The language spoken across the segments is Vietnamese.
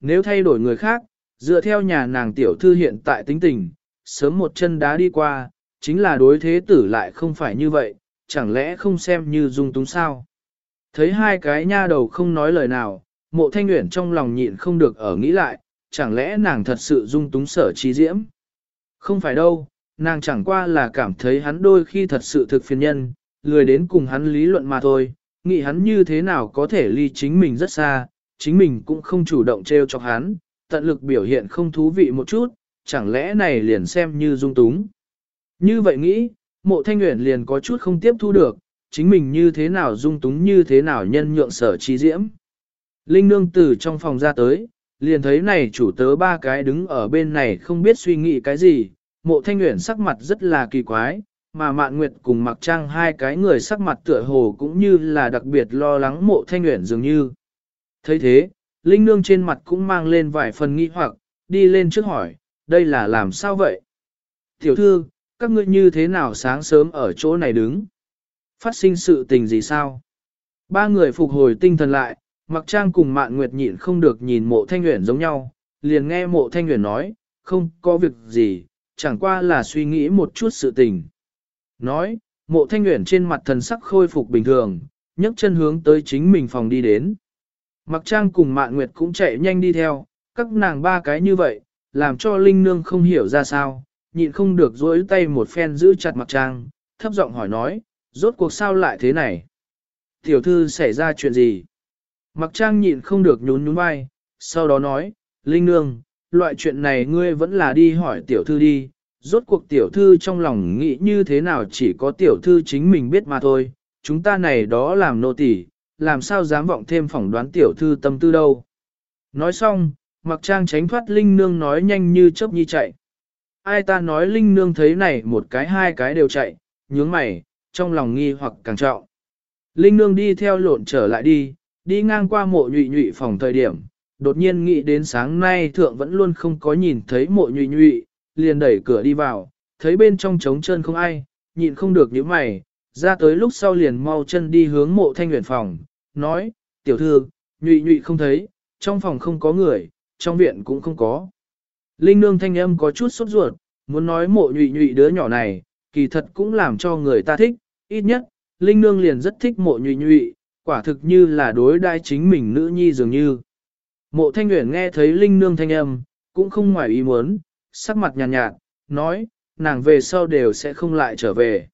nếu thay đổi người khác, dựa theo nhà nàng tiểu thư hiện tại tính tình, sớm một chân đá đi qua, chính là đối thế tử lại không phải như vậy, chẳng lẽ không xem như dung túng sao. Thấy hai cái nha đầu không nói lời nào, mộ thanh nguyện trong lòng nhịn không được ở nghĩ lại, chẳng lẽ nàng thật sự dung túng sở trí diễm. Không phải đâu, nàng chẳng qua là cảm thấy hắn đôi khi thật sự thực phiền nhân, lười đến cùng hắn lý luận mà thôi, nghĩ hắn như thế nào có thể ly chính mình rất xa, chính mình cũng không chủ động treo chọc hắn, tận lực biểu hiện không thú vị một chút, chẳng lẽ này liền xem như dung túng. Như vậy nghĩ, mộ thanh nguyện liền có chút không tiếp thu được, chính mình như thế nào dung túng như thế nào nhân nhượng sở trí diễm. Linh nương từ trong phòng ra tới, liền thấy này chủ tớ ba cái đứng ở bên này không biết suy nghĩ cái gì, mộ thanh nguyện sắc mặt rất là kỳ quái, mà mạn nguyệt cùng mặc trang hai cái người sắc mặt tựa hồ cũng như là đặc biệt lo lắng mộ thanh nguyện dường như thấy thế, Linh nương trên mặt cũng mang lên vài phần nghi hoặc, đi lên trước hỏi, đây là làm sao vậy? Tiểu thư, các ngươi như thế nào sáng sớm ở chỗ này đứng? Phát sinh sự tình gì sao? Ba người phục hồi tinh thần lại, mặc trang cùng mạn nguyệt nhịn không được nhìn mộ thanh nguyện giống nhau, liền nghe mộ thanh nguyện nói, không có việc gì, chẳng qua là suy nghĩ một chút sự tình. Nói, mộ thanh nguyện trên mặt thần sắc khôi phục bình thường, nhấc chân hướng tới chính mình phòng đi đến. Mặc trang cùng mạn nguyệt cũng chạy nhanh đi theo, các nàng ba cái như vậy, làm cho Linh Nương không hiểu ra sao, nhịn không được dối tay một phen giữ chặt mặc trang, thấp giọng hỏi nói, rốt cuộc sao lại thế này? Tiểu thư xảy ra chuyện gì? Mặc trang nhịn không được nhún nhún vai, sau đó nói, Linh Nương, loại chuyện này ngươi vẫn là đi hỏi tiểu thư đi, rốt cuộc tiểu thư trong lòng nghĩ như thế nào chỉ có tiểu thư chính mình biết mà thôi, chúng ta này đó làm nô tỳ, làm sao dám vọng thêm phỏng đoán tiểu thư tâm tư đâu. Nói xong, mặc trang tránh thoát Linh Nương nói nhanh như chớp nhi chạy. Ai ta nói Linh Nương thấy này một cái hai cái đều chạy, nhướng mày, trong lòng nghi hoặc càng trọng. Linh Nương đi theo lộn trở lại đi, đi ngang qua mộ nhụy nhụy phòng thời điểm, đột nhiên nghĩ đến sáng nay thượng vẫn luôn không có nhìn thấy mộ nhụy nhụy, liền đẩy cửa đi vào, thấy bên trong trống chân không ai, nhịn không được những mày, ra tới lúc sau liền mau chân đi hướng mộ thanh nguyện phòng, nói, tiểu thư, nhụy nhụy không thấy, trong phòng không có người, trong viện cũng không có. Linh nương thanh âm có chút sốt ruột, muốn nói mộ nhụy nhụy đứa nhỏ này, kỳ thật cũng làm cho người ta thích, ít nhất, Linh nương liền rất thích mộ nhụy nhụy, quả thực như là đối đai chính mình nữ nhi dường như. Mộ thanh nguyện nghe thấy Linh nương thanh âm, cũng không ngoài ý muốn, sắc mặt nhàn nhạt, nhạt, nói, nàng về sau đều sẽ không lại trở về.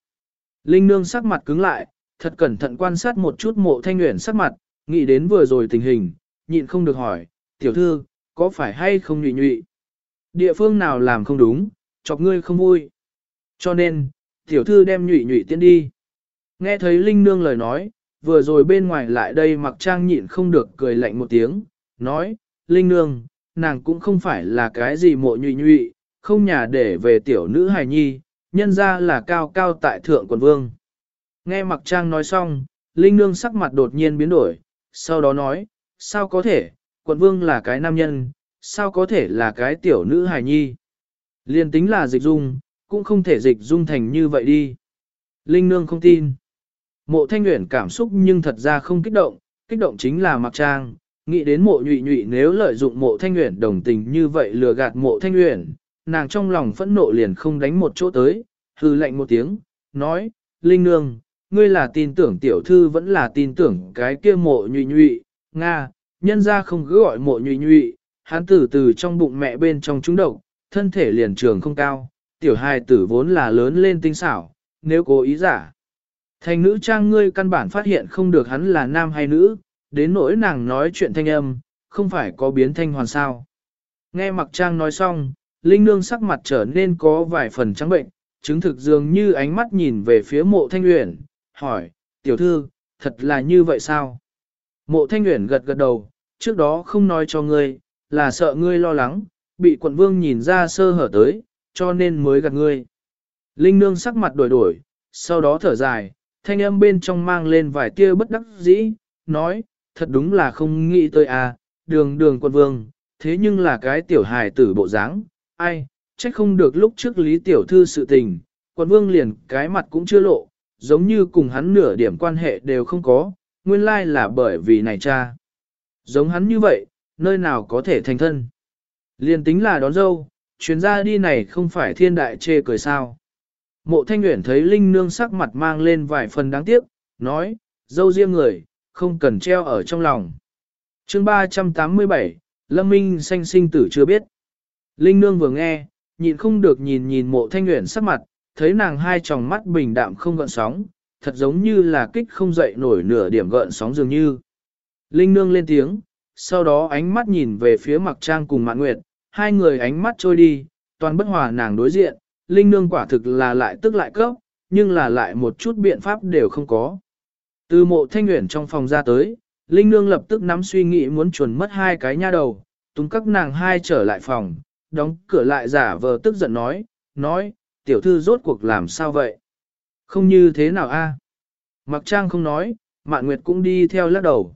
Linh nương sắc mặt cứng lại, thật cẩn thận quan sát một chút mộ thanh nguyện sắc mặt, nghĩ đến vừa rồi tình hình, nhịn không được hỏi, tiểu thư, có phải hay không nhụy nhụy? Địa phương nào làm không đúng, chọc ngươi không vui. Cho nên, tiểu thư đem nhụy nhụy tiến đi. Nghe thấy Linh Nương lời nói, vừa rồi bên ngoài lại đây mặc trang nhịn không được cười lạnh một tiếng, nói, Linh Nương, nàng cũng không phải là cái gì mộ nhụy nhụy, không nhà để về tiểu nữ hài nhi, nhân ra là cao cao tại thượng quần vương. Nghe mặc trang nói xong, Linh Nương sắc mặt đột nhiên biến đổi, sau đó nói, sao có thể, quận vương là cái nam nhân, sao có thể là cái tiểu nữ hài nhi. Liên tính là dịch dung, cũng không thể dịch dung thành như vậy đi. Linh Nương không tin. Mộ thanh Nguyễn cảm xúc nhưng thật ra không kích động, kích động chính là mặc trang, nghĩ đến mộ nhụy nhụy nếu lợi dụng mộ thanh nguyện đồng tình như vậy lừa gạt mộ thanh nguyện, nàng trong lòng phẫn nộ liền không đánh một chỗ tới, hư lệnh một tiếng, nói, Linh Nương, ngươi là tin tưởng tiểu thư vẫn là tin tưởng cái kia mộ nhụy nhụy, Nga, nhân ra không cứ gọi mộ nhụy nhụy, hắn tử từ trong bụng mẹ bên trong trúng độc, thân thể liền trường không cao, tiểu hài tử vốn là lớn lên tinh xảo, nếu cố ý giả. Thành nữ trang ngươi căn bản phát hiện không được hắn là nam hay nữ, đến nỗi nàng nói chuyện thanh âm, không phải có biến thanh hoàn sao. Nghe mặc trang nói xong, Linh Nương sắc mặt trở nên có vài phần trắng bệnh, chứng thực dường như ánh mắt nhìn về phía mộ thanh uyển, hỏi, tiểu thư, thật là như vậy sao? Mộ thanh uyển gật gật đầu, trước đó không nói cho ngươi, là sợ ngươi lo lắng, bị quận vương nhìn ra sơ hở tới, cho nên mới gạt ngươi. Linh Nương sắc mặt đổi đổi, sau đó thở dài, thanh âm bên trong mang lên vài tia bất đắc dĩ, nói, thật đúng là không nghĩ tới à, đường đường quận vương, thế nhưng là cái tiểu hài tử bộ dáng, ai, trách không được lúc trước lý tiểu thư sự tình, quận vương liền cái mặt cũng chưa lộ, giống như cùng hắn nửa điểm quan hệ đều không có, nguyên lai là bởi vì này cha. Giống hắn như vậy, nơi nào có thể thành thân. Liên tính là đón dâu, chuyến ra đi này không phải thiên đại chê cười sao. Mộ thanh nguyện thấy Linh Nương sắc mặt mang lên vài phần đáng tiếc, nói, dâu riêng người, không cần treo ở trong lòng. chương 387, Lâm Minh sanh sinh tử chưa biết. Linh Nương vừa nghe, nhịn không được nhìn nhìn mộ thanh nguyện sắc mặt, thấy nàng hai tròng mắt bình đạm không gợn sóng, thật giống như là kích không dậy nổi nửa điểm gợn sóng dường như. Linh Nương lên tiếng, sau đó ánh mắt nhìn về phía mặc trang cùng mạng nguyệt, hai người ánh mắt trôi đi, toàn bất hòa nàng đối diện, Linh Nương quả thực là lại tức lại cấp, nhưng là lại một chút biện pháp đều không có. Từ mộ thanh nguyện trong phòng ra tới, Linh Nương lập tức nắm suy nghĩ muốn chuẩn mất hai cái nha đầu, tung các nàng hai trở lại phòng, đóng cửa lại giả vờ tức giận nói, nói, tiểu thư rốt cuộc làm sao vậy? Không như thế nào a? Mặc trang không nói, mạn nguyệt cũng đi theo lắc đầu.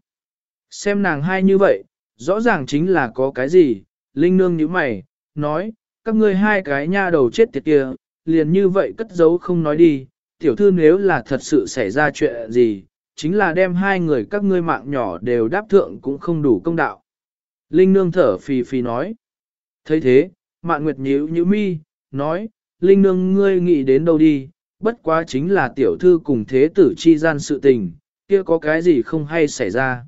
Xem nàng hai như vậy, rõ ràng chính là có cái gì, Linh Nương như mày, nói, các ngươi hai cái nha đầu chết tiệt kia, liền như vậy cất giấu không nói đi, tiểu thư nếu là thật sự xảy ra chuyện gì, chính là đem hai người các ngươi mạng nhỏ đều đáp thượng cũng không đủ công đạo. Linh Nương thở phì phì nói, thấy thế, Mạn Nguyệt nhíu nhíu mi, nói, Linh Nương ngươi nghĩ đến đâu đi, bất quá chính là tiểu thư cùng thế tử chi gian sự tình, kia có cái gì không hay xảy ra.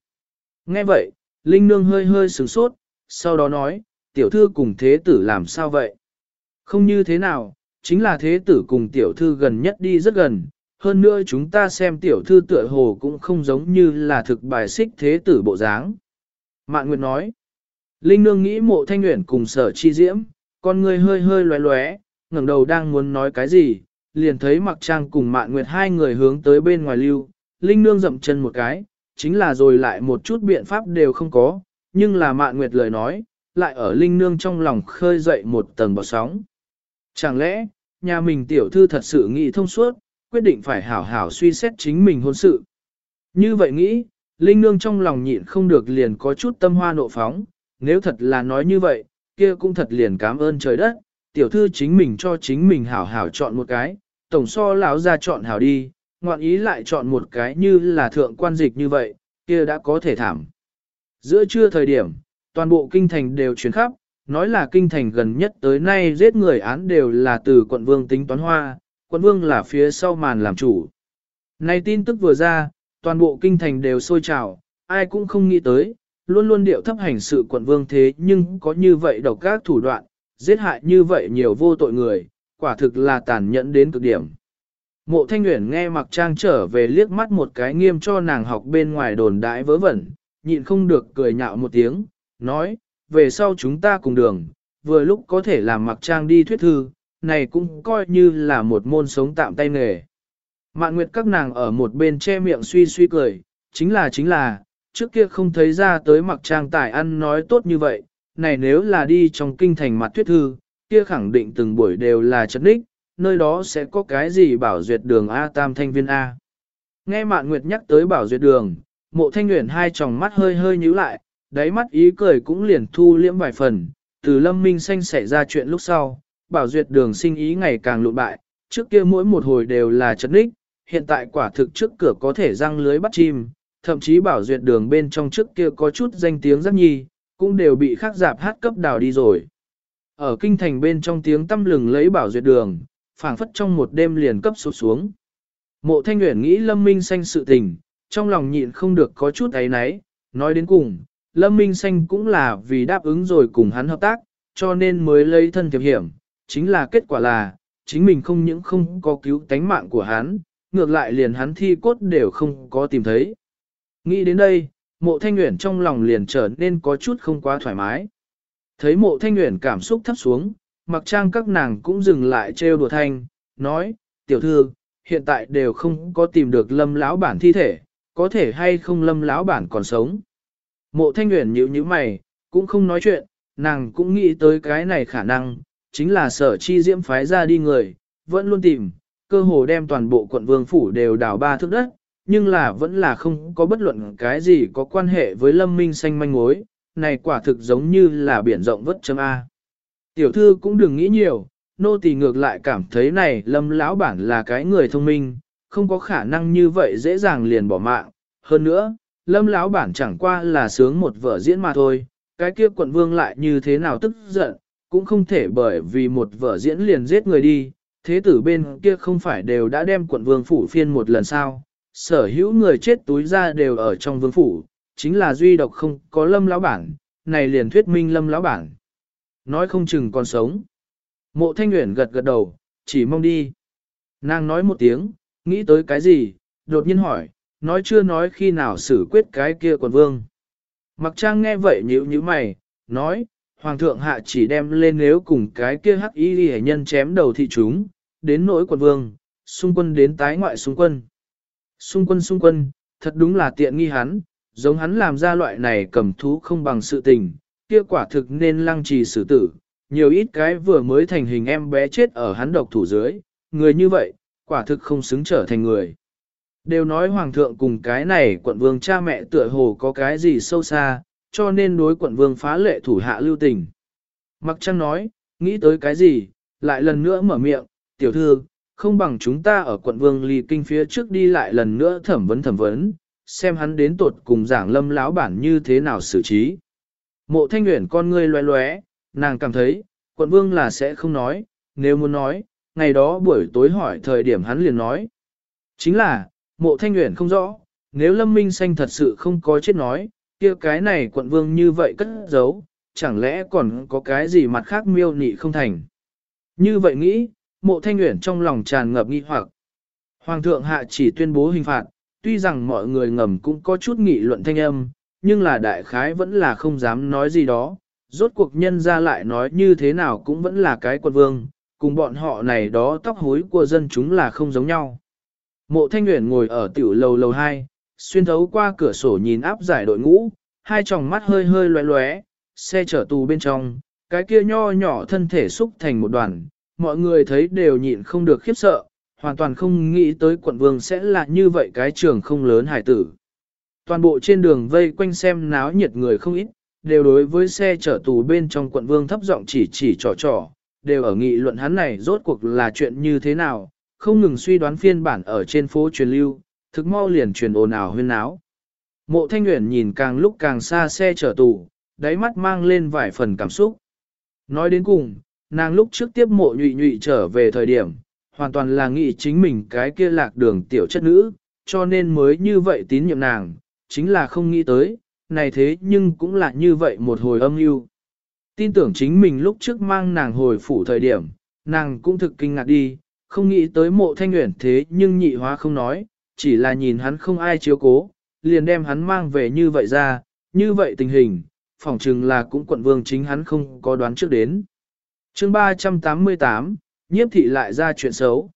Nghe vậy, Linh Nương hơi hơi sửng sốt, sau đó nói, tiểu thư cùng thế tử làm sao vậy? Không như thế nào, chính là thế tử cùng tiểu thư gần nhất đi rất gần, hơn nữa chúng ta xem tiểu thư tựa hồ cũng không giống như là thực bài xích thế tử bộ dáng. Mạn Nguyệt nói, Linh Nương nghĩ mộ thanh nguyện cùng sở chi diễm, con người hơi hơi loé loé, ngẩng đầu đang muốn nói cái gì, liền thấy mặc trang cùng Mạn Nguyệt hai người hướng tới bên ngoài lưu, Linh Nương dậm chân một cái, chính là rồi lại một chút biện pháp đều không có, nhưng là Mạn Nguyệt lời nói, lại ở Linh Nương trong lòng khơi dậy một tầng bọt sóng. Chẳng lẽ, nhà mình tiểu thư thật sự nghĩ thông suốt, quyết định phải hảo hảo suy xét chính mình hôn sự. Như vậy nghĩ, Linh Nương trong lòng nhịn không được liền có chút tâm hoa nộ phóng, nếu thật là nói như vậy, kia cũng thật liền cảm ơn trời đất, tiểu thư chính mình cho chính mình hảo hảo chọn một cái, tổng so lão ra chọn hảo đi, ngoạn ý lại chọn một cái như là thượng quan dịch như vậy, kia đã có thể thảm. Giữa trưa thời điểm, toàn bộ kinh thành đều chuyển khắp, nói là kinh thành gần nhất tới nay giết người án đều là từ quận vương tính toán hoa, quận vương là phía sau màn làm chủ. Này tin tức vừa ra, toàn bộ kinh thành đều sôi trào, ai cũng không nghĩ tới, luôn luôn điệu thấp hành sự quận vương thế nhưng có như vậy độc các thủ đoạn, giết hại như vậy nhiều vô tội người, quả thực là tàn nhẫn đến cực điểm. Mộ thanh Uyển nghe mặc trang trở về liếc mắt một cái nghiêm cho nàng học bên ngoài đồn đãi vớ vẩn, nhịn không được cười nhạo một tiếng, nói, về sau chúng ta cùng đường, vừa lúc có thể làm mặc trang đi thuyết thư, này cũng coi như là một môn sống tạm tay nghề. Mạn Nguyệt các nàng ở một bên che miệng suy suy cười, chính là chính là, trước kia không thấy ra tới mặc trang tài ăn nói tốt như vậy, này nếu là đi trong kinh thành mặt thuyết thư, kia khẳng định từng buổi đều là chất đích, nơi đó sẽ có cái gì bảo duyệt đường A tam thanh viên A. Nghe Mạn Nguyệt nhắc tới bảo duyệt đường, mộ thanh nguyện hai tròng mắt hơi hơi nhíu lại, đáy mắt ý cười cũng liền thu liễm vài phần, từ lâm minh xanh xảy ra chuyện lúc sau, bảo duyệt đường sinh ý ngày càng lụn bại, trước kia mỗi một hồi đều là chất đích, hiện tại quả thực trước cửa có thể răng lưới bắt chim, thậm chí bảo duyệt đường bên trong trước kia có chút danh tiếng rất nhi, cũng đều bị khắc giảm hát cấp đào đi rồi. Ở kinh thành bên trong tiếng tâm lừng lấy bảo duyệt đường, phảng phất trong một đêm liền cấp sụt xuống. Mộ thanh nguyện nghĩ lâm minh xanh sự tình, trong lòng nhịn không được có chút ấy náy, nói đến cùng, lâm minh xanh cũng là vì đáp ứng rồi cùng hắn hợp tác, cho nên mới lấy thân thiệp hiểm, chính là kết quả là, chính mình không những không có cứu tánh mạng của hắn, ngược lại liền hắn thi cốt đều không có tìm thấy. Nghĩ đến đây, mộ thanh nguyện trong lòng liền trở nên có chút không quá thoải mái. Thấy mộ thanh nguyện cảm xúc thấp xuống, mặc trang các nàng cũng dừng lại trêu đùa thanh, nói, tiểu thư, hiện tại đều không có tìm được lâm lão bản thi thể, có thể hay không lâm lão bản còn sống. Mộ thanh nguyện nhíu như mày, cũng không nói chuyện, nàng cũng nghĩ tới cái này khả năng, chính là sở chi diễm phái ra đi người, vẫn luôn tìm, cơ hồ đem toàn bộ quận vương phủ đều đào ba thước đất, nhưng là vẫn là không có bất luận cái gì có quan hệ với lâm minh xanh manh mối, này quả thực giống như là biển rộng vất chấm A. Tiểu thư cũng đừng nghĩ nhiều, nô tỳ ngược lại cảm thấy này lâm lão bản là cái người thông minh, không có khả năng như vậy dễ dàng liền bỏ mạng. Hơn nữa, lâm lão bản chẳng qua là sướng một vở diễn mà thôi, cái kia quận vương lại như thế nào tức giận, cũng không thể bởi vì một vở diễn liền giết người đi, thế tử bên kia không phải đều đã đem quận vương phủ phiên một lần sao, sở hữu người chết túi ra đều ở trong vương phủ, chính là duy độc không có lâm lão bản, này liền thuyết minh lâm lão bản. Nói không chừng còn sống. Mộ thanh nguyện gật gật đầu, chỉ mong đi. Nàng nói một tiếng, nghĩ tới cái gì, đột nhiên hỏi, nói chưa nói khi nào xử quyết cái kia quần vương. Mặc trang nghe vậy nhíu nhíu mày, nói, Hoàng thượng hạ chỉ đem lên nếu cùng cái kia hắc y hệ nhân chém đầu thị chúng, đến nỗi quần vương, xung quân đến tái ngoại xung quân. Xung quân xung quân, thật đúng là tiện nghi hắn, giống hắn làm ra loại này cầm thú không bằng sự tình, kia quả thực nên lăng trì xử tử, nhiều ít cái vừa mới thành hình em bé chết ở hắn độc thủ dưới, người như vậy, quả thực không xứng trở thành người. Đều nói hoàng thượng cùng cái này quận vương cha mẹ tựa hồ có cái gì sâu xa, cho nên đối quận vương phá lệ thủ hạ lưu tình. Mặc trăng nói, nghĩ tới cái gì, lại lần nữa mở miệng, tiểu thư, không bằng chúng ta ở quận vương ly kinh phía trước đi lại lần nữa thẩm vấn thẩm vấn, xem hắn đến tột cùng giảng lâm lão bản như thế nào xử trí. Mộ thanh nguyện con ngươi loé loé, nàng cảm thấy, quận vương là sẽ không nói, nếu muốn nói, ngày đó buổi tối hỏi thời điểm hắn liền nói. Chính là, mộ thanh nguyện không rõ, nếu lâm minh xanh thật sự không có chết nói, kia cái này quận vương như vậy cất giấu, chẳng lẽ còn có cái gì mặt khác miêu nị không thành. Như vậy nghĩ, mộ thanh nguyện trong lòng tràn ngập nghi hoặc. Hoàng thượng hạ chỉ tuyên bố hình phạt, tuy rằng mọi người ngầm cũng có chút nghị luận thanh âm, nhưng là đại khái vẫn là không dám nói gì đó. Rốt cuộc nhân ra lại nói như thế nào cũng vẫn là cái quân vương, cùng bọn họ này đó tóc hối của dân chúng là không giống nhau. Mộ thanh nguyện ngồi ở tiểu lầu lầu 2, xuyên thấu qua cửa sổ nhìn áp giải đội ngũ, hai tròng mắt hơi hơi loé loé, xe chở tù bên trong, cái kia nho nhỏ thân thể xúc thành một đoàn, mọi người thấy đều nhịn không được khiếp sợ, hoàn toàn không nghĩ tới quận vương sẽ là như vậy cái trường không lớn hải tử. Toàn bộ trên đường vây quanh xem náo nhiệt người không ít, đều đối với xe chở tù bên trong quận vương thấp giọng chỉ chỉ trò trò, đều ở nghị luận hắn này rốt cuộc là chuyện như thế nào, không ngừng suy đoán phiên bản ở trên phố truyền lưu, thực mau liền truyền ồn ào huyên náo. Mộ thanh nguyện nhìn càng lúc càng xa xe chở tù, đáy mắt mang lên vài phần cảm xúc. Nói đến cùng, nàng lúc trước tiếp mộ nhụy nhụy trở về thời điểm, hoàn toàn là nghĩ chính mình cái kia lạc đường tiểu chất nữ, cho nên mới như vậy tín nhiệm nàng, chính là không nghĩ tới, này thế nhưng cũng là như vậy một hồi âm mưu. Tin tưởng chính mình lúc trước mang nàng hồi phủ thời điểm, nàng cũng thực kinh ngạc đi, không nghĩ tới mộ thanh nguyện thế nhưng nhị hóa không nói, chỉ là nhìn hắn không ai chiếu cố, liền đem hắn mang về như vậy ra, như vậy tình hình, phỏng chừng là cũng quận vương chính hắn không có đoán trước đến chương 388, nhiếp thị lại ra chuyện xấu.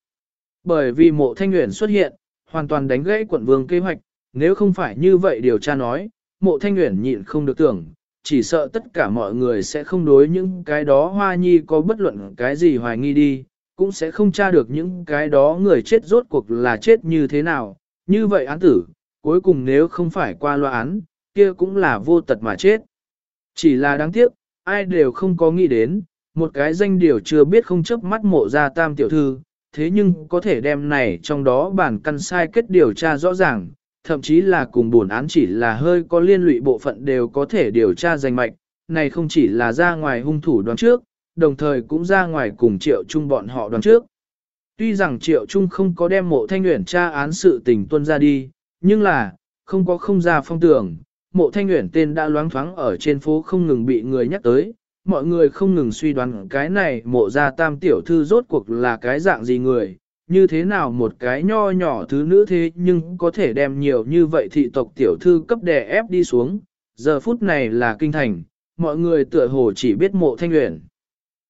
Bởi vì mộ thanh nguyện xuất hiện, hoàn toàn đánh gãy quận vương kế hoạch, nếu không phải như vậy điều tra nói, mộ thanh nguyện nhịn không được tưởng, chỉ sợ tất cả mọi người sẽ không đối những cái đó hoa nhi có bất luận cái gì hoài nghi đi, cũng sẽ không tra được những cái đó người chết rốt cuộc là chết như thế nào, như vậy án tử, cuối cùng nếu không phải qua loa án, kia cũng là vô tật mà chết. Chỉ là đáng tiếc, ai đều không có nghĩ đến, một cái danh điều chưa biết không chấp mắt mộ ra tam tiểu thư, thế nhưng có thể đem này trong đó bản căn sai kết điều tra rõ ràng, thậm chí là cùng buồn án chỉ là hơi có liên lụy bộ phận đều có thể điều tra danh mạch, này không chỉ là ra ngoài hung thủ đoán trước, đồng thời cũng ra ngoài cùng triệu chung bọn họ đoán trước. Tuy rằng triệu chung không có đem mộ thanh nguyện tra án sự tình tuân ra đi, nhưng là, không có không ra phong tưởng, mộ thanh nguyện tên đã loáng thoáng ở trên phố không ngừng bị người nhắc tới, mọi người không ngừng suy đoán cái này mộ ra tam tiểu thư rốt cuộc là cái dạng gì người, như thế nào một cái nho nhỏ thứ nữ thế nhưng có thể đem nhiều như vậy thị tộc tiểu thư cấp đè ép đi xuống, giờ phút này là kinh thành, mọi người tựa hồ chỉ biết mộ thanh nguyện.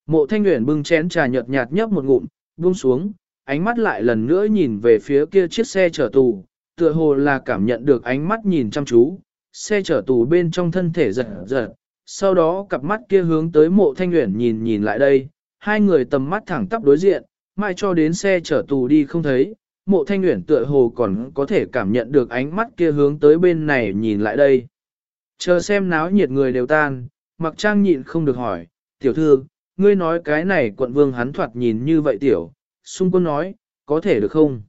Mộ thanh nguyện bưng chén trà nhợt nhạt nhấp một ngụm, buông xuống, ánh mắt lại lần nữa nhìn về phía kia chiếc xe chở tù, tựa hồ là cảm nhận được ánh mắt nhìn chăm chú, xe chở tù bên trong thân thể giật giật, sau đó cặp mắt kia hướng tới mộ thanh nguyện nhìn nhìn lại đây, hai người tầm mắt thẳng tắp đối diện, mai cho đến xe chở tù đi không thấy, mộ thanh nguyện tựa hồ còn có thể cảm nhận được ánh mắt kia hướng tới bên này nhìn lại đây. Chờ xem náo nhiệt người đều tan, mặc trang nhịn không được hỏi, tiểu thư, ngươi nói cái này quận vương hắn thoạt nhìn như vậy tiểu, xung quân nói, có thể được không?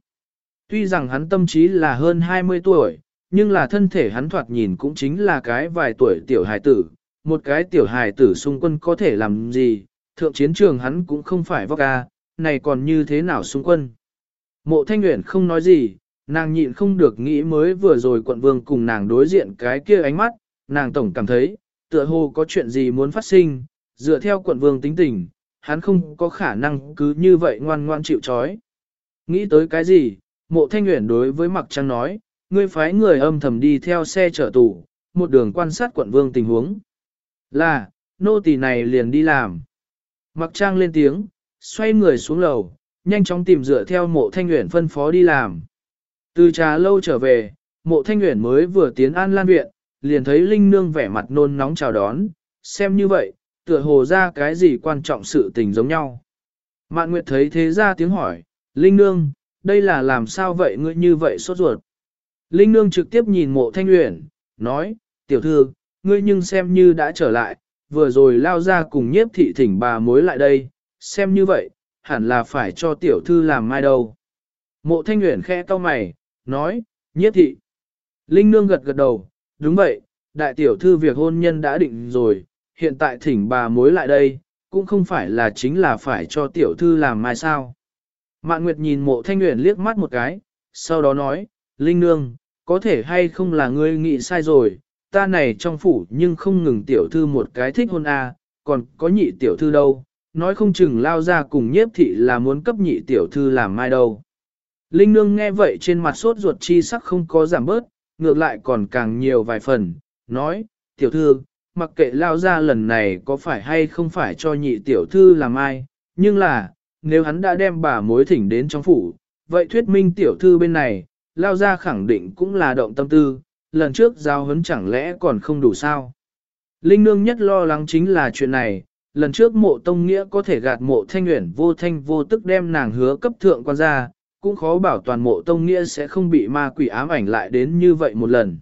Tuy rằng hắn tâm trí là hơn 20 tuổi, nhưng là thân thể hắn thoạt nhìn cũng chính là cái vài tuổi tiểu hài tử, một cái tiểu hài tử xung quân có thể làm gì, thượng chiến trường hắn cũng không phải vóc ca, này còn như thế nào xung quân. Mộ thanh nguyện không nói gì, nàng nhịn không được nghĩ mới vừa rồi quận vương cùng nàng đối diện cái kia ánh mắt, nàng tổng cảm thấy, tựa hồ có chuyện gì muốn phát sinh, dựa theo quận vương tính tình, hắn không có khả năng cứ như vậy ngoan ngoan chịu trói. Nghĩ tới cái gì, mộ thanh nguyện đối với mặc trăng nói, ngươi phái người âm thầm đi theo xe chở tủ, một đường quan sát quận vương tình huống. Là, nô tỳ này liền đi làm. Mặc trang lên tiếng, xoay người xuống lầu, nhanh chóng tìm dựa theo mộ thanh nguyện phân phó đi làm. Từ trà lâu trở về, mộ thanh nguyện mới vừa tiến an lan viện, liền thấy Linh Nương vẻ mặt nôn nóng chào đón, xem như vậy, tựa hồ ra cái gì quan trọng sự tình giống nhau. Mạn Nguyệt thấy thế ra tiếng hỏi, Linh Nương, đây là làm sao vậy ngươi như vậy sốt ruột. Linh Nương trực tiếp nhìn mộ thanh nguyện, nói, tiểu thư, ngươi nhưng xem như đã trở lại, vừa rồi lao ra cùng nhiếp thị thỉnh bà mối lại đây, xem như vậy, hẳn là phải cho tiểu thư làm mai đâu. Mộ thanh nguyện khẽ cau mày, nói, nhiếp thị. Linh Nương gật gật đầu, đúng vậy, đại tiểu thư việc hôn nhân đã định rồi, hiện tại thỉnh bà mối lại đây, cũng không phải là chính là phải cho tiểu thư làm mai sao. Mạn Nguyệt nhìn mộ thanh nguyện liếc mắt một cái, sau đó nói, Linh Nương, có thể hay không là ngươi nghĩ sai rồi, ta này trong phủ nhưng không ngừng tiểu thư một cái thích hôn a, còn có nhị tiểu thư đâu, nói không chừng lao ra cùng nhiếp thị là muốn cấp nhị tiểu thư làm mai đâu. Linh Nương nghe vậy trên mặt sốt ruột chi sắc không có giảm bớt, ngược lại còn càng nhiều vài phần, nói, tiểu thư, mặc kệ lao ra lần này có phải hay không phải cho nhị tiểu thư làm ai, nhưng là, nếu hắn đã đem bà mối thỉnh đến trong phủ, vậy thuyết minh tiểu thư bên này, lao ra khẳng định cũng là động tâm tư, lần trước giao hấn chẳng lẽ còn không đủ sao. Linh nương nhất lo lắng chính là chuyện này, lần trước mộ tông nghĩa có thể gạt mộ thanh nguyện vô thanh vô tức đem nàng hứa cấp thượng quan ra, cũng khó bảo toàn mộ tông nghĩa sẽ không bị ma quỷ ám ảnh lại đến như vậy một lần.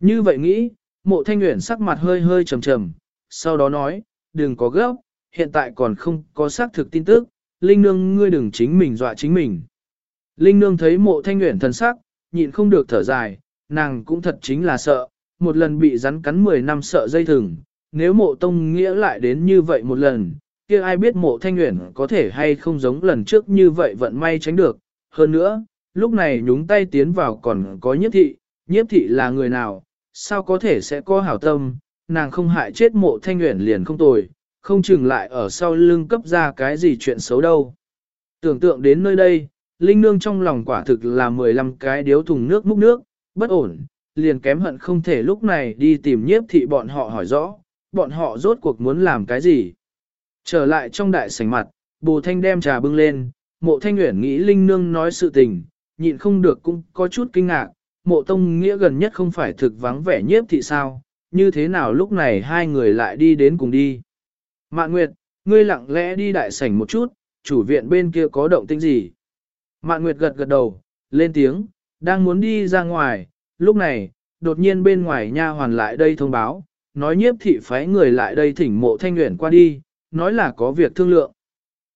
Như vậy nghĩ, mộ thanh nguyện sắc mặt hơi hơi trầm trầm, sau đó nói, đừng có gấp, hiện tại còn không có xác thực tin tức, Linh Nương ngươi đừng chính mình dọa chính mình. Linh Nương thấy mộ thanh nguyện thần sắc, nhịn không được thở dài, nàng cũng thật chính là sợ, một lần bị rắn cắn 10 năm sợ dây thừng, nếu mộ tông nghĩa lại đến như vậy một lần, kia ai biết mộ thanh nguyện có thể hay không giống lần trước như vậy vận may tránh được. Hơn nữa, lúc này nhúng tay tiến vào còn có nhiếp thị, nhiếp thị là người nào, sao có thể sẽ có hảo tâm, nàng không hại chết mộ thanh nguyện liền không tồi, không chừng lại ở sau lưng cấp ra cái gì chuyện xấu đâu. Tưởng tượng đến nơi đây, Linh Nương trong lòng quả thực là 15 cái điếu thùng nước múc nước, bất ổn, liền kém hận không thể lúc này đi tìm nhiếp thị bọn họ hỏi rõ, bọn họ rốt cuộc muốn làm cái gì. Trở lại trong đại sảnh mặt, bồ thanh đem trà bưng lên, mộ thanh nguyện nghĩ Linh Nương nói sự tình, nhịn không được cũng có chút kinh ngạc, mộ tông nghĩa gần nhất không phải thực vắng vẻ nhiếp thị sao, như thế nào lúc này hai người lại đi đến cùng đi. Mạn Nguyệt, ngươi lặng lẽ đi đại sảnh một chút, chủ viện bên kia có động tĩnh gì? Mạn Nguyệt gật gật đầu, lên tiếng, đang muốn đi ra ngoài, lúc này, đột nhiên bên ngoài nha hoàn lại đây thông báo, nói nhiếp thị phái người lại đây thỉnh mộ thanh nguyện qua đi, nói là có việc thương lượng.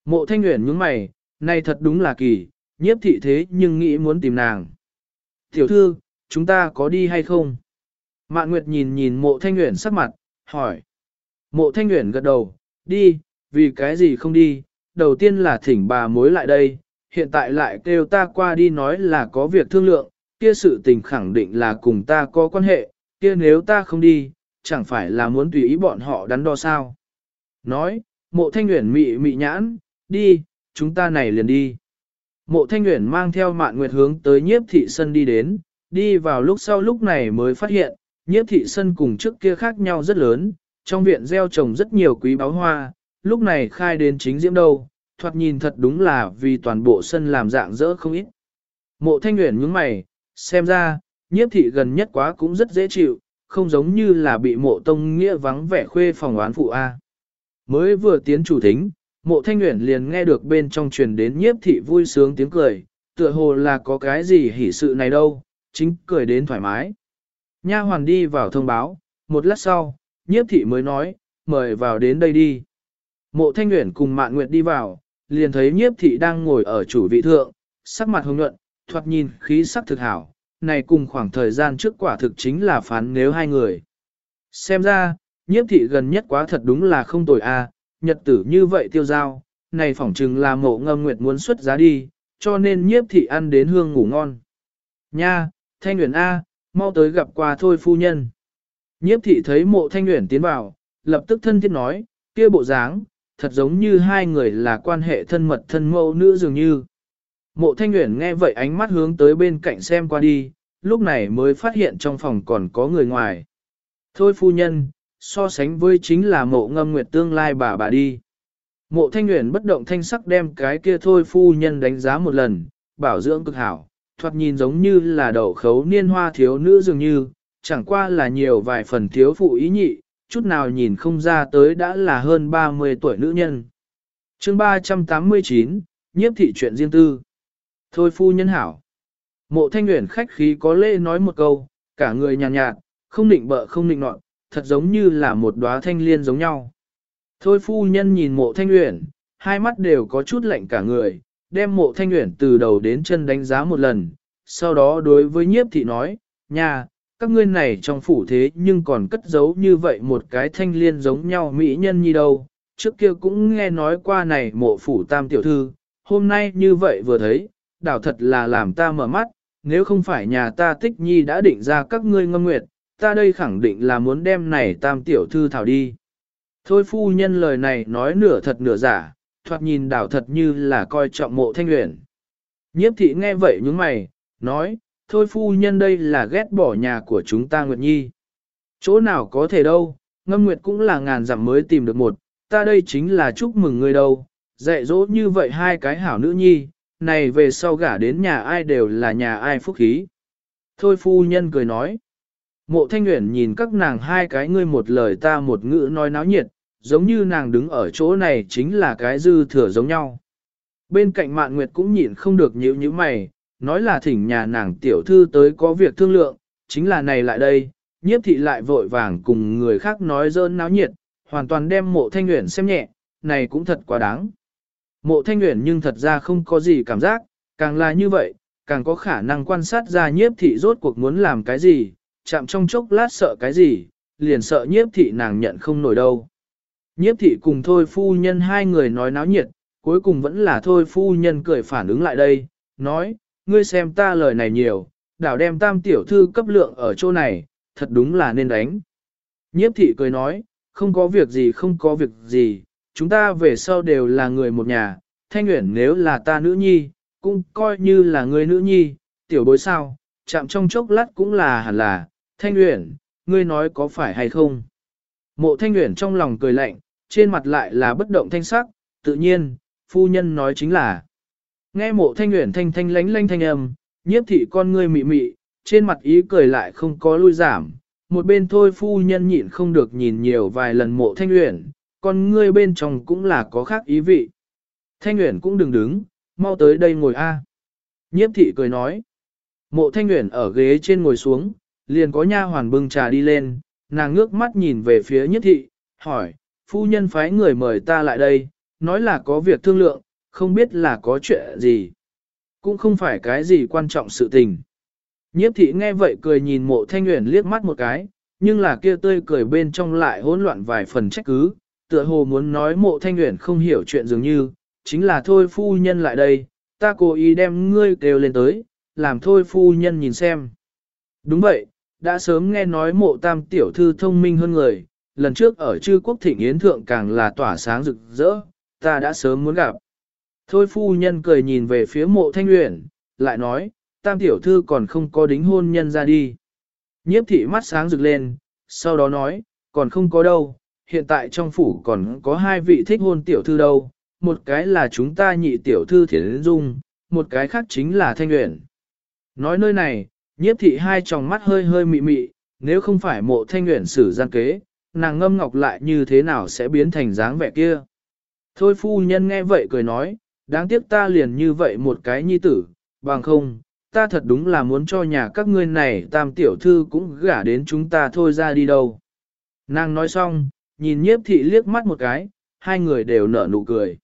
Mộ thanh nguyện nhướng mày, này thật đúng là kỳ, nhiếp thị thế nhưng nghĩ muốn tìm nàng. Tiểu thư, chúng ta có đi hay không? Mạn Nguyệt nhìn nhìn mộ thanh nguyện sắc mặt, hỏi. Mộ thanh nguyện gật đầu, đi, vì cái gì không đi, đầu tiên là thỉnh bà mối lại đây, hiện tại lại kêu ta qua đi nói là có việc thương lượng, kia sự tình khẳng định là cùng ta có quan hệ, kia nếu ta không đi, chẳng phải là muốn tùy ý bọn họ đắn đo sao. Nói, mộ thanh nguyện mị mị nhãn, đi, chúng ta này liền đi. Mộ thanh nguyện mang theo mạn nguyệt hướng tới nhiếp thị sân đi đến, đi vào lúc sau lúc này mới phát hiện, nhiếp thị sân cùng trước kia khác nhau rất lớn, trong viện gieo trồng rất nhiều quý báo hoa, lúc này khai đến chính diễm đâu, thoạt nhìn thật đúng là vì toàn bộ sân làm dạng dỡ không ít. Mộ thanh nguyện nhướng mày, xem ra, nhiếp thị gần nhất quá cũng rất dễ chịu, không giống như là bị mộ tông nghĩa vắng vẻ khuê phòng oán phụ A. Mới vừa tiến chủ thính, mộ thanh nguyện liền nghe được bên trong truyền đến nhiếp thị vui sướng tiếng cười, tựa hồ là có cái gì hỉ sự này đâu, chính cười đến thoải mái. Nha hoàn đi vào thông báo, một lát sau, nhiếp thị mới nói, mời vào đến đây đi. Mộ thanh nguyện cùng mạn nguyệt đi vào, liền thấy nhiếp thị đang ngồi ở chủ vị thượng, sắc mặt hồng nhuận, thoạt nhìn khí sắc thực hảo, này cùng khoảng thời gian trước quả thực chính là phán nếu hai người. Xem ra, nhiếp thị gần nhất quá thật đúng là không tồi a, nhật tử như vậy tiêu giao, này phỏng chừng là mộ ngâm nguyệt muốn xuất giá đi, cho nên nhiếp thị ăn đến hương ngủ ngon. Nha, Thanh Nguyễn A, mau tới gặp qua thôi phu nhân. Nhiếp thị thấy mộ Thanh Nguyễn tiến vào, lập tức thân thiết nói, kia bộ dáng, thật giống như hai người là quan hệ thân mật thân mẫu nữ dường như. Mộ Thanh Uyển nghe vậy ánh mắt hướng tới bên cạnh xem qua đi, lúc này mới phát hiện trong phòng còn có người ngoài. Thôi phu nhân, so sánh với chính là mộ ngâm nguyệt tương lai bà bà đi. Mộ thanh Uyển bất động thanh sắc đem cái kia thôi phu nhân đánh giá một lần, bảo dưỡng cực hảo, thoạt nhìn giống như là đậu khấu niên hoa thiếu nữ dường như, chẳng qua là nhiều vài phần thiếu phụ ý nhị, chút nào nhìn không ra tới đã là hơn 30 tuổi nữ nhân. chương 389, nhiếp thị chuyện riêng tư. Thôi phu nhân hảo. Mộ thanh nguyện khách khí có lễ nói một câu, cả người nhàn nhạt, nhạt, không định bợ không định nọt, thật giống như là một đóa thanh liên giống nhau. Thôi phu nhân nhìn mộ thanh nguyện, hai mắt đều có chút lạnh cả người, đem mộ thanh nguyện từ đầu đến chân đánh giá một lần, sau đó đối với nhiếp thị nói, nhà, các ngươi này trong phủ thế nhưng còn cất giấu như vậy một cái thanh liên giống nhau mỹ nhân như đâu, trước kia cũng nghe nói qua này mộ phủ tam tiểu thư, hôm nay như vậy vừa thấy, đảo thật là làm ta mở mắt, nếu không phải nhà ta tích nhi đã định ra các ngươi ngâm nguyệt, ta đây khẳng định là muốn đem này tam tiểu thư thảo đi. Thôi phu nhân lời này nói nửa thật nửa giả, thoạt nhìn đảo thật như là coi trọng mộ thanh nguyện. Nhiếp thị nghe vậy nhướng mày, nói, thôi phu nhân đây là ghét bỏ nhà của chúng ta Nguyệt Nhi. Chỗ nào có thể đâu, ngâm Nguyệt cũng là ngàn dặm mới tìm được một, ta đây chính là chúc mừng người đâu, dạy dỗ như vậy hai cái hảo nữ nhi, này về sau gả đến nhà ai đều là nhà ai phúc khí. Thôi phu nhân cười nói, mộ thanh nguyện nhìn các nàng hai cái ngươi một lời ta một ngữ nói náo nhiệt, giống như nàng đứng ở chỗ này chính là cái dư thừa giống nhau. Bên cạnh mạn nguyệt cũng nhịn không được nhíu như mày, nói là thỉnh nhà nàng tiểu thư tới có việc thương lượng, chính là này lại đây, nhiếp thị lại vội vàng cùng người khác nói dơn náo nhiệt, hoàn toàn đem mộ thanh nguyện xem nhẹ, này cũng thật quá đáng. Mộ thanh nguyện nhưng thật ra không có gì cảm giác, càng là như vậy, càng có khả năng quan sát ra nhiếp thị rốt cuộc muốn làm cái gì, chạm trong chốc lát sợ cái gì, liền sợ nhiếp thị nàng nhận không nổi đâu. Nhiếp thị cùng thôi phu nhân hai người nói náo nhiệt, cuối cùng vẫn là thôi phu nhân cười phản ứng lại đây, nói, ngươi xem ta lời này nhiều, đảo đem tam tiểu thư cấp lượng ở chỗ này, thật đúng là nên đánh. Nhiếp thị cười nói, không có việc gì không có việc gì, chúng ta về sau đều là người một nhà, thanh nguyện nếu là ta nữ nhi, cũng coi như là người nữ nhi, tiểu bối sao, chạm trong chốc lát cũng là hẳn là, thanh nguyện, ngươi nói có phải hay không. Mộ thanh nguyện trong lòng cười lạnh, trên mặt lại là bất động thanh sắc, tự nhiên, phu nhân nói chính là. Nghe mộ thanh nguyện thanh thanh lánh lánh thanh âm, nhiếp thị con ngươi mị mị, trên mặt ý cười lại không có lui giảm. Một bên thôi phu nhân nhịn không được nhìn nhiều vài lần mộ thanh nguyện, con ngươi bên trong cũng là có khác ý vị. Thanh nguyện cũng đừng đứng, mau tới đây ngồi a. Nhiếp thị cười nói. Mộ thanh nguyện ở ghế trên ngồi xuống, liền có nha hoàn bưng trà đi lên, nàng ngước mắt nhìn về phía nhiếp thị, hỏi, phu nhân phái người mời ta lại đây, nói là có việc thương lượng, không biết là có chuyện gì. Cũng không phải cái gì quan trọng sự tình. Nhiếp thị nghe vậy cười nhìn mộ thanh nguyện liếc mắt một cái, nhưng là kia tươi cười bên trong lại hỗn loạn vài phần trách cứ, tựa hồ muốn nói mộ thanh nguyện không hiểu chuyện dường như, chính là thôi phu nhân lại đây, ta cố ý đem ngươi kêu lên tới, làm thôi phu nhân nhìn xem. Đúng vậy, đã sớm nghe nói mộ tam tiểu thư thông minh hơn người, lần trước ở chư quốc thịnh yến thượng càng là tỏa sáng rực rỡ, ta đã sớm muốn gặp. Thôi phu nhân cười nhìn về phía mộ thanh uyển, lại nói, tam tiểu thư còn không có đính hôn nhân ra đi. Nhiếp thị mắt sáng rực lên, sau đó nói, còn không có đâu, hiện tại trong phủ còn có hai vị thích hôn tiểu thư đâu, một cái là chúng ta nhị tiểu thư thiền dung, một cái khác chính là thanh uyển. Nói nơi này, nhiếp thị hai tròng mắt hơi hơi mị mị, nếu không phải mộ thanh uyển xử gian kế, nàng ngâm ngọc lại như thế nào sẽ biến thành dáng vẻ kia. Thôi phu nhân nghe vậy cười nói, đáng tiếc ta liền như vậy một cái nhi tử, bằng không, ta thật đúng là muốn cho nhà các ngươi này tam tiểu thư cũng gả đến chúng ta thôi ra đi đâu. Nàng nói xong, nhìn nhiếp thị liếc mắt một cái, hai người đều nở nụ cười.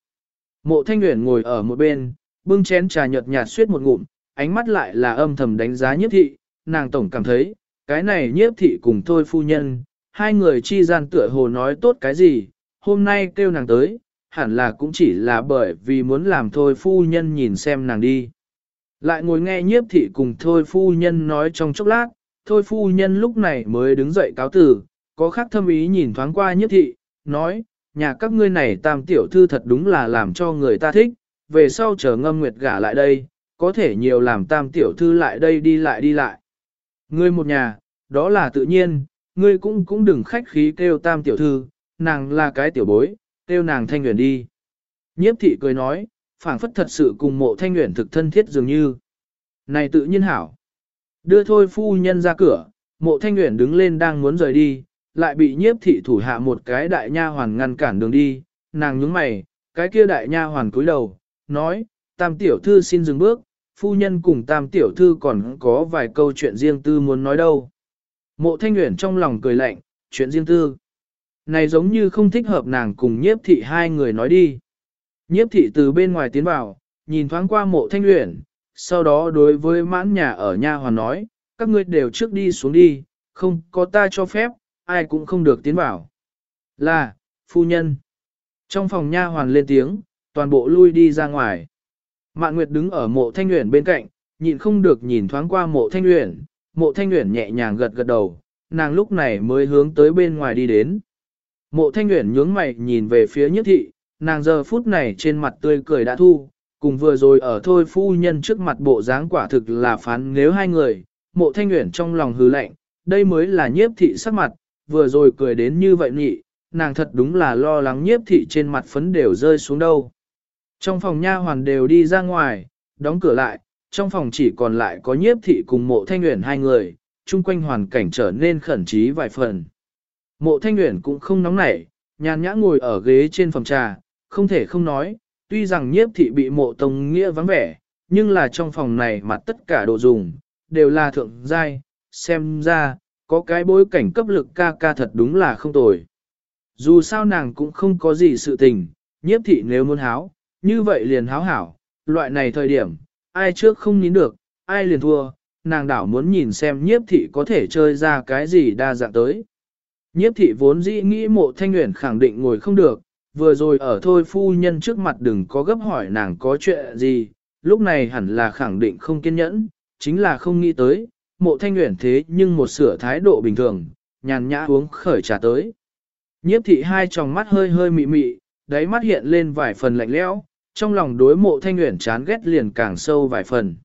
Mộ thanh nguyện ngồi ở một bên, bưng chén trà nhợt nhạt suýt một ngụm, ánh mắt lại là âm thầm đánh giá nhiếp thị, nàng tổng cảm thấy, cái này nhiếp thị cùng thôi phu nhân, hai người chi gian tựa hồ nói tốt cái gì, hôm nay kêu nàng tới, hẳn là cũng chỉ là bởi vì muốn làm thôi phu nhân nhìn xem nàng đi. Lại ngồi nghe nhiếp thị cùng thôi phu nhân nói trong chốc lát, thôi phu nhân lúc này mới đứng dậy cáo tử, có khác thâm ý nhìn thoáng qua nhiếp thị, nói, nhà các ngươi này tam tiểu thư thật đúng là làm cho người ta thích, về sau chờ ngâm nguyệt gả lại đây, có thể nhiều làm tam tiểu thư lại đây đi lại đi lại. Ngươi một nhà, đó là tự nhiên, ngươi cũng cũng đừng khách khí kêu tam tiểu thư, nàng là cái tiểu bối, kêu nàng thanh nguyện đi. Nhiếp thị cười nói, phảng phất thật sự cùng mộ thanh nguyện thực thân thiết dường như. Này tự nhiên hảo. Đưa thôi phu nhân ra cửa, mộ thanh nguyện đứng lên đang muốn rời đi, lại bị nhiếp thị thủ hạ một cái đại nha hoàn ngăn cản đường đi, nàng nhướng mày, cái kia đại nha hoàn cúi đầu, nói, tam tiểu thư xin dừng bước, phu nhân cùng tam tiểu thư còn có vài câu chuyện riêng tư muốn nói đâu. Mộ thanh nguyện trong lòng cười lạnh, chuyện riêng tư. Này giống như không thích hợp nàng cùng nhiếp thị hai người nói đi. Nhiếp thị từ bên ngoài tiến vào, nhìn thoáng qua mộ thanh luyện, sau đó đối với mãn nhà ở nha hoàn nói, các ngươi đều trước đi xuống đi, không có ta cho phép, ai cũng không được tiến vào. Là, phu nhân. Trong phòng nha hoàn lên tiếng, toàn bộ lui đi ra ngoài. Mạn Nguyệt đứng ở mộ thanh luyện bên cạnh, nhịn không được nhìn thoáng qua mộ thanh luyện, mộ thanh luyện nhẹ nhàng gật gật đầu, nàng lúc này mới hướng tới bên ngoài đi đến. Mộ thanh nguyện nhướng mày nhìn về phía nhất thị, nàng giờ phút này trên mặt tươi cười đã thu, cùng vừa rồi ở thôi phu nhân trước mặt bộ dáng quả thực là phán nếu hai người, mộ thanh nguyện trong lòng hứ lạnh, đây mới là nhiếp thị sắc mặt, vừa rồi cười đến như vậy nhị, nàng thật đúng là lo lắng nhiếp thị trên mặt phấn đều rơi xuống đâu. Trong phòng nha hoàn đều đi ra ngoài, đóng cửa lại, trong phòng chỉ còn lại có nhiếp thị cùng mộ thanh nguyện hai người, chung quanh hoàn cảnh trở nên khẩn trí vài phần. Mộ thanh Uyển cũng không nóng nảy, nhàn nhã ngồi ở ghế trên phòng trà, không thể không nói, tuy rằng nhiếp thị bị mộ tông nghĩa vắng vẻ, nhưng là trong phòng này mặt tất cả đồ dùng, đều là thượng giai, xem ra, có cái bối cảnh cấp lực ca ca thật đúng là không tồi. Dù sao nàng cũng không có gì sự tình, nhiếp thị nếu muốn háo, như vậy liền háo hảo, loại này thời điểm, ai trước không nín được, ai liền thua, nàng đảo muốn nhìn xem nhiếp thị có thể chơi ra cái gì đa dạng tới. Nhiếp thị vốn dĩ nghĩ mộ thanh nguyện khẳng định ngồi không được, vừa rồi ở thôi phu nhân trước mặt đừng có gấp hỏi nàng có chuyện gì, lúc này hẳn là khẳng định không kiên nhẫn, chính là không nghĩ tới, mộ thanh nguyện thế nhưng một sửa thái độ bình thường, nhàn nhã uống khởi trà tới. Nhiếp thị hai tròng mắt hơi hơi mị mị, đáy mắt hiện lên vài phần lạnh lẽo, trong lòng đối mộ thanh nguyện chán ghét liền càng sâu vài phần.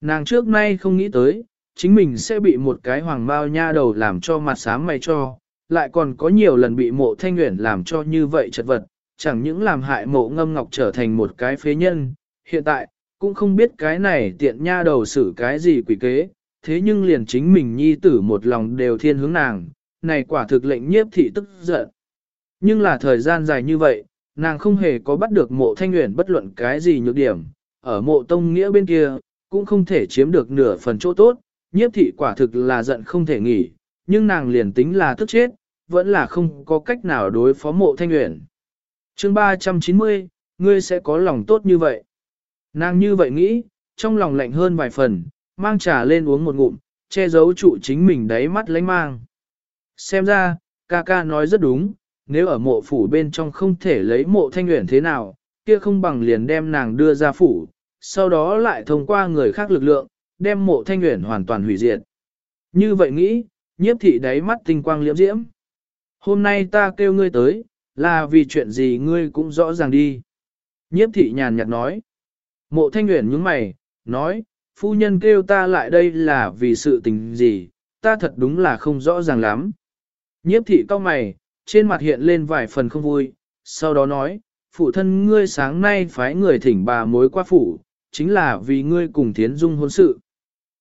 Nàng trước nay không nghĩ tới, chính mình sẽ bị một cái hoàng bao nha đầu làm cho mặt sám mày cho, lại còn có nhiều lần bị mộ thanh nguyện làm cho như vậy chật vật, chẳng những làm hại mộ ngâm ngọc trở thành một cái phế nhân, hiện tại, cũng không biết cái này tiện nha đầu xử cái gì quỷ kế, thế nhưng liền chính mình nhi tử một lòng đều thiên hướng nàng, này quả thực lệnh nhiếp thị tức giận. Nhưng là thời gian dài như vậy, nàng không hề có bắt được mộ thanh nguyện bất luận cái gì nhược điểm, ở mộ tông nghĩa bên kia, cũng không thể chiếm được nửa phần chỗ tốt, nhiếp thị quả thực là giận không thể nghỉ, nhưng nàng liền tính là tức chết, vẫn là không có cách nào đối phó mộ thanh nguyện. chương 390, ngươi sẽ có lòng tốt như vậy. Nàng như vậy nghĩ, trong lòng lạnh hơn vài phần, mang trà lên uống một ngụm, che giấu trụ chính mình đáy mắt lánh mang. Xem ra, ca ca nói rất đúng, nếu ở mộ phủ bên trong không thể lấy mộ thanh nguyện thế nào, kia không bằng liền đem nàng đưa ra phủ, sau đó lại thông qua người khác lực lượng, đem mộ thanh nguyện hoàn toàn hủy diệt. Như vậy nghĩ, nhiếp thị đáy mắt tinh quang liễm diễm. Hôm nay ta kêu ngươi tới, là vì chuyện gì ngươi cũng rõ ràng đi. Nhiếp thị nhàn nhạt nói. Mộ thanh nguyện nhướng mày, nói, phu nhân kêu ta lại đây là vì sự tình gì, ta thật đúng là không rõ ràng lắm. Nhiếp thị cao mày, trên mặt hiện lên vài phần không vui, sau đó nói, phụ thân ngươi sáng nay phái người thỉnh bà mối qua phủ, chính là vì ngươi cùng Thiến Dung hôn sự.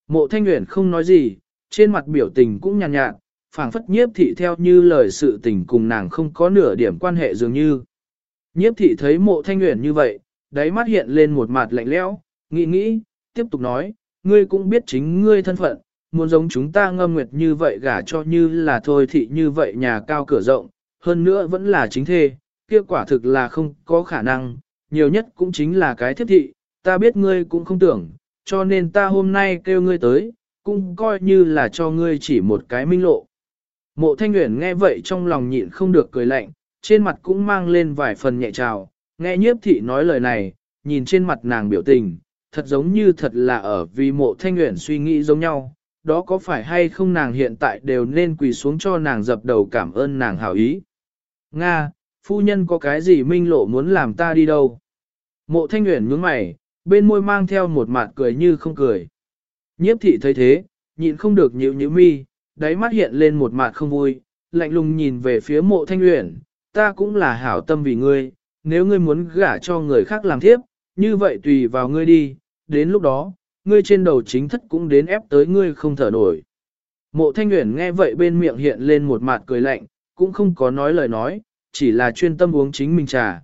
Mộ Thanh Nguyễn không nói gì, trên mặt biểu tình cũng nhàn nhạt, nhạt phảng phất nhiếp thị theo như lời sự tình cùng nàng không có nửa điểm quan hệ dường như. Nhiếp thị thấy mộ Thanh nguyện như vậy, đáy mắt hiện lên một mặt lạnh lẽo, nghĩ nghĩ, tiếp tục nói, ngươi cũng biết chính ngươi thân phận, muốn giống chúng ta ngâm nguyệt như vậy gả cho như là thôi thị như vậy nhà cao cửa rộng, hơn nữa vẫn là chính thê, kia quả thực là không có khả năng, nhiều nhất cũng chính là cái thiếp thị, ta biết ngươi cũng không tưởng, cho nên ta hôm nay kêu ngươi tới, cũng coi như là cho ngươi chỉ một cái minh lộ. Mộ thanh nguyện nghe vậy trong lòng nhịn không được cười lạnh, trên mặt cũng mang lên vài phần nhẹ trào, nghe nhiếp thị nói lời này, nhìn trên mặt nàng biểu tình, thật giống như thật là ở vì mộ thanh nguyện suy nghĩ giống nhau, đó có phải hay không nàng hiện tại đều nên quỳ xuống cho nàng dập đầu cảm ơn nàng hảo ý. Nga, phu nhân có cái gì minh lộ muốn làm ta đi đâu? Mộ thanh nguyện nhướng mày, bên môi mang theo một mặt cười như không cười. Nhiếp thị thấy thế, nhịn không được nhíu nhíu mi, đáy mắt hiện lên một mặt không vui, lạnh lùng nhìn về phía mộ thanh Uyển. ta cũng là hảo tâm vì ngươi, nếu ngươi muốn gả cho người khác làm thiếp, như vậy tùy vào ngươi đi, đến lúc đó, ngươi trên đầu chính thất cũng đến ép tới ngươi không thở nổi. Mộ thanh Uyển nghe vậy bên miệng hiện lên một mặt cười lạnh, cũng không có nói lời nói, chỉ là chuyên tâm uống chính mình trà.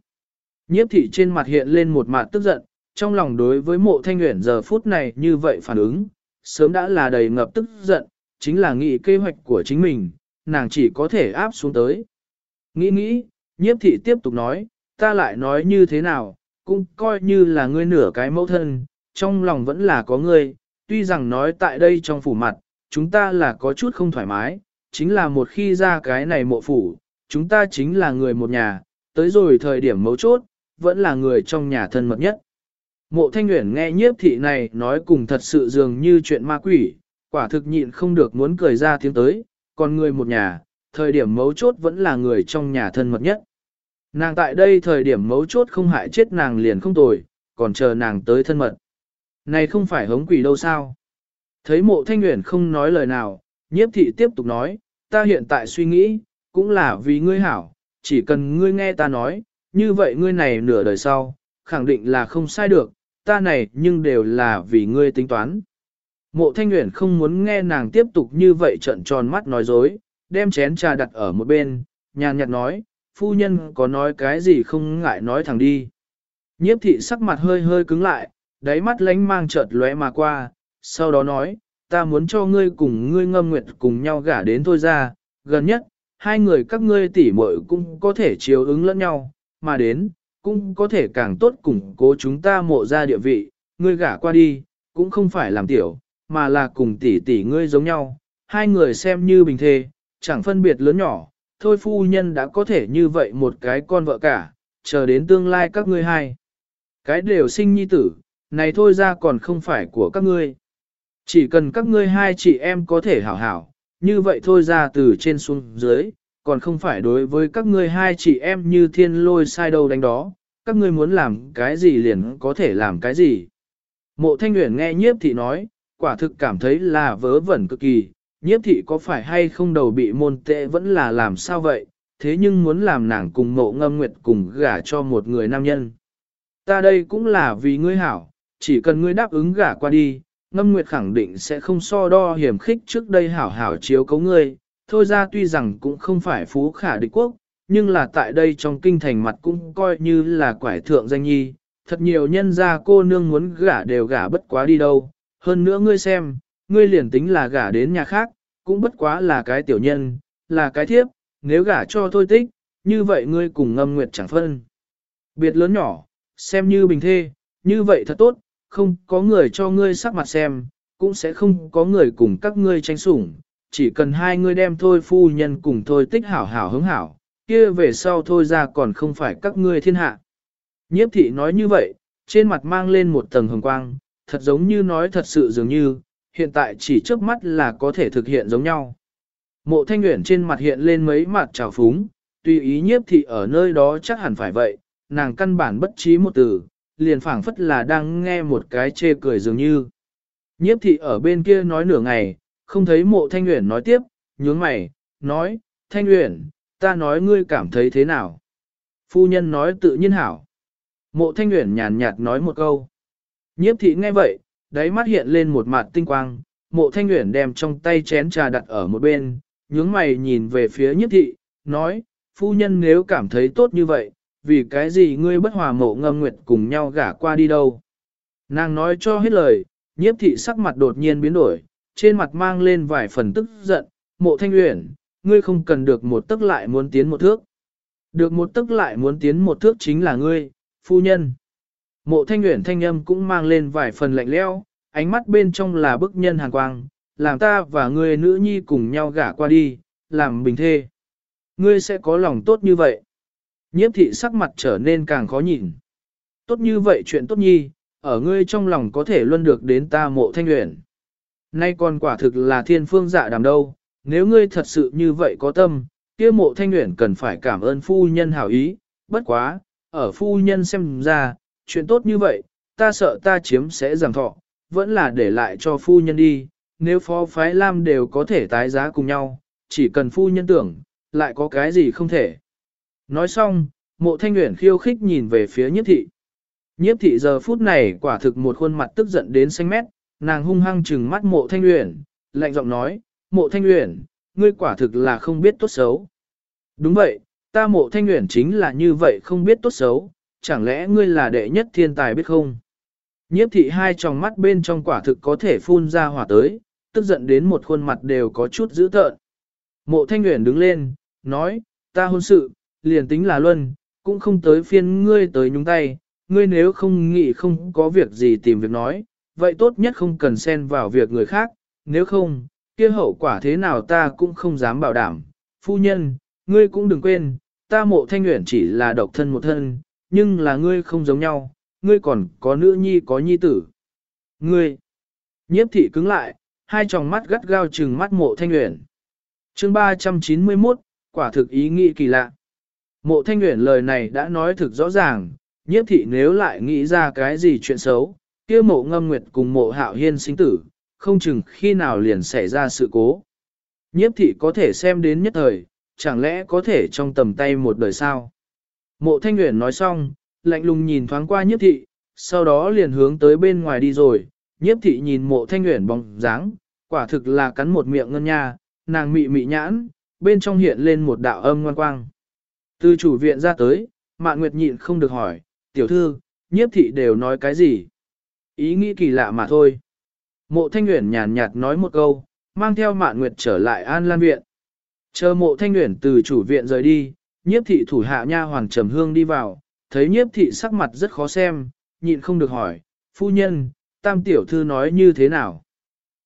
Nhiếp thị trên mặt hiện lên một mặt tức giận, trong lòng đối với mộ thanh Uyển giờ phút này như vậy phản ứng, sớm đã là đầy ngập tức giận, chính là nghĩ kế hoạch của chính mình, nàng chỉ có thể áp xuống tới. Nghĩ nghĩ, nhiếp thị tiếp tục nói, ta lại nói như thế nào, cũng coi như là ngươi nửa cái mẫu thân, trong lòng vẫn là có ngươi, tuy rằng nói tại đây trong phủ mặt, chúng ta là có chút không thoải mái, chính là một khi ra cái này mộ phủ, chúng ta chính là người một nhà, tới rồi thời điểm mấu chốt, vẫn là người trong nhà thân mật nhất. Mộ thanh Uyển nghe nhiếp thị này nói cùng thật sự dường như chuyện ma quỷ, quả thực nhịn không được muốn cười ra tiếng tới, còn người một nhà, thời điểm mấu chốt vẫn là người trong nhà thân mật nhất. Nàng tại đây thời điểm mấu chốt không hại chết nàng liền không tồi, còn chờ nàng tới thân mật. Này không phải hống quỷ đâu sao? Thấy mộ thanh nguyện không nói lời nào, nhiếp thị tiếp tục nói, ta hiện tại suy nghĩ, cũng là vì ngươi hảo, chỉ cần ngươi nghe ta nói, như vậy ngươi này nửa đời sau, khẳng định là không sai được, ta này nhưng đều là vì ngươi tính toán. Mộ thanh nguyện không muốn nghe nàng tiếp tục như vậy trận tròn mắt nói dối, đem chén trà đặt ở một bên, nhàn nhạt nói, phu nhân có nói cái gì không ngại nói thẳng đi. Nhiếp thị sắc mặt hơi hơi cứng lại, đáy mắt lánh mang chợt lóe mà qua, sau đó nói, ta muốn cho ngươi cùng ngươi ngâm nguyệt cùng nhau gả đến thôi ra, gần nhất, hai người các ngươi tỉ muội cũng có thể chiếu ứng lẫn nhau, mà đến, cũng có thể càng tốt củng cố chúng ta mộ ra địa vị, ngươi gả qua đi, cũng không phải làm tiểu, mà là cùng tỷ tỷ ngươi giống nhau, hai người xem như bình thê, chẳng phân biệt lớn nhỏ, thôi phu nhân đã có thể như vậy một cái con vợ cả, chờ đến tương lai các ngươi hai. Cái đều sinh nhi tử, này thôi ra còn không phải của các ngươi. Chỉ cần các ngươi hai chị em có thể hảo hảo, như vậy thôi ra từ trên xuống dưới, còn không phải đối với các ngươi hai chị em như thiên lôi sai đâu đánh đó, các ngươi muốn làm cái gì liền có thể làm cái gì. Mộ thanh nguyện nghe nhiếp thị nói, quả thực cảm thấy là vớ vẩn cực kỳ, nhiếp thị có phải hay không đầu bị môn tệ vẫn là làm sao vậy, thế nhưng muốn làm nàng cùng mộ ngâm nguyệt cùng gả cho một người nam nhân. Ta đây cũng là vì ngươi hảo, chỉ cần ngươi đáp ứng gả qua đi, ngâm nguyệt khẳng định sẽ không so đo hiểm khích trước đây hảo hảo chiếu cấu ngươi, thôi ra tuy rằng cũng không phải phú khả địch quốc, nhưng là tại đây trong kinh thành mặt cũng coi như là quải thượng danh nhi, thật nhiều nhân gia cô nương muốn gả đều gả bất quá đi đâu, hơn nữa ngươi xem, ngươi liền tính là gả đến nhà khác, cũng bất quá là cái tiểu nhân, là cái thiếp, nếu gả cho thôi tích, như vậy ngươi cùng ngâm nguyệt chẳng phân. Biệt lớn nhỏ, xem như bình thê, như vậy thật tốt, không có người cho ngươi sắc mặt xem, cũng sẽ không có người cùng các ngươi tranh sủng, chỉ cần hai ngươi đem thôi phu nhân cùng thôi tích hảo hảo hứng hảo, kia về sau thôi ra còn không phải các ngươi thiên hạ. Nhiếp thị nói như vậy, trên mặt mang lên một tầng hồng quang, thật giống như nói thật sự dường như, hiện tại chỉ trước mắt là có thể thực hiện giống nhau. Mộ thanh nguyện trên mặt hiện lên mấy mặt trào phúng, tùy ý nhiếp thị ở nơi đó chắc hẳn phải vậy, nàng căn bản bất trí một từ, liền phảng phất là đang nghe một cái chê cười dường như. Nhiếp thị ở bên kia nói nửa ngày, không thấy mộ thanh uyển nói tiếp, nhướng mày, nói, thanh uyển, ta nói ngươi cảm thấy thế nào? Phu nhân nói tự nhiên hảo. Mộ thanh uyển nhàn nhạt nói một câu. Nhiếp thị nghe vậy, đáy mắt hiện lên một mặt tinh quang, mộ thanh uyển đem trong tay chén trà đặt ở một bên, nhướng mày nhìn về phía nhiếp thị, nói, phu nhân nếu cảm thấy tốt như vậy, vì cái gì ngươi bất hòa mộ ngâm nguyệt cùng nhau gả qua đi đâu. Nàng nói cho hết lời, nhiếp thị sắc mặt đột nhiên biến đổi, trên mặt mang lên vài phần tức giận, mộ thanh uyển, ngươi không cần được một tức lại muốn tiến một thước. Được một tức lại muốn tiến một thước chính là ngươi, phu nhân. Mộ thanh uyển thanh âm cũng mang lên vài phần lạnh leo, ánh mắt bên trong là bức nhân hàn quang, làm ta và ngươi nữ nhi cùng nhau gả qua đi, làm bình thê. Ngươi sẽ có lòng tốt như vậy. Nhiếp thị sắc mặt trở nên càng khó nhìn. Tốt như vậy chuyện tốt nhi, ở ngươi trong lòng có thể luôn được đến ta mộ thanh uyển. Nay còn quả thực là thiên phương dạ đàm đâu, nếu ngươi thật sự như vậy có tâm, kia mộ thanh nguyện cần phải cảm ơn phu nhân hảo ý, bất quá, ở phu nhân xem ra, chuyện tốt như vậy, ta sợ ta chiếm sẽ giảm thọ, vẫn là để lại cho phu nhân đi, nếu phó phái lam đều có thể tái giá cùng nhau, chỉ cần phu nhân tưởng, lại có cái gì không thể. Nói xong, mộ thanh nguyện khiêu khích nhìn về phía nhiếp thị. Nhiếp thị giờ phút này quả thực một khuôn mặt tức giận đến xanh mét, nàng hung hăng trừng mắt mộ thanh uyển lạnh giọng nói, mộ thanh uyển ngươi quả thực là không biết tốt xấu. Đúng vậy, ta mộ thanh uyển chính là như vậy không biết tốt xấu, chẳng lẽ ngươi là đệ nhất thiên tài biết không? Nhiếp thị hai tròng mắt bên trong quả thực có thể phun ra hỏa tới, tức giận đến một khuôn mặt đều có chút dữ tợn. Mộ thanh uyển đứng lên, nói, ta hôn sự, liền tính là luân, cũng không tới phiên ngươi tới nhúng tay, ngươi nếu không nghĩ không có việc gì tìm việc nói, vậy tốt nhất không cần xen vào việc người khác, nếu không, kia hậu quả thế nào ta cũng không dám bảo đảm. Phu nhân, ngươi cũng đừng quên, ta mộ thanh nguyện chỉ là độc thân một thân, nhưng là ngươi không giống nhau, ngươi còn có nữ nhi có nhi tử. Ngươi, nhiếp thị cứng lại, hai tròng mắt gắt gao trừng mắt mộ thanh nguyện. chương 391, quả thực ý nghĩ kỳ lạ. Mộ thanh nguyện lời này đã nói thực rõ ràng, nhiếp thị nếu lại nghĩ ra cái gì chuyện xấu, kia mộ ngâm nguyệt cùng mộ hạo hiên sinh tử, không chừng khi nào liền xảy ra sự cố. Nhiếp thị có thể xem đến nhất thời, chẳng lẽ có thể trong tầm tay một đời sao? Mộ thanh nguyện nói xong, lạnh lùng nhìn thoáng qua nhiếp thị, sau đó liền hướng tới bên ngoài đi rồi, nhiếp thị nhìn mộ thanh nguyện bóng dáng, quả thực là cắn một miệng ngân nha, nàng mị mị nhãn, bên trong hiện lên một đạo âm ngoan quang. Từ chủ viện ra tới, mạn nguyệt nhịn không được hỏi, tiểu thư, nhiếp thị đều nói cái gì? Ý nghĩ kỳ lạ mà thôi. Mộ thanh nguyện nhàn nhạt nói một câu, mang theo mạn nguyệt trở lại an lan viện. Chờ mộ thanh nguyện từ chủ viện rời đi, nhiếp thị thủ hạ nha hoàng trầm hương đi vào, thấy nhiếp thị sắc mặt rất khó xem, nhịn không được hỏi, phu nhân, tam tiểu thư nói như thế nào?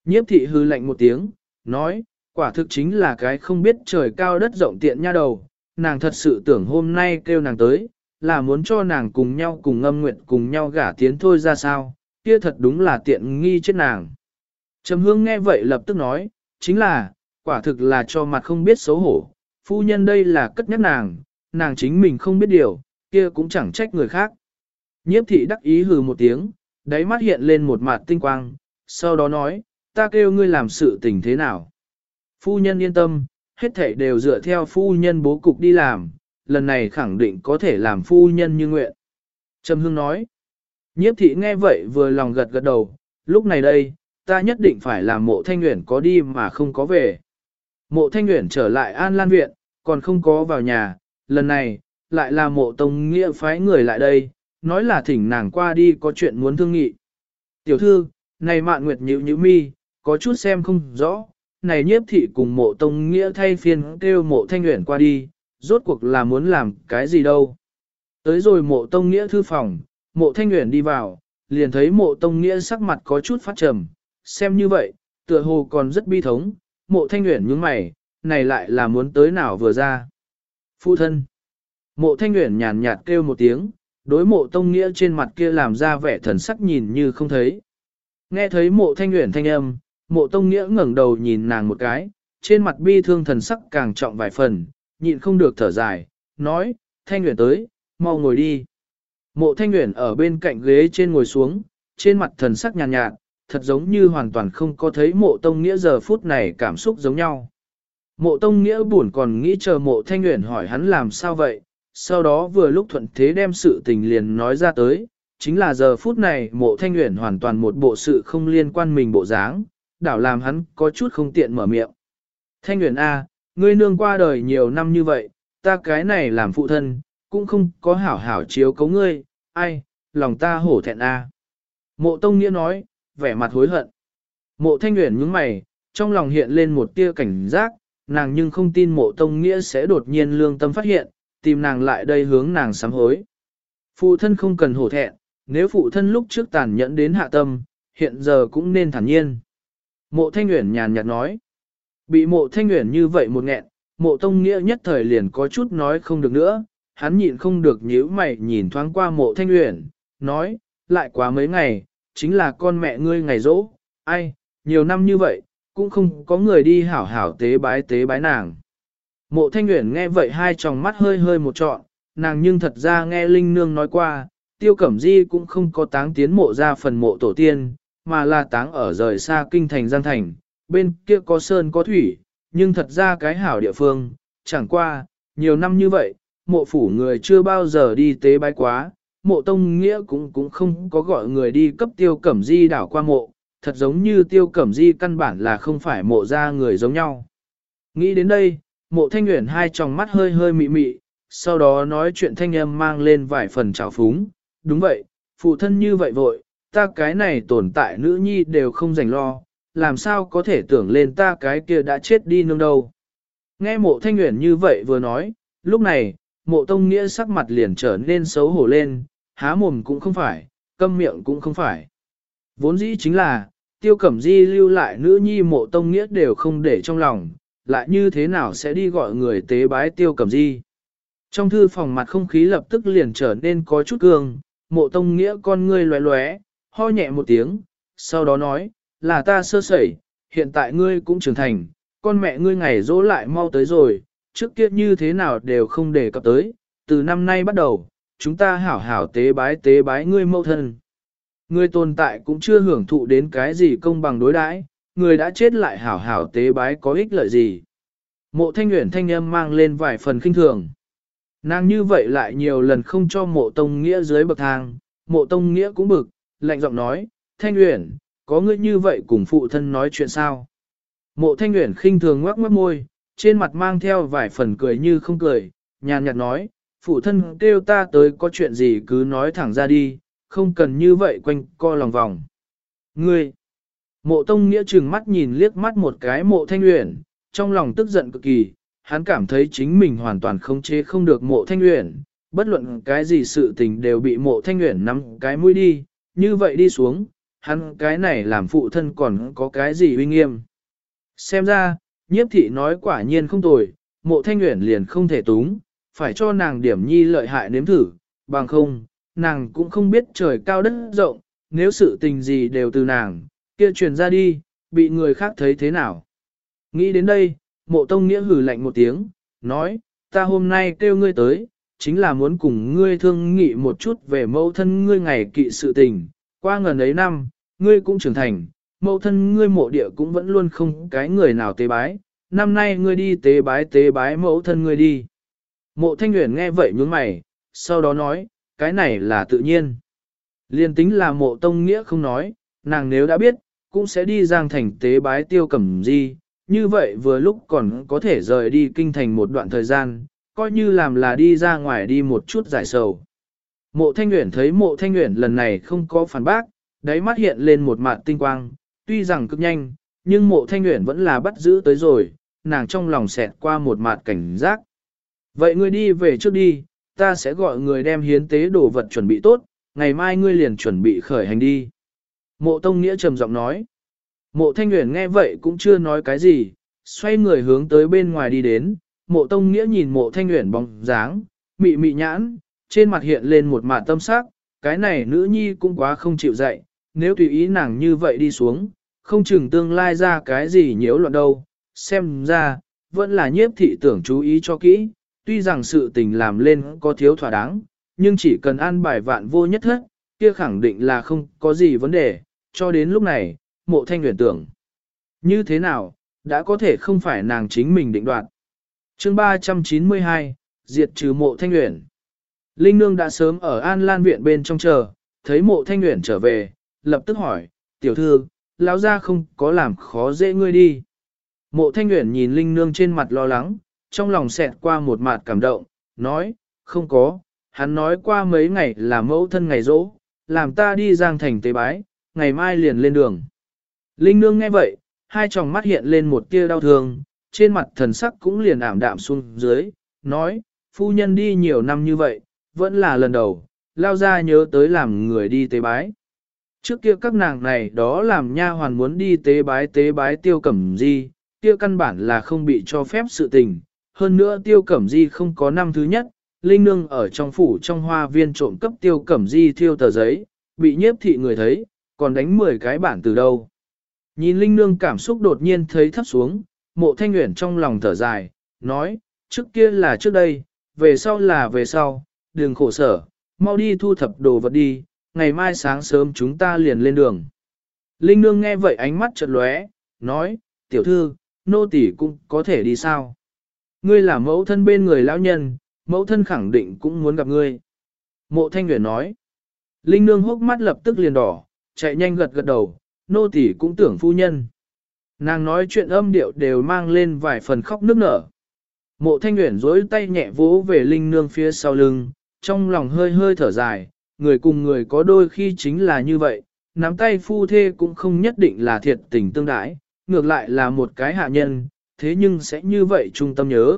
Nhiếp thị hư lạnh một tiếng, nói, quả thực chính là cái không biết trời cao đất rộng tiện nha đầu, nàng thật sự tưởng hôm nay kêu nàng tới, là muốn cho nàng cùng nhau cùng ngâm nguyện cùng nhau gả tiến thôi ra sao, kia thật đúng là tiện nghi chết nàng. Trầm hương nghe vậy lập tức nói, chính là, quả thực là cho mặt không biết xấu hổ, phu nhân đây là cất nhắc nàng, nàng chính mình không biết điều, kia cũng chẳng trách người khác. Nhiếp thị đắc ý hừ một tiếng, đáy mắt hiện lên một mặt tinh quang, sau đó nói, ta kêu ngươi làm sự tình thế nào. Phu nhân yên tâm, hết thảy đều dựa theo phu nhân bố cục đi làm, lần này khẳng định có thể làm phu nhân như nguyện. Trầm Hương nói, nhiếp thị nghe vậy vừa lòng gật gật đầu, lúc này đây, ta nhất định phải làm mộ thanh nguyện có đi mà không có về. Mộ thanh nguyện trở lại An Lan Viện, còn không có vào nhà, lần này, lại là mộ tông nghĩa phái người lại đây, nói là thỉnh nàng qua đi có chuyện muốn thương nghị. Tiểu thư, này mạn nguyệt nhữ nhữ mi, có chút xem không rõ, này nhiếp thị cùng mộ tông nghĩa thay phiên kêu mộ thanh nguyện qua đi, rốt cuộc là muốn làm cái gì đâu. Tới rồi mộ tông nghĩa thư phòng, mộ thanh nguyện đi vào, liền thấy mộ tông nghĩa sắc mặt có chút phát trầm, xem như vậy, tựa hồ còn rất bi thống, mộ thanh nguyện nhướng mày, này lại là muốn tới nào vừa ra. Phụ thân. Mộ thanh nguyện nhàn nhạt kêu một tiếng, đối mộ tông nghĩa trên mặt kia làm ra vẻ thần sắc nhìn như không thấy. Nghe thấy mộ thanh nguyện thanh âm, mộ tông nghĩa ngẩng đầu nhìn nàng một cái, trên mặt bi thương thần sắc càng trọng vài phần, nhịn không được thở dài, nói, thanh nguyện tới, mau ngồi đi. Mộ thanh nguyện ở bên cạnh ghế trên ngồi xuống, trên mặt thần sắc nhàn nhạt, nhạt, thật giống như hoàn toàn không có thấy mộ tông nghĩa giờ phút này cảm xúc giống nhau. Mộ tông nghĩa buồn còn nghĩ chờ mộ thanh nguyện hỏi hắn làm sao vậy, sau đó vừa lúc thuận thế đem sự tình liền nói ra tới, chính là giờ phút này mộ thanh nguyện hoàn toàn một bộ sự không liên quan mình bộ dáng, đảo làm hắn có chút không tiện mở miệng. Thanh nguyện A, ngươi nương qua đời nhiều năm như vậy, ta cái này làm phụ thân, cũng không có hảo hảo chiếu cấu ngươi, ai, lòng ta hổ thẹn A. Mộ Tông Nghĩa nói, vẻ mặt hối hận. Mộ Thanh Nguyễn nhướng mày, trong lòng hiện lên một tia cảnh giác, nàng nhưng không tin mộ Tông Nghĩa sẽ đột nhiên lương tâm phát hiện, tìm nàng lại đây hướng nàng sám hối. Phụ thân không cần hổ thẹn, nếu phụ thân lúc trước tàn nhẫn đến hạ tâm, hiện giờ cũng nên thản nhiên. Mộ Thanh Nguyễn nhàn nhạt nói. Bị mộ Thanh Nguyễn như vậy một nghẹn, mộ tông nghĩa nhất thời liền có chút nói không được nữa, hắn nhịn không được nhíu mày nhìn thoáng qua mộ thanh uyển, nói, lại quá mấy ngày, chính là con mẹ ngươi ngày rỗ, ai, nhiều năm như vậy, cũng không có người đi hảo hảo tế bái tế bái nàng. Mộ thanh uyển nghe vậy hai tròng mắt hơi hơi một trọn, nàng nhưng thật ra nghe Linh Nương nói qua, tiêu cẩm di cũng không có táng tiến mộ ra phần mộ tổ tiên, mà là táng ở rời xa kinh thành Giang Thành, bên kia có sơn có thủy, nhưng thật ra cái hảo địa phương, chẳng qua, nhiều năm như vậy, mộ phủ người chưa bao giờ đi tế bái quá, mộ tông nghĩa cũng cũng không có gọi người đi cấp tiêu cẩm di đảo qua mộ, thật giống như tiêu cẩm di căn bản là không phải mộ ra người giống nhau. Nghĩ đến đây, mộ thanh nguyện hai tròng mắt hơi hơi mị mị, sau đó nói chuyện thanh âm mang lên vài phần trào phúng, đúng vậy, phụ thân như vậy vội, ta cái này tồn tại nữ nhi đều không dành lo, làm sao có thể tưởng lên ta cái kia đã chết đi nương đâu. Nghe mộ thanh nguyện như vậy vừa nói, lúc này, mộ tông nghĩa sắc mặt liền trở nên xấu hổ lên, há mồm cũng không phải, câm miệng cũng không phải. Vốn dĩ chính là, tiêu cẩm di lưu lại nữ nhi mộ tông nghĩa đều không để trong lòng, lại như thế nào sẽ đi gọi người tế bái tiêu cẩm di. Trong thư phòng mặt không khí lập tức liền trở nên có chút cường, mộ tông nghĩa con ngươi loé loé, ho nhẹ một tiếng, sau đó nói, là ta sơ sẩy, hiện tại ngươi cũng trưởng thành, con mẹ ngươi ngày dỗ lại mau tới rồi, trước kia như thế nào đều không để cập tới, từ năm nay bắt đầu, chúng ta hảo hảo tế bái tế bái ngươi mâu thân. Ngươi tồn tại cũng chưa hưởng thụ đến cái gì công bằng đối đãi, người đã chết lại hảo hảo tế bái có ích lợi gì. Mộ thanh nguyện thanh âm mang lên vài phần kinh thường. Nàng như vậy lại nhiều lần không cho mộ tông nghĩa dưới bậc thang, mộ tông nghĩa cũng bực, lạnh giọng nói, thanh nguyện, có ngươi như vậy cùng phụ thân nói chuyện sao? Mộ thanh nguyện khinh thường ngoác mất môi, trên mặt mang theo vài phần cười như không cười, nhàn nhạt nói, phụ thân kêu ta tới có chuyện gì cứ nói thẳng ra đi, không cần như vậy quanh co lòng vòng. Ngươi! Mộ tông nghĩa trừng mắt nhìn liếc mắt một cái mộ thanh uyển, trong lòng tức giận cực kỳ, hắn cảm thấy chính mình hoàn toàn không chế không được mộ thanh uyển, bất luận cái gì sự tình đều bị mộ thanh uyển nắm cái mũi đi, như vậy đi xuống, hắn cái này làm phụ thân còn có cái gì uy nghiêm. Xem ra, nhiếp thị nói quả nhiên không tồi, mộ thanh nguyện liền không thể túng, phải cho nàng điểm nhi lợi hại nếm thử, bằng không, nàng cũng không biết trời cao đất rộng, nếu sự tình gì đều từ nàng, kia truyền ra đi, bị người khác thấy thế nào. Nghĩ đến đây, mộ tông nghĩa hử lạnh một tiếng, nói, ta hôm nay kêu ngươi tới, chính là muốn cùng ngươi thương nghị một chút về mẫu thân ngươi ngày kỵ sự tình, qua ngần ấy năm, ngươi cũng trưởng thành, mẫu thân ngươi mộ địa cũng vẫn luôn không cái người nào tế bái, năm nay ngươi đi tế bái tế bái mẫu thân ngươi đi. Mộ thanh nguyện nghe vậy nhướng mày, sau đó nói, cái này là tự nhiên. Liên tính là mộ tông nghĩa không nói, nàng nếu đã biết, cũng sẽ đi giang thành tế bái tiêu cẩm di, như vậy vừa lúc còn có thể rời đi kinh thành một đoạn thời gian, coi như làm là đi ra ngoài đi một chút giải sầu. Mộ thanh nguyện thấy mộ thanh nguyện lần này không có phản bác, đáy mắt hiện lên một mạn tinh quang, tuy rằng cực nhanh, nhưng mộ thanh nguyện vẫn là bắt giữ tới rồi, nàng trong lòng xẹt qua một mạt cảnh giác. Vậy ngươi đi về trước đi, ta sẽ gọi người đem hiến tế đồ vật chuẩn bị tốt, ngày mai ngươi liền chuẩn bị khởi hành đi. Mộ Tông Nghĩa trầm giọng nói. Mộ Thanh Nguyễn nghe vậy cũng chưa nói cái gì, xoay người hướng tới bên ngoài đi đến. Mộ Tông Nghĩa nhìn mộ Thanh Nguyễn bóng dáng, mị mị nhãn, trên mặt hiện lên một mạt tâm sắc, cái này nữ nhi cũng quá không chịu dạy, nếu tùy ý nàng như vậy đi xuống, không chừng tương lai ra cái gì nhiễu loạn đâu, xem ra, vẫn là nhiếp thị tưởng chú ý cho kỹ, tuy rằng sự tình làm lên có thiếu thỏa đáng, nhưng chỉ cần an bài vạn vô nhất hết, kia khẳng định là không có gì vấn đề, cho đến lúc này, mộ thanh huyền tưởng. Như thế nào, đã có thể không phải nàng chính mình định đoạt. chương 392, diệt trừ mộ thanh huyền. Linh Nương đã sớm ở An Lan Viện bên trong chờ, thấy mộ thanh huyền trở về, lập tức hỏi, tiểu thư, lão ra không có làm khó dễ ngươi đi. Mộ thanh nguyện nhìn Linh Nương trên mặt lo lắng, trong lòng xẹt qua một mặt cảm động, nói, không có, hắn nói qua mấy ngày là mẫu thân ngày rỗ, làm ta đi giang thành tế bái, ngày mai liền lên đường. Linh nương nghe vậy, hai tròng mắt hiện lên một tia đau thương, trên mặt thần sắc cũng liền ảm đạm xuống dưới, nói, phu nhân đi nhiều năm như vậy, vẫn là lần đầu, lao ra nhớ tới làm người đi tế bái. Trước kia các nàng này đó làm nha hoàn muốn đi tế bái tế bái tiêu cẩm Di, kia căn bản là không bị cho phép sự tình, hơn nữa tiêu cẩm di không có năm thứ nhất, Linh Nương ở trong phủ trong hoa viên trộm cấp tiêu cẩm di thiêu tờ giấy, bị nhiếp thị người thấy, còn đánh 10 cái bản từ đâu. Nhìn Linh Nương cảm xúc đột nhiên thấy thấp xuống, mộ thanh nguyện trong lòng thở dài, nói, trước kia là trước đây, về sau là về sau, đừng khổ sở, mau đi thu thập đồ vật đi, ngày mai sáng sớm chúng ta liền lên đường. Linh Nương nghe vậy ánh mắt chợt lóe, nói, tiểu thư, nô tỷ cũng có thể đi sao? Ngươi là mẫu thân bên người lão nhân, mẫu thân khẳng định cũng muốn gặp ngươi. Mộ thanh nguyện nói. Linh nương hốc mắt lập tức liền đỏ, chạy nhanh gật gật đầu, nô tỷ cũng tưởng phu nhân. Nàng nói chuyện âm điệu đều mang lên vài phần khóc nức nở. Mộ thanh nguyện dối tay nhẹ vỗ về linh nương phía sau lưng, trong lòng hơi hơi thở dài, người cùng người có đôi khi chính là như vậy, nắm tay phu thê cũng không nhất định là thiệt tình tương đãi, ngược lại là một cái hạ nhân, thế nhưng sẽ như vậy trung tâm nhớ.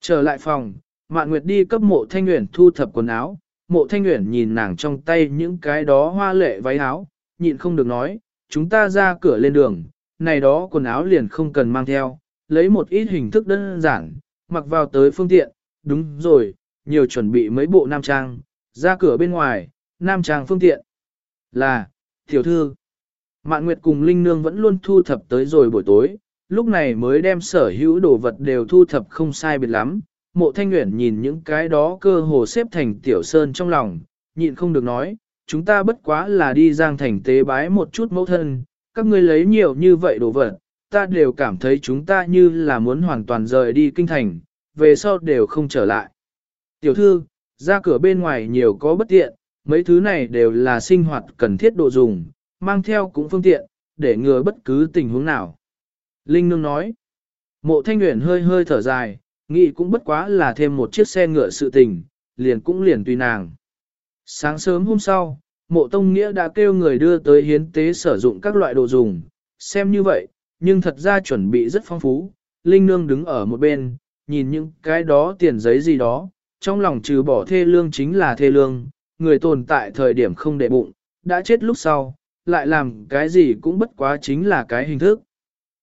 Trở lại phòng, Mạn Nguyệt đi cấp mộ thanh nguyện thu thập quần áo, mộ thanh nguyện nhìn nàng trong tay những cái đó hoa lệ váy áo, nhịn không được nói, chúng ta ra cửa lên đường, này đó quần áo liền không cần mang theo, lấy một ít hình thức đơn giản, mặc vào tới phương tiện, đúng rồi, nhiều chuẩn bị mấy bộ nam trang, ra cửa bên ngoài, nam trang phương tiện. Là, tiểu thư, Mạn Nguyệt cùng Linh Nương vẫn luôn thu thập tới rồi buổi tối, lúc này mới đem sở hữu đồ vật đều thu thập không sai biệt lắm. Mộ Thanh Nguyễn nhìn những cái đó cơ hồ xếp thành tiểu sơn trong lòng, nhịn không được nói, chúng ta bất quá là đi giang thành tế bái một chút mẫu thân, các ngươi lấy nhiều như vậy đồ vật, ta đều cảm thấy chúng ta như là muốn hoàn toàn rời đi kinh thành, về sau đều không trở lại. Tiểu thư, ra cửa bên ngoài nhiều có bất tiện, mấy thứ này đều là sinh hoạt cần thiết độ dùng, mang theo cũng phương tiện, để ngừa bất cứ tình huống nào. Linh Nương nói, mộ thanh nguyện hơi hơi thở dài, nghĩ cũng bất quá là thêm một chiếc xe ngựa sự tình, liền cũng liền tùy nàng. Sáng sớm hôm sau, mộ tông nghĩa đã kêu người đưa tới hiến tế sử dụng các loại đồ dùng, xem như vậy, nhưng thật ra chuẩn bị rất phong phú. Linh Nương đứng ở một bên, nhìn những cái đó tiền giấy gì đó, trong lòng trừ bỏ thê lương chính là thê lương, người tồn tại thời điểm không để bụng, đã chết lúc sau, lại làm cái gì cũng bất quá chính là cái hình thức.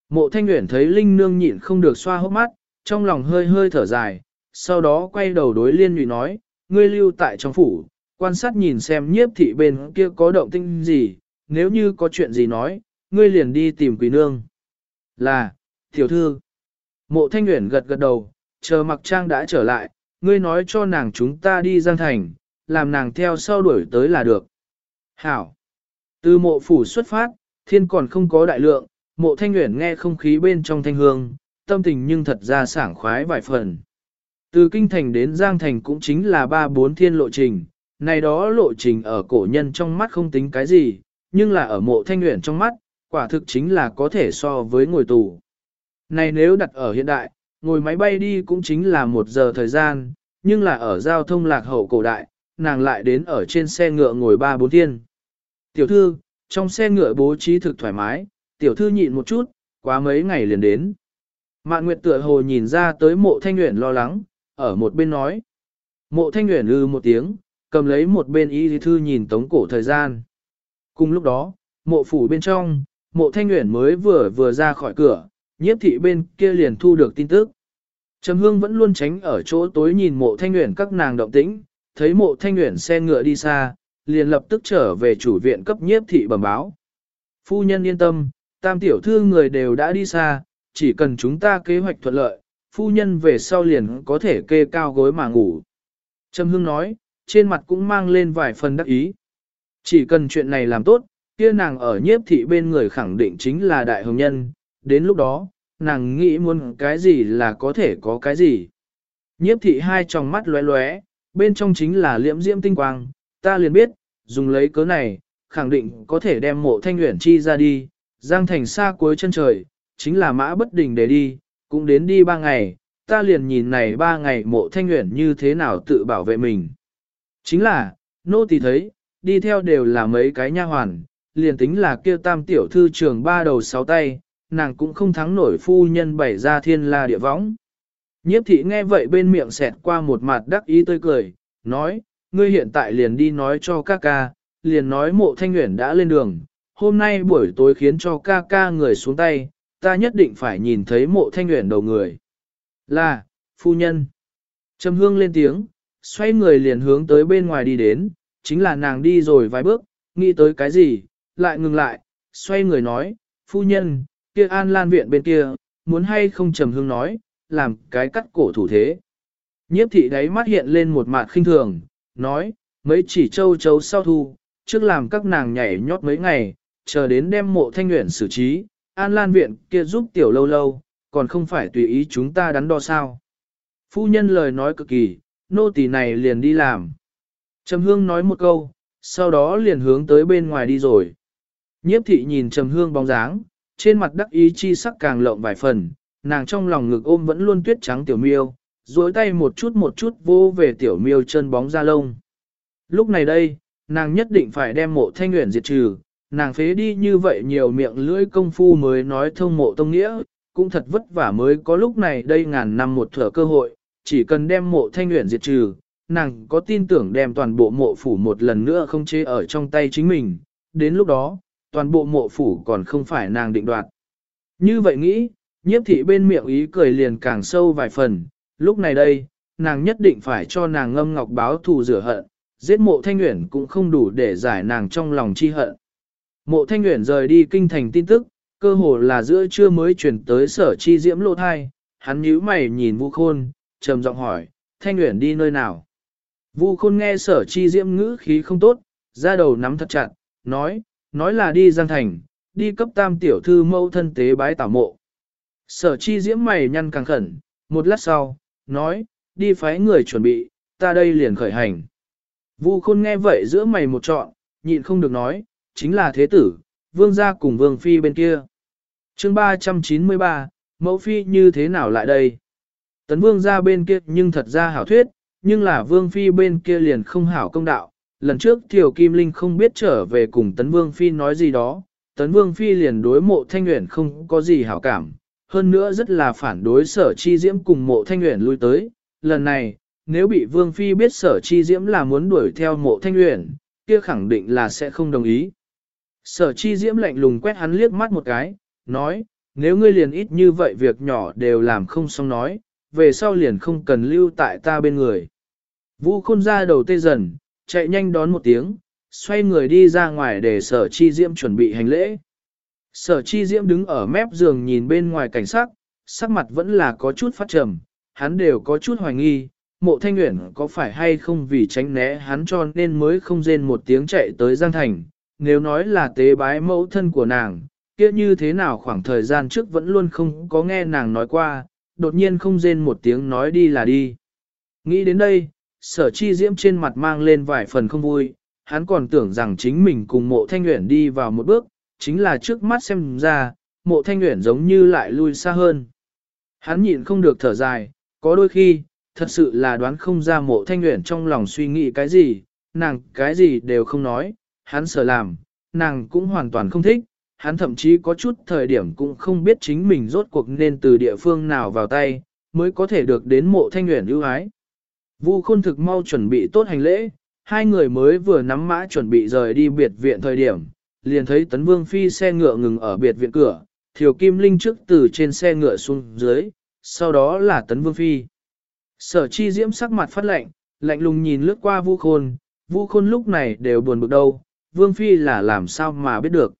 Mộ thanh nguyện thấy Linh Nương nhịn không được xoa hốc mắt, trong lòng hơi hơi thở dài, sau đó quay đầu đối liên nhụy nói, ngươi lưu tại trong phủ, quan sát nhìn xem nhiếp thị bên kia có động tinh gì, nếu như có chuyện gì nói, ngươi liền đi tìm quỷ nương. Là, tiểu thư. Mộ thanh nguyện gật gật đầu, chờ mặc trang đã trở lại, ngươi nói cho nàng chúng ta đi giang thành, làm nàng theo sau đuổi tới là được. Hảo. Từ mộ phủ xuất phát, thiên còn không có đại lượng, mộ thanh nguyện nghe không khí bên trong thanh hương, tâm tình nhưng thật ra sảng khoái vài phần. Từ kinh thành đến Giang thành cũng chính là ba bốn thiên lộ trình, này đó lộ trình ở cổ nhân trong mắt không tính cái gì, nhưng là ở mộ thanh nguyện trong mắt, quả thực chính là có thể so với ngồi tù. Này nếu đặt ở hiện đại, ngồi máy bay đi cũng chính là một giờ thời gian, nhưng là ở giao thông lạc hậu cổ đại, nàng lại đến ở trên xe ngựa ngồi ba bốn thiên. Tiểu thư, trong xe ngựa bố trí thực thoải mái, tiểu thư nhịn một chút, quá mấy ngày liền đến. Mạn Nguyệt tựa hồ nhìn ra tới mộ thanh nguyện lo lắng, ở một bên nói. Mộ thanh nguyện ư một tiếng, cầm lấy một bên y thư nhìn tống cổ thời gian. Cùng lúc đó, mộ phủ bên trong, mộ thanh nguyện mới vừa vừa ra khỏi cửa, nhiếp thị bên kia liền thu được tin tức. Trầm hương vẫn luôn tránh ở chỗ tối nhìn mộ thanh nguyện các nàng động tĩnh, thấy mộ thanh nguyện xe ngựa đi xa, liền lập tức trở về chủ viện cấp nhiếp thị bẩm báo. Phu nhân yên tâm, tam tiểu thư người đều đã đi xa, chỉ cần chúng ta kế hoạch thuận lợi, phu nhân về sau liền có thể kê cao gối mà ngủ. Trầm Hương nói, trên mặt cũng mang lên vài phần đắc ý. Chỉ cần chuyện này làm tốt, kia nàng ở nhiếp thị bên người khẳng định chính là đại hồng nhân, đến lúc đó, nàng nghĩ muốn cái gì là có thể có cái gì. Nhiếp thị hai tròng mắt lóe lóe, bên trong chính là liễm diễm tinh quang, ta liền biết, dùng lấy cớ này, khẳng định có thể đem mộ thanh nguyện chi ra đi, giang thành xa cuối chân trời, chính là mã bất đình để đi, cũng đến đi ba ngày, ta liền nhìn này ba ngày mộ thanh nguyện như thế nào tự bảo vệ mình. Chính là, nô tỳ thấy, đi theo đều là mấy cái nha hoàn, liền tính là kia tam tiểu thư trường ba đầu sáu tay, nàng cũng không thắng nổi phu nhân bảy ra thiên la địa võng. Nhiếp thị nghe vậy bên miệng xẹt qua một mặt đắc ý tươi cười, nói, ngươi hiện tại liền đi nói cho ca ca, liền nói mộ thanh nguyện đã lên đường, hôm nay buổi tối khiến cho ca ca người xuống tay, ta nhất định phải nhìn thấy mộ thanh nguyện đầu người. Là, Phu nhân. Trầm hương lên tiếng, xoay người liền hướng tới bên ngoài đi đến, chính là nàng đi rồi vài bước, nghĩ tới cái gì, lại ngừng lại, xoay người nói, phu nhân, kia an lan viện bên kia, muốn hay không trầm hương nói, làm cái cắt cổ thủ thế. Nhiếp thị đáy mắt hiện lên một mặt khinh thường, nói, mấy chỉ châu chấu sau thu, trước làm các nàng nhảy nhót mấy ngày, chờ đến đem mộ thanh nguyện xử trí, an lan viện kia giúp tiểu lâu lâu, còn không phải tùy ý chúng ta đắn đo sao. Phu nhân lời nói cực kỳ, nô tỳ này liền đi làm. Trầm hương nói một câu, sau đó liền hướng tới bên ngoài đi rồi. Nhiếp thị nhìn trầm hương bóng dáng, trên mặt đắc ý chi sắc càng lộng vài phần, nàng trong lòng ngực ôm vẫn luôn tuyết trắng tiểu miêu, duỗi tay một chút một chút vô về tiểu miêu chân bóng da lông. Lúc này đây, nàng nhất định phải đem mộ thanh nguyện diệt trừ, nàng phế đi như vậy nhiều miệng lưỡi công phu mới nói thông mộ tông nghĩa, cũng thật vất vả mới có lúc này đây ngàn năm một thở cơ hội, chỉ cần đem mộ thanh nguyện diệt trừ, nàng có tin tưởng đem toàn bộ mộ phủ một lần nữa không chế ở trong tay chính mình, đến lúc đó, toàn bộ mộ phủ còn không phải nàng định đoạt. Như vậy nghĩ, nhiếp thị bên miệng ý cười liền càng sâu vài phần, lúc này đây, nàng nhất định phải cho nàng ngâm ngọc báo thù rửa hận, giết mộ thanh nguyện cũng không đủ để giải nàng trong lòng chi hận. Mộ thanh nguyện rời đi kinh thành tin tức, cơ hồ là giữa trưa mới chuyển tới sở chi diễm lộ thai, hắn nhíu mày nhìn vu khôn, trầm giọng hỏi, thanh nguyện đi nơi nào? Vu khôn nghe sở chi diễm ngữ khí không tốt, ra đầu nắm thật chặt, nói, nói là đi Giang Thành, đi cấp tam tiểu thư mâu thân tế bái tảo mộ. Sở chi diễm mày nhăn càng khẩn, một lát sau, nói, đi phái người chuẩn bị, ta đây liền khởi hành. Vu khôn nghe vậy giữa mày một trọn, nhịn không được nói, chính là thế tử, vương gia cùng vương phi bên kia. chương 393, mẫu phi như thế nào lại đây? Tấn vương gia bên kia nhưng thật ra hảo thuyết, nhưng là vương phi bên kia liền không hảo công đạo. Lần trước Tiểu Kim Linh không biết trở về cùng Tấn Vương Phi nói gì đó, Tấn Vương Phi liền đối mộ thanh nguyện không có gì hảo cảm, hơn nữa rất là phản đối sở chi diễm cùng mộ thanh nguyện lui tới. Lần này, nếu bị Vương Phi biết sở chi diễm là muốn đuổi theo mộ thanh nguyện, kia khẳng định là sẽ không đồng ý. Sở chi diễm lạnh lùng quét hắn liếc mắt một cái, nói, nếu ngươi liền ít như vậy việc nhỏ đều làm không xong nói, về sau liền không cần lưu tại ta bên người. Vũ khôn ra đầu tê dần, chạy nhanh đón một tiếng, xoay người đi ra ngoài để sở chi diễm chuẩn bị hành lễ. Sở chi diễm đứng ở mép giường nhìn bên ngoài cảnh sắc, sắc mặt vẫn là có chút phát trầm, hắn đều có chút hoài nghi, mộ thanh nguyện có phải hay không vì tránh né hắn cho nên mới không rên một tiếng chạy tới Giang Thành, nếu nói là tế bái mẫu thân của nàng, kia như thế nào khoảng thời gian trước vẫn luôn không có nghe nàng nói qua, đột nhiên không rên một tiếng nói đi là đi. Nghĩ đến đây, sở chi diễm trên mặt mang lên vài phần không vui, hắn còn tưởng rằng chính mình cùng mộ thanh nguyện đi vào một bước, chính là trước mắt xem ra, mộ thanh nguyện giống như lại lui xa hơn. Hắn nhịn không được thở dài, có đôi khi, thật sự là đoán không ra mộ thanh nguyện trong lòng suy nghĩ cái gì, nàng cái gì đều không nói, hắn sợ làm, nàng cũng hoàn toàn không thích, hắn thậm chí có chút thời điểm cũng không biết chính mình rốt cuộc nên từ địa phương nào vào tay, mới có thể được đến mộ thanh nguyện ưu ái. Vu khôn thực mau chuẩn bị tốt hành lễ, hai người mới vừa nắm mã chuẩn bị rời đi biệt viện thời điểm, liền thấy tấn vương phi xe ngựa ngừng ở biệt viện cửa, thiều kim linh trước từ trên xe ngựa xuống dưới, sau đó là tấn vương phi. Sở chi diễm sắc mặt phát lạnh, lạnh lùng nhìn lướt qua vu khôn, vu khôn lúc này đều buồn bực đâu, vương phi là làm sao mà biết được.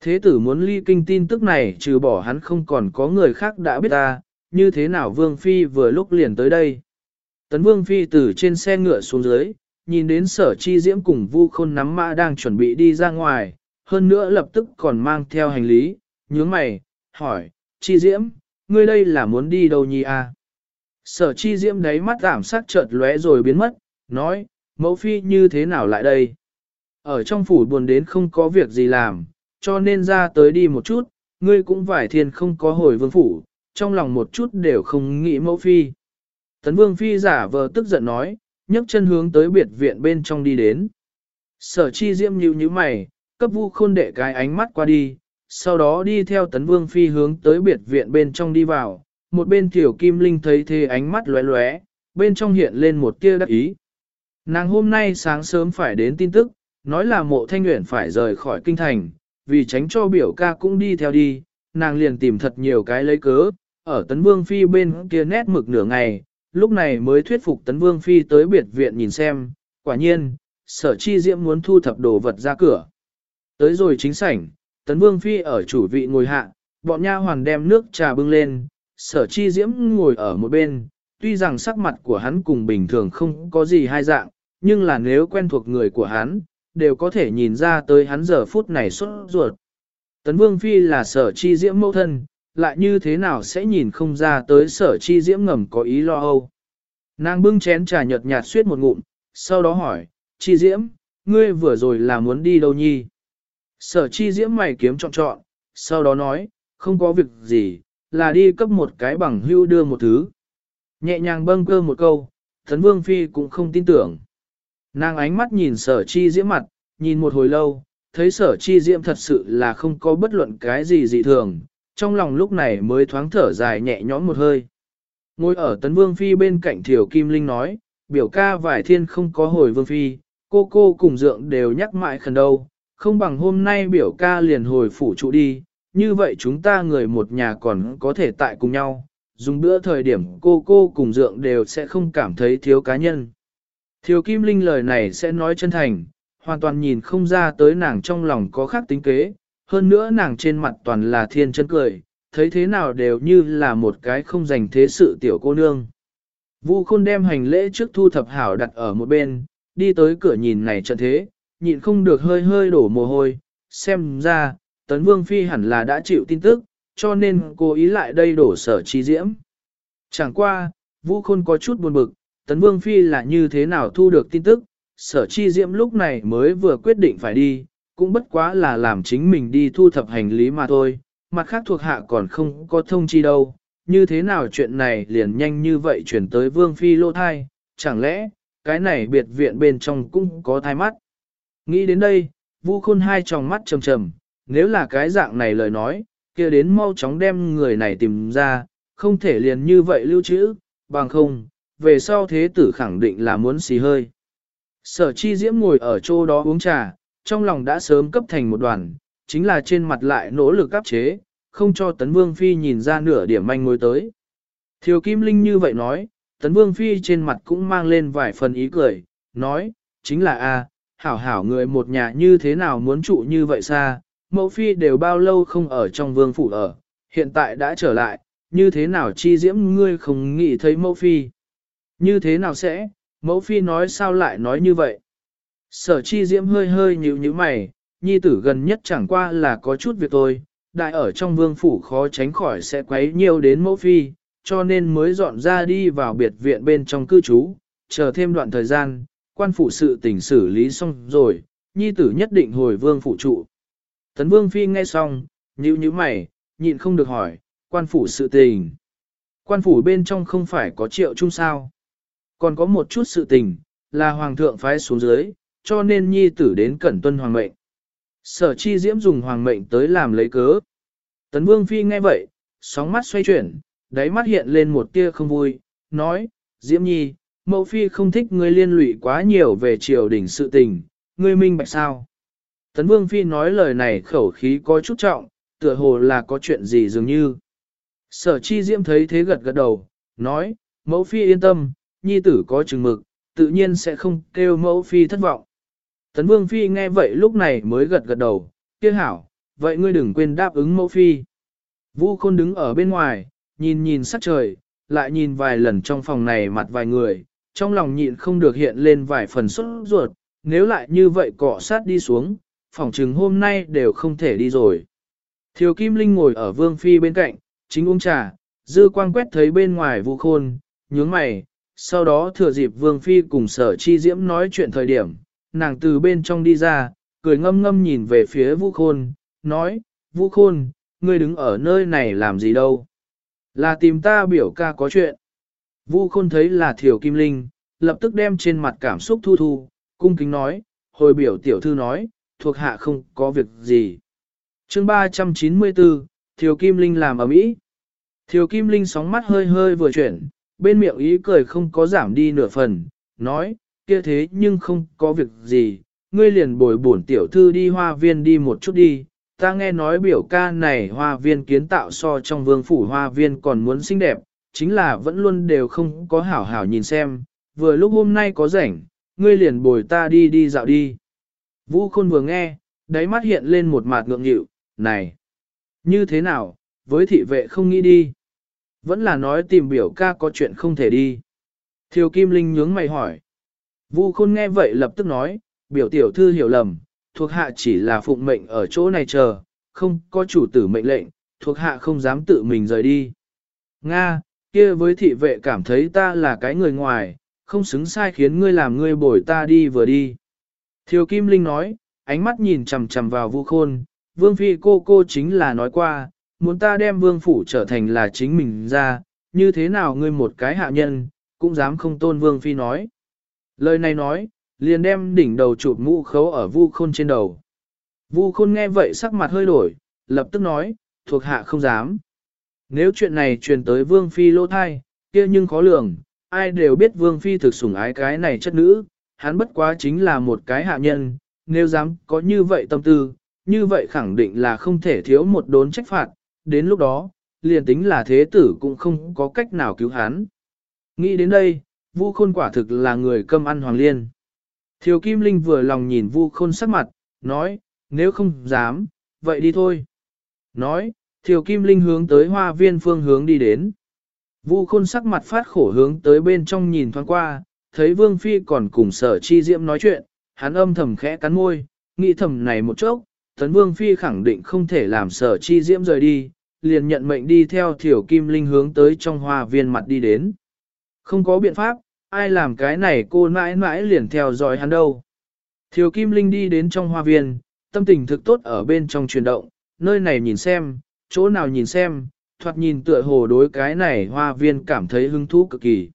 Thế tử muốn ly kinh tin tức này trừ bỏ hắn không còn có người khác đã biết ta, như thế nào vương phi vừa lúc liền tới đây. Tấn vương phi từ trên xe ngựa xuống dưới, nhìn đến sở chi diễm cùng vu khôn nắm mã đang chuẩn bị đi ra ngoài, hơn nữa lập tức còn mang theo hành lý, nhướng mày, hỏi, chi diễm, ngươi đây là muốn đi đâu nhi à? Sở chi diễm đáy mắt giảm sắc chợt lóe rồi biến mất, nói, mẫu phi như thế nào lại đây? Ở trong phủ buồn đến không có việc gì làm, cho nên ra tới đi một chút, ngươi cũng vải thiên không có hồi vương phủ, trong lòng một chút đều không nghĩ mẫu phi. Tấn vương phi giả vờ tức giận nói, nhấc chân hướng tới biệt viện bên trong đi đến. Sở chi diễm nhíu như mày, cấp vu khôn đệ cái ánh mắt qua đi, sau đó đi theo tấn vương phi hướng tới biệt viện bên trong đi vào, một bên tiểu kim linh thấy thế ánh mắt lóe lóe, bên trong hiện lên một tia đắc ý. Nàng hôm nay sáng sớm phải đến tin tức, nói là mộ thanh nguyện phải rời khỏi kinh thành, vì tránh cho biểu ca cũng đi theo đi, nàng liền tìm thật nhiều cái lấy cớ, ở tấn vương phi bên kia nét mực nửa ngày, lúc này mới thuyết phục tấn vương phi tới biệt viện nhìn xem, quả nhiên, sở chi diễm muốn thu thập đồ vật ra cửa. Tới rồi chính sảnh, tấn vương phi ở chủ vị ngồi hạ, bọn nha hoàn đem nước trà bưng lên, sở chi diễm ngồi ở một bên, tuy rằng sắc mặt của hắn cùng bình thường không có gì hai dạng, nhưng là nếu quen thuộc người của hắn, đều có thể nhìn ra tới hắn giờ phút này xuất ruột. Tấn Vương Phi là sở chi diễm mẫu thân, lại như thế nào sẽ nhìn không ra tới sở chi diễm ngầm có ý lo âu. Nàng bưng chén trà nhợt nhạt suyết một ngụm, sau đó hỏi, chi diễm, ngươi vừa rồi là muốn đi đâu nhi? Sở chi diễm mày kiếm chọn chọn, sau đó nói, không có việc gì, là đi cấp một cái bằng hưu đưa một thứ. Nhẹ nhàng bâng cơ một câu, Thấn Vương Phi cũng không tin tưởng. Nàng ánh mắt nhìn sở chi diễm mặt, nhìn một hồi lâu, thấy sở chi diễm thật sự là không có bất luận cái gì dị thường, trong lòng lúc này mới thoáng thở dài nhẹ nhõm một hơi. Ngồi ở tấn vương phi bên cạnh thiểu kim linh nói, biểu ca vải thiên không có hồi vương phi, cô cô cùng dượng đều nhắc mãi khẩn đâu, không bằng hôm nay biểu ca liền hồi phủ trụ đi, như vậy chúng ta người một nhà còn có thể tại cùng nhau, dùng bữa thời điểm cô cô cùng dượng đều sẽ không cảm thấy thiếu cá nhân. Thiều Kim Linh lời này sẽ nói chân thành, hoàn toàn nhìn không ra tới nàng trong lòng có khác tính kế, hơn nữa nàng trên mặt toàn là thiên chân cười, thấy thế nào đều như là một cái không dành thế sự tiểu cô nương. Vu khôn đem hành lễ trước thu thập hảo đặt ở một bên, đi tới cửa nhìn này trận thế, nhịn không được hơi hơi đổ mồ hôi, xem ra, tấn vương phi hẳn là đã chịu tin tức, cho nên cố ý lại đây đổ sở chi diễm. Chẳng qua, Vu khôn có chút buồn bực, tấn vương phi là như thế nào thu được tin tức, sở chi diễm lúc này mới vừa quyết định phải đi, cũng bất quá là làm chính mình đi thu thập hành lý mà thôi, mặt khác thuộc hạ còn không có thông chi đâu, như thế nào chuyện này liền nhanh như vậy chuyển tới vương phi lô thai, chẳng lẽ, cái này biệt viện bên trong cũng có thai mắt. Nghĩ đến đây, vu khôn hai tròng mắt trầm trầm, nếu là cái dạng này lời nói, kia đến mau chóng đem người này tìm ra, không thể liền như vậy lưu trữ, bằng không, về sau thế tử khẳng định là muốn xì hơi. Sở chi diễm ngồi ở chỗ đó uống trà, trong lòng đã sớm cấp thành một đoàn, chính là trên mặt lại nỗ lực áp chế, không cho Tấn Vương Phi nhìn ra nửa điểm manh mối tới. Thiều Kim Linh như vậy nói, Tấn Vương Phi trên mặt cũng mang lên vài phần ý cười, nói, chính là a, hảo hảo người một nhà như thế nào muốn trụ như vậy xa, mẫu Phi đều bao lâu không ở trong vương phủ ở, hiện tại đã trở lại, như thế nào chi diễm ngươi không nghĩ thấy mẫu Phi. Như thế nào sẽ, mẫu Phi nói sao lại nói như vậy. Sở chi diễm hơi hơi nhíu nhíu mày, nhi tử gần nhất chẳng qua là có chút việc thôi, đại ở trong vương phủ khó tránh khỏi sẽ quấy nhiều đến mẫu phi, cho nên mới dọn ra đi vào biệt viện bên trong cư trú, chờ thêm đoạn thời gian, quan phủ sự tình xử lý xong rồi, nhi tử nhất định hồi vương phủ trụ. Tấn vương phi nghe xong, nhíu nhíu mày, nhịn không được hỏi, quan phủ sự tình. Quan phủ bên trong không phải có triệu chung sao. Còn có một chút sự tình, là hoàng thượng phái xuống dưới, cho nên nhi tử đến cẩn tuân hoàng mệnh. Sở chi diễm dùng hoàng mệnh tới làm lấy cớ. Tấn vương phi nghe vậy, sóng mắt xoay chuyển, đáy mắt hiện lên một tia không vui, nói, diễm nhi, mẫu phi không thích ngươi liên lụy quá nhiều về triều đình sự tình, ngươi minh bạch sao. Tấn vương phi nói lời này khẩu khí có chút trọng, tựa hồ là có chuyện gì dường như. Sở chi diễm thấy thế gật gật đầu, nói, mẫu phi yên tâm, nhi tử có chừng mực, tự nhiên sẽ không kêu mẫu phi thất vọng. Tấn Vương Phi nghe vậy lúc này mới gật gật đầu, kia hảo, vậy ngươi đừng quên đáp ứng mẫu Phi. Vu Khôn đứng ở bên ngoài, nhìn nhìn sắc trời, lại nhìn vài lần trong phòng này mặt vài người, trong lòng nhịn không được hiện lên vài phần sốt ruột, nếu lại như vậy cọ sát đi xuống, phòng trừng hôm nay đều không thể đi rồi. Thiều Kim Linh ngồi ở Vương Phi bên cạnh, chính uống trà, dư quang quét thấy bên ngoài Vu Khôn, nhướng mày, sau đó thừa dịp Vương Phi cùng sở chi diễm nói chuyện thời điểm, nàng từ bên trong đi ra, cười ngâm ngâm nhìn về phía Vũ Khôn, nói, Vũ Khôn, ngươi đứng ở nơi này làm gì đâu? Là tìm ta biểu ca có chuyện. Vũ Khôn thấy là Thiểu Kim Linh, lập tức đem trên mặt cảm xúc thu thu, cung kính nói, hồi biểu tiểu thư nói, thuộc hạ không có việc gì. chương 394, Thiều Kim Linh làm ở mỹ. Thiều Kim Linh sóng mắt hơi hơi vừa chuyển, bên miệng ý cười không có giảm đi nửa phần, nói, kia thế nhưng không có việc gì, ngươi liền bồi bổn tiểu thư đi hoa viên đi một chút đi, ta nghe nói biểu ca này hoa viên kiến tạo so trong vương phủ hoa viên còn muốn xinh đẹp, chính là vẫn luôn đều không có hảo hảo nhìn xem, vừa lúc hôm nay có rảnh, ngươi liền bồi ta đi đi dạo đi. Vũ Khôn vừa nghe, đáy mắt hiện lên một mặt ngượng nghịu, này, như thế nào, với thị vệ không nghĩ đi. Vẫn là nói tìm biểu ca có chuyện không thể đi. Thiều Kim Linh nhướng mày hỏi. Vu Khôn nghe vậy lập tức nói, biểu tiểu thư hiểu lầm, thuộc hạ chỉ là phụng mệnh ở chỗ này chờ, không có chủ tử mệnh lệnh, thuộc hạ không dám tự mình rời đi. Nga, kia với thị vệ cảm thấy ta là cái người ngoài, không xứng sai khiến ngươi làm ngươi bồi ta đi vừa đi. Thiều Kim Linh nói, ánh mắt nhìn chằm chằm vào Vu Khôn, Vương Phi cô cô chính là nói qua, muốn ta đem Vương Phủ trở thành là chính mình ra, như thế nào ngươi một cái hạ nhân, cũng dám không tôn Vương Phi nói. Lời này nói, liền đem đỉnh đầu chụp mũ khấu ở Vu Khôn trên đầu. Vu Khôn nghe vậy sắc mặt hơi đổi, lập tức nói, thuộc hạ không dám. Nếu chuyện này truyền tới Vương Phi lô thai, kia nhưng khó lường, ai đều biết Vương Phi thực sủng ái cái này chất nữ, hắn bất quá chính là một cái hạ nhân, nếu dám có như vậy tâm tư, như vậy khẳng định là không thể thiếu một đốn trách phạt, đến lúc đó, liền tính là thế tử cũng không có cách nào cứu hắn. Nghĩ đến đây, Vu Khôn quả thực là người câm ăn hoàng liên. Thiều Kim Linh vừa lòng nhìn Vu Khôn sắc mặt, nói, nếu không dám, vậy đi thôi. Nói, Thiều Kim Linh hướng tới hoa viên phương hướng đi đến. Vu Khôn sắc mặt phát khổ hướng tới bên trong nhìn thoáng qua, thấy Vương Phi còn cùng sở chi diễm nói chuyện, hắn âm thầm khẽ cắn môi, nghĩ thầm này một chốc, Tấn Vương Phi khẳng định không thể làm sở chi diễm rời đi, liền nhận mệnh đi theo Thiểu Kim Linh hướng tới trong hoa viên mặt đi đến. Không có biện pháp, ai làm cái này cô mãi mãi liền theo dõi hắn đâu. Thiều Kim Linh đi đến trong hoa viên, tâm tình thực tốt ở bên trong chuyển động, nơi này nhìn xem, chỗ nào nhìn xem, thoạt nhìn tựa hồ đối cái này hoa viên cảm thấy hứng thú cực kỳ.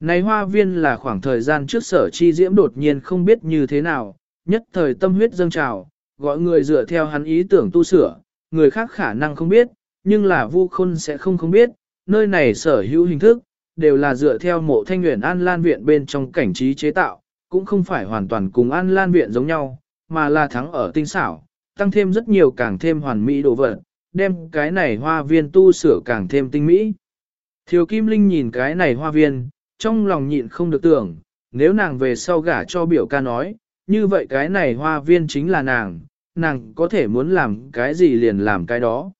Này hoa viên là khoảng thời gian trước sở chi diễm đột nhiên không biết như thế nào, nhất thời tâm huyết dâng trào, gọi người dựa theo hắn ý tưởng tu sửa, người khác khả năng không biết, nhưng là vu khôn sẽ không không biết, nơi này sở hữu hình thức, đều là dựa theo mộ thanh nguyện An Lan Viện bên trong cảnh trí chế tạo, cũng không phải hoàn toàn cùng An Lan Viện giống nhau, mà là thắng ở tinh xảo, tăng thêm rất nhiều càng thêm hoàn mỹ đồ vật, đem cái này hoa viên tu sửa càng thêm tinh mỹ. Thiều Kim Linh nhìn cái này hoa viên, trong lòng nhịn không được tưởng, nếu nàng về sau gả cho biểu ca nói, như vậy cái này hoa viên chính là nàng, nàng có thể muốn làm cái gì liền làm cái đó.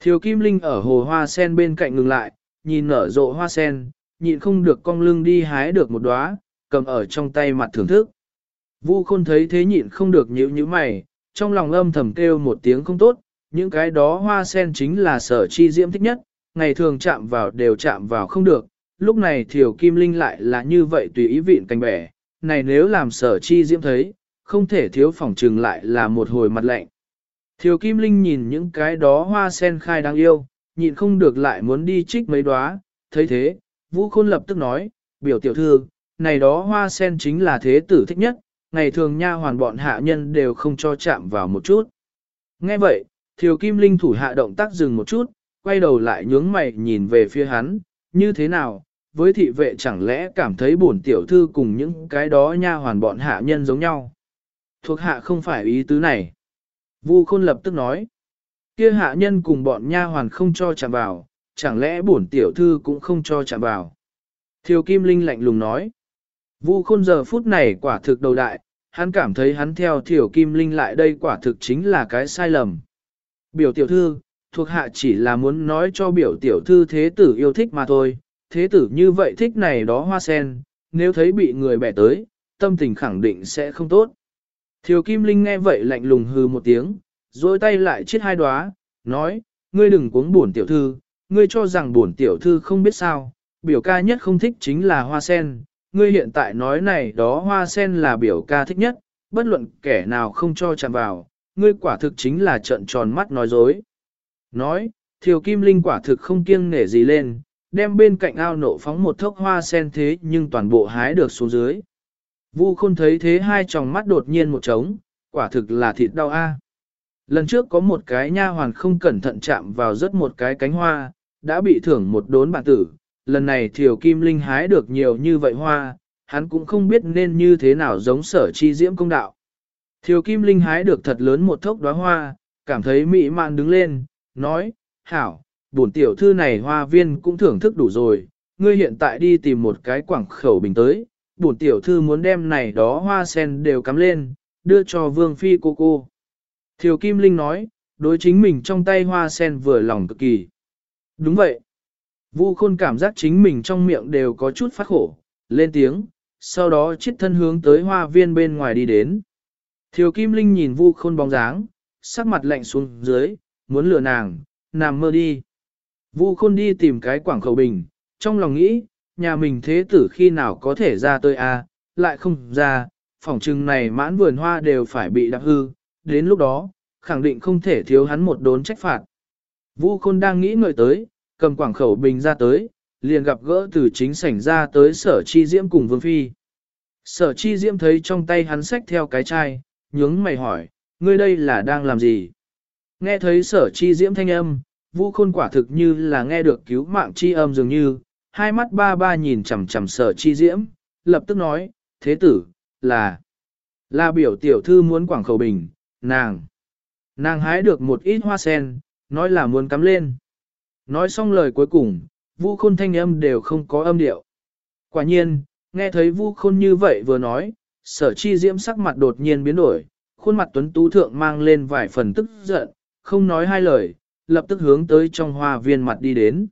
Thiều Kim Linh ở hồ hoa sen bên cạnh ngừng lại, nhìn nở rộ hoa sen, nhịn không được cong lưng đi hái được một đóa, cầm ở trong tay mặt thưởng thức. Vu khôn thấy thế nhịn không được nhíu nhíu mày, trong lòng âm thầm kêu một tiếng không tốt, những cái đó hoa sen chính là sở chi diễm thích nhất, ngày thường chạm vào đều chạm vào không được, lúc này thiểu kim linh lại là như vậy tùy ý vịn canh bẻ, này nếu làm sở chi diễm thấy, không thể thiếu phỏng trừng lại là một hồi mặt lạnh. Thiều Kim Linh nhìn những cái đó hoa sen khai đáng yêu, nhịn không được lại muốn đi trích mấy đóa, thấy thế, Vũ Khôn lập tức nói, biểu tiểu thư, này đó hoa sen chính là thế tử thích nhất, ngày thường nha hoàn bọn hạ nhân đều không cho chạm vào một chút. Nghe vậy, Thiều Kim Linh thủ hạ động tác dừng một chút, quay đầu lại nhướng mày nhìn về phía hắn, như thế nào, với thị vệ chẳng lẽ cảm thấy bổn tiểu thư cùng những cái đó nha hoàn bọn hạ nhân giống nhau. Thuộc hạ không phải ý tứ này. Vu Khôn lập tức nói, kia hạ nhân cùng bọn nha hoàn không cho chạm vào, chẳng lẽ bổn tiểu thư cũng không cho chạm vào. Thiều Kim Linh lạnh lùng nói, Vu Khôn giờ phút này quả thực đầu đại, hắn cảm thấy hắn theo Thiều Kim Linh lại đây quả thực chính là cái sai lầm. Biểu tiểu thư, thuộc hạ chỉ là muốn nói cho biểu tiểu thư thế tử yêu thích mà thôi, thế tử như vậy thích này đó hoa sen, nếu thấy bị người bẻ tới, tâm tình khẳng định sẽ không tốt. Thiều Kim Linh nghe vậy lạnh lùng hư một tiếng, rồi tay lại chết hai đóa, nói, ngươi đừng cuống buồn tiểu thư, ngươi cho rằng buồn tiểu thư không biết sao, biểu ca nhất không thích chính là hoa sen, ngươi hiện tại nói này đó hoa sen là biểu ca thích nhất, bất luận kẻ nào không cho chạm vào, ngươi quả thực chính là trợn tròn mắt nói dối. Nói, Thiều Kim Linh quả thực không kiêng nể gì lên, đem bên cạnh ao nộ phóng một thốc hoa sen thế nhưng toàn bộ hái được xuống dưới. Vu Khôn thấy thế hai tròng mắt đột nhiên một trống, quả thực là thịt đau a. Lần trước có một cái nha hoàn không cẩn thận chạm vào rất một cái cánh hoa, đã bị thưởng một đốn bản tử. Lần này Thiều Kim Linh hái được nhiều như vậy hoa, hắn cũng không biết nên như thế nào giống sở chi diễm công đạo. Thiều Kim Linh hái được thật lớn một thốc đóa hoa, cảm thấy mỹ mạn đứng lên, nói, hảo, bổn tiểu thư này hoa viên cũng thưởng thức đủ rồi, ngươi hiện tại đi tìm một cái quảng khẩu bình tới, bổn tiểu thư muốn đem này đó hoa sen đều cắm lên, đưa cho vương phi cô cô. Thiều Kim Linh nói, đối chính mình trong tay hoa sen vừa lòng cực kỳ. Đúng vậy. Vu khôn cảm giác chính mình trong miệng đều có chút phát khổ, lên tiếng, sau đó chiết thân hướng tới hoa viên bên ngoài đi đến. Thiều Kim Linh nhìn Vu khôn bóng dáng, sắc mặt lạnh xuống dưới, muốn lừa nàng, nằm mơ đi. Vu khôn đi tìm cái quảng khẩu bình, trong lòng nghĩ, nhà mình thế tử khi nào có thể ra tới a, à, lại không ra, phòng trừng này mãn vườn hoa đều phải bị đạp hư, đến lúc đó, khẳng định không thể thiếu hắn một đốn trách phạt. Vu khôn đang nghĩ ngợi tới, cầm quảng khẩu bình ra tới, liền gặp gỡ từ chính sảnh ra tới sở chi diễm cùng vương phi. Sở chi diễm thấy trong tay hắn xách theo cái chai, nhướng mày hỏi, ngươi đây là đang làm gì? Nghe thấy sở chi diễm thanh âm, Vu khôn quả thực như là nghe được cứu mạng chi âm dường như, hai mắt ba ba nhìn chằm chằm sở chi diễm, lập tức nói, thế tử, là, là biểu tiểu thư muốn quảng khẩu bình, nàng, nàng hái được một ít hoa sen, nói là muốn cắm lên. Nói xong lời cuối cùng, Vu khôn thanh âm đều không có âm điệu. Quả nhiên, nghe thấy Vu khôn như vậy vừa nói, sở chi diễm sắc mặt đột nhiên biến đổi, khuôn mặt tuấn tú thượng mang lên vài phần tức giận, không nói hai lời, lập tức hướng tới trong hoa viên mặt đi đến.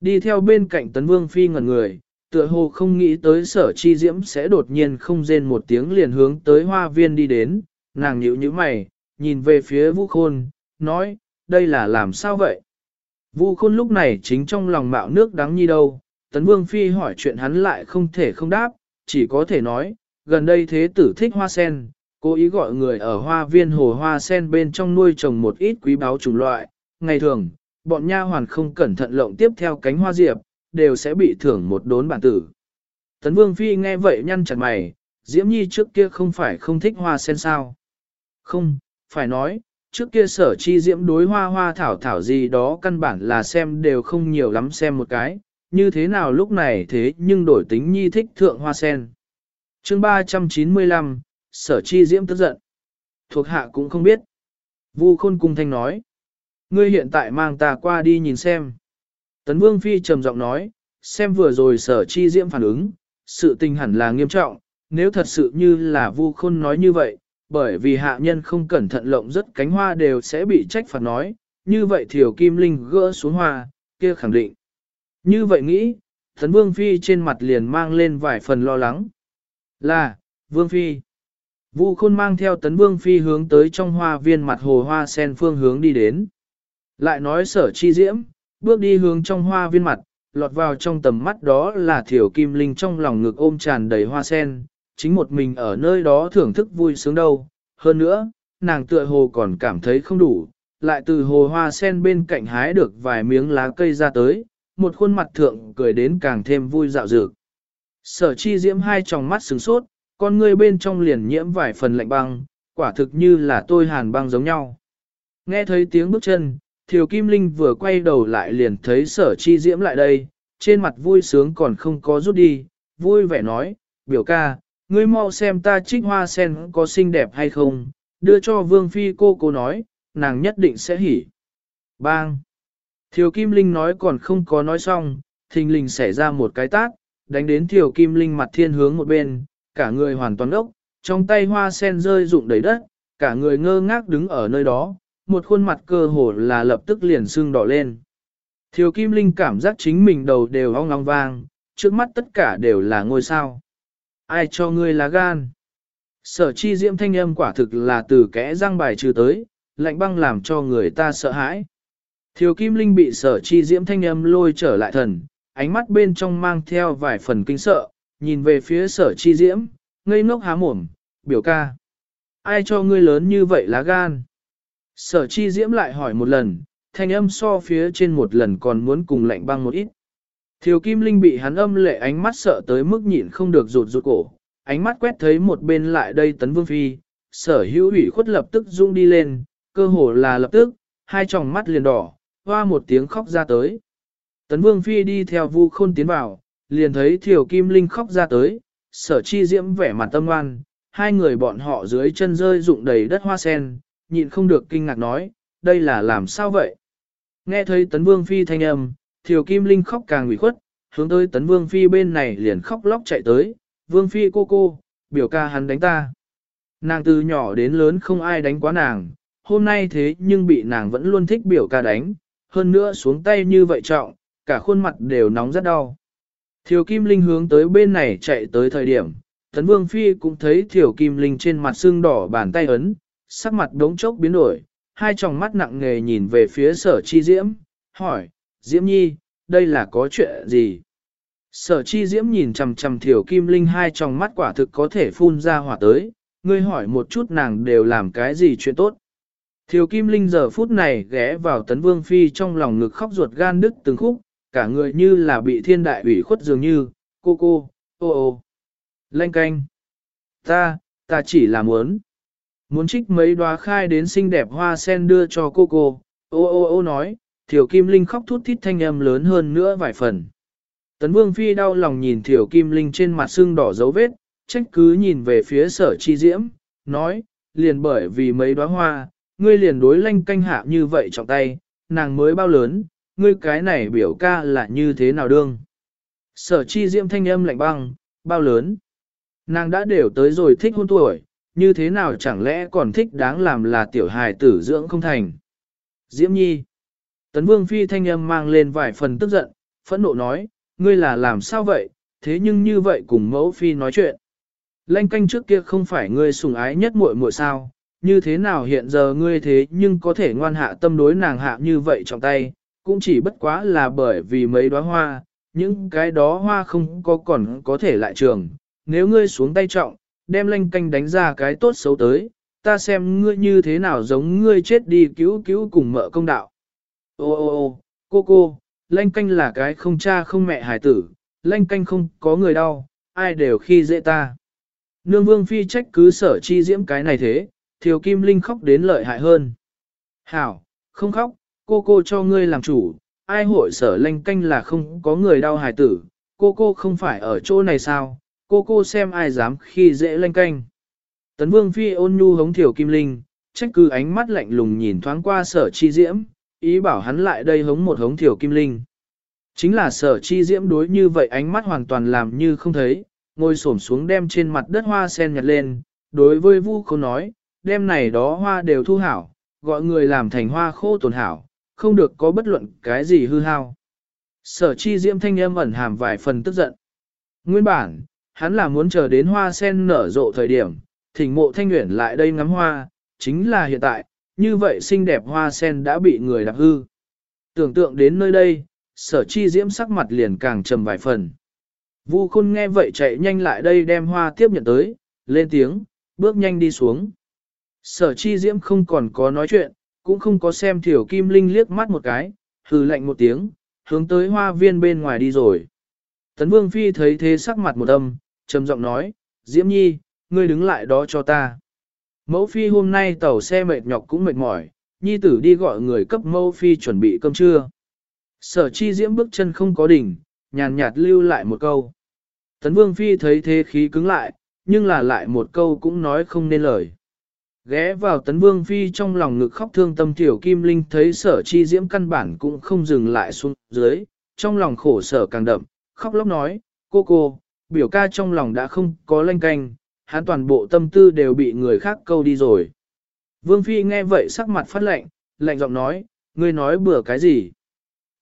Đi theo bên cạnh tấn vương phi ngẩn người, tựa hồ không nghĩ tới sở chi diễm sẽ đột nhiên không rên một tiếng liền hướng tới hoa viên đi đến, nàng nhíu như mày, nhìn về phía Vu khôn, nói, đây là làm sao vậy? Vu khôn lúc này chính trong lòng mạo nước đắng như đâu, tấn vương phi hỏi chuyện hắn lại không thể không đáp, chỉ có thể nói, gần đây thế tử thích hoa sen, cố ý gọi người ở hoa viên hồ hoa sen bên trong nuôi trồng một ít quý báu chủng loại, ngày thường, bọn nha hoàn không cẩn thận lộng tiếp theo cánh hoa diệp, đều sẽ bị thưởng một đốn bản tử. Tấn Vương Phi nghe vậy nhăn chặt mày, Diễm Nhi trước kia không phải không thích hoa sen sao. Không, phải nói, trước kia sở chi Diễm đối hoa hoa thảo thảo gì đó căn bản là xem đều không nhiều lắm xem một cái, như thế nào lúc này thế nhưng đổi tính Nhi thích thượng hoa sen. chương 395, sở chi Diễm tức giận. Thuộc hạ cũng không biết. Vu Khôn Cung Thanh nói. Ngươi hiện tại mang ta qua đi nhìn xem. Tấn Vương Phi trầm giọng nói, xem vừa rồi sở chi diễm phản ứng, sự tình hẳn là nghiêm trọng, nếu thật sự như là Vu Khôn nói như vậy, bởi vì hạ nhân không cẩn thận lộng rất cánh hoa đều sẽ bị trách phạt nói, như vậy Thiểu Kim Linh gỡ xuống hoa, kia khẳng định. Như vậy nghĩ, Tấn Vương Phi trên mặt liền mang lên vài phần lo lắng. Là, Vương Phi. Vu Khôn mang theo Tấn Vương Phi hướng tới trong hoa viên mặt hồ hoa sen phương hướng đi đến. Lại nói sở chi diễm, bước đi hướng trong hoa viên mặt, lọt vào trong tầm mắt đó là thiểu kim linh trong lòng ngực ôm tràn đầy hoa sen, chính một mình ở nơi đó thưởng thức vui sướng đâu. Hơn nữa, nàng tựa hồ còn cảm thấy không đủ, lại từ hồ hoa sen bên cạnh hái được vài miếng lá cây ra tới, một khuôn mặt thượng cười đến càng thêm vui dạo dược. Sở chi diễm hai tròng mắt sừng sốt, con ngươi bên trong liền nhiễm vài phần lạnh băng, quả thực như là tôi hàn băng giống nhau. Nghe thấy tiếng bước chân, Thiều Kim Linh vừa quay đầu lại liền thấy sở chi diễm lại đây, trên mặt vui sướng còn không có rút đi, vui vẻ nói, biểu ca, ngươi mau xem ta trích hoa sen có xinh đẹp hay không, đưa cho Vương Phi cô cô nói, nàng nhất định sẽ hỉ. Bang! Thiều Kim Linh nói còn không có nói xong, thình linh xảy ra một cái tát, đánh đến Thiều Kim Linh mặt thiên hướng một bên, cả người hoàn toàn ốc, trong tay hoa sen rơi rụng đầy đất, cả người ngơ ngác đứng ở nơi đó, một khuôn mặt cơ hồ là lập tức liền sưng đỏ lên. Thiều Kim Linh cảm giác chính mình đầu đều ong ong vang, trước mắt tất cả đều là ngôi sao. Ai cho ngươi là gan? Sở chi diễm thanh âm quả thực là từ kẽ răng bài trừ tới, lạnh băng làm cho người ta sợ hãi. Thiều Kim Linh bị sở chi diễm thanh âm lôi trở lại thần, ánh mắt bên trong mang theo vài phần kinh sợ, nhìn về phía sở chi diễm, ngây ngốc há mồm, biểu ca. Ai cho ngươi lớn như vậy lá gan? Sở chi diễm lại hỏi một lần, thanh âm so phía trên một lần còn muốn cùng lạnh băng một ít. Thiều Kim Linh bị hắn âm lệ ánh mắt sợ tới mức nhịn không được rụt rụt cổ, ánh mắt quét thấy một bên lại đây tấn vương phi, sở hữu ủy khuất lập tức rung đi lên, cơ hồ là lập tức, hai tròng mắt liền đỏ, hoa một tiếng khóc ra tới. Tấn vương phi đi theo vu khôn tiến vào, liền thấy Thiều Kim Linh khóc ra tới, sở chi diễm vẻ mặt tâm ngoan, hai người bọn họ dưới chân rơi rụng đầy đất hoa sen, nhịn không được kinh ngạc nói, đây là làm sao vậy? Nghe thấy tấn vương phi thanh âm, thiều kim linh khóc càng ủy khuất, hướng tới tấn vương phi bên này liền khóc lóc chạy tới, vương phi cô cô, biểu ca hắn đánh ta. Nàng từ nhỏ đến lớn không ai đánh quá nàng, hôm nay thế nhưng bị nàng vẫn luôn thích biểu ca đánh, hơn nữa xuống tay như vậy trọng, cả khuôn mặt đều nóng rất đau. Thiều Kim Linh hướng tới bên này chạy tới thời điểm, Tấn Vương Phi cũng thấy Thiều Kim Linh trên mặt sưng đỏ bàn tay ấn, sắc mặt đống chốc biến đổi, hai tròng mắt nặng nghề nhìn về phía sở chi diễm, hỏi, Diễm Nhi, đây là có chuyện gì? Sở chi diễm nhìn chằm chằm thiểu kim linh hai tròng mắt quả thực có thể phun ra hỏa tới, ngươi hỏi một chút nàng đều làm cái gì chuyện tốt. Thiều kim linh giờ phút này ghé vào tấn vương phi trong lòng ngực khóc ruột gan đứt từng khúc, cả người như là bị thiên đại ủy khuất dường như, cô cô, ô ô, lanh canh. Ta, ta chỉ là muốn, muốn trích mấy đóa khai đến xinh đẹp hoa sen đưa cho cô cô, ô ô ô nói, thiểu kim linh khóc thút thít thanh âm lớn hơn nữa vài phần. Tấn Vương Phi đau lòng nhìn Thiểu Kim Linh trên mặt xương đỏ dấu vết, trách cứ nhìn về phía sở chi diễm, nói, liền bởi vì mấy đóa hoa, ngươi liền đối lanh canh hạ như vậy trọng tay, nàng mới bao lớn, ngươi cái này biểu ca là như thế nào đương. Sở chi diễm thanh âm lạnh băng, bao lớn. Nàng đã đều tới rồi thích hôn tuổi, như thế nào chẳng lẽ còn thích đáng làm là tiểu hài tử dưỡng không thành. Diễm nhi. Tấn vương phi thanh âm mang lên vài phần tức giận, phẫn nộ nói, ngươi là làm sao vậy, thế nhưng như vậy cùng mẫu phi nói chuyện. Lanh canh trước kia không phải ngươi sùng ái nhất muội muội sao, như thế nào hiện giờ ngươi thế nhưng có thể ngoan hạ tâm đối nàng hạ như vậy trong tay, cũng chỉ bất quá là bởi vì mấy đóa hoa, những cái đó hoa không có còn có thể lại trường, nếu ngươi xuống tay trọng, đem lanh canh đánh ra cái tốt xấu tới, ta xem ngươi như thế nào giống ngươi chết đi cứu cứu cùng mợ công đạo. Ô ô ô, cô cô, lanh canh là cái không cha không mẹ hài tử, lanh canh không có người đau, ai đều khi dễ ta. Nương vương phi trách cứ sở chi diễm cái này thế, thiều kim linh khóc đến lợi hại hơn. Hảo, không khóc, cô cô cho ngươi làm chủ, ai hội sở lanh canh là không có người đau hài tử, cô cô không phải ở chỗ này sao, cô cô xem ai dám khi dễ lanh canh. Tấn vương phi ôn nhu hống thiều kim linh, trách cứ ánh mắt lạnh lùng nhìn thoáng qua sở chi diễm, ý bảo hắn lại đây hống một hống thiểu kim linh. Chính là sở chi diễm đối như vậy ánh mắt hoàn toàn làm như không thấy, ngồi xổm xuống đem trên mặt đất hoa sen nhặt lên, đối với vu khôn nói, đem này đó hoa đều thu hảo, gọi người làm thành hoa khô tồn hảo, không được có bất luận cái gì hư hao. Sở chi diễm thanh âm ẩn hàm vài phần tức giận. Nguyên bản, hắn là muốn chờ đến hoa sen nở rộ thời điểm, thỉnh mộ thanh nguyện lại đây ngắm hoa, chính là hiện tại, như vậy xinh đẹp hoa sen đã bị người đạp hư. Tưởng tượng đến nơi đây, sở chi diễm sắc mặt liền càng trầm vài phần. Vu khôn nghe vậy chạy nhanh lại đây đem hoa tiếp nhận tới, lên tiếng, bước nhanh đi xuống. Sở chi diễm không còn có nói chuyện, cũng không có xem thiểu kim linh liếc mắt một cái, hừ lạnh một tiếng, hướng tới hoa viên bên ngoài đi rồi. Tấn vương phi thấy thế sắc mặt một âm, trầm giọng nói, diễm nhi, ngươi đứng lại đó cho ta. Mẫu phi hôm nay tàu xe mệt nhọc cũng mệt mỏi, nhi tử đi gọi người cấp mẫu phi chuẩn bị cơm trưa. Sở chi diễm bước chân không có đỉnh, nhàn nhạt lưu lại một câu. Tấn vương phi thấy thế khí cứng lại, nhưng là lại một câu cũng nói không nên lời. Ghé vào tấn vương phi trong lòng ngực khóc thương tâm tiểu kim linh thấy sở chi diễm căn bản cũng không dừng lại xuống dưới, trong lòng khổ sở càng đậm, khóc lóc nói, cô cô, biểu ca trong lòng đã không có lanh canh, hắn toàn bộ tâm tư đều bị người khác câu đi rồi. Vương Phi nghe vậy sắc mặt phát lạnh, lạnh giọng nói, ngươi nói bừa cái gì?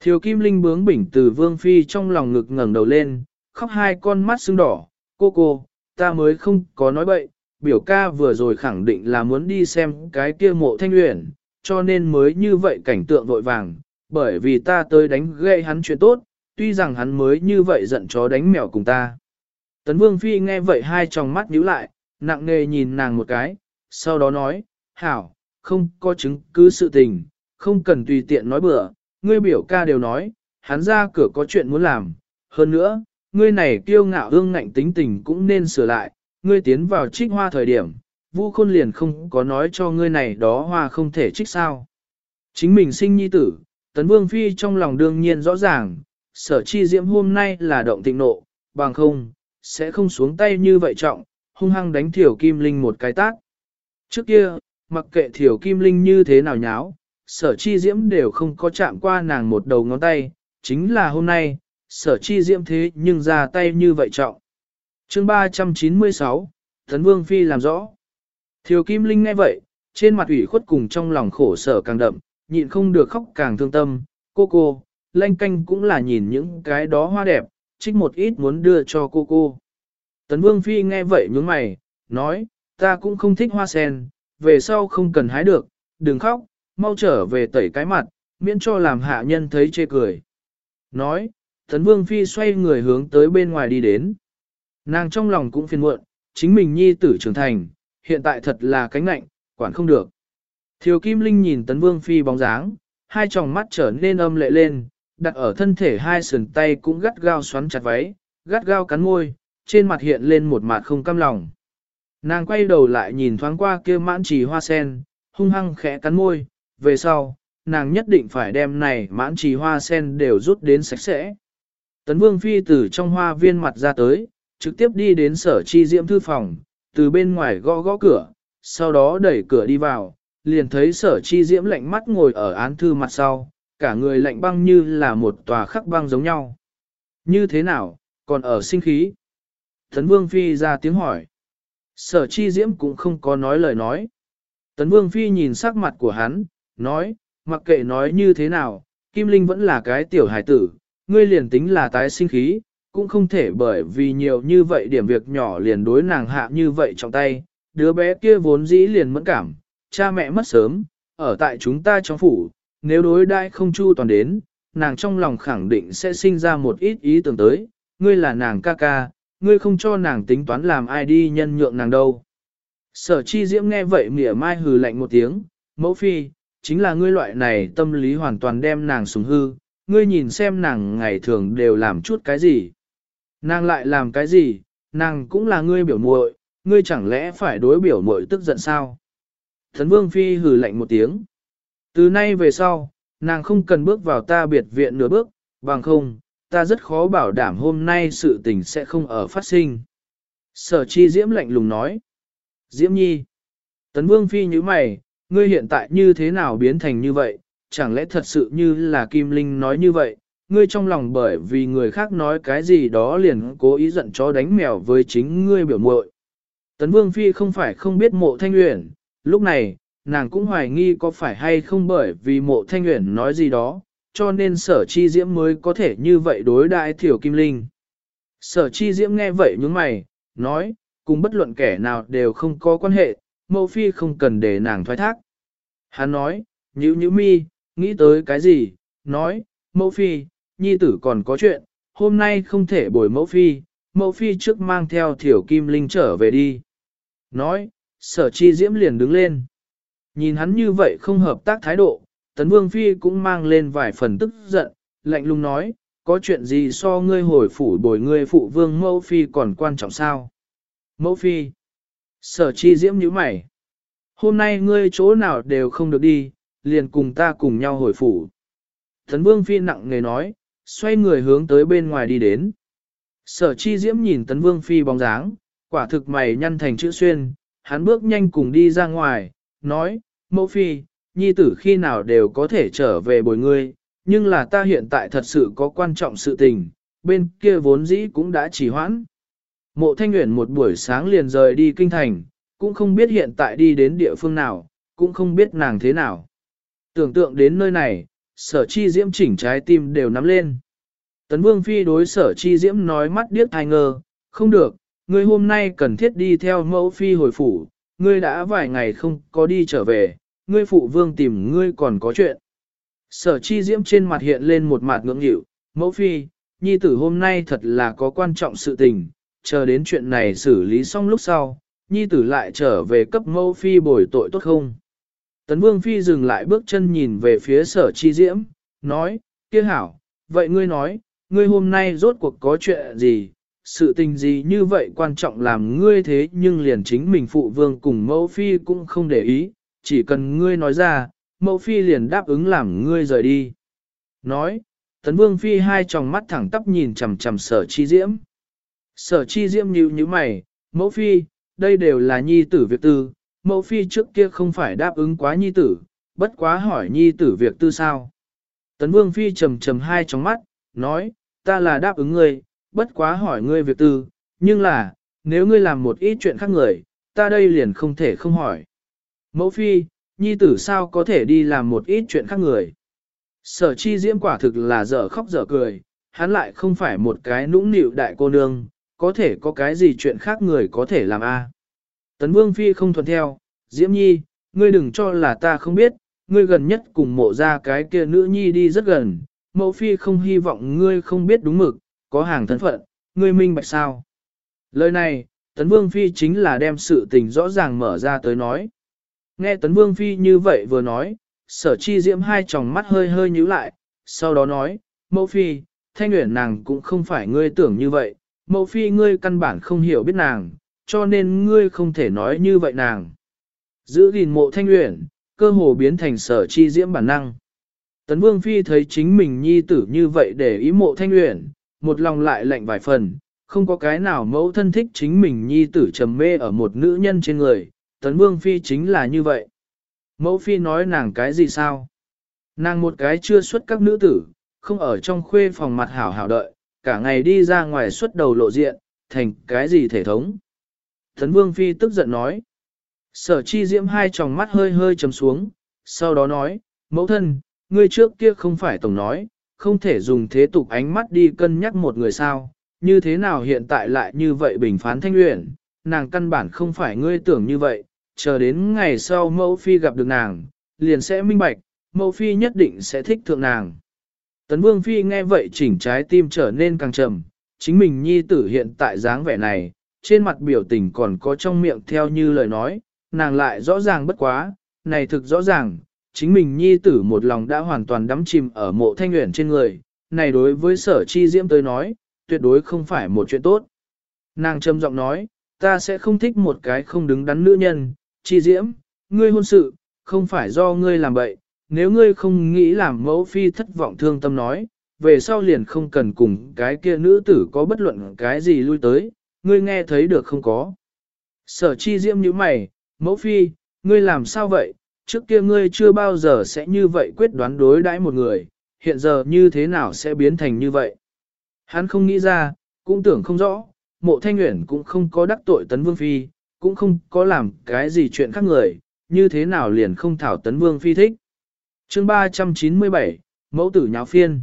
Thiều Kim Linh bướng bỉnh từ Vương Phi trong lòng ngực ngẩng đầu lên, khóc hai con mắt sưng đỏ, cô cô, ta mới không có nói bậy, biểu ca vừa rồi khẳng định là muốn đi xem cái kia mộ thanh luyện, cho nên mới như vậy cảnh tượng vội vàng, bởi vì ta tới đánh gây hắn chuyện tốt, tuy rằng hắn mới như vậy giận chó đánh mèo cùng ta. Tấn Vương Phi nghe vậy hai tròng mắt nhíu lại, nặng nề nhìn nàng một cái, sau đó nói, hảo, không có chứng cứ sự tình, không cần tùy tiện nói bừa, ngươi biểu ca đều nói, hắn ra cửa có chuyện muốn làm, hơn nữa, ngươi này kiêu ngạo hương ngạnh tính tình cũng nên sửa lại, ngươi tiến vào trích hoa thời điểm, Vu Khôn liền không có nói cho ngươi này đó hoa không thể trích sao. Chính mình sinh nhi tử, Tấn Vương Phi trong lòng đương nhiên rõ ràng, sở chi diễm hôm nay là động tịnh nộ, bằng không, sẽ không xuống tay như vậy trọng, hung hăng đánh Thiểu Kim Linh một cái tác. Trước kia, mặc kệ Thiểu Kim Linh như thế nào nháo, sở chi diễm đều không có chạm qua nàng một đầu ngón tay, chính là hôm nay, sở chi diễm thế nhưng ra tay như vậy trọng. chương 396, Thấn Vương Phi làm rõ. Thiều Kim Linh nghe vậy, trên mặt ủy khuất cùng trong lòng khổ sở càng đậm, nhịn không được khóc càng thương tâm, cô cô, lanh canh cũng là nhìn những cái đó hoa đẹp, trích một ít muốn đưa cho cô cô. Tấn Vương Phi nghe vậy nhướng mày, nói, ta cũng không thích hoa sen, về sau không cần hái được, đừng khóc, mau trở về tẩy cái mặt, miễn cho làm hạ nhân thấy chê cười. Nói, Tấn Vương Phi xoay người hướng tới bên ngoài đi đến. Nàng trong lòng cũng phiền muộn, chính mình nhi tử trưởng thành, hiện tại thật là cánh nạnh quản không được. Thiều Kim Linh nhìn Tấn Vương Phi bóng dáng, hai tròng mắt trở nên âm lệ lên, đặt ở thân thể hai sườn tay cũng gắt gao xoắn chặt váy, gắt gao cắn môi, trên mặt hiện lên một mặt không cam lòng. Nàng quay đầu lại nhìn thoáng qua kia mãn trì hoa sen, hung hăng khẽ cắn môi, về sau, nàng nhất định phải đem này mãn trì hoa sen đều rút đến sạch sẽ. Tấn Vương Phi từ trong hoa viên mặt ra tới, trực tiếp đi đến sở chi diễm thư phòng, từ bên ngoài gõ gõ cửa, sau đó đẩy cửa đi vào, liền thấy sở chi diễm lạnh mắt ngồi ở án thư mặt sau, cả người lạnh băng như là một tòa khắc băng giống nhau. Như thế nào, còn ở sinh khí? Tấn Vương Phi ra tiếng hỏi. Sở chi diễm cũng không có nói lời nói. Tấn Vương Phi nhìn sắc mặt của hắn, nói, mặc kệ nói như thế nào, Kim Linh vẫn là cái tiểu hải tử, ngươi liền tính là tái sinh khí, cũng không thể bởi vì nhiều như vậy điểm việc nhỏ liền đối nàng hạ như vậy trong tay, đứa bé kia vốn dĩ liền mẫn cảm, cha mẹ mất sớm, ở tại chúng ta trong phủ, nếu đối đãi không chu toàn đến, nàng trong lòng khẳng định sẽ sinh ra một ít ý tưởng tới, ngươi là nàng ca ca, ngươi không cho nàng tính toán làm ai đi nhân nhượng nàng đâu. Sở chi diễm nghe vậy mỉa mai hừ lạnh một tiếng, mẫu phi, chính là ngươi loại này tâm lý hoàn toàn đem nàng xuống hư, ngươi nhìn xem nàng ngày thường đều làm chút cái gì. Nàng lại làm cái gì, nàng cũng là ngươi biểu muội, ngươi chẳng lẽ phải đối biểu muội tức giận sao? Thần vương phi hừ lạnh một tiếng. Từ nay về sau, nàng không cần bước vào ta biệt viện nửa bước, bằng không, ta rất khó bảo đảm hôm nay sự tình sẽ không ở phát sinh. Sở chi diễm lạnh lùng nói. Diễm nhi. Tấn vương phi như mày, ngươi hiện tại như thế nào biến thành như vậy, chẳng lẽ thật sự như là Kim Linh nói như vậy, ngươi trong lòng bởi vì người khác nói cái gì đó liền cố ý giận chó đánh mèo với chính ngươi biểu muội. Tấn Vương Phi không phải không biết mộ thanh uyển, lúc này, nàng cũng hoài nghi có phải hay không bởi vì mộ thanh uyển nói gì đó, cho nên sở chi diễm mới có thể như vậy đối đại thiểu kim linh. Sở chi diễm nghe vậy nhướng mày, nói, cùng bất luận kẻ nào đều không có quan hệ, mẫu phi không cần để nàng thoái thác. Hắn nói, nhữ nhữ mi, nghĩ tới cái gì, nói, mẫu phi, nhi tử còn có chuyện, hôm nay không thể bồi mẫu phi, mẫu phi trước mang theo thiểu kim linh trở về đi. Nói, sở chi diễm liền đứng lên. Nhìn hắn như vậy không hợp tác thái độ, tấn vương phi cũng mang lên vài phần tức giận, lạnh lùng nói, có chuyện gì so ngươi hồi phủ bồi ngươi phụ vương mẫu phi còn quan trọng sao? Mẫu phi. Sở chi diễm như mày. Hôm nay ngươi chỗ nào đều không được đi, liền cùng ta cùng nhau hồi phủ. Tấn vương phi nặng nề nói, xoay người hướng tới bên ngoài đi đến. Sở chi diễm nhìn tấn vương phi bóng dáng, quả thực mày nhăn thành chữ xuyên, hắn bước nhanh cùng đi ra ngoài, nói, mẫu phi, nhi tử khi nào đều có thể trở về bồi ngươi, nhưng là ta hiện tại thật sự có quan trọng sự tình, bên kia vốn dĩ cũng đã chỉ hoãn. Mộ thanh nguyện một buổi sáng liền rời đi kinh thành, cũng không biết hiện tại đi đến địa phương nào, cũng không biết nàng thế nào. Tưởng tượng đến nơi này, sở chi diễm chỉnh trái tim đều nắm lên. Tấn Vương Phi đối sở chi diễm nói mắt điếc thai ngơ, không được, người hôm nay cần thiết đi theo mẫu Phi hồi phủ, ngươi đã vài ngày không có đi trở về, ngươi phụ vương tìm ngươi còn có chuyện. Sở chi diễm trên mặt hiện lên một mặt ngưỡng nghịu, mẫu Phi, nhi tử hôm nay thật là có quan trọng sự tình, chờ đến chuyện này xử lý xong lúc sau, nhi tử lại trở về cấp mẫu Phi bồi tội tốt không? Tấn Vương Phi dừng lại bước chân nhìn về phía sở chi diễm, nói, kia hảo, vậy ngươi nói, ngươi hôm nay rốt cuộc có chuyện gì, sự tình gì như vậy quan trọng làm ngươi thế nhưng liền chính mình phụ vương cùng mẫu phi cũng không để ý, chỉ cần ngươi nói ra, mẫu phi liền đáp ứng làm ngươi rời đi. Nói, tấn vương phi hai tròng mắt thẳng tắp nhìn chằm chằm sở chi diễm. Sở chi diễm nhíu như mày, mẫu phi, đây đều là nhi tử việc tư, mẫu phi trước kia không phải đáp ứng quá nhi tử, bất quá hỏi nhi tử việc tư sao. Tấn Vương Phi trầm trầm hai tròng mắt, nói, ta là đáp ứng ngươi, bất quá hỏi ngươi việc tư, nhưng là, nếu ngươi làm một ít chuyện khác người, ta đây liền không thể không hỏi. Mẫu Phi, nhi tử sao có thể đi làm một ít chuyện khác người. Sở chi diễm quả thực là dở khóc dở cười, hắn lại không phải một cái nũng nịu đại cô nương, có thể có cái gì chuyện khác người có thể làm a? Tấn Vương Phi không thuận theo, Diễm Nhi, ngươi đừng cho là ta không biết, ngươi gần nhất cùng mộ ra cái kia nữ nhi đi rất gần, mẫu phi không hy vọng ngươi không biết đúng mực, có hàng thân phận, ngươi minh bạch sao. Lời này, Tấn Vương Phi chính là đem sự tình rõ ràng mở ra tới nói. Nghe Tấn Vương Phi như vậy vừa nói, sở chi diễm hai tròng mắt hơi hơi nhíu lại, sau đó nói, mẫu phi, thanh nguyện nàng cũng không phải ngươi tưởng như vậy, mẫu phi ngươi căn bản không hiểu biết nàng, cho nên ngươi không thể nói như vậy nàng. Giữ gìn mộ thanh nguyện, cơ hồ biến thành sở chi diễm bản năng. Tấn Vương Phi thấy chính mình nhi tử như vậy để ý mộ thanh nguyện, một lòng lại lạnh vài phần, không có cái nào mẫu thân thích chính mình nhi tử trầm mê ở một nữ nhân trên người, Tấn Vương Phi chính là như vậy. Mẫu Phi nói nàng cái gì sao? Nàng một cái chưa xuất các nữ tử, không ở trong khuê phòng mặt hảo hảo đợi, cả ngày đi ra ngoài xuất đầu lộ diện, thành cái gì thể thống? Tấn Vương Phi tức giận nói. Sở chi diễm hai tròng mắt hơi hơi chấm xuống, sau đó nói, mẫu thân, ngươi trước kia không phải tổng nói, không thể dùng thế tục ánh mắt đi cân nhắc một người sao, như thế nào hiện tại lại như vậy bình phán thanh luyện, nàng căn bản không phải ngươi tưởng như vậy, chờ đến ngày sau mẫu phi gặp được nàng, liền sẽ minh bạch, mẫu phi nhất định sẽ thích thượng nàng. Tấn vương phi nghe vậy chỉnh trái tim trở nên càng trầm, chính mình nhi tử hiện tại dáng vẻ này, trên mặt biểu tình còn có trong miệng theo như lời nói, nàng lại rõ ràng bất quá, này thực rõ ràng, chính mình nhi tử một lòng đã hoàn toàn đắm chìm ở mộ thanh nguyện trên người, này đối với sở chi diễm tới nói, tuyệt đối không phải một chuyện tốt. Nàng trầm giọng nói, ta sẽ không thích một cái không đứng đắn nữ nhân, chi diễm, ngươi hôn sự, không phải do ngươi làm bậy, nếu ngươi không nghĩ làm mẫu phi thất vọng thương tâm nói, về sau liền không cần cùng cái kia nữ tử có bất luận cái gì lui tới, ngươi nghe thấy được không có. Sở chi diễm như mày, mẫu phi, ngươi làm sao vậy, trước kia ngươi chưa bao giờ sẽ như vậy quyết đoán đối đãi một người, hiện giờ như thế nào sẽ biến thành như vậy. Hắn không nghĩ ra, cũng tưởng không rõ, mộ thanh nguyện cũng không có đắc tội tấn vương phi, cũng không có làm cái gì chuyện khác người, như thế nào liền không thảo tấn vương phi thích. chương 397, mẫu tử nháo phiên.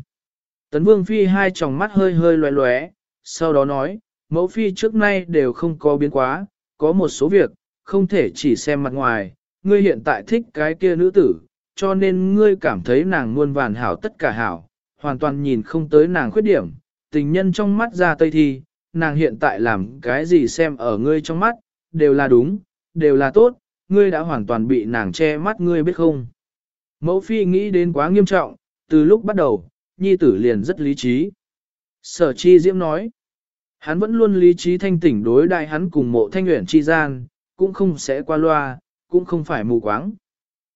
Tấn vương phi hai tròng mắt hơi hơi loé loé, sau đó nói, mẫu phi trước nay đều không có biến quá, có một số việc, không thể chỉ xem mặt ngoài, ngươi hiện tại thích cái kia nữ tử, cho nên ngươi cảm thấy nàng muôn vàn hảo tất cả hảo, hoàn toàn nhìn không tới nàng khuyết điểm, tình nhân trong mắt ra tây thi, nàng hiện tại làm cái gì xem ở ngươi trong mắt, đều là đúng, đều là tốt, ngươi đã hoàn toàn bị nàng che mắt ngươi biết không. Mẫu phi nghĩ đến quá nghiêm trọng, từ lúc bắt đầu, nhi tử liền rất lý trí. Sở chi diễm nói, hắn vẫn luôn lý trí thanh tỉnh đối đại hắn cùng mộ thanh nguyện chi gian, cũng không sẽ qua loa, cũng không phải mù quáng.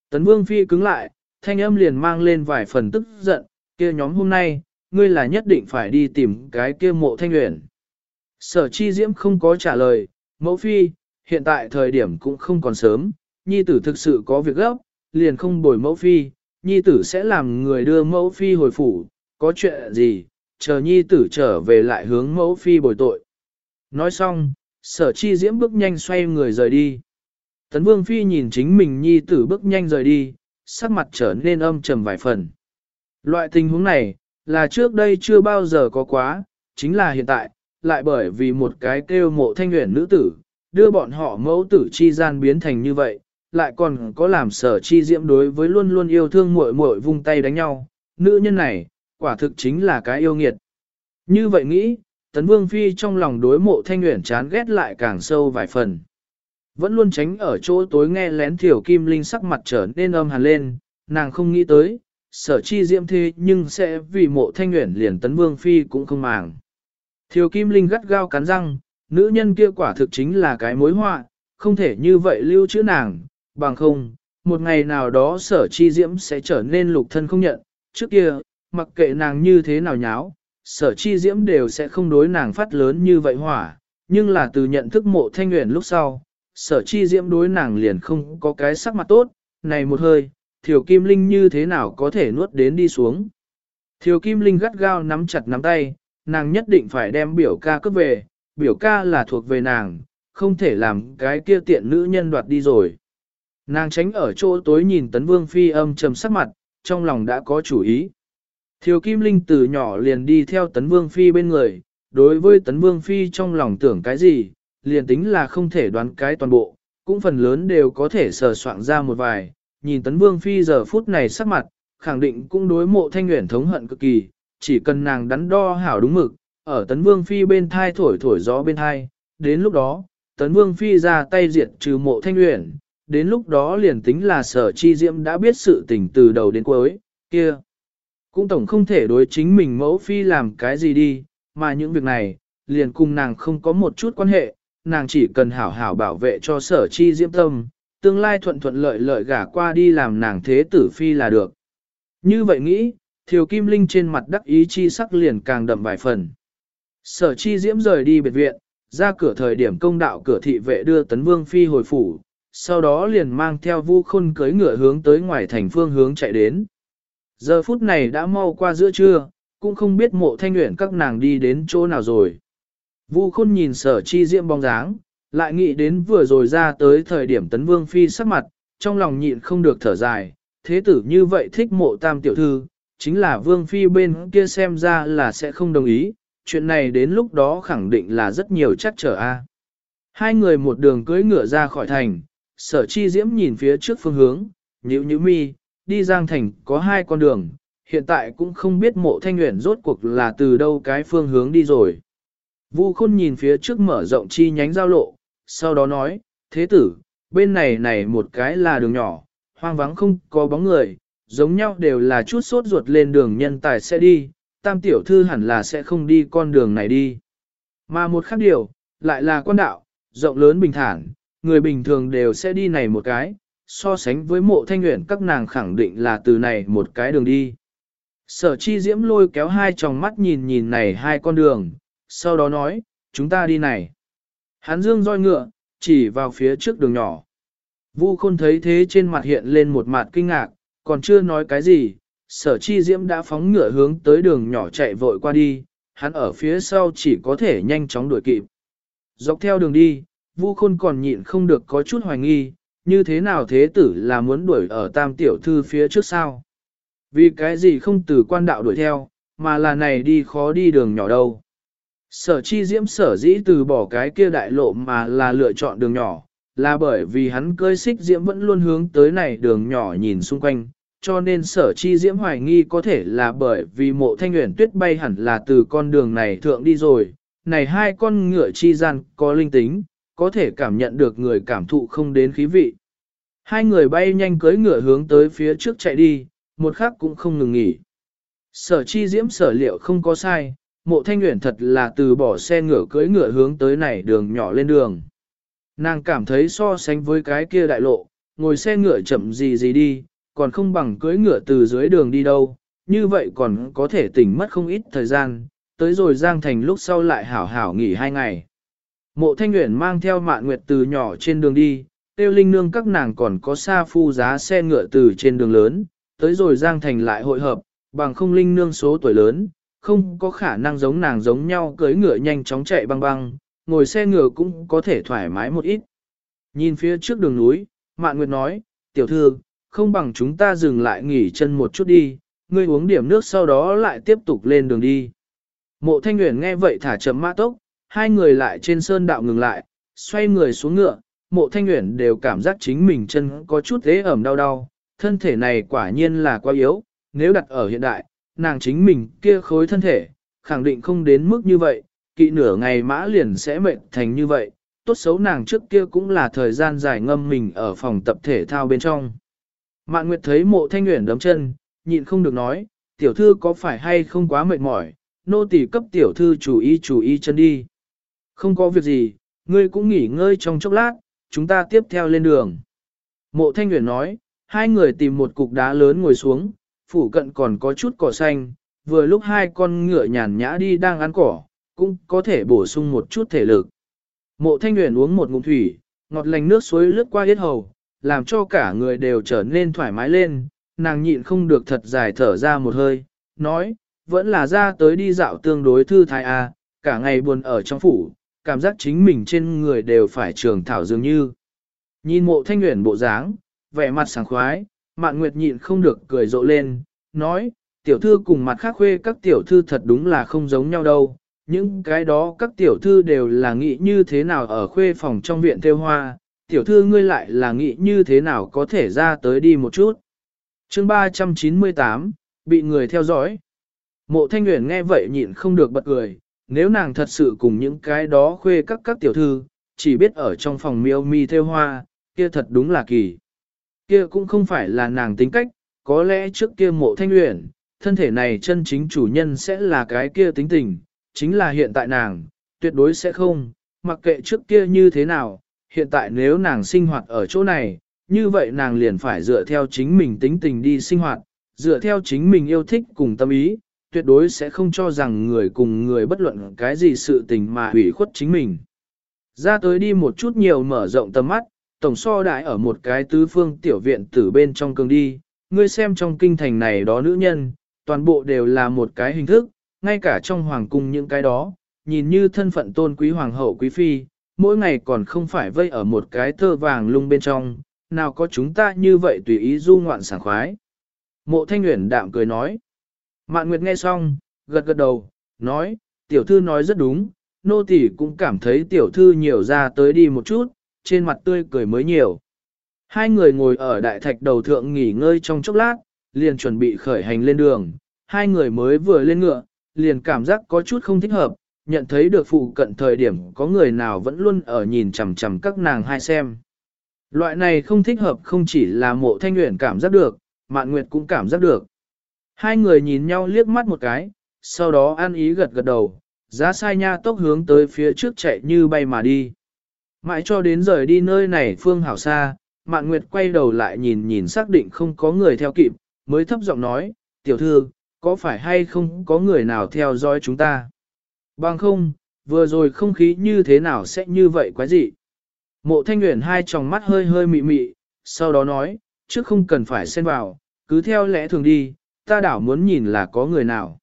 Tấn Vương Phi cứng lại, thanh âm liền mang lên vài phần tức giận, kia nhóm hôm nay, ngươi là nhất định phải đi tìm cái kia mộ thanh nguyện. Sở chi diễm không có trả lời, mẫu phi, hiện tại thời điểm cũng không còn sớm, nhi tử thực sự có việc gấp, liền không bồi mẫu phi, nhi tử sẽ làm người đưa mẫu phi hồi phủ, có chuyện gì, chờ nhi tử trở về lại hướng mẫu phi bồi tội. Nói xong, sở chi diễm bước nhanh xoay người rời đi. Tấn Vương Phi nhìn chính mình nhi tử bước nhanh rời đi, sắc mặt trở nên âm trầm vài phần. Loại tình huống này, là trước đây chưa bao giờ có quá, chính là hiện tại, lại bởi vì một cái kêu mộ thanh nguyện nữ tử, đưa bọn họ mẫu tử chi gian biến thành như vậy, lại còn có làm sở chi diễm đối với luôn luôn yêu thương muội muội vung tay đánh nhau, nữ nhân này, quả thực chính là cái yêu nghiệt. Như vậy nghĩ, Tấn Vương Phi trong lòng đối mộ thanh nguyện chán ghét lại càng sâu vài phần. Vẫn luôn tránh ở chỗ tối nghe lén thiểu kim linh sắc mặt trở nên âm hàn lên, nàng không nghĩ tới, sở chi diễm thế nhưng sẽ vì mộ thanh nguyện liền tấn vương phi cũng không màng. Thiều kim linh gắt gao cắn răng, nữ nhân kia quả thực chính là cái mối họa, không thể như vậy lưu chữ nàng, bằng không, một ngày nào đó sở chi diễm sẽ trở nên lục thân không nhận, trước kia, mặc kệ nàng như thế nào nháo, sở chi diễm đều sẽ không đối nàng phát lớn như vậy hỏa, nhưng là từ nhận thức mộ thanh nguyện lúc sau, sở chi diễm đối nàng liền không có cái sắc mặt tốt, này một hơi, thiểu Kim Linh như thế nào có thể nuốt đến đi xuống. Thiểu Kim Linh gắt gao nắm chặt nắm tay, nàng nhất định phải đem biểu ca cướp về, biểu ca là thuộc về nàng, không thể làm cái kia tiện nữ nhân đoạt đi rồi. Nàng tránh ở chỗ tối nhìn tấn vương phi âm trầm sắc mặt, trong lòng đã có chủ ý. Thiều Kim Linh từ nhỏ liền đi theo tấn vương phi bên người, đối với tấn vương phi trong lòng tưởng cái gì, liền tính là không thể đoán cái toàn bộ, cũng phần lớn đều có thể sờ soạn ra một vài. Nhìn tấn vương phi giờ phút này sắc mặt, khẳng định cũng đối mộ thanh nguyện thống hận cực kỳ, chỉ cần nàng đắn đo hảo đúng mực, ở tấn vương phi bên thai thổi thổi gió bên thai, đến lúc đó, tấn vương phi ra tay diệt trừ mộ thanh nguyện, đến lúc đó liền tính là sở chi diễm đã biết sự tình từ đầu đến cuối, kia. Cũng tổng không thể đối chính mình mẫu phi làm cái gì đi, mà những việc này, liền cùng nàng không có một chút quan hệ, nàng chỉ cần hảo hảo bảo vệ cho sở chi diễm tâm, tương lai thuận thuận lợi lợi gả qua đi làm nàng thế tử phi là được. Như vậy nghĩ, Thiều Kim Linh trên mặt đắc ý chi sắc liền càng đậm vài phần. Sở chi diễm rời đi biệt viện, ra cửa thời điểm công đạo cửa thị vệ đưa tấn vương phi hồi phủ, sau đó liền mang theo vu khôn cưới ngựa hướng tới ngoài thành phương hướng chạy đến. Giờ phút này đã mau qua giữa trưa, cũng không biết mộ thanh nguyện các nàng đi đến chỗ nào rồi. Vu khôn nhìn sở chi diễm bóng dáng, lại nghĩ đến vừa rồi ra tới thời điểm tấn vương phi sắc mặt, trong lòng nhịn không được thở dài, thế tử như vậy thích mộ tam tiểu thư, chính là vương phi bên kia xem ra là sẽ không đồng ý, chuyện này đến lúc đó khẳng định là rất nhiều chắc trở a. Hai người một đường cưỡi ngựa ra khỏi thành, sở chi diễm nhìn phía trước phương hướng, nhữ nhữ mi, đi giang thành có hai con đường, hiện tại cũng không biết mộ thanh nguyện rốt cuộc là từ đâu cái phương hướng đi rồi. Vu khôn nhìn phía trước mở rộng chi nhánh giao lộ, sau đó nói, thế tử, bên này này một cái là đường nhỏ, hoang vắng không có bóng người, giống nhau đều là chút sốt ruột lên đường nhân tài sẽ đi, tam tiểu thư hẳn là sẽ không đi con đường này đi. Mà một khác điều, lại là quan đạo, rộng lớn bình thản, người bình thường đều sẽ đi này một cái, so sánh với mộ thanh nguyện các nàng khẳng định là từ này một cái đường đi. Sở chi diễm lôi kéo hai tròng mắt nhìn nhìn này hai con đường, sau đó nói, chúng ta đi này. Hắn dương roi ngựa, chỉ vào phía trước đường nhỏ. Vu khôn thấy thế trên mặt hiện lên một mặt kinh ngạc, còn chưa nói cái gì, sở chi diễm đã phóng ngựa hướng tới đường nhỏ chạy vội qua đi, hắn ở phía sau chỉ có thể nhanh chóng đuổi kịp. Dọc theo đường đi, Vu Khôn còn nhịn không được có chút hoài nghi, như thế nào thế tử là muốn đuổi ở tam tiểu thư phía trước sao? Vì cái gì không từ quan đạo đuổi theo, mà là này đi khó đi đường nhỏ đâu. Sở chi diễm sở dĩ từ bỏ cái kia đại lộ mà là lựa chọn đường nhỏ, là bởi vì hắn cơi xích diễm vẫn luôn hướng tới này đường nhỏ nhìn xung quanh, cho nên sở chi diễm hoài nghi có thể là bởi vì mộ thanh nguyện tuyết bay hẳn là từ con đường này thượng đi rồi, này hai con ngựa chi gian có linh tính, có thể cảm nhận được người cảm thụ không đến khí vị. Hai người bay nhanh cưới ngựa hướng tới phía trước chạy đi, một khắc cũng không ngừng nghỉ. Sở chi diễm sở liệu không có sai, mộ thanh nguyện thật là từ bỏ xe ngựa cưỡi ngựa hướng tới này đường nhỏ lên đường. Nàng cảm thấy so sánh với cái kia đại lộ, ngồi xe ngựa chậm gì gì đi, còn không bằng cưỡi ngựa từ dưới đường đi đâu, như vậy còn có thể tỉnh mất không ít thời gian, tới rồi Giang Thành lúc sau lại hảo hảo nghỉ hai ngày. Mộ Thanh Nguyễn mang theo mạn nguyệt từ nhỏ trên đường đi, tiêu linh nương các nàng còn có xa phu giá xe ngựa từ trên đường lớn, tới rồi Giang Thành lại hội hợp, bằng không linh nương số tuổi lớn, không có khả năng giống nàng giống nhau cưỡi ngựa nhanh chóng chạy băng băng, ngồi xe ngựa cũng có thể thoải mái một ít. Nhìn phía trước đường núi, Mạn Nguyệt nói, tiểu thư, không bằng chúng ta dừng lại nghỉ chân một chút đi, ngươi uống điểm nước sau đó lại tiếp tục lên đường đi. Mộ Thanh Nguyễn nghe vậy thả chậm mã tốc, hai người lại trên sơn đạo ngừng lại, xoay người xuống ngựa, mộ Thanh Nguyễn đều cảm giác chính mình chân có chút thế ẩm đau đau, thân thể này quả nhiên là quá yếu, nếu đặt ở hiện đại, nàng chính mình kia khối thân thể, khẳng định không đến mức như vậy, kỵ nửa ngày mã liền sẽ mệt thành như vậy, tốt xấu nàng trước kia cũng là thời gian dài ngâm mình ở phòng tập thể thao bên trong. Mạn Nguyệt thấy mộ thanh nguyện đấm chân, nhịn không được nói, tiểu thư có phải hay không quá mệt mỏi, nô tỳ cấp tiểu thư chủ ý chủ ý chân đi. Không có việc gì, ngươi cũng nghỉ ngơi trong chốc lát, chúng ta tiếp theo lên đường. Mộ thanh nguyện nói, hai người tìm một cục đá lớn ngồi xuống, phủ cận còn có chút cỏ xanh, vừa lúc hai con ngựa nhàn nhã đi đang ăn cỏ, cũng có thể bổ sung một chút thể lực. Mộ thanh nguyện uống một ngụm thủy, ngọt lành nước suối lướt qua yết hầu, làm cho cả người đều trở nên thoải mái lên, nàng nhịn không được thật dài thở ra một hơi, nói, vẫn là ra tới đi dạo tương đối thư thái a, à, cả ngày buồn ở trong phủ, cảm giác chính mình trên người đều phải trường thảo dường như. Nhìn mộ thanh nguyện bộ dáng, vẻ mặt sảng khoái, mạn nguyệt nhịn không được cười rộ lên, nói, tiểu thư cùng mặt khác khuê các tiểu thư thật đúng là không giống nhau đâu. Những cái đó các tiểu thư đều là nghĩ như thế nào ở khuê phòng trong viện theo hoa, tiểu thư ngươi lại là nghĩ như thế nào có thể ra tới đi một chút. chương 398, bị người theo dõi. Mộ thanh Nguyễn nghe vậy nhịn không được bật cười, nếu nàng thật sự cùng những cái đó khuê các các tiểu thư, chỉ biết ở trong phòng miêu mi theo hoa, kia thật đúng là kỳ. Kia cũng không phải là nàng tính cách, có lẽ trước kia mộ thanh nguyện, thân thể này chân chính chủ nhân sẽ là cái kia tính tình, chính là hiện tại nàng, tuyệt đối sẽ không, mặc kệ trước kia như thế nào, hiện tại nếu nàng sinh hoạt ở chỗ này, như vậy nàng liền phải dựa theo chính mình tính tình đi sinh hoạt, dựa theo chính mình yêu thích cùng tâm ý, tuyệt đối sẽ không cho rằng người cùng người bất luận cái gì sự tình mà hủy khuất chính mình. Ra tới đi một chút nhiều mở rộng tầm mắt, tổng so đại ở một cái tứ phương tiểu viện tử bên trong cường đi, ngươi xem trong kinh thành này đó nữ nhân, toàn bộ đều là một cái hình thức, ngay cả trong hoàng cung những cái đó, nhìn như thân phận tôn quý hoàng hậu quý phi, mỗi ngày còn không phải vây ở một cái thơ vàng lung bên trong, nào có chúng ta như vậy tùy ý du ngoạn sảng khoái. Mộ thanh nguyện đạm cười nói. Mạn Nguyệt nghe xong, gật gật đầu, nói, tiểu thư nói rất đúng, nô tỳ cũng cảm thấy tiểu thư nhiều ra tới đi một chút, trên mặt tươi cười mới nhiều. Hai người ngồi ở đại thạch đầu thượng nghỉ ngơi trong chốc lát, liền chuẩn bị khởi hành lên đường, hai người mới vừa lên ngựa, liền cảm giác có chút không thích hợp, nhận thấy được phụ cận thời điểm có người nào vẫn luôn ở nhìn chằm chằm các nàng hai xem. Loại này không thích hợp không chỉ là mộ thanh nguyện cảm giác được, mạn nguyệt cũng cảm giác được. Hai người nhìn nhau liếc mắt một cái, sau đó an ý gật gật đầu, giá sai nha tốc hướng tới phía trước chạy như bay mà đi. Mãi cho đến rời đi nơi này phương hảo xa, Mạn Nguyệt quay đầu lại nhìn nhìn xác định không có người theo kịp, mới thấp giọng nói, tiểu thư, có phải hay không có người nào theo dõi chúng ta? Bằng không, vừa rồi không khí như thế nào sẽ như vậy quái dị? Mộ thanh nguyện hai tròng mắt hơi hơi mị mị, sau đó nói, trước không cần phải xen vào, cứ theo lẽ thường đi, ta đảo muốn nhìn là có người nào.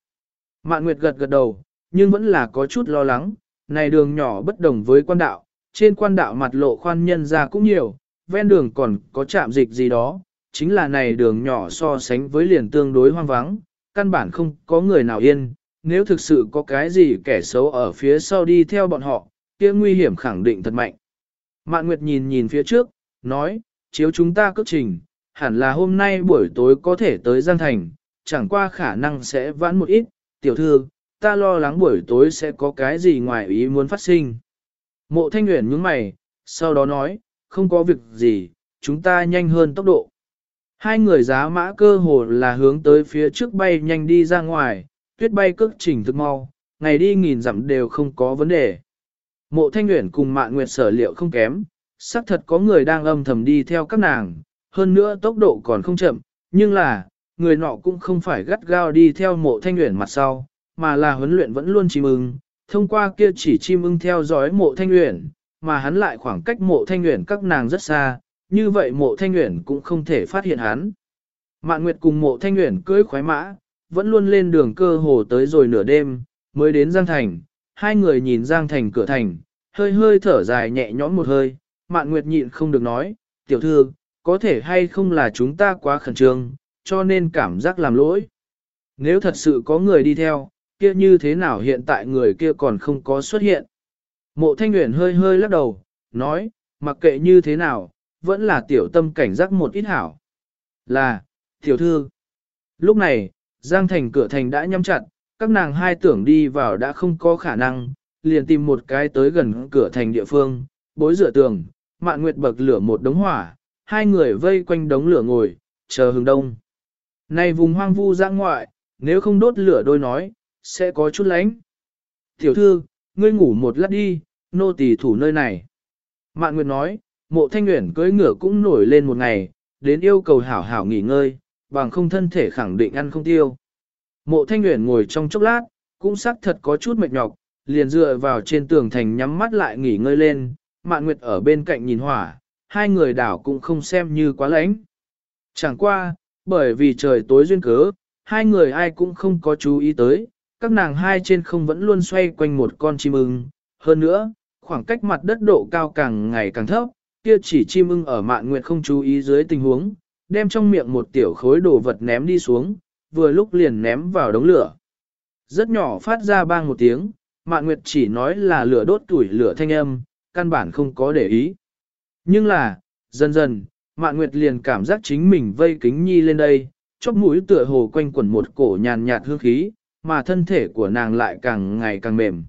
Mạn Nguyệt gật gật đầu, nhưng vẫn là có chút lo lắng, này đường nhỏ bất đồng với quan đạo, trên quan đạo mặt lộ khoan nhân ra cũng nhiều, ven đường còn có trạm dịch gì đó, chính là này đường nhỏ so sánh với liền tương đối hoang vắng, căn bản không có người nào yên, nếu thực sự có cái gì kẻ xấu ở phía sau đi theo bọn họ, kia nguy hiểm khẳng định thật mạnh. Mạn Nguyệt nhìn nhìn phía trước, nói, chiếu chúng ta cước trình, hẳn là hôm nay buổi tối có thể tới Giang Thành, chẳng qua khả năng sẽ vãn một ít, tiểu thư, ta lo lắng buổi tối sẽ có cái gì ngoài ý muốn phát sinh. Mộ thanh nguyện nhướng mày, sau đó nói, không có việc gì, chúng ta nhanh hơn tốc độ. Hai người giá mã cơ hồ là hướng tới phía trước bay nhanh đi ra ngoài, tuyết bay cước trình thực mau, ngày đi nghìn dặm đều không có vấn đề. Mộ thanh nguyện cùng mạn nguyệt sở liệu không kém, xác thật có người đang âm thầm đi theo các nàng, hơn nữa tốc độ còn không chậm, nhưng là, người nọ cũng không phải gắt gao đi theo mộ thanh nguyện mặt sau, mà là huấn luyện vẫn luôn chìm ưng, thông qua kia chỉ chim ưng theo dõi mộ thanh uyển, mà hắn lại khoảng cách mộ thanh uyển các nàng rất xa, như vậy mộ thanh uyển cũng không thể phát hiện hắn. Mạn Nguyệt cùng mộ thanh uyển cưỡi khoái mã, vẫn luôn lên đường cơ hồ tới rồi nửa đêm, mới đến Giang Thành, hai người nhìn Giang Thành cửa thành, hơi hơi thở dài nhẹ nhõm một hơi, Mạn Nguyệt nhịn không được nói, tiểu thư, có thể hay không là chúng ta quá khẩn trương, cho nên cảm giác làm lỗi. Nếu thật sự có người đi theo, kia như thế nào hiện tại người kia còn không có xuất hiện. Mộ thanh nguyện hơi hơi lắc đầu, nói, mặc kệ như thế nào, vẫn là tiểu tâm cảnh giác một ít hảo. Là, tiểu thư. Lúc này, Giang thành cửa thành đã nhắm chặt, các nàng hai tưởng đi vào đã không có khả năng, liền tìm một cái tới gần cửa thành địa phương, bối rửa tường, mạn nguyệt bậc lửa một đống hỏa, hai người vây quanh đống lửa ngồi, chờ hừng đông. Này vùng hoang vu ra ngoại, nếu không đốt lửa đôi nói, sẽ có chút lánh. Tiểu thư, ngươi ngủ một lát đi, nô tỳ thủ nơi này. Mạn Nguyệt nói, mộ thanh nguyện cưỡi ngựa cũng nổi lên một ngày, đến yêu cầu hảo hảo nghỉ ngơi, bằng không thân thể khẳng định ăn không tiêu. Mộ thanh nguyện ngồi trong chốc lát, cũng xác thật có chút mệt nhọc, liền dựa vào trên tường thành nhắm mắt lại nghỉ ngơi lên, Mạn Nguyệt ở bên cạnh nhìn hỏa, hai người đảo cũng không xem như quá lánh. Chẳng qua, bởi vì trời tối duyên cớ, hai người ai cũng không có chú ý tới, các nàng hai trên không vẫn luôn xoay quanh một con chim ưng. Hơn nữa, khoảng cách mặt đất độ cao càng ngày càng thấp, kia chỉ chim ưng ở mạn nguyệt không chú ý dưới tình huống, đem trong miệng một tiểu khối đồ vật ném đi xuống, vừa lúc liền ném vào đống lửa. Rất nhỏ phát ra bang một tiếng, mạn nguyệt chỉ nói là lửa đốt tuổi lửa thanh âm, căn bản không có để ý. Nhưng là, dần dần, mạn nguyệt liền cảm giác chính mình vây kính nhi lên đây, chóp mũi tựa hồ quanh quẩn một cổ nhàn nhạt hương khí, mà thân thể của nàng lại càng ngày càng mềm.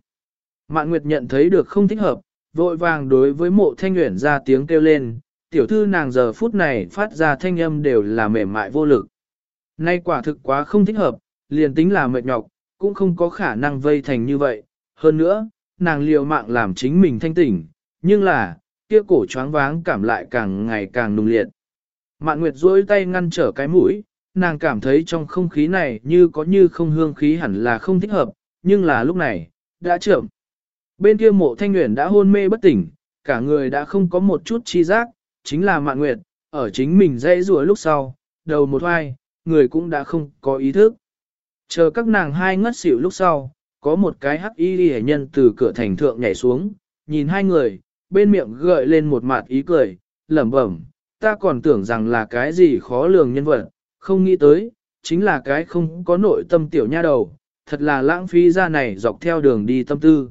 Mạn Nguyệt nhận thấy được không thích hợp, vội vàng đối với mộ thanh nguyện ra tiếng kêu lên, tiểu thư nàng giờ phút này phát ra thanh âm đều là mềm mại vô lực. Nay quả thực quá không thích hợp, liền tính là mệt nhọc, cũng không có khả năng vây thành như vậy. Hơn nữa, nàng liều mạng làm chính mình thanh tỉnh, nhưng là, kia cổ choáng váng cảm lại càng ngày càng nung liệt. Mạn Nguyệt duỗi tay ngăn trở cái mũi, nàng cảm thấy trong không khí này như có như không hương khí hẳn là không thích hợp, nhưng là lúc này, đã chậm. Bên kia mộ thanh nguyện đã hôn mê bất tỉnh, cả người đã không có một chút chi giác, chính là mạn nguyệt, ở chính mình dãy rùa lúc sau, đầu một hoai, người cũng đã không có ý thức. Chờ các nàng hai ngất xỉu lúc sau, có một cái hắc y hệ nhân từ cửa thành thượng nhảy xuống, nhìn hai người, bên miệng gợi lên một mặt ý cười, lẩm bẩm, ta còn tưởng rằng là cái gì khó lường nhân vật, không nghĩ tới, chính là cái không có nội tâm tiểu nha đầu, thật là lãng phí ra này dọc theo đường đi tâm tư.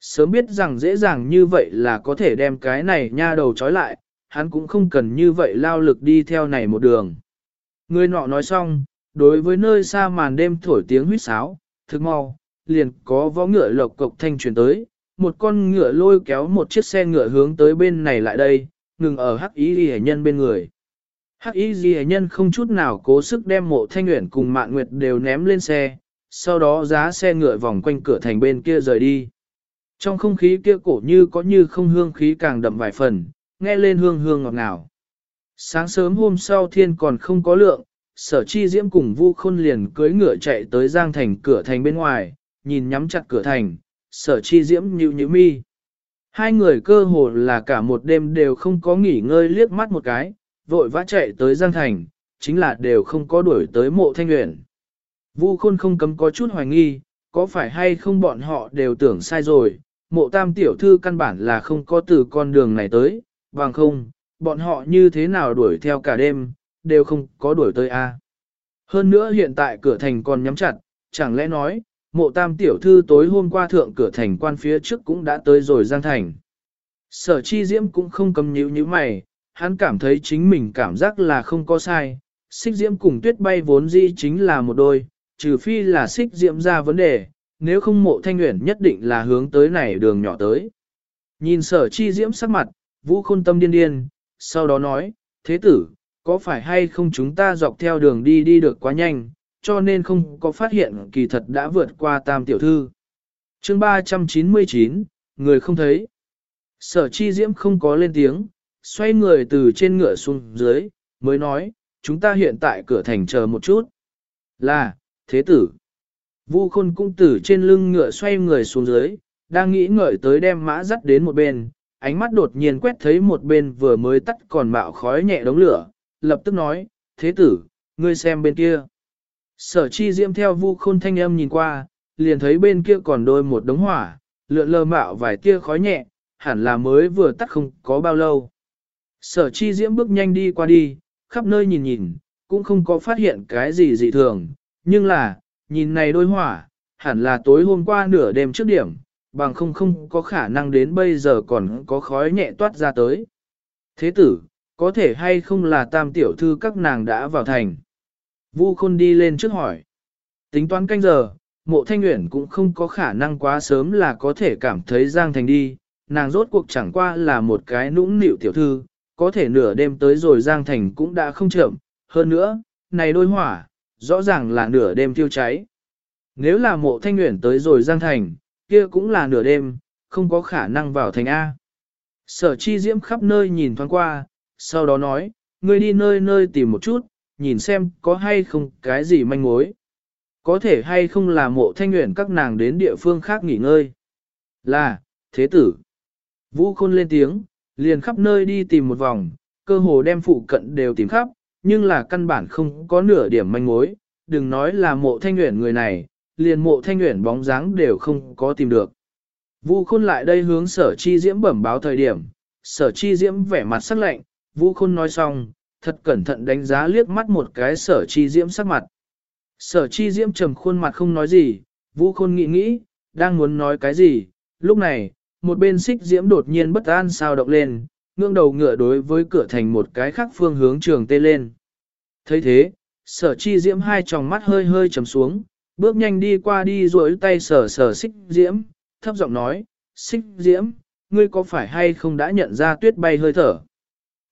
Sớm biết rằng dễ dàng như vậy là có thể đem cái này nha đầu trói lại, hắn cũng không cần như vậy lao lực đi theo này một đường. Người nọ nói xong, đối với nơi xa màn đêm thổi tiếng huýt sáo, thức mau, liền có võ ngựa lộc cộc thanh truyền tới, một con ngựa lôi kéo một chiếc xe ngựa hướng tới bên này lại đây, ngừng ở hắc ý ghi nhân bên người. Hắc y ghi nhân không chút nào cố sức đem mộ thanh nguyện cùng mạng nguyệt đều ném lên xe, sau đó giá xe ngựa vòng quanh cửa thành bên kia rời đi. Trong không khí kia cổ như có như không hương khí càng đậm vài phần, nghe lên hương hương ngọt ngào. Sáng sớm hôm sau thiên còn không có lượng, sở chi diễm cùng vu khôn liền cưới ngựa chạy tới giang thành cửa thành bên ngoài, nhìn nhắm chặt cửa thành, sở chi diễm nhịu nhịu mi. Hai người cơ hồ là cả một đêm đều không có nghỉ ngơi liếc mắt một cái, vội vã chạy tới Giang Thành, chính là đều không có đuổi tới mộ thanh nguyện. Vu khôn không cấm có chút hoài nghi, có phải hay không bọn họ đều tưởng sai rồi, mộ tam tiểu thư căn bản là không có từ con đường này tới, bằng không, bọn họ như thế nào đuổi theo cả đêm, đều không có đuổi tới a. Hơn nữa hiện tại cửa thành còn nhắm chặt, chẳng lẽ nói, mộ tam tiểu thư tối hôm qua thượng cửa thành quan phía trước cũng đã tới rồi Giang Thành. Sở chi diễm cũng không cầm nhíu như mày, hắn cảm thấy chính mình cảm giác là không có sai. Xích diễm cùng tuyết bay vốn dĩ chính là một đôi, trừ phi là xích diễm ra vấn đề, nếu không mộ thanh nguyện nhất định là hướng tới này đường nhỏ tới. Nhìn sở chi diễm sắc mặt, vũ khôn tâm điên điên, sau đó nói, thế tử, có phải hay không chúng ta dọc theo đường đi đi được quá nhanh, cho nên không có phát hiện kỳ thật đã vượt qua tam tiểu thư. chương 399, người không thấy. Sở chi diễm không có lên tiếng, xoay người từ trên ngựa xuống dưới, mới nói, chúng ta hiện tại cửa thành chờ một chút. Là, thế tử. Vu khôn cũng từ trên lưng ngựa xoay người xuống dưới, đang nghĩ ngợi tới đem mã dắt đến một bên, ánh mắt đột nhiên quét thấy một bên vừa mới tắt còn mạo khói nhẹ đống lửa, lập tức nói, thế tử, ngươi xem bên kia. Sở chi diễm theo vu khôn thanh âm nhìn qua, liền thấy bên kia còn đôi một đống hỏa, lượn lờ mạo vài tia khói nhẹ, hẳn là mới vừa tắt không có bao lâu. Sở chi diễm bước nhanh đi qua đi, khắp nơi nhìn nhìn, cũng không có phát hiện cái gì dị thường, nhưng là, nhìn này đôi hỏa, hẳn là tối hôm qua nửa đêm trước điểm, bằng không không có khả năng đến bây giờ còn có khói nhẹ toát ra tới. Thế tử, có thể hay không là tam tiểu thư các nàng đã vào thành? Vu khôn đi lên trước hỏi. Tính toán canh giờ, mộ thanh nguyện cũng không có khả năng quá sớm là có thể cảm thấy giang thành đi, nàng rốt cuộc chẳng qua là một cái nũng nịu tiểu thư, có thể nửa đêm tới rồi Giang Thành cũng đã không chậm, hơn nữa, này đôi hỏa, rõ ràng là nửa đêm thiêu cháy. Nếu là mộ thanh nguyện tới rồi Giang Thành, kia cũng là nửa đêm, không có khả năng vào thành A. Sở chi diễm khắp nơi nhìn thoáng qua, sau đó nói, ngươi đi nơi nơi tìm một chút, nhìn xem có hay không cái gì manh mối. Có thể hay không là mộ thanh nguyện các nàng đến địa phương khác nghỉ ngơi. Là, thế tử. Vũ khôn lên tiếng, liền khắp nơi đi tìm một vòng, cơ hồ đem phụ cận đều tìm khắp, nhưng là căn bản không có nửa điểm manh mối, đừng nói là mộ thanh nguyện người này, liền mộ thanh nguyện bóng dáng đều không có tìm được. Vu khôn lại đây hướng sở chi diễm bẩm báo thời điểm, sở chi diễm vẻ mặt sắc lạnh, Vu khôn nói xong, thật cẩn thận đánh giá liếc mắt một cái sở chi diễm sắc mặt. Sở chi diễm trầm khuôn mặt không nói gì, Vu khôn nghĩ nghĩ, đang muốn nói cái gì, lúc này, một bên xích diễm đột nhiên bất an sao động lên, ngương đầu ngựa đối với cửa thành một cái khác phương hướng trường tê lên. thấy thế, sở chi diễm hai tròng mắt hơi hơi trầm xuống, bước nhanh đi qua đi rồi tay sở sở xích diễm, thấp giọng nói, xích diễm, ngươi có phải hay không đã nhận ra tuyết bay hơi thở?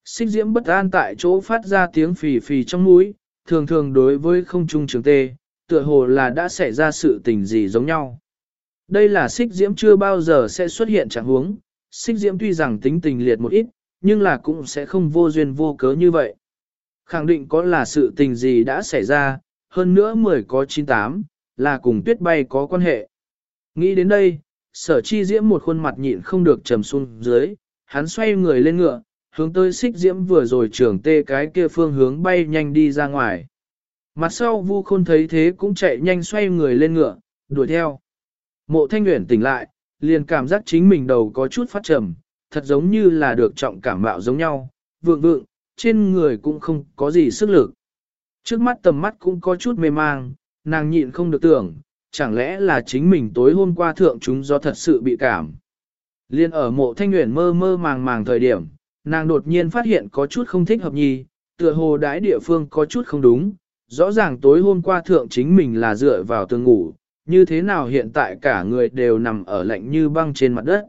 Xích diễm bất an tại chỗ phát ra tiếng phì phì trong mũi, thường thường đối với không trung trường tê, tựa hồ là đã xảy ra sự tình gì giống nhau. Đây là xích diễm chưa bao giờ sẽ xuất hiện trạng huống, xích diễm tuy rằng tính tình liệt một ít, nhưng là cũng sẽ không vô duyên vô cớ như vậy. Khẳng định có là sự tình gì đã xảy ra, hơn nữa 10 có 98, là cùng tuyết bay có quan hệ. Nghĩ đến đây, sở chi diễm một khuôn mặt nhịn không được trầm xuống dưới, hắn xoay người lên ngựa, hướng tới xích diễm vừa rồi trưởng tê cái kia phương hướng bay nhanh đi ra ngoài. Mặt sau vu khôn thấy thế cũng chạy nhanh xoay người lên ngựa, đuổi theo. Mộ thanh nguyện tỉnh lại, liền cảm giác chính mình đầu có chút phát trầm, thật giống như là được trọng cảm mạo giống nhau, vượng vượng, trên người cũng không có gì sức lực. Trước mắt tầm mắt cũng có chút mê mang, nàng nhịn không được tưởng, chẳng lẽ là chính mình tối hôm qua thượng chúng do thật sự bị cảm. Liên ở mộ thanh nguyện mơ mơ màng màng thời điểm, nàng đột nhiên phát hiện có chút không thích hợp nhì, tựa hồ đái địa phương có chút không đúng, rõ ràng tối hôm qua thượng chính mình là dựa vào tường ngủ, như thế nào hiện tại cả người đều nằm ở lạnh như băng trên mặt đất.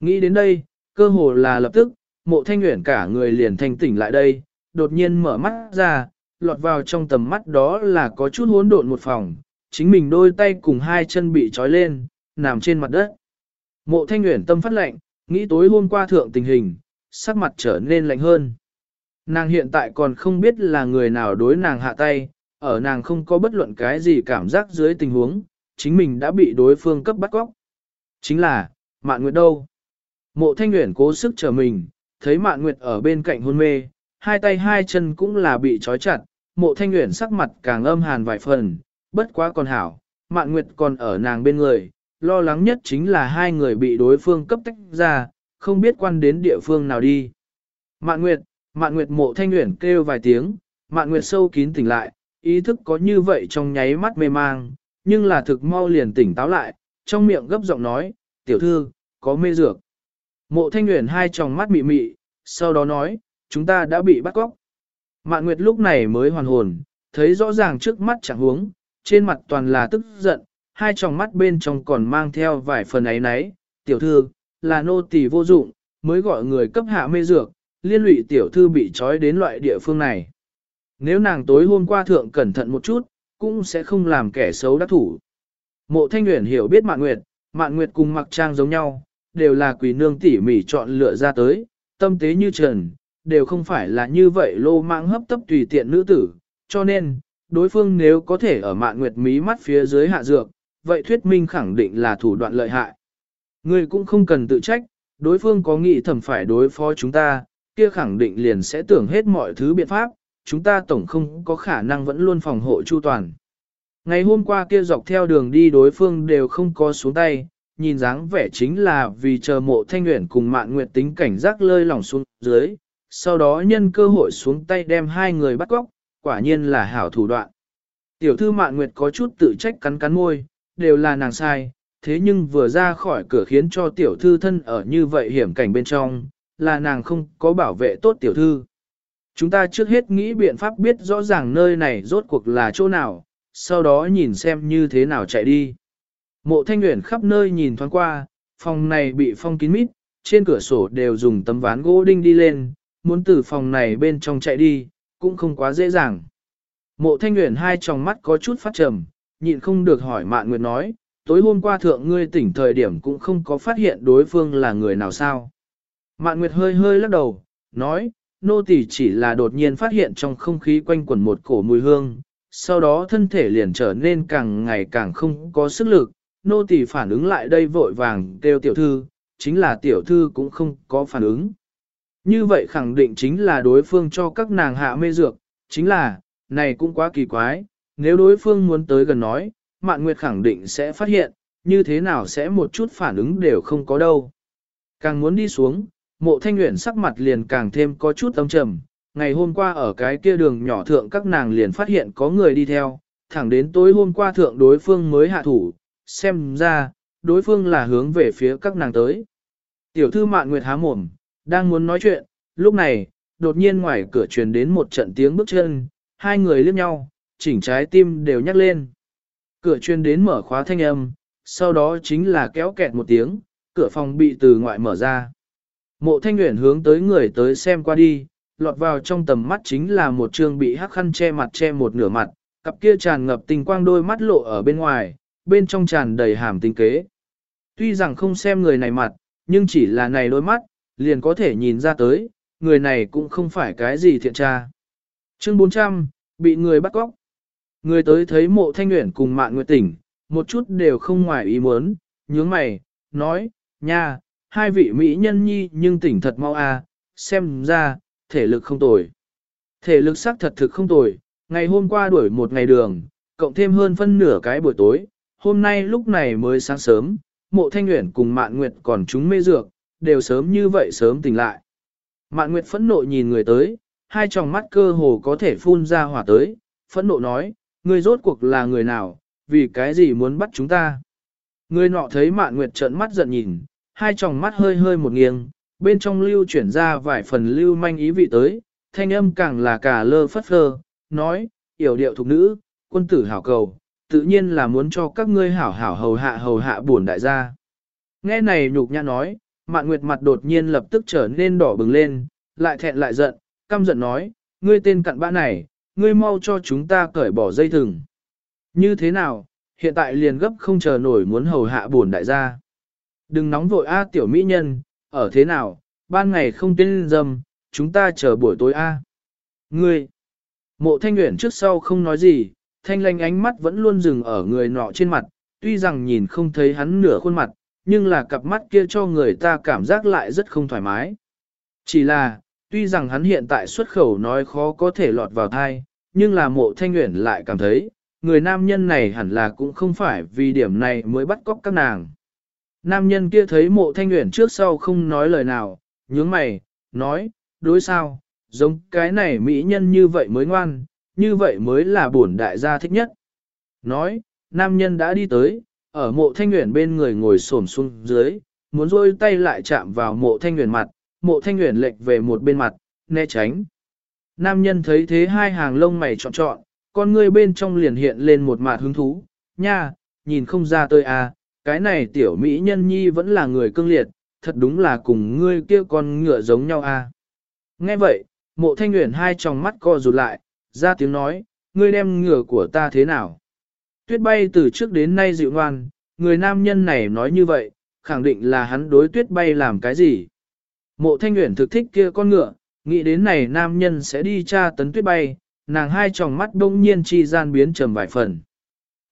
Nghĩ đến đây, cơ hồ là lập tức, mộ thanh nguyện cả người liền thanh tỉnh lại đây, đột nhiên mở mắt ra, lọt vào trong tầm mắt đó là có chút hỗn độn một phòng, chính mình đôi tay cùng hai chân bị trói lên, nằm trên mặt đất. Mộ thanh nguyện tâm phát lạnh, nghĩ tối hôm qua thượng tình hình, sắc mặt trở nên lạnh hơn. Nàng hiện tại còn không biết là người nào đối nàng hạ tay, ở nàng không có bất luận cái gì cảm giác dưới tình huống, chính mình đã bị đối phương cấp bắt góc. Chính là, Mạn Nguyệt đâu? Mộ Thanh Uyển cố sức trở mình, thấy Mạn Nguyệt ở bên cạnh hôn mê, hai tay hai chân cũng là bị trói chặt, Mộ Thanh Uyển sắc mặt càng âm hàn vài phần, bất quá còn hảo, Mạn Nguyệt còn ở nàng bên người, lo lắng nhất chính là hai người bị đối phương cấp tách ra, không biết quan đến địa phương nào đi. Mạn Nguyệt, Mạn Nguyệt Mộ Thanh Uyển kêu vài tiếng, Mạn Nguyệt sâu kín tỉnh lại, ý thức có như vậy trong nháy mắt mê mang, nhưng là thực mau liền tỉnh táo lại, trong miệng gấp giọng nói, tiểu thư, có mê dược. Mộ thanh nguyện hai tròng mắt mị mị, sau đó nói, chúng ta đã bị bắt cóc. Mạn Nguyệt lúc này mới hoàn hồn, thấy rõ ràng trước mắt chẳng huống, trên mặt toàn là tức giận, hai tròng mắt bên trong còn mang theo vài phần ấy náy tiểu thư, là nô tỳ vô dụng, mới gọi người cấp hạ mê dược, liên lụy tiểu thư bị trói đến loại địa phương này. Nếu nàng tối hôm qua thượng cẩn thận một chút, cũng sẽ không làm kẻ xấu đắc thủ. Mộ Thanh Uyển hiểu biết Mạn Nguyệt, Mạn Nguyệt cùng Mặc Trang giống nhau, đều là quỷ nương tỉ mỉ chọn lựa ra tới, tâm tế như trần, đều không phải là như vậy lô mạng hấp tấp tùy tiện nữ tử, cho nên, đối phương nếu có thể ở Mạn Nguyệt mí mắt phía dưới hạ dược, vậy thuyết minh khẳng định là thủ đoạn lợi hại. Người cũng không cần tự trách, đối phương có nghĩ thầm phải đối phó chúng ta, kia khẳng định liền sẽ tưởng hết mọi thứ biện pháp, chúng ta tổng không có khả năng vẫn luôn phòng hộ chu toàn. Ngày hôm qua kia dọc theo đường đi đối phương đều không có xuống tay, nhìn dáng vẻ chính là vì chờ mộ thanh nguyện cùng mạn nguyệt tính cảnh giác lơi lỏng xuống dưới, sau đó nhân cơ hội xuống tay đem hai người bắt cóc, quả nhiên là hảo thủ đoạn. Tiểu thư mạn nguyệt có chút tự trách cắn cắn môi, đều là nàng sai, thế nhưng vừa ra khỏi cửa khiến cho tiểu thư thân ở như vậy hiểm cảnh bên trong, là nàng không có bảo vệ tốt tiểu thư. Chúng ta trước hết nghĩ biện pháp biết rõ ràng nơi này rốt cuộc là chỗ nào, sau đó nhìn xem như thế nào chạy đi. Mộ thanh nguyện khắp nơi nhìn thoáng qua, phòng này bị phong kín mít, trên cửa sổ đều dùng tấm ván gỗ đinh đi lên, muốn từ phòng này bên trong chạy đi, cũng không quá dễ dàng. Mộ thanh nguyện hai tròng mắt có chút phát trầm, nhịn không được hỏi mạn nguyệt nói, tối hôm qua thượng ngươi tỉnh thời điểm cũng không có phát hiện đối phương là người nào sao. Mạn nguyệt hơi hơi lắc đầu, nói, nô tỳ chỉ là đột nhiên phát hiện trong không khí quanh quẩn một cổ mùi hương, sau đó thân thể liền trở nên càng ngày càng không có sức lực, nô tỳ phản ứng lại đây vội vàng kêu tiểu thư, chính là tiểu thư cũng không có phản ứng. Như vậy khẳng định chính là đối phương cho các nàng hạ mê dược, Chính là, này cũng quá kỳ quái, nếu đối phương muốn tới gần nói, Mạn Nguyệt khẳng định sẽ phát hiện, như thế nào sẽ một chút phản ứng đều không có đâu. Càng muốn đi xuống, mộ thanh nguyện sắc mặt liền càng thêm có chút âm trầm. Ngày hôm qua ở cái kia đường nhỏ thượng các nàng liền phát hiện có người đi theo, thẳng đến tối hôm qua thượng đối phương mới hạ thủ, xem ra, đối phương là hướng về phía các nàng tới. Tiểu thư mạn nguyệt há mồm, đang muốn nói chuyện, lúc này, đột nhiên ngoài cửa truyền đến một trận tiếng bước chân, hai người liếc nhau, chỉnh trái tim đều nhắc lên. Cửa truyền đến mở khóa thanh âm, sau đó chính là kéo kẹt một tiếng, cửa phòng bị từ ngoại mở ra. Mộ thanh nguyện hướng tới người tới xem qua đi, lọt vào trong tầm mắt chính là một trường bị hắc khăn che mặt che một nửa mặt, cặp kia tràn ngập tình quang đôi mắt lộ ở bên ngoài, bên trong tràn đầy hàm tinh kế. Tuy rằng không xem người này mặt, nhưng chỉ là này đôi mắt, liền có thể nhìn ra tới, người này cũng không phải cái gì thiện tra. Chương 400, bị người bắt cóc. Người tới thấy mộ thanh nguyện cùng mạng nguyệt tỉnh, một chút đều không ngoài ý muốn, nhướng mày, nói, nha, hai vị mỹ nhân nhi nhưng tỉnh thật mau à, xem ra, thể lực không tồi. Thể lực sắc thật thực không tồi, ngày hôm qua đuổi một ngày đường, cộng thêm hơn phân nửa cái buổi tối, hôm nay lúc này mới sáng sớm, mộ thanh nguyện cùng mạn nguyệt còn chúng mê dược, đều sớm như vậy sớm tỉnh lại. Mạn nguyệt phẫn nộ nhìn người tới, hai tròng mắt cơ hồ có thể phun ra hỏa tới, phẫn nộ nói, người rốt cuộc là người nào, vì cái gì muốn bắt chúng ta. Người nọ thấy mạn nguyệt trợn mắt giận nhìn, hai tròng mắt hơi hơi một nghiêng, bên trong lưu chuyển ra vài phần lưu manh ý vị tới, thanh âm càng là cả lơ phất phơ, nói, yểu điệu thục nữ, quân tử hảo cầu, tự nhiên là muốn cho các ngươi hảo hảo hầu hạ hầu hạ buồn đại gia. Nghe này nhục nhã nói, mạn nguyệt mặt đột nhiên lập tức trở nên đỏ bừng lên, lại thẹn lại giận, căm giận nói, ngươi tên cặn bã này, ngươi mau cho chúng ta cởi bỏ dây thừng. Như thế nào, hiện tại liền gấp không chờ nổi muốn hầu hạ buồn đại gia. Đừng nóng vội a tiểu mỹ nhân, ở thế nào, ban ngày không tin dâm, chúng ta chờ buổi tối a. Ngươi, mộ thanh nguyện trước sau không nói gì, thanh lanh ánh mắt vẫn luôn dừng ở người nọ trên mặt, tuy rằng nhìn không thấy hắn nửa khuôn mặt, nhưng là cặp mắt kia cho người ta cảm giác lại rất không thoải mái. Chỉ là, tuy rằng hắn hiện tại xuất khẩu nói khó có thể lọt vào thai, nhưng là mộ thanh nguyện lại cảm thấy, người nam nhân này hẳn là cũng không phải vì điểm này mới bắt cóc các nàng. Nam nhân kia thấy mộ thanh nguyện trước sau không nói lời nào, nhướng mày, nói, đối sao, giống cái này mỹ nhân như vậy mới ngoan, như vậy mới là bổn đại gia thích nhất. Nói, nam nhân đã đi tới, ở mộ thanh nguyện bên người ngồi xổm xuống dưới, muốn rôi tay lại chạm vào mộ thanh nguyện mặt, mộ thanh nguyện lệch về một bên mặt, né tránh. Nam nhân thấy thế hai hàng lông mày trọn trọn, con ngươi bên trong liền hiện lên một mặt hứng thú, nha, nhìn không ra tôi à, cái này tiểu mỹ nhân nhi vẫn là người cương liệt, thật đúng là cùng ngươi kia con ngựa giống nhau à. Nghe vậy, mộ thanh nguyện hai tròng mắt co rụt lại, ra tiếng nói, ngươi đem ngựa của ta thế nào? Tuyết bay từ trước đến nay dịu ngoan, người nam nhân này nói như vậy, khẳng định là hắn đối tuyết bay làm cái gì? Mộ thanh nguyện thực thích kia con ngựa, nghĩ đến này nam nhân sẽ đi tra tấn tuyết bay, nàng hai tròng mắt đông nhiên chi gian biến trầm vài phần.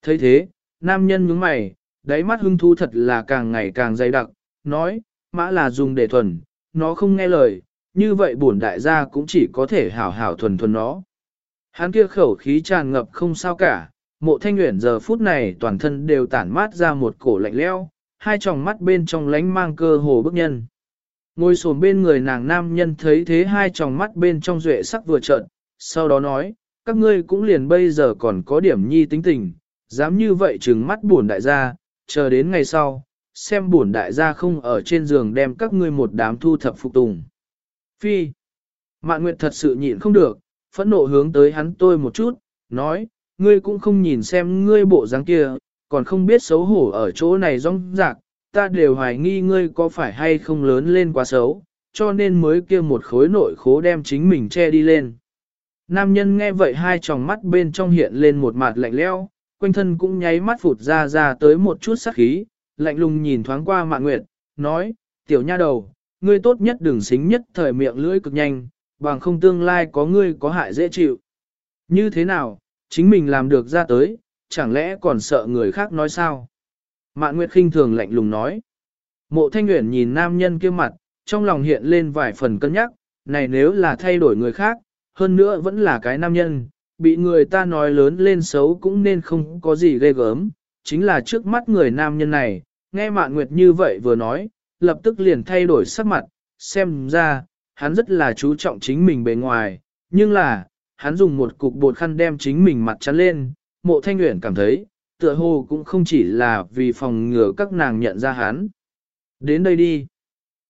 thấy thế, nam nhân nhướng mày, đáy mắt hưng thu thật là càng ngày càng dày đặc, nói, mã là dùng để thuần, nó không nghe lời, như vậy bổn đại gia cũng chỉ có thể hảo hảo thuần thuần nó. Hắn kia khẩu khí tràn ngập không sao cả, mộ thanh nguyện giờ phút này toàn thân đều tản mát ra một cổ lạnh leo, hai tròng mắt bên trong lánh mang cơ hồ bức nhân. Ngồi sồn bên người nàng nam nhân thấy thế hai tròng mắt bên trong duệ sắc vừa trợn, sau đó nói, các ngươi cũng liền bây giờ còn có điểm nhi tính tình, dám như vậy trừng mắt buồn đại gia, chờ đến ngày sau, xem bổn đại gia không ở trên giường đem các ngươi một đám thu thập phục tùng. Phi, Mạn Nguyệt thật sự nhịn không được, phẫn nộ hướng tới hắn tôi một chút, nói, ngươi cũng không nhìn xem ngươi bộ dáng kia, còn không biết xấu hổ ở chỗ này rong rạc, ta đều hoài nghi ngươi có phải hay không lớn lên quá xấu, cho nên mới kia một khối nội khố đem chính mình che đi lên. Nam nhân nghe vậy hai tròng mắt bên trong hiện lên một mặt lạnh leo, quanh thân cũng nháy mắt phụt ra ra tới một chút sắc khí, lạnh lùng nhìn thoáng qua mạng nguyệt, nói, tiểu nha đầu, ngươi tốt nhất đừng xính nhất thời miệng lưỡi cực nhanh, bằng không tương lai có ngươi có hại dễ chịu. Như thế nào, chính mình làm được ra tới, chẳng lẽ còn sợ người khác nói sao? Mạn Nguyệt khinh thường lạnh lùng nói. Mộ Thanh Uyển nhìn nam nhân kia mặt, trong lòng hiện lên vài phần cân nhắc, này nếu là thay đổi người khác, hơn nữa vẫn là cái nam nhân, bị người ta nói lớn lên xấu cũng nên không có gì ghê gớm, chính là trước mắt người nam nhân này, nghe Mạn Nguyệt như vậy vừa nói, lập tức liền thay đổi sắc mặt, xem ra, hắn rất là chú trọng chính mình bề ngoài, nhưng là, hắn dùng một cục bột khăn đem chính mình mặt chắn lên, mộ thanh nguyện cảm thấy, tựa hồ cũng không chỉ là vì phòng ngừa các nàng nhận ra hắn. Đến đây đi.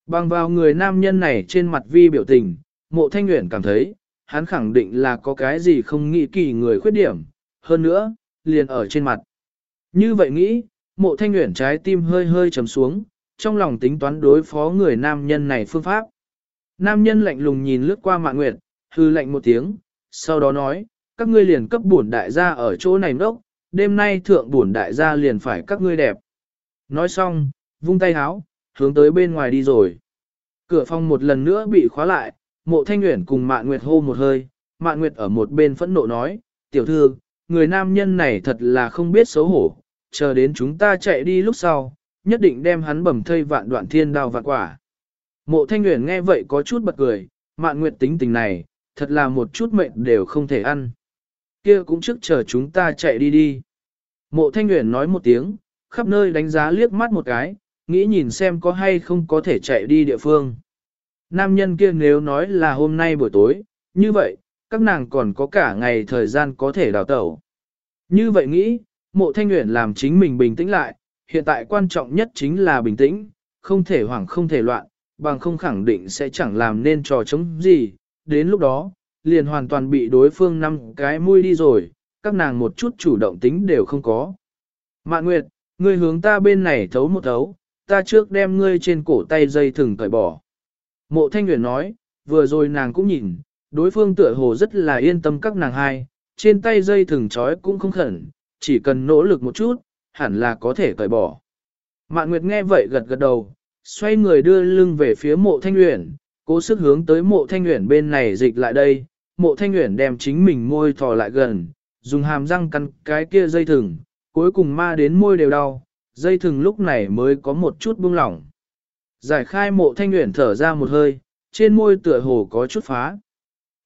Bằng vào người nam nhân này trên mặt vi biểu tình, mộ thanh nguyện cảm thấy, hắn khẳng định là có cái gì không nghĩ kỳ người khuyết điểm, hơn nữa, liền ở trên mặt. Như vậy nghĩ, mộ thanh nguyện trái tim hơi hơi trầm xuống, trong lòng tính toán đối phó người nam nhân này phương pháp. Nam nhân lạnh lùng nhìn lướt qua mạng nguyệt, hư lạnh một tiếng, sau đó nói, các ngươi liền cấp bổn đại gia ở chỗ này nốc, đêm nay thượng bổn đại gia liền phải các ngươi đẹp. Nói xong, vung tay háo, hướng tới bên ngoài đi rồi. Cửa phòng một lần nữa bị khóa lại, mộ thanh nguyện cùng mạn nguyệt hô một hơi, mạn nguyệt ở một bên phẫn nộ nói, tiểu thư, người nam nhân này thật là không biết xấu hổ, chờ đến chúng ta chạy đi lúc sau, nhất định đem hắn bầm thây vạn đoạn thiên đao vạn quả. Mộ thanh nguyện nghe vậy có chút bật cười, mạn nguyệt tính tình này, thật là một chút mệnh đều không thể ăn. Kia cũng trước chờ chúng ta chạy đi đi. Mộ thanh nguyện nói một tiếng, khắp nơi đánh giá liếc mắt một cái, nghĩ nhìn xem có hay không có thể chạy đi địa phương. Nam nhân kia nếu nói là hôm nay buổi tối, như vậy, các nàng còn có cả ngày thời gian có thể đào tẩu. Như vậy nghĩ, mộ thanh nguyện làm chính mình bình tĩnh lại, hiện tại quan trọng nhất chính là bình tĩnh, không thể hoảng không thể loạn, bằng không khẳng định sẽ chẳng làm nên trò chống gì, đến lúc đó, liền hoàn toàn bị đối phương năm cái mũi đi rồi, các nàng một chút chủ động tính đều không có. Mạn Nguyệt, ngươi hướng ta bên này thấu một thấu, ta trước đem ngươi trên cổ tay dây thừng cởi bỏ. Mộ Thanh Nguyệt nói, vừa rồi nàng cũng nhìn, đối phương tựa hồ rất là yên tâm các nàng hai, trên tay dây thừng trói cũng không khẩn, chỉ cần nỗ lực một chút, hẳn là có thể cởi bỏ. Mạn Nguyệt nghe vậy gật gật đầu, xoay người đưa lưng về phía mộ thanh uyển, cố sức hướng tới mộ thanh uyển bên này dịch lại đây, mộ thanh uyển đem chính mình môi thò lại gần, dùng hàm răng cắn cái kia dây thừng, cuối cùng ma đến môi đều đau, dây thừng lúc này mới có một chút buông lỏng. Giải khai mộ thanh nguyện thở ra một hơi, trên môi tựa hồ có chút phá.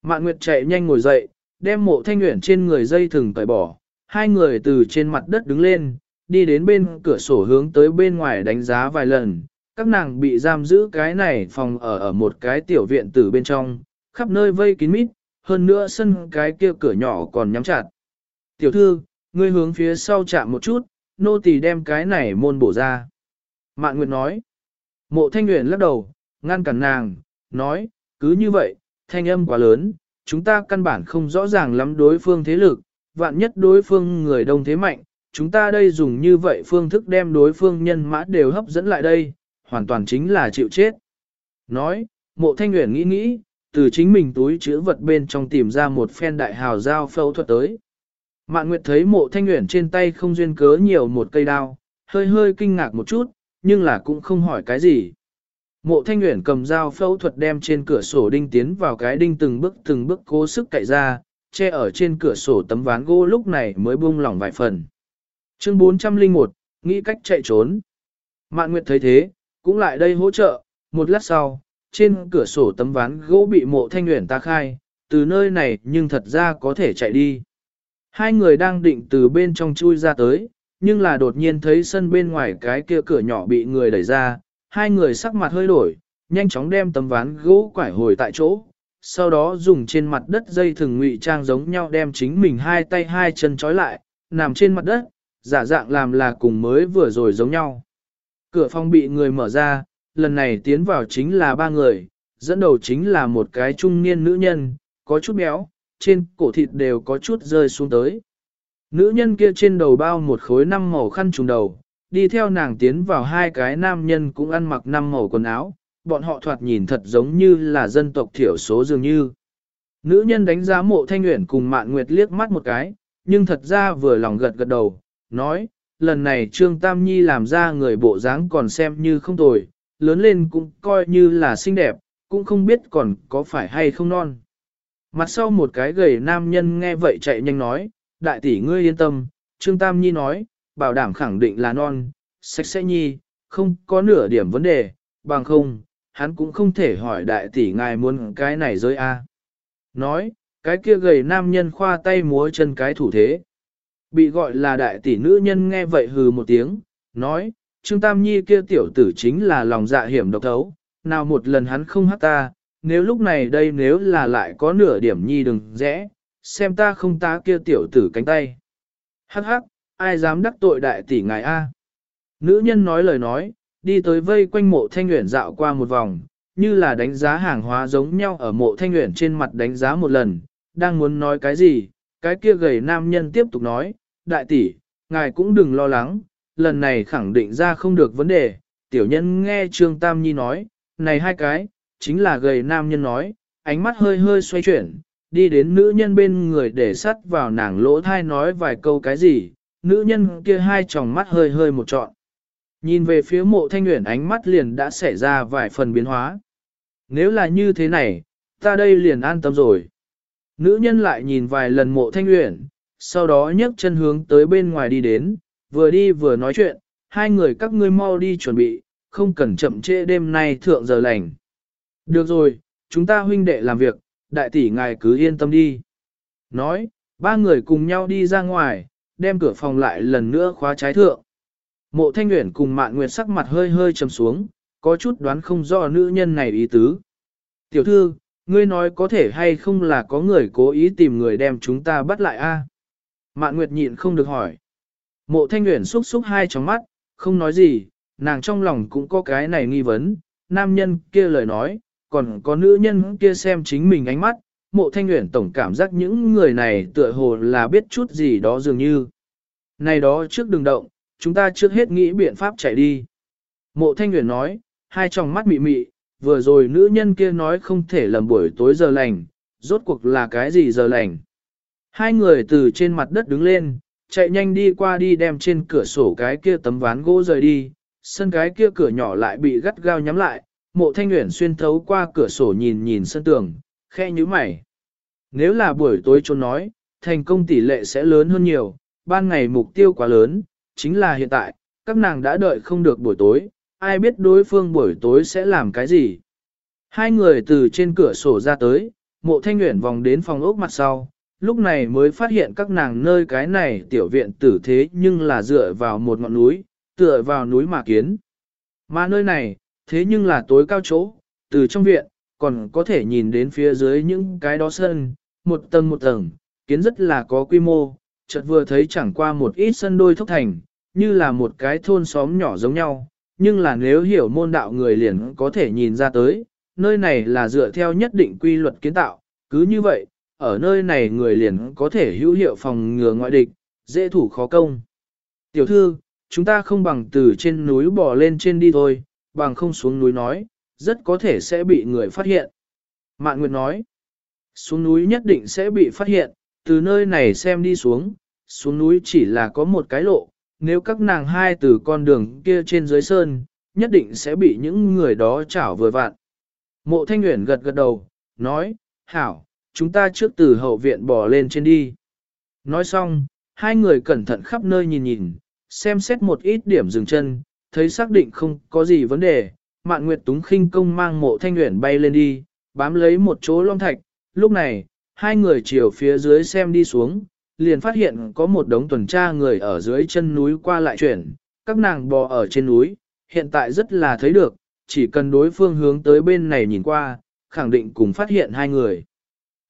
Mạn Nguyệt chạy nhanh ngồi dậy, đem mộ thanh nguyện trên người dây thừng tẩy bỏ, hai người từ trên mặt đất đứng lên, đi đến bên cửa sổ hướng tới bên ngoài đánh giá vài lần, các nàng bị giam giữ cái này phòng ở ở một cái tiểu viện tử bên trong, khắp nơi vây kín mít, hơn nữa sân cái kia cửa nhỏ còn nhắm chặt. Tiểu thư, ngươi hướng phía sau chạm một chút, nô tỳ đem cái này môn bổ ra. Mạn Nguyệt nói, mộ thanh nguyện lắc đầu, ngăn cản nàng, nói, cứ như vậy, thanh âm quá lớn, chúng ta căn bản không rõ ràng lắm đối phương thế lực, vạn nhất đối phương người đông thế mạnh, chúng ta đây dùng như vậy phương thức đem đối phương nhân mã đều hấp dẫn lại đây, hoàn toàn chính là chịu chết. Nói, mộ thanh nguyện nghĩ nghĩ, từ chính mình túi chữ vật bên trong tìm ra một phen đại hào dao phẫu thuật tới. Mạn Nguyệt thấy mộ thanh nguyện trên tay không duyên cớ nhiều một cây đao, hơi hơi kinh ngạc một chút, nhưng là cũng không hỏi cái gì. Mộ thanh nguyện cầm dao phẫu thuật đem trên cửa sổ đinh tiến vào cái đinh từng bước từng bước cố sức cậy ra, che ở trên cửa sổ tấm ván gỗ lúc này mới buông lỏng vài phần. Chương 401, nghĩ cách chạy trốn. Mạn Nguyệt thấy thế, cũng lại đây hỗ trợ, một lát sau, trên cửa sổ tấm ván gỗ bị mộ thanh nguyện ta khai, từ nơi này nhưng thật ra có thể chạy đi. Hai người đang định từ bên trong chui ra tới, nhưng là đột nhiên thấy sân bên ngoài cái kia cửa nhỏ bị người đẩy ra, hai người sắc mặt hơi đổi, nhanh chóng đem tấm ván gỗ quải hồi tại chỗ, sau đó dùng trên mặt đất dây thừng ngụy trang giống nhau đem chính mình hai tay hai chân trói lại, nằm trên mặt đất, giả dạng làm là cùng mới vừa rồi giống nhau. Cửa phòng bị người mở ra, lần này tiến vào chính là ba người, dẫn đầu chính là một cái trung niên nữ nhân, có chút béo, trên cổ thịt đều có chút rơi xuống tới. Nữ nhân kia trên đầu bao một khối năm màu khăn trùng đầu, đi theo nàng tiến vào hai cái nam nhân cũng ăn mặc năm màu quần áo, bọn họ thoạt nhìn thật giống như là dân tộc thiểu số dường như. Nữ nhân đánh giá mộ thanh nguyện cùng mạn nguyệt liếc mắt một cái, nhưng thật ra vừa lòng gật gật đầu, nói, lần này Trương Tam Nhi làm ra người bộ dáng còn xem như không tồi, lớn lên cũng coi như là xinh đẹp, cũng không biết còn có phải hay không non. Mặt sau một cái gầy nam nhân nghe vậy chạy nhanh nói, đại tỷ ngươi yên tâm, Trương Tam Nhi nói, bảo đảm khẳng định là non, sạch sẽ nhi, không có nửa điểm vấn đề, bằng không, hắn cũng không thể hỏi đại tỷ ngài muốn cái này rơi a. Nói, cái kia gầy nam nhân khoa tay múa chân cái thủ thế. Bị gọi là đại tỷ nữ nhân nghe vậy hừ một tiếng, nói, Trương Tam Nhi kia tiểu tử chính là lòng dạ hiểm độc thấu, nào một lần hắn không hát ta, nếu lúc này đây nếu là lại có nửa điểm nhi đừng rẽ, xem ta không tá kia tiểu tử cánh tay. Hắc hắc, ai dám đắc tội đại tỷ ngài A. Nữ nhân nói lời nói, đi tới vây quanh mộ thanh nguyện dạo qua một vòng, như là đánh giá hàng hóa giống nhau ở mộ thanh nguyện trên mặt đánh giá một lần, đang muốn nói cái gì, cái kia gầy nam nhân tiếp tục nói, đại tỷ, ngài cũng đừng lo lắng, lần này khẳng định ra không được vấn đề, tiểu nhân nghe Trương Tam Nhi nói, này hai cái, chính là gầy nam nhân nói, ánh mắt hơi hơi xoay chuyển, đi đến nữ nhân bên người để sắt vào nàng lỗ thai nói vài câu cái gì, nữ nhân kia hai tròng mắt hơi hơi một trọn. Nhìn về phía mộ thanh nguyện ánh mắt liền đã xảy ra vài phần biến hóa. Nếu là như thế này, ta đây liền an tâm rồi. Nữ nhân lại nhìn vài lần mộ thanh nguyện, sau đó nhấc chân hướng tới bên ngoài đi đến, vừa đi vừa nói chuyện, hai người các ngươi mau đi chuẩn bị, không cần chậm trễ đêm nay thượng giờ lành. Được rồi, chúng ta huynh đệ làm việc, đại tỷ ngài cứ yên tâm đi. Nói, ba người cùng nhau đi ra ngoài, đem cửa phòng lại lần nữa khóa trái thượng. Mộ thanh nguyện cùng mạn nguyệt sắc mặt hơi hơi trầm xuống, có chút đoán không rõ nữ nhân này ý tứ. Tiểu thư, ngươi nói có thể hay không là có người cố ý tìm người đem chúng ta bắt lại a? Mạn nguyệt nhịn không được hỏi. Mộ thanh nguyện xúc xúc hai tròng mắt, không nói gì, nàng trong lòng cũng có cái này nghi vấn, nam nhân kia lời nói, còn có nữ nhân kia xem chính mình ánh mắt, mộ thanh nguyện tổng cảm giác những người này tựa hồ là biết chút gì đó dường như. Này đó trước đừng động, chúng ta trước hết nghĩ biện pháp chạy đi. Mộ thanh nguyện nói, hai tròng mắt mị mị, vừa rồi nữ nhân kia nói không thể lầm buổi tối giờ lành, rốt cuộc là cái gì giờ lành. Hai người từ trên mặt đất đứng lên, chạy nhanh đi qua đi đem trên cửa sổ cái kia tấm ván gỗ rời đi, sân cái kia cửa nhỏ lại bị gắt gao nhắm lại, mộ thanh nguyện xuyên thấu qua cửa sổ nhìn nhìn sân tường, khe như mày. Nếu là buổi tối trốn nói, thành công tỷ lệ sẽ lớn hơn nhiều, ban ngày mục tiêu quá lớn, chính là hiện tại, các nàng đã đợi không được buổi tối, ai biết đối phương buổi tối sẽ làm cái gì. Hai người từ trên cửa sổ ra tới, mộ thanh nguyện vòng đến phòng ốc mặt sau, lúc này mới phát hiện các nàng nơi cái này tiểu viện tử thế nhưng là dựa vào một ngọn núi, tựa vào núi mà kiến. Mà nơi này, thế nhưng là tối cao chỗ, từ trong viện, còn có thể nhìn đến phía dưới những cái đó sân, một tầng một tầng, kiến rất là có quy mô, chợt vừa thấy chẳng qua một ít sân đôi thốc thành, như là một cái thôn xóm nhỏ giống nhau, nhưng là nếu hiểu môn đạo người liền có thể nhìn ra tới, nơi này là dựa theo nhất định quy luật kiến tạo, cứ như vậy, ở nơi này người liền có thể hữu hiệu phòng ngừa ngoại địch, dễ thủ khó công. Tiểu thư, chúng ta không bằng từ trên núi bò lên trên đi thôi, bằng không xuống núi nói, rất có thể sẽ bị người phát hiện. Mạn Nguyệt nói, xuống núi nhất định sẽ bị phát hiện, từ nơi này xem đi xuống, xuống núi chỉ là có một cái lộ, nếu các nàng hai từ con đường kia trên dưới sơn, nhất định sẽ bị những người đó chảo vừa vạn. Mộ Thanh Nguyễn gật gật đầu, nói, hảo, chúng ta trước từ hậu viện bỏ lên trên đi. Nói xong, hai người cẩn thận khắp nơi nhìn nhìn, xem xét một ít điểm dừng chân, thấy xác định không có gì vấn đề, Mạn Nguyệt Túng khinh công mang mộ thanh nguyện bay lên đi, bám lấy một chỗ long thạch, lúc này, hai người chiều phía dưới xem đi xuống, liền phát hiện có một đống tuần tra người ở dưới chân núi qua lại chuyển, các nàng bò ở trên núi, hiện tại rất là thấy được, chỉ cần đối phương hướng tới bên này nhìn qua, khẳng định cùng phát hiện hai người.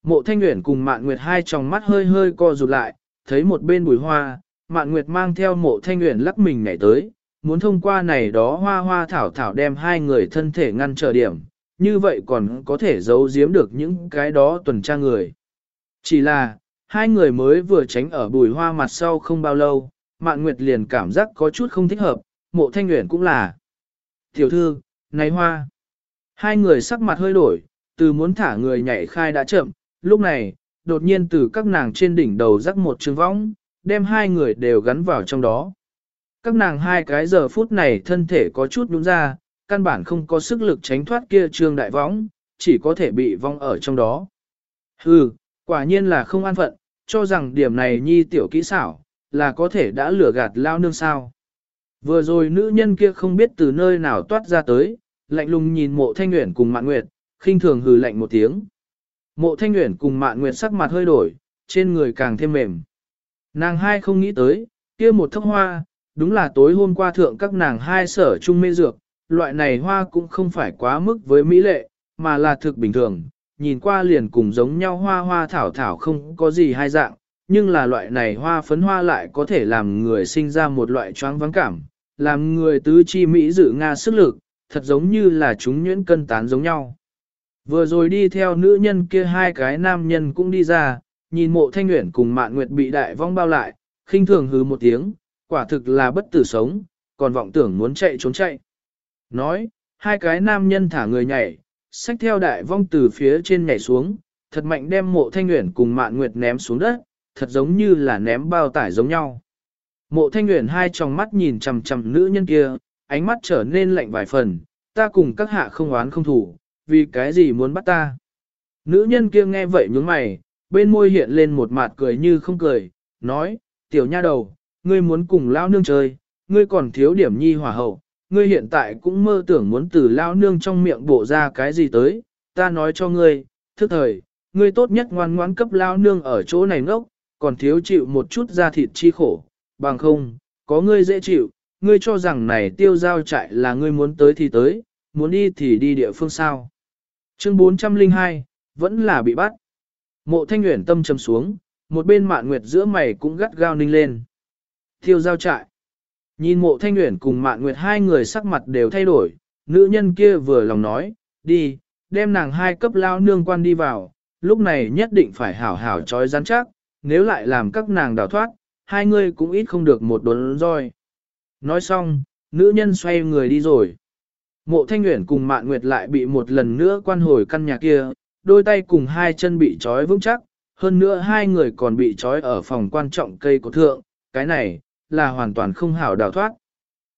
Mộ Thanh Uyển cùng Mạn Nguyệt hai tròng mắt hơi hơi co rụt lại, thấy một bên bùi hoa, Mạn Nguyệt mang theo mộ Thanh Uyển lắc mình nhảy tới, muốn thông qua này đó hoa hoa thảo thảo đem hai người thân thể ngăn trở điểm, như vậy còn có thể giấu giếm được những cái đó tuần tra người. Chỉ là, hai người mới vừa tránh ở bùi hoa mặt sau không bao lâu, Mạn Nguyệt liền cảm giác có chút không thích hợp, mộ Thanh Nguyễn cũng là. Tiểu thư, này hoa. Hai người sắc mặt hơi đổi, từ muốn thả người nhảy khai đã chậm, lúc này, đột nhiên từ các nàng trên đỉnh đầu rắc một trường võng, đem hai người đều gắn vào trong đó. Các nàng hai cái giờ phút này thân thể có chút đúng ra, căn bản không có sức lực tránh thoát kia trường đại võng, chỉ có thể bị vong ở trong đó. Hừ, quả nhiên là không an phận, cho rằng điểm này nhi tiểu kỹ xảo, là có thể đã lừa gạt lao nương sao. Vừa rồi nữ nhân kia không biết từ nơi nào toát ra tới, lạnh lùng nhìn mộ thanh nguyện cùng mạng nguyệt, khinh thường hừ lạnh một tiếng. Mộ thanh nguyện cùng mạn nguyệt sắc mặt hơi đổi, trên người càng thêm mềm. Nàng hai không nghĩ tới, kia một thốc hoa, đúng là tối hôm qua thượng các nàng hai sở chung mê dược, loại này hoa cũng không phải quá mức với mỹ lệ, mà là thực bình thường, nhìn qua liền cùng giống nhau hoa hoa thảo thảo không có gì hai dạng, nhưng là loại này hoa phấn hoa lại có thể làm người sinh ra một loại choáng vắng cảm, làm người tứ chi mỹ dự Nga sức lực, thật giống như là chúng nhuyễn cân tán giống nhau. Vừa rồi đi theo nữ nhân kia hai cái nam nhân cũng đi ra, nhìn mộ thanh nguyện cùng mạn nguyệt bị đại vong bao lại, khinh thường hứ một tiếng, quả thực là bất tử sống, còn vọng tưởng muốn chạy trốn chạy. Nói, hai cái nam nhân thả người nhảy, xách theo đại vong từ phía trên nhảy xuống, thật mạnh đem mộ thanh nguyện cùng mạn nguyệt ném xuống đất, thật giống như là ném bao tải giống nhau. Mộ thanh nguyện hai tròng mắt nhìn chằm chằm nữ nhân kia, ánh mắt trở nên lạnh vài phần, ta cùng các hạ không oán không thủ, vì cái gì muốn bắt ta. Nữ nhân kia nghe vậy nhướng mày, bên môi hiện lên một mặt cười như không cười, nói, tiểu nha đầu, ngươi muốn cùng lao nương chơi, ngươi còn thiếu điểm nhi hỏa hậu, ngươi hiện tại cũng mơ tưởng muốn từ lao nương trong miệng bộ ra cái gì tới, ta nói cho ngươi, thức thời, ngươi tốt nhất ngoan ngoãn cấp lao nương ở chỗ này ngốc, còn thiếu chịu một chút da thịt chi khổ, bằng không, có ngươi dễ chịu, ngươi cho rằng này tiêu giao trại là ngươi muốn tới thì tới, muốn đi thì đi địa phương sao. Chương 402, vẫn là bị bắt. Mộ thanh nguyện tâm trầm xuống, một bên mạn nguyệt giữa mày cũng gắt gao ninh lên. Tiêu giao trại. Nhìn mộ thanh nguyện cùng mạn nguyệt hai người sắc mặt đều thay đổi, nữ nhân kia vừa lòng nói, đi, đem nàng hai cấp lao nương quan đi vào, lúc này nhất định phải hảo hảo trói rắn chắc, nếu lại làm các nàng đào thoát, hai người cũng ít không được một đốn roi. Nói xong, nữ nhân xoay người đi rồi. Mộ thanh nguyện cùng mạn nguyệt lại bị một lần nữa quan hồi căn nhà kia, đôi tay cùng hai chân bị trói vững chắc, hơn nữa hai người còn bị trói ở phòng quan trọng cây cổ thượng, cái này, là hoàn toàn không hảo đào thoát.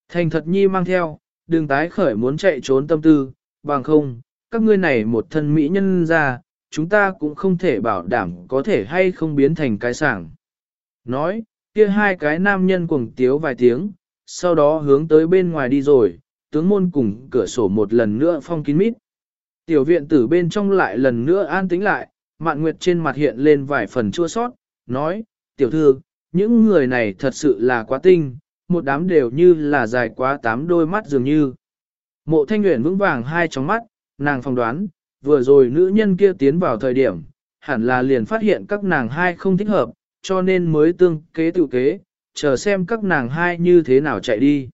Thành thật nhi mang theo, đừng tái khởi muốn chạy trốn tâm tư, bằng không, các ngươi này một thân mỹ nhân ra, chúng ta cũng không thể bảo đảm có thể hay không biến thành cái sảng. Nói, kia hai cái nam nhân cuồng tiếu vài tiếng, sau đó hướng tới bên ngoài đi rồi, tướng môn cùng cửa sổ một lần nữa phong kín mít. Tiểu viện tử bên trong lại lần nữa an tĩnh lại, mạn nguyệt trên mặt hiện lên vài phần chua sót, nói, tiểu thư, những người này thật sự là quá tinh, một đám đều như là dài quá tám đôi mắt dường như. Mộ thanh nguyện vững vàng hai tròng mắt, nàng phong đoán, vừa rồi nữ nhân kia tiến vào thời điểm, hẳn là liền phát hiện các nàng hai không thích hợp, cho nên mới tương kế tự kế, chờ xem các nàng hai như thế nào chạy đi.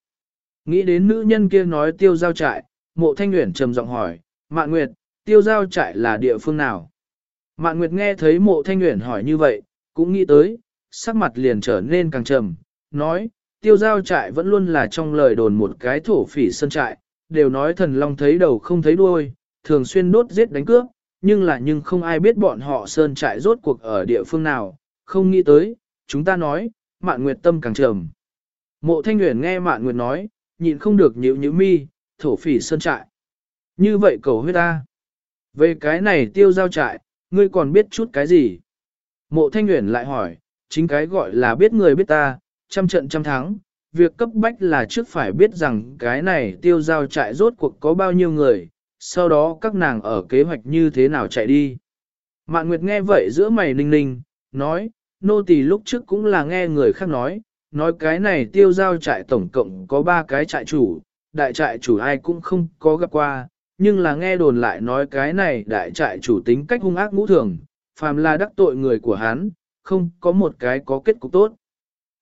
Nghĩ đến nữ nhân kia nói tiêu giao trại, mộ thanh nguyện trầm giọng hỏi, Mạn Nguyệt, tiêu giao trại là địa phương nào? Mạn Nguyệt nghe thấy mộ thanh nguyện hỏi như vậy, cũng nghĩ tới, sắc mặt liền trở nên càng trầm, nói, tiêu giao trại vẫn luôn là trong lời đồn một cái thổ phỉ sân trại, đều nói thần long thấy đầu không thấy đuôi, thường xuyên đốt giết đánh cướp, nhưng là nhưng không ai biết bọn họ sơn trại rốt cuộc ở địa phương nào, không nghĩ tới, chúng ta nói, mạn nguyệt tâm càng trầm. Mộ thanh nguyện nghe mạn nguyệt nói, nhịn không được nhíu nhíu mi, thổ phỉ sơn trại. Như vậy cầu huyết ta. Về cái này tiêu giao trại, ngươi còn biết chút cái gì? Mộ thanh nguyện lại hỏi, chính cái gọi là biết người biết ta, trăm trận trăm thắng, việc cấp bách là trước phải biết rằng cái này tiêu giao trại rốt cuộc có bao nhiêu người, sau đó các nàng ở kế hoạch như thế nào chạy đi. Mạn Nguyệt nghe vậy giữa mày ninh ninh, nói, nô tỳ lúc trước cũng là nghe người khác nói, nói cái này tiêu giao trại tổng cộng có ba cái trại chủ, đại trại chủ ai cũng không có gặp qua, nhưng là nghe đồn lại nói cái này đại trại chủ tính cách hung ác ngũ thường, phàm là đắc tội người của hắn, không có một cái có kết cục tốt.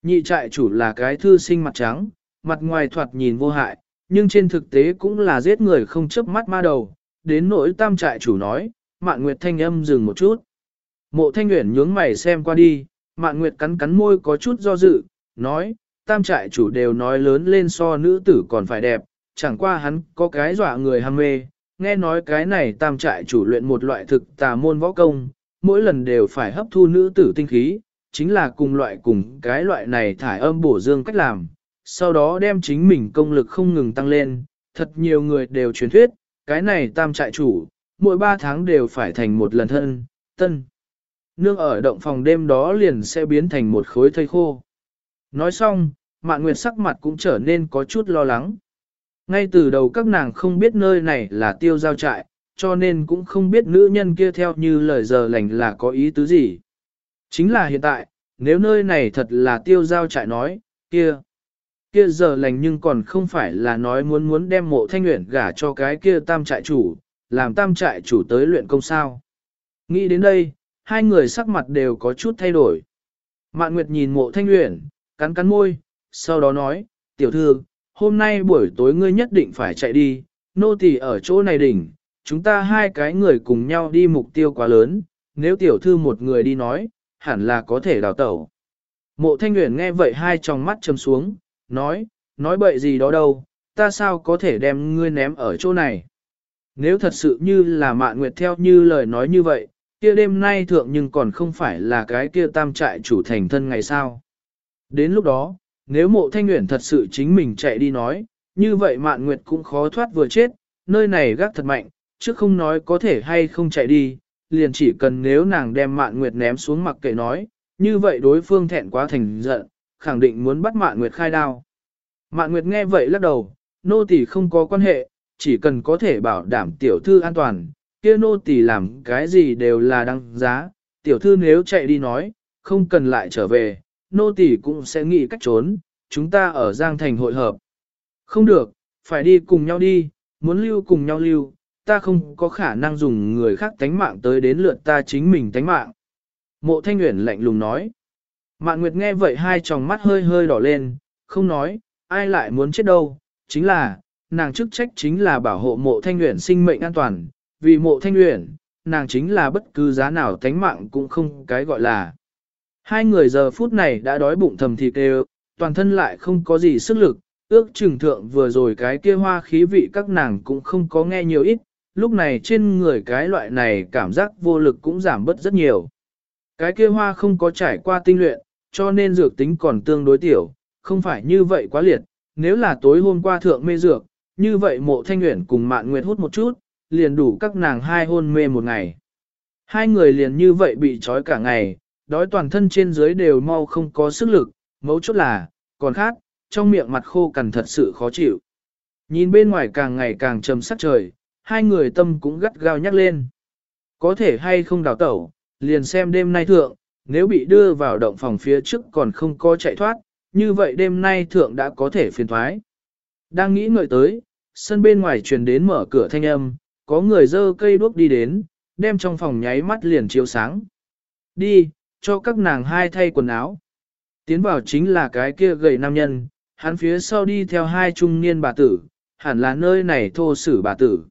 Nhị trại chủ là cái thư sinh mặt trắng, mặt ngoài thoạt nhìn vô hại, nhưng trên thực tế cũng là giết người không chớp mắt ma đầu, đến nỗi tam trại chủ nói, mạn nguyệt thanh âm dừng một chút. Mộ thanh nguyện nhướng mày xem qua đi, mạn nguyệt cắn cắn môi có chút do dự, nói, tam trại chủ đều nói lớn lên so nữ tử còn phải đẹp, chẳng qua hắn có cái dọa người ham mê, nghe nói cái này tam trại chủ luyện một loại thực tà môn võ công, mỗi lần đều phải hấp thu nữ tử tinh khí, chính là cùng loại cùng cái loại này thải âm bổ dương cách làm, sau đó đem chính mình công lực không ngừng tăng lên, thật nhiều người đều truyền thuyết, cái này tam trại chủ, mỗi ba tháng đều phải thành một lần thân, tân. Nương ở động phòng đêm đó liền sẽ biến thành một khối thây khô. Nói xong, Mạn Nguyệt sắc mặt cũng trở nên có chút lo lắng. Ngay từ đầu các nàng không biết nơi này là tiêu giao trại, cho nên cũng không biết nữ nhân kia theo như lời giờ lành là có ý tứ gì. Chính là hiện tại, nếu nơi này thật là tiêu giao trại nói, kia, kia giờ lành nhưng còn không phải là nói muốn muốn đem mộ thanh nguyện gả cho cái kia tam trại chủ, làm tam trại chủ tới luyện công sao. Nghĩ đến đây, hai người sắc mặt đều có chút thay đổi. Mạn Nguyệt nhìn mộ thanh nguyện, cắn cắn môi, sau đó nói, tiểu thư, hôm nay buổi tối ngươi nhất định phải chạy đi, nô tỳ ở chỗ này đỉnh, chúng ta hai cái người cùng nhau đi mục tiêu quá lớn, nếu tiểu thư một người đi nói, hẳn là có thể đào tẩu. Mộ thanh nguyện nghe vậy hai tròng mắt chầm xuống, nói, nói bậy gì đó đâu, ta sao có thể đem ngươi ném ở chỗ này. Nếu thật sự như là mạn nguyệt theo như lời nói như vậy, kia đêm nay thượng nhưng còn không phải là cái kia tam trại chủ thành thân ngày sao. Đến lúc đó, nếu mộ thanh nguyện thật sự chính mình chạy đi nói, như vậy mạn nguyệt cũng khó thoát vừa chết, nơi này gác thật mạnh, chứ không nói có thể hay không chạy đi, liền chỉ cần nếu nàng đem mạn nguyệt ném xuống mặc kệ nói, như vậy đối phương thẹn quá thành giận, khẳng định muốn bắt mạn nguyệt khai đao. Mạn nguyệt nghe vậy lắc đầu, nô tỳ không có quan hệ, chỉ cần có thể bảo đảm tiểu thư an toàn, kia nô tỳ làm cái gì đều là đăng giá, tiểu thư nếu chạy đi nói, không cần lại trở về, nô tỳ cũng sẽ nghĩ cách trốn, chúng ta ở Giang Thành hội hợp. Không được, phải đi cùng nhau đi, muốn lưu cùng nhau lưu, ta không có khả năng dùng người khác tánh mạng tới đến lượt ta chính mình tánh mạng. Mộ Thanh Nguyễn lạnh lùng nói. Mạn Nguyệt nghe vậy hai tròng mắt hơi hơi đỏ lên, không nói, ai lại muốn chết đâu, chính là, nàng chức trách chính là bảo hộ mộ Thanh Nguyễn sinh mệnh an toàn, vì mộ Thanh Nguyễn, nàng chính là bất cứ giá nào tánh mạng cũng không cái gọi là. Hai người giờ phút này đã đói bụng thầm thịt đều, toàn thân lại không có gì sức lực, ước chừng thượng vừa rồi cái kia hoa khí vị các nàng cũng không có nghe nhiều ít, lúc này trên người cái loại này cảm giác vô lực cũng giảm bớt rất nhiều. Cái kia hoa không có trải qua tinh luyện, cho nên dược tính còn tương đối tiểu, không phải như vậy quá liệt, nếu là tối hôm qua thượng mê dược, như vậy mộ thanh nguyện cùng mạn nguyệt hút một chút, liền đủ các nàng hai hôn mê một ngày. Hai người liền như vậy bị trói cả ngày, đói toàn thân trên dưới đều mau không có sức lực, mấu chốt là, còn khác, trong miệng mặt khô cằn thật sự khó chịu. Nhìn bên ngoài càng ngày càng trầm sắc trời, hai người tâm cũng gắt gao nhắc lên. Có thể hay không đào tẩu, liền xem đêm nay thượng, nếu bị đưa vào động phòng phía trước còn không có chạy thoát, như vậy đêm nay thượng đã có thể phiền thoái. Đang nghĩ ngợi tới, sân bên ngoài truyền đến mở cửa thanh âm, có người dơ cây đuốc đi đến, đem trong phòng nháy mắt liền chiếu sáng. Đi, cho các nàng hai thay quần áo. Tiến vào chính là cái kia gầy nam nhân, hắn phía sau đi theo hai trung niên bà tử, hẳn là nơi này thô sử bà tử.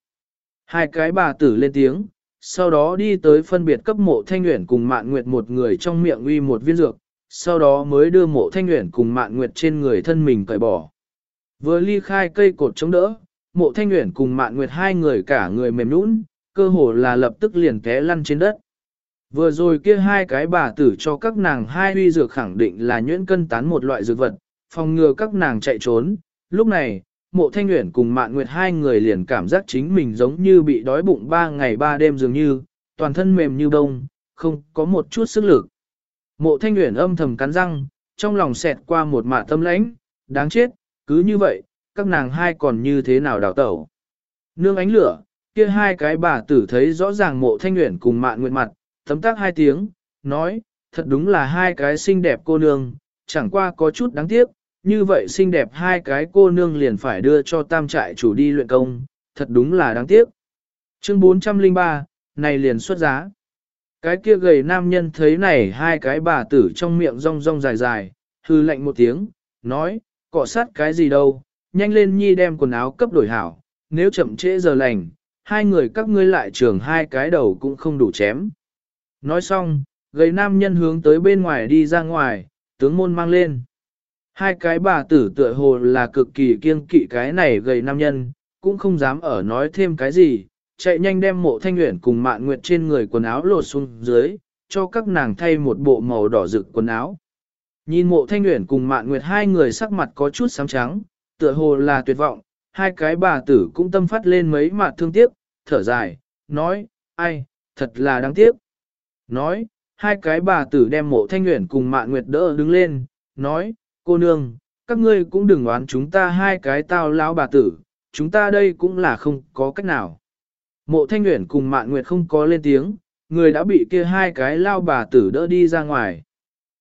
Hai cái bà tử lên tiếng, sau đó đi tới phân biệt cấp mộ thanh nguyện cùng mạn nguyệt một người trong miệng uy một viên dược, sau đó mới đưa mộ thanh nguyện cùng mạn nguyệt trên người thân mình cởi bỏ. Vừa ly khai cây cột chống đỡ, mộ thanh nguyện cùng mạn nguyệt hai người cả người mềm nũng, cơ hồ là lập tức liền té lăn trên đất. Vừa rồi kia hai cái bà tử cho các nàng hai uy dược khẳng định là nhuyễn cân tán một loại dược vật, phòng ngừa các nàng chạy trốn. Lúc này, mộ thanh nguyện cùng mạn nguyệt hai người liền cảm giác chính mình giống như bị đói bụng ba ngày ba đêm dường như, toàn thân mềm như bông, không có một chút sức lực. Mộ thanh nguyện âm thầm cắn răng, trong lòng xẹt qua một mạ tâm lãnh, đáng chết, cứ như vậy, các nàng hai còn như thế nào đào tẩu. Nương ánh lửa, kia hai cái bà tử thấy rõ ràng mộ thanh nguyện cùng mạn nguyện mặt, tấm tác hai tiếng, nói, thật đúng là hai cái xinh đẹp cô nương, chẳng qua có chút đáng tiếc, như vậy xinh đẹp hai cái cô nương liền phải đưa cho tam trại chủ đi luyện công, thật đúng là đáng tiếc. Chương 403, này liền xuất giá. Cái kia gầy nam nhân thấy này hai cái bà tử trong miệng rong rong dài dài, hư lạnh một tiếng, nói, cọ sát cái gì đâu, nhanh lên nhi đem quần áo cấp đổi hảo, nếu chậm trễ giờ lành, hai người các ngươi lại trường hai cái đầu cũng không đủ chém. Nói xong, gầy nam nhân hướng tới bên ngoài đi ra ngoài, tướng môn mang lên. Hai cái bà tử tựa hồ là cực kỳ kiêng kỵ cái này gầy nam nhân, cũng không dám ở nói thêm cái gì, chạy nhanh đem mộ thanh nguyện cùng mạn nguyệt trên người quần áo lột xuống dưới, cho các nàng thay một bộ màu đỏ rực quần áo. Nhìn mộ thanh nguyện cùng mạn nguyệt hai người sắc mặt có chút sáng trắng, tựa hồ là tuyệt vọng, hai cái bà tử cũng tâm phát lên mấy mặt thương tiếc, thở dài, nói, ai, thật là đáng tiếc. Nói, hai cái bà tử đem mộ thanh nguyện cùng mạn nguyệt đỡ đứng lên, nói, cô nương, các ngươi cũng đừng oán chúng ta hai cái tao lão bà tử, chúng ta đây cũng là không có cách nào. Mộ Thanh Nguyễn cùng Mạn Nguyệt không có lên tiếng, người đã bị kia hai cái lao bà tử đỡ đi ra ngoài.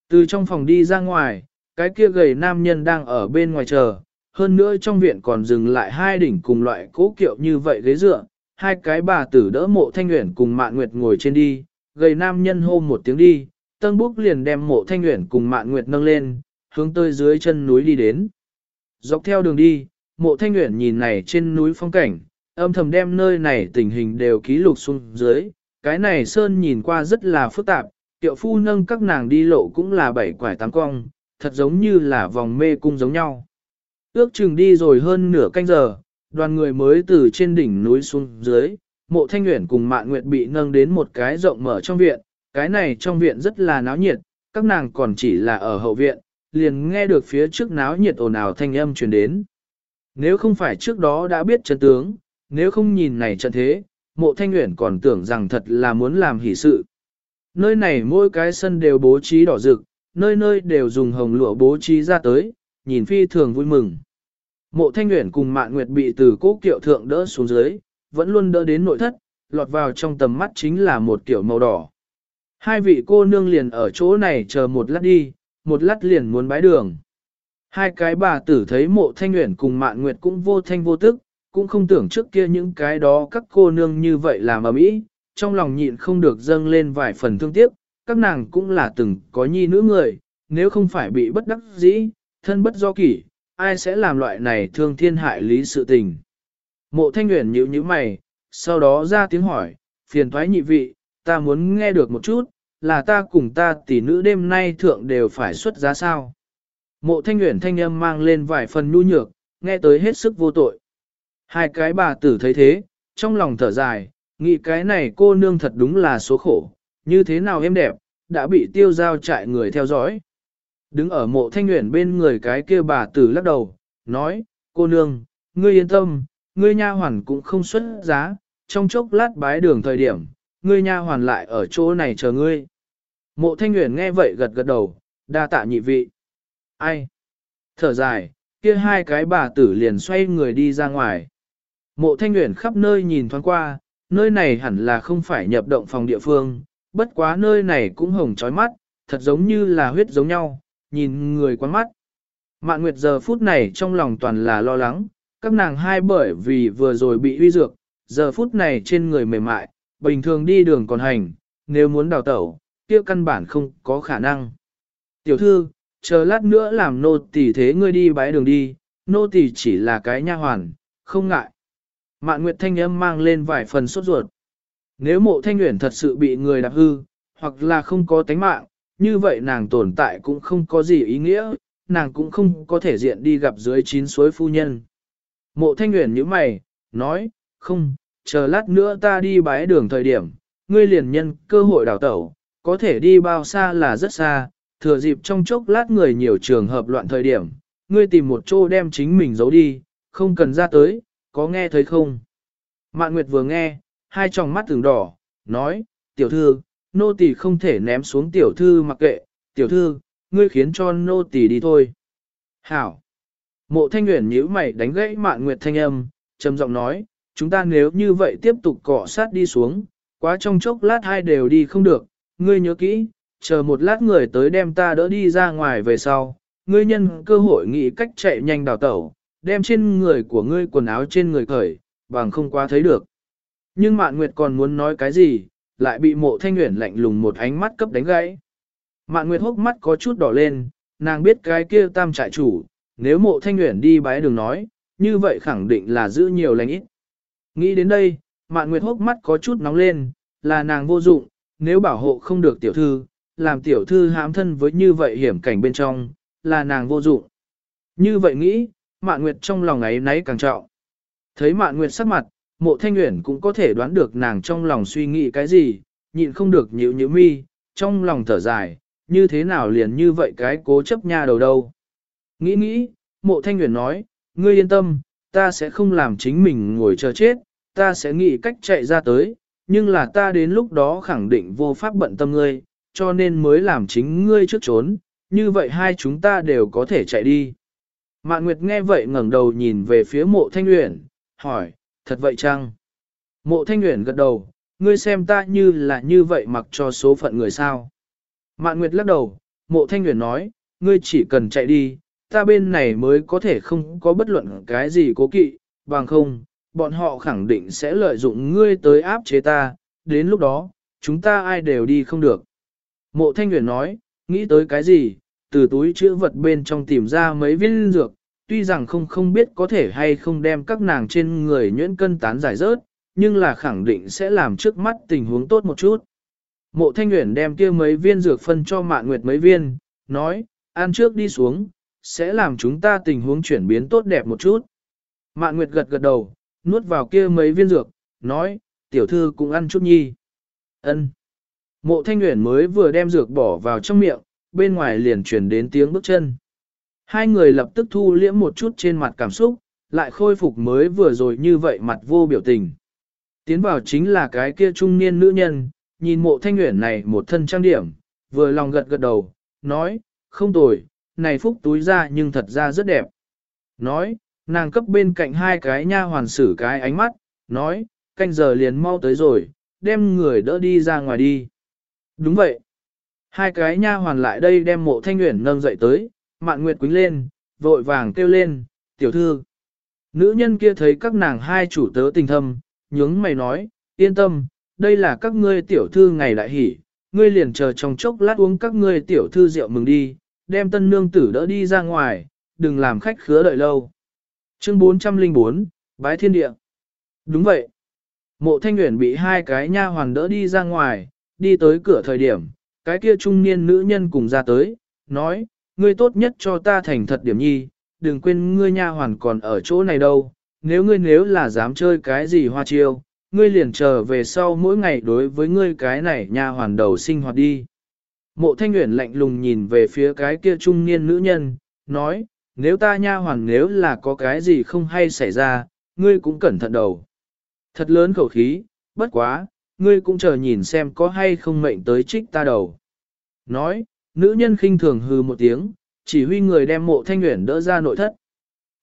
Từ trong phòng đi ra ngoài, cái kia gầy nam nhân đang ở bên ngoài chờ, hơn nữa trong viện còn dừng lại hai đỉnh cùng loại cố kiệu như vậy ghế dựa, hai cái bà tử đỡ mộ thanh nguyện cùng mạn nguyệt ngồi trên đi, gầy nam nhân hô một tiếng đi, tân búc liền đem mộ thanh nguyện cùng mạn nguyệt nâng lên, hướng tới dưới chân núi đi đến. Dọc theo đường đi, mộ thanh nguyện nhìn này trên núi phong cảnh, âm thầm đem nơi này tình hình đều ký lục xuống dưới, cái này sơn nhìn qua rất là phức tạp, tiệu phu nâng các nàng đi lộ cũng là bảy quải tám cong, thật giống như là vòng mê cung giống nhau. Ước chừng đi rồi hơn nửa canh giờ, đoàn người mới từ trên đỉnh núi xuống dưới, mộ thanh nguyện cùng mạn nguyệt bị nâng đến một cái rộng mở trong viện, cái này trong viện rất là náo nhiệt, các nàng còn chỉ là ở hậu viện, liền nghe được phía trước náo nhiệt ồn ào thanh âm truyền đến. Nếu không phải trước đó đã biết chân tướng, nếu không nhìn này trận thế, mộ thanh nguyện còn tưởng rằng thật là muốn làm hỷ sự. Nơi này mỗi cái sân đều bố trí đỏ rực, nơi nơi đều dùng hồng lụa bố trí ra tới, nhìn phi thường vui mừng. Mộ thanh nguyện cùng mạn nguyệt bị từ cố kiệu thượng đỡ xuống dưới, vẫn luôn đỡ đến nội thất, lọt vào trong tầm mắt chính là một kiểu màu đỏ. Hai vị cô nương liền ở chỗ này chờ một lát đi, một lát liền muốn bái đường. Hai cái bà tử thấy mộ thanh nguyện cùng mạn nguyệt cũng vô thanh vô tức, cũng không tưởng trước kia những cái đó các cô nương như vậy làm ở mỹ, trong lòng nhịn không được dâng lên vài phần thương tiếc, các nàng cũng là từng có nhi nữ người, nếu không phải bị bất đắc dĩ, thân bất do kỷ, ai sẽ làm loại này thương thiên hại lý sự tình. Mộ thanh nguyện nhíu nhíu mày, sau đó ra tiếng hỏi, phiền thoái nhị vị, ta muốn nghe được một chút, là ta cùng ta tỷ nữ đêm nay thượng đều phải xuất giá sao. Mộ thanh nguyện thanh âm mang lên vài phần nhu nhược, nghe tới hết sức vô tội. Hai cái bà tử thấy thế, trong lòng thở dài, nghĩ cái này cô nương thật đúng là số khổ, như thế nào em đẹp, đã bị tiêu giao trại người theo dõi. Đứng ở mộ thanh nguyện bên người cái kia bà tử lắc đầu, nói, cô nương, ngươi yên tâm, ngươi nha hoàn cũng không xuất giá, trong chốc lát bái đường thời điểm, ngươi nha hoàn lại ở chỗ này chờ ngươi. Mộ thanh nguyện nghe vậy gật gật đầu, đa tạ nhị vị. Ai? Thở dài, kia hai cái bà tử liền xoay người đi ra ngoài. Mộ thanh nguyện khắp nơi nhìn thoáng qua, nơi này hẳn là không phải nhập động phòng địa phương, bất quá nơi này cũng hồng chói mắt, thật giống như là huyết giống nhau, nhìn người quán mắt. Mạn Nguyệt giờ phút này trong lòng toàn là lo lắng, các nàng hai bởi vì vừa rồi bị uy dược, giờ phút này trên người mềm mại, bình thường đi đường còn hành, nếu muốn đào tẩu, kia căn bản không có khả năng. Tiểu thư, chờ lát nữa làm nô tỳ thế ngươi đi bái đường đi, nô tỳ chỉ là cái nha hoàn, không ngại. Mạn Nguyệt thanh âm mang lên vài phần sốt ruột. Nếu mộ thanh nguyện thật sự bị người đạp hư, hoặc là không có tánh mạng, như vậy nàng tồn tại cũng không có gì ý nghĩa, nàng cũng không có thể diện đi gặp dưới chín suối phu nhân. Mộ thanh nguyện như mày, nói, không, chờ lát nữa ta đi bái đường thời điểm, ngươi liền nhân cơ hội đào tẩu, có thể đi bao xa là rất xa, thừa dịp trong chốc lát người nhiều trường hợp loạn thời điểm, ngươi tìm một chỗ đem chính mình giấu đi, không cần ra tới, có nghe thấy không? Mạn Nguyệt vừa nghe, hai tròng mắt từng đỏ, nói, tiểu thư, nô tỳ không thể ném xuống tiểu thư mặc kệ, tiểu thư, ngươi khiến cho nô tỳ đi thôi. Hảo! Mộ thanh nguyện nhíu mày đánh gãy mạn nguyệt thanh âm, trầm giọng nói, chúng ta nếu như vậy tiếp tục cọ sát đi xuống, quá trong chốc lát hai đều đi không được, ngươi nhớ kỹ, chờ một lát người tới đem ta đỡ đi ra ngoài về sau, ngươi nhân cơ hội nghĩ cách chạy nhanh đào tẩu, đem trên người của ngươi quần áo trên người cởi, bằng không quá thấy được. Nhưng Mạn Nguyệt còn muốn nói cái gì, lại bị mộ thanh nguyện lạnh lùng một ánh mắt cấp đánh gãy. Mạn Nguyệt hốc mắt có chút đỏ lên, nàng biết cái kia tam trại chủ, nếu mộ thanh nguyện đi bái đường nói, như vậy khẳng định là giữ nhiều lành ít. Nghĩ đến đây, Mạn Nguyệt hốc mắt có chút nóng lên, là nàng vô dụng, nếu bảo hộ không được tiểu thư, làm tiểu thư hãm thân với như vậy hiểm cảnh bên trong, là nàng vô dụng. Như vậy nghĩ, Mạn Nguyệt trong lòng ấy nấy càng trọng. Thấy Mạn Nguyệt sắc mặt, mộ thanh nguyện cũng có thể đoán được nàng trong lòng suy nghĩ cái gì, nhịn không được nhíu nhíu mi, trong lòng thở dài, như thế nào liền như vậy cái cố chấp nha đầu đâu. Nghĩ nghĩ, mộ thanh nguyện nói, ngươi yên tâm, ta sẽ không làm chính mình ngồi chờ chết, ta sẽ nghĩ cách chạy ra tới, nhưng là ta đến lúc đó khẳng định vô pháp bận tâm ngươi, cho nên mới làm chính ngươi trước trốn, như vậy hai chúng ta đều có thể chạy đi. Mạn Nguyệt nghe vậy ngẩng đầu nhìn về phía mộ thanh Uyển, hỏi, thật vậy chăng? Mộ thanh Uyển gật đầu, ngươi xem ta như là như vậy mặc cho số phận người sao. Mạn Nguyệt lắc đầu, mộ thanh Uyển nói, ngươi chỉ cần chạy đi, ta bên này mới có thể không có bất luận cái gì cố kỵ, bằng không, bọn họ khẳng định sẽ lợi dụng ngươi tới áp chế ta, đến lúc đó, chúng ta ai đều đi không được. Mộ thanh Nguyễn nói, nghĩ tới cái gì, từ túi chữ vật bên trong tìm ra mấy viên dược, tuy rằng không không biết có thể hay không đem các nàng trên người nhuyễn cân tán giải rớt, nhưng là khẳng định sẽ làm trước mắt tình huống tốt một chút. Mộ thanh Nguyễn đem kia mấy viên dược phân cho mạn nguyệt mấy viên, nói, ăn trước đi xuống, sẽ làm chúng ta tình huống chuyển biến tốt đẹp một chút. Mạn nguyệt gật gật đầu, nuốt vào kia mấy viên dược, nói, tiểu thư cũng ăn chút nhi. ân Mộ thanh nguyện mới vừa đem dược bỏ vào trong miệng, bên ngoài liền truyền đến tiếng bước chân. Hai người lập tức thu liễm một chút trên mặt cảm xúc, lại khôi phục mới vừa rồi như vậy mặt vô biểu tình. Tiến vào chính là cái kia trung niên nữ nhân, nhìn mộ thanh nguyện này một thân trang điểm, vừa lòng gật gật đầu, nói, không tồi, này phúc túi ra nhưng thật ra rất đẹp. Nói, nàng cấp bên cạnh hai cái nha hoàn sử cái ánh mắt, nói, canh giờ liền mau tới rồi, đem người đỡ đi ra ngoài đi. Đúng vậy. Hai cái nha hoàn lại đây đem mộ thanh nguyện nâng dậy tới, mạn nguyệt quính lên, vội vàng kêu lên, tiểu thư. Nữ nhân kia thấy các nàng hai chủ tớ tình thâm, nhướng mày nói, yên tâm, đây là các ngươi tiểu thư ngày đại hỉ ngươi liền chờ trong chốc lát uống các ngươi tiểu thư rượu mừng đi, đem tân nương tử đỡ đi ra ngoài, đừng làm khách khứa đợi lâu. Chương 404, Bái Thiên Địa Đúng vậy. Mộ Thanh uyển bị hai cái nha hoàn đỡ đi ra ngoài, đi tới cửa thời điểm, cái kia trung niên nữ nhân cùng ra tới, nói, ngươi tốt nhất cho ta thành thật điểm nhi, đừng quên ngươi nha hoàn còn ở chỗ này đâu, nếu ngươi nếu là dám chơi cái gì hoa chiêu, ngươi liền chờ về sau mỗi ngày đối với ngươi cái này nha hoàn đầu sinh hoạt đi. Mộ thanh uyển lạnh lùng nhìn về phía cái kia trung niên nữ nhân, nói, nếu ta nha hoàn nếu là có cái gì không hay xảy ra, ngươi cũng cẩn thận đầu. Thật lớn khẩu khí, bất quá, ngươi cũng chờ nhìn xem có hay không mệnh tới trích ta đầu. Nói, nữ nhân khinh thường hư một tiếng, chỉ huy người đem mộ thanh nguyện đỡ ra nội thất.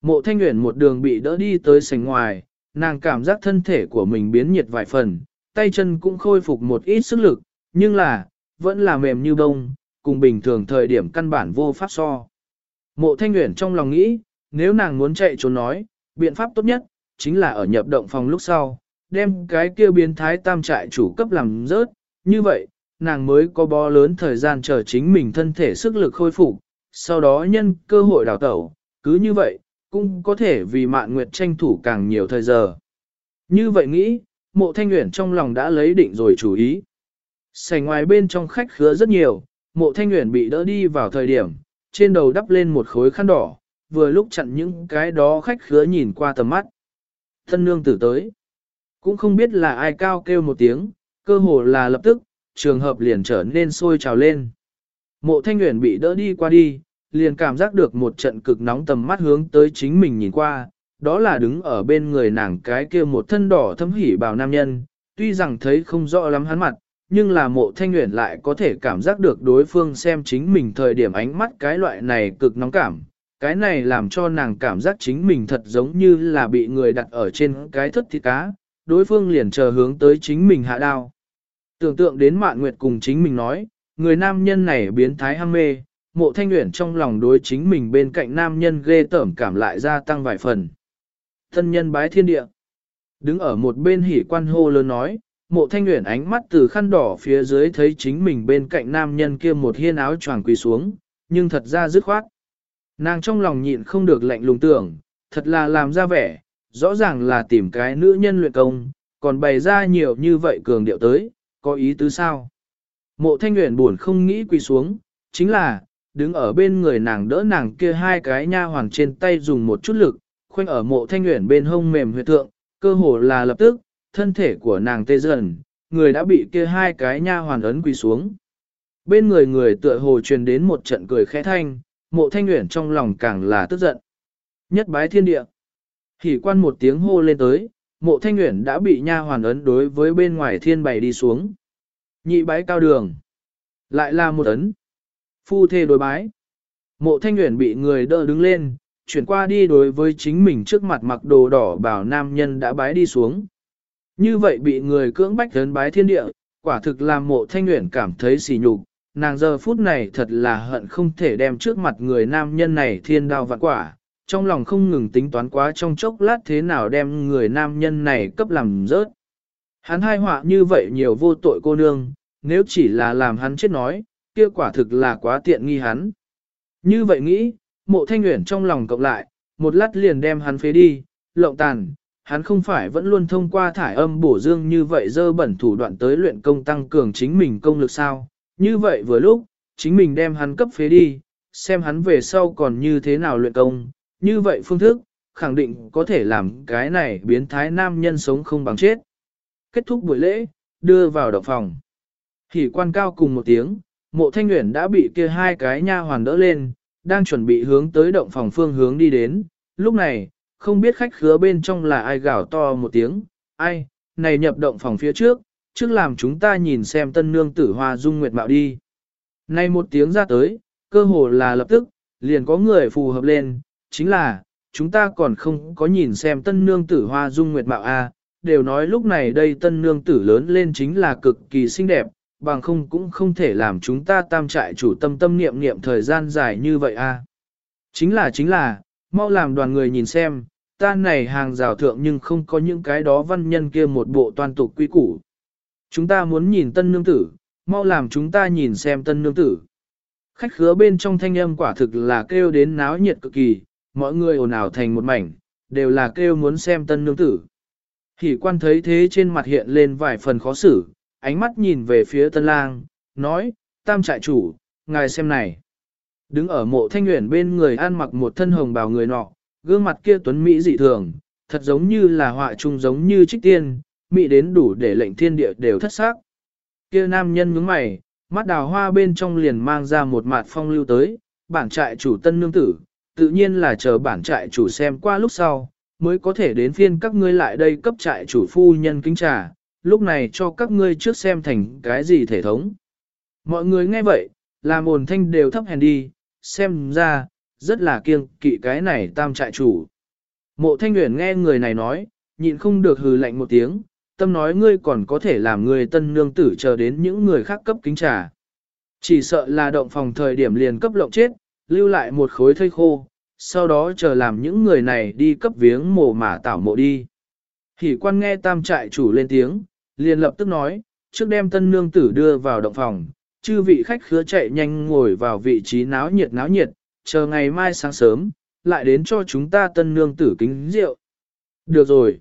Mộ thanh nguyện một đường bị đỡ đi tới sảnh ngoài, nàng cảm giác thân thể của mình biến nhiệt vài phần, tay chân cũng khôi phục một ít sức lực, nhưng là, vẫn là mềm như bông, cùng bình thường thời điểm căn bản vô pháp so. Mộ thanh Uyển trong lòng nghĩ, nếu nàng muốn chạy trốn nói, biện pháp tốt nhất, chính là ở nhập động phòng lúc sau, đem cái kia biến thái tam trại chủ cấp làm rớt, như vậy, nàng mới có bó lớn thời gian chờ chính mình thân thể sức lực khôi phục, sau đó nhân cơ hội đào tẩu, cứ như vậy, cũng có thể vì mạn nguyệt tranh thủ càng nhiều thời giờ. Như vậy nghĩ, mộ thanh nguyện trong lòng đã lấy định rồi chủ ý. Sảnh ngoài bên trong khách khứa rất nhiều, mộ thanh nguyện bị đỡ đi vào thời điểm, trên đầu đắp lên một khối khăn đỏ, vừa lúc chặn những cái đó khách khứa nhìn qua tầm mắt. Thân nương tử tới. Cũng không biết là ai cao kêu một tiếng, cơ hồ là lập tức, trường hợp liền trở nên sôi trào lên. Mộ thanh nguyện bị đỡ đi qua đi, liền cảm giác được một trận cực nóng tầm mắt hướng tới chính mình nhìn qua, đó là đứng ở bên người nàng cái kia một thân đỏ thấm hỉ bào nam nhân, tuy rằng thấy không rõ lắm hắn mặt, nhưng là mộ thanh nguyện lại có thể cảm giác được đối phương xem chính mình thời điểm ánh mắt cái loại này cực nóng cảm. Cái này làm cho nàng cảm giác chính mình thật giống như là bị người đặt ở trên cái thất thịt cá, đối phương liền chờ hướng tới chính mình hạ đao. Tưởng tượng đến mạn nguyệt cùng chính mình nói, người nam nhân này biến thái ham mê, mộ thanh nguyện trong lòng đối chính mình bên cạnh nam nhân ghê tởm cảm lại gia tăng vài phần. Thân nhân bái thiên địa. Đứng ở một bên hỉ quan hô lớn nói, mộ thanh nguyện ánh mắt từ khăn đỏ phía dưới thấy chính mình bên cạnh nam nhân kia một hiên áo choàng quỳ xuống, nhưng thật ra dứt khoát. Nàng trong lòng nhịn không được lạnh lùng tưởng, thật là làm ra vẻ, rõ ràng là tìm cái nữ nhân luyện công, còn bày ra nhiều như vậy cường điệu tới, có ý tứ sao? Mộ thanh nguyện buồn không nghĩ quỳ xuống, chính là, đứng ở bên người nàng đỡ nàng kia hai cái nha hoàng trên tay dùng một chút lực, khoanh ở mộ thanh nguyện bên hông mềm huyệt thượng, cơ hồ là lập tức, thân thể của nàng tê dần, người đã bị kia hai cái nha hoàn ấn quỳ xuống. Bên người người tựa hồ truyền đến một trận cười khẽ thanh, mộ thanh nguyện trong lòng càng là tức giận. Nhất bái thiên địa. Hỉ quan một tiếng hô lên tới, mộ thanh nguyện đã bị nha hoàn ấn đối với bên ngoài thiên bày đi xuống. Nhị bái cao đường. Lại là một ấn. Phu thê đối bái. Mộ thanh nguyện bị người đỡ đứng lên, chuyển qua đi đối với chính mình trước mặt mặc đồ đỏ bảo nam nhân đã bái đi xuống. Như vậy bị người cưỡng bách lớn bái thiên địa, quả thực làm mộ thanh nguyện cảm thấy sỉ nhục, nàng giờ phút này thật là hận không thể đem trước mặt người nam nhân này thiên đao vạn quả, trong lòng không ngừng tính toán quá trong chốc lát thế nào đem người nam nhân này cấp làm rớt. Hắn hai họa như vậy nhiều vô tội cô nương, nếu chỉ là làm hắn chết nói, kia quả thực là quá tiện nghi hắn. Như vậy nghĩ, mộ thanh nguyện trong lòng cộng lại, một lát liền đem hắn phế đi, lộng tàn, hắn không phải vẫn luôn thông qua thải âm bổ dương như vậy dơ bẩn thủ đoạn tới luyện công tăng cường chính mình công lực sao. Như vậy vừa lúc, chính mình đem hắn cấp phế đi, xem hắn về sau còn như thế nào luyện công, như vậy phương thức, khẳng định có thể làm cái này biến thái nam nhân sống không bằng chết. Kết thúc buổi lễ, đưa vào động phòng. Hỉ quan cao cùng một tiếng, mộ thanh nguyện đã bị kia hai cái nha hoàn đỡ lên, đang chuẩn bị hướng tới động phòng phương hướng đi đến. Lúc này, không biết khách khứa bên trong là ai gào to một tiếng, ai, này nhập động phòng phía trước, trước làm chúng ta nhìn xem tân nương tử hoa dung nguyệt mạo đi. Này một tiếng ra tới, cơ hồ là lập tức, liền có người phù hợp lên, chính là, chúng ta còn không có nhìn xem tân nương tử hoa dung nguyệt mạo a đều nói lúc này đây tân nương tử lớn lên chính là cực kỳ xinh đẹp, bằng không cũng không thể làm chúng ta tam trại chủ tâm tâm niệm niệm thời gian dài như vậy a. Chính là chính là, mau làm đoàn người nhìn xem, ta này hàng rào thượng nhưng không có những cái đó văn nhân kia một bộ toàn tục quy củ. Chúng ta muốn nhìn tân nương tử, mau làm chúng ta nhìn xem tân nương tử. Khách khứa bên trong thanh âm quả thực là kêu đến náo nhiệt cực kỳ, mọi người ồn ào thành một mảnh, đều là kêu muốn xem tân nương tử. Hỷ quan thấy thế trên mặt hiện lên vài phần khó xử, ánh mắt nhìn về phía tân lang, nói, tam trại chủ, ngài xem này. Đứng ở mộ thanh nguyện bên người ăn mặc một thân hồng bào người nọ, gương mặt kia tuấn Mỹ dị thường, thật giống như là họa trung giống như trích tiên, Mỹ đến đủ để lệnh thiên địa đều thất xác. Kia nam nhân nhướng mày, mắt đào hoa bên trong liền mang ra một mặt phong lưu tới, bản trại chủ tân nương tử, tự nhiên là chờ bản trại chủ xem qua lúc sau, mới có thể đến phiên các ngươi lại đây cấp trại chủ phu nhân kính trà, lúc này cho các ngươi trước xem thành cái gì thể thống. Mọi người nghe vậy, làm ồn thanh đều thấp hèn đi, xem ra, rất là kiêng kỵ cái này tam trại chủ. Mộ thanh nguyện nghe người này nói, nhịn không được hừ lạnh một tiếng, tâm nói ngươi còn có thể làm người tân nương tử chờ đến những người khác cấp kính trà. Chỉ sợ là động phòng thời điểm liền cấp lộng chết, lưu lại một khối thây khô, sau đó chờ làm những người này đi cấp viếng mồ mả tảo mộ đi. Hỷ quan nghe tam trại chủ lên tiếng, liền lập tức nói, trước đem tân nương tử đưa vào động phòng, chư vị khách khứa chạy nhanh ngồi vào vị trí náo nhiệt náo nhiệt, chờ ngày mai sáng sớm, lại đến cho chúng ta tân nương tử kính rượu. Được rồi.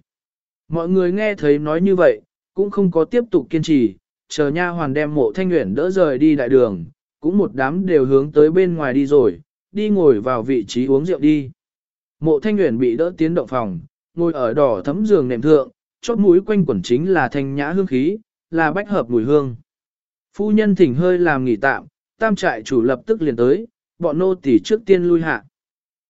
Mọi người nghe thấy nói như vậy, cũng không có tiếp tục kiên trì, chờ nha hoàn đem mộ thanh nguyện đỡ rời đi đại đường, cũng một đám đều hướng tới bên ngoài đi rồi, đi ngồi vào vị trí uống rượu đi. Mộ thanh nguyện bị đỡ tiến động phòng, ngồi ở đỏ thấm giường nệm thượng, chót mũi quanh quẩn chính là thanh nhã hương khí, là bách hợp mùi hương. Phu nhân thỉnh hơi làm nghỉ tạm, tam trại chủ lập tức liền tới, bọn nô tỳ trước tiên lui hạ.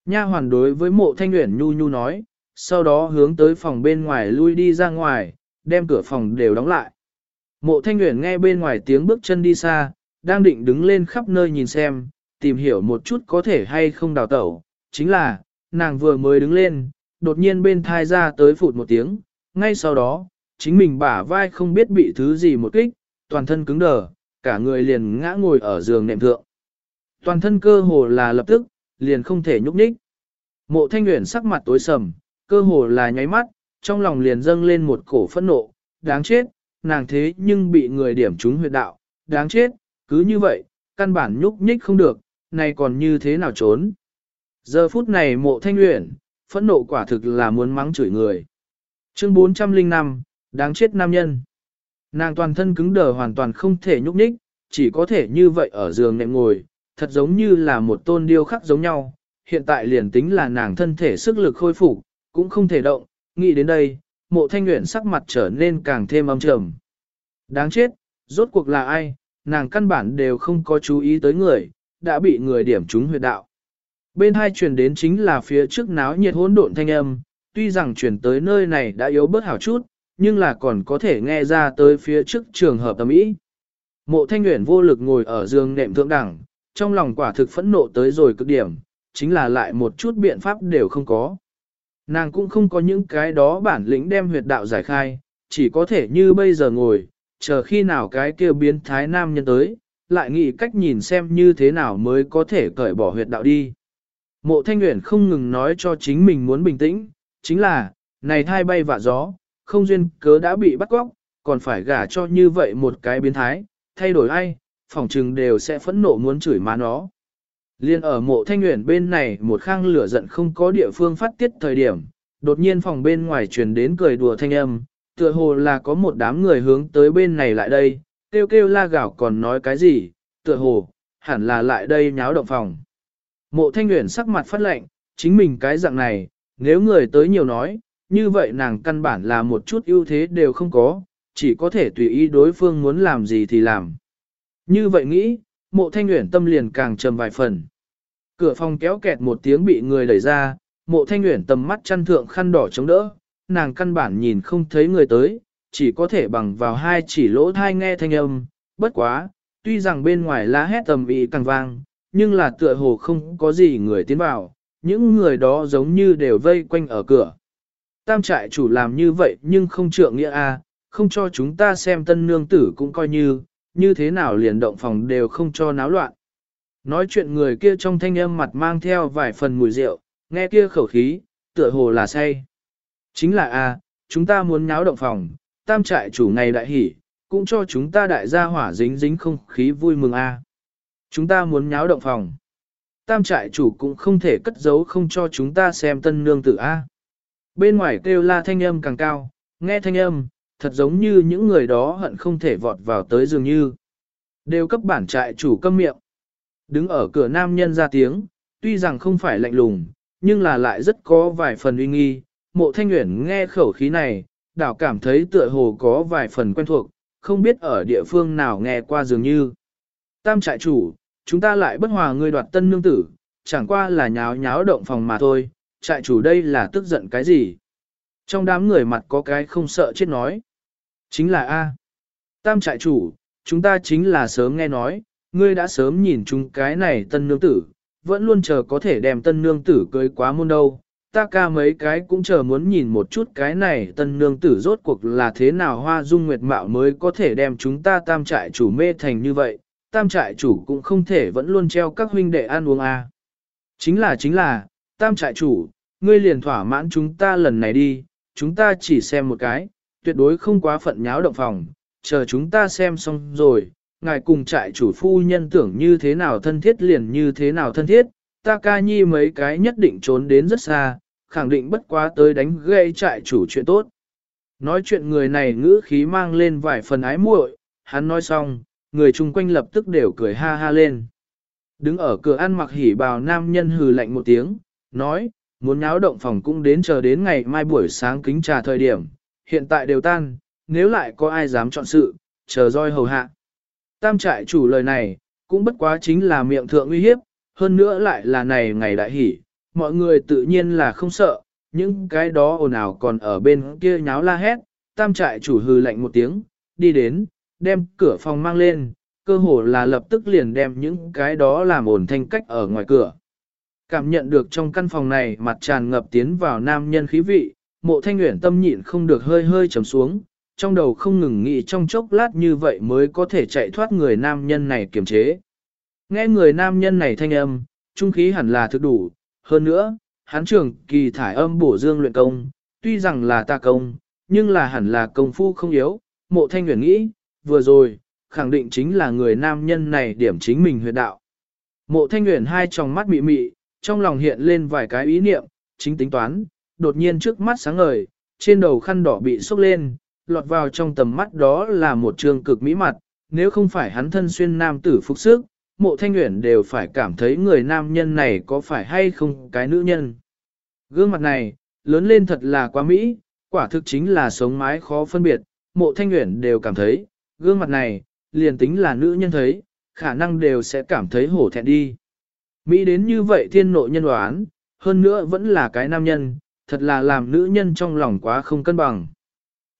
Nha hoàn đối với mộ thanh nguyện nhu nhu nói, sau đó hướng tới phòng bên ngoài lui đi ra ngoài, đem cửa phòng đều đóng lại. Mộ thanh nguyện nghe bên ngoài tiếng bước chân đi xa, đang định đứng lên khắp nơi nhìn xem, tìm hiểu một chút có thể hay không đào tẩu, chính là, nàng vừa mới đứng lên, đột nhiên bên thai ra tới phụt một tiếng, ngay sau đó, chính mình bả vai không biết bị thứ gì một kích, toàn thân cứng đờ, cả người liền ngã ngồi ở giường nệm thượng. Toàn thân cơ hồ là lập tức, liền không thể nhúc nhích. Mộ thanh nguyện sắc mặt tối sầm, cơ hồ là nháy mắt, trong lòng liền dâng lên một cổ phẫn nộ, đáng chết, nàng thế nhưng bị người điểm trúng huyệt đạo, đáng chết, cứ như vậy, căn bản nhúc nhích không được, này còn như thế nào trốn. Giờ phút này mộ thanh nguyện, phẫn nộ quả thực là muốn mắng chửi người. Chương 405, đáng chết nam nhân. Nàng toàn thân cứng đờ hoàn toàn không thể nhúc nhích, chỉ có thể như vậy ở giường nệm ngồi, thật giống như là một tôn điêu khắc giống nhau. Hiện tại liền tính là nàng thân thể sức lực khôi phục, cũng không thể động, nghĩ đến đây, mộ thanh nguyện sắc mặt trở nên càng thêm âm trầm. Đáng chết, rốt cuộc là ai, nàng căn bản đều không có chú ý tới người, đã bị người điểm trúng huyệt đạo. Bên hai truyền đến chính là phía trước náo nhiệt hỗn độn thanh âm, tuy rằng truyền tới nơi này đã yếu bớt hảo chút, nhưng là còn có thể nghe ra tới phía trước trường hợp tâm ý. Mộ thanh nguyện vô lực ngồi ở giường nệm thượng đẳng, trong lòng quả thực phẫn nộ tới rồi cực điểm, chính là lại một chút biện pháp đều không có. Nàng cũng không có những cái đó bản lĩnh đem huyệt đạo giải khai, chỉ có thể như bây giờ ngồi, chờ khi nào cái kia biến thái nam nhân tới, lại nghĩ cách nhìn xem như thế nào mới có thể cởi bỏ huyệt đạo đi. Mộ thanh nguyện không ngừng nói cho chính mình muốn bình tĩnh, chính là, này thai bay vạ gió, không duyên cớ đã bị bắt cóc, còn phải gả cho như vậy một cái biến thái, thay đổi ai, phỏng trừng đều sẽ phẫn nộ muốn chửi má nó. Liên ở mộ thanh nguyện bên này một khang lửa giận không có địa phương phát tiết thời điểm, đột nhiên phòng bên ngoài truyền đến cười đùa thanh âm, tựa hồ là có một đám người hướng tới bên này lại đây, kêu kêu la gạo còn nói cái gì, tựa hồ, hẳn là lại đây nháo động phòng. Mộ thanh nguyện sắc mặt phát lệnh, chính mình cái dạng này, nếu người tới nhiều nói, như vậy nàng căn bản là một chút ưu thế đều không có, chỉ có thể tùy ý đối phương muốn làm gì thì làm. Như vậy nghĩ, mộ thanh nguyện tâm liền càng trầm vài phần. Cửa phòng kéo kẹt một tiếng bị người đẩy ra, mộ thanh nguyện tầm mắt chăn thượng khăn đỏ chống đỡ, nàng căn bản nhìn không thấy người tới, chỉ có thể bằng vào hai chỉ lỗ thai nghe thanh âm, bất quá, tuy rằng bên ngoài lá hét tầm ý càng vang, nhưng là tựa hồ không có gì người tiến vào, những người đó giống như đều vây quanh ở cửa. Tam trại chủ làm như vậy nhưng không trượng nghĩa a, không cho chúng ta xem tân nương tử cũng coi như, như thế nào liền động phòng đều không cho náo loạn. Nói chuyện người kia trong thanh âm mặt mang theo vài phần mùi rượu, nghe kia khẩu khí, tựa hồ là say. Chính là a, chúng ta muốn nháo động phòng, tam trại chủ ngày đại hỉ, cũng cho chúng ta đại gia hỏa dính dính không khí vui mừng a. Chúng ta muốn nháo động phòng. Tam trại chủ cũng không thể cất giấu không cho chúng ta xem tân nương tử a. Bên ngoài kêu la thanh âm càng cao, nghe thanh âm, thật giống như những người đó hận không thể vọt vào tới dường như. Đều cấp bản trại chủ câm miệng. Đứng ở cửa nam nhân ra tiếng, tuy rằng không phải lạnh lùng, nhưng là lại rất có vài phần uy nghi. Mộ thanh nguyện nghe khẩu khí này, đảo cảm thấy tựa hồ có vài phần quen thuộc, không biết ở địa phương nào nghe qua dường như. Tam trại chủ, chúng ta lại bất hòa người đoạt tân nương tử, chẳng qua là nháo nháo động phòng mà thôi, trại chủ đây là tức giận cái gì? Trong đám người mặt có cái không sợ chết nói. Chính là A. Tam trại chủ, chúng ta chính là sớm nghe nói, ngươi đã sớm nhìn chúng cái này tân nương tử, vẫn luôn chờ có thể đem tân nương tử cưới quá môn đâu. Ta ca mấy cái cũng chờ muốn nhìn một chút cái này tân nương tử rốt cuộc là thế nào hoa dung nguyệt mạo mới có thể đem chúng ta tam trại chủ mê thành như vậy, tam trại chủ cũng không thể vẫn luôn treo các huynh đệ ăn uống a. Chính là chính là, tam trại chủ, ngươi liền thỏa mãn chúng ta lần này đi, chúng ta chỉ xem một cái, tuyệt đối không quá phận nháo động phòng, chờ chúng ta xem xong rồi, ngài cùng trại chủ phu nhân tưởng như thế nào thân thiết liền như thế nào thân thiết, ta ca nhi mấy cái nhất định trốn đến rất xa, khẳng định bất quá tới đánh gây trại chủ chuyện tốt. Nói chuyện người này ngữ khí mang lên vài phần ái muội, hắn nói xong, người chung quanh lập tức đều cười ha ha lên. Đứng ở cửa ăn mặc hỉ bào nam nhân hừ lạnh một tiếng, nói, muốn nháo động phòng cũng đến chờ đến ngày mai buổi sáng kính trà thời điểm, hiện tại đều tan, nếu lại có ai dám chọn sự, chờ roi hầu hạ. Tam trại chủ lời này, cũng bất quá chính là miệng thượng uy hiếp, hơn nữa lại là này ngày đại hỉ, mọi người tự nhiên là không sợ, những cái đó ồn ào còn ở bên kia nháo la hét, tam trại chủ hừ lạnh một tiếng, đi đến, đem cửa phòng mang lên, cơ hồ là lập tức liền đem những cái đó làm ổn thanh cách ở ngoài cửa. Cảm nhận được trong căn phòng này mặt tràn ngập tiến vào nam nhân khí vị, mộ thanh nguyện tâm nhịn không được hơi hơi trầm xuống, trong đầu không ngừng nghĩ trong chốc lát như vậy mới có thể chạy thoát người nam nhân này kiềm chế. Nghe người nam nhân này thanh âm, trung khí hẳn là thực đủ, hơn nữa, hán trưởng kỳ thải âm bổ dương luyện công, tuy rằng là ta công, nhưng là hẳn là công phu không yếu, mộ thanh nguyện nghĩ, vừa rồi, khẳng định chính là người nam nhân này điểm chính mình huyệt đạo. Mộ thanh nguyện hai tròng mắt mị mị, trong lòng hiện lên vài cái ý niệm, chính tính toán, đột nhiên trước mắt sáng ngời, trên đầu khăn đỏ bị sốc lên, lọt vào trong tầm mắt đó là một trường cực mỹ mặt, nếu không phải hắn thân xuyên nam tử phục sức, mộ thanh nguyện đều phải cảm thấy người nam nhân này có phải hay không cái nữ nhân. Gương mặt này, lớn lên thật là quá mỹ, quả thực chính là sống mái khó phân biệt, mộ thanh nguyện đều cảm thấy, gương mặt này, liền tính là nữ nhân thấy, khả năng đều sẽ cảm thấy hổ thẹn đi. Mỹ đến như vậy thiên nội nhân đoán, hơn nữa vẫn là cái nam nhân, thật là làm nữ nhân trong lòng quá không cân bằng.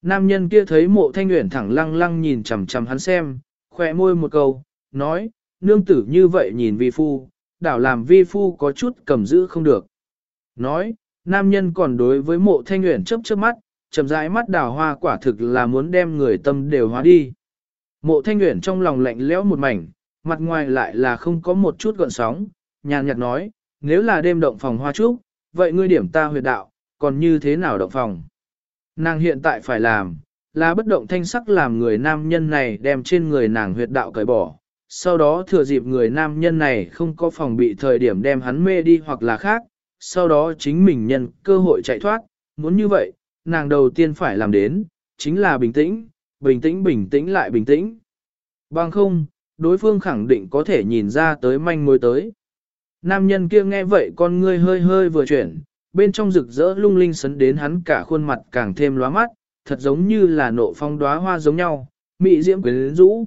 Nam nhân kia thấy mộ thanh nguyện thẳng lăng lăng nhìn chằm chằm hắn xem, khỏe môi một câu, nói, nương tử như vậy nhìn vi phu, đảo làm vi phu có chút cầm giữ không được. Nói, nam nhân còn đối với mộ thanh nguyện chấp chớp mắt, chậm rãi mắt đào hoa quả thực là muốn đem người tâm đều hóa đi. Mộ thanh nguyện trong lòng lạnh lẽo một mảnh, mặt ngoài lại là không có một chút gợn sóng, nhàn nhạt nói, nếu là đêm động phòng hoa trúc, vậy ngươi điểm ta huyệt đạo, còn như thế nào động phòng? Nàng hiện tại phải làm, là bất động thanh sắc làm người nam nhân này đem trên người nàng huyệt đạo cởi bỏ, sau đó thừa dịp người nam nhân này không có phòng bị thời điểm đem hắn mê đi hoặc là khác, sau đó chính mình nhân cơ hội chạy thoát, muốn như vậy, nàng đầu tiên phải làm đến, chính là bình tĩnh, bình tĩnh bình tĩnh lại bình tĩnh. Bằng không, đối phương khẳng định có thể nhìn ra tới manh mối tới. Nam nhân kia nghe vậy con ngươi hơi hơi vừa chuyển, bên trong rực rỡ lung linh sấn đến hắn cả khuôn mặt càng thêm lóa mắt, thật giống như là nộ phong đóa hoa giống nhau, mị diễm quyến rũ.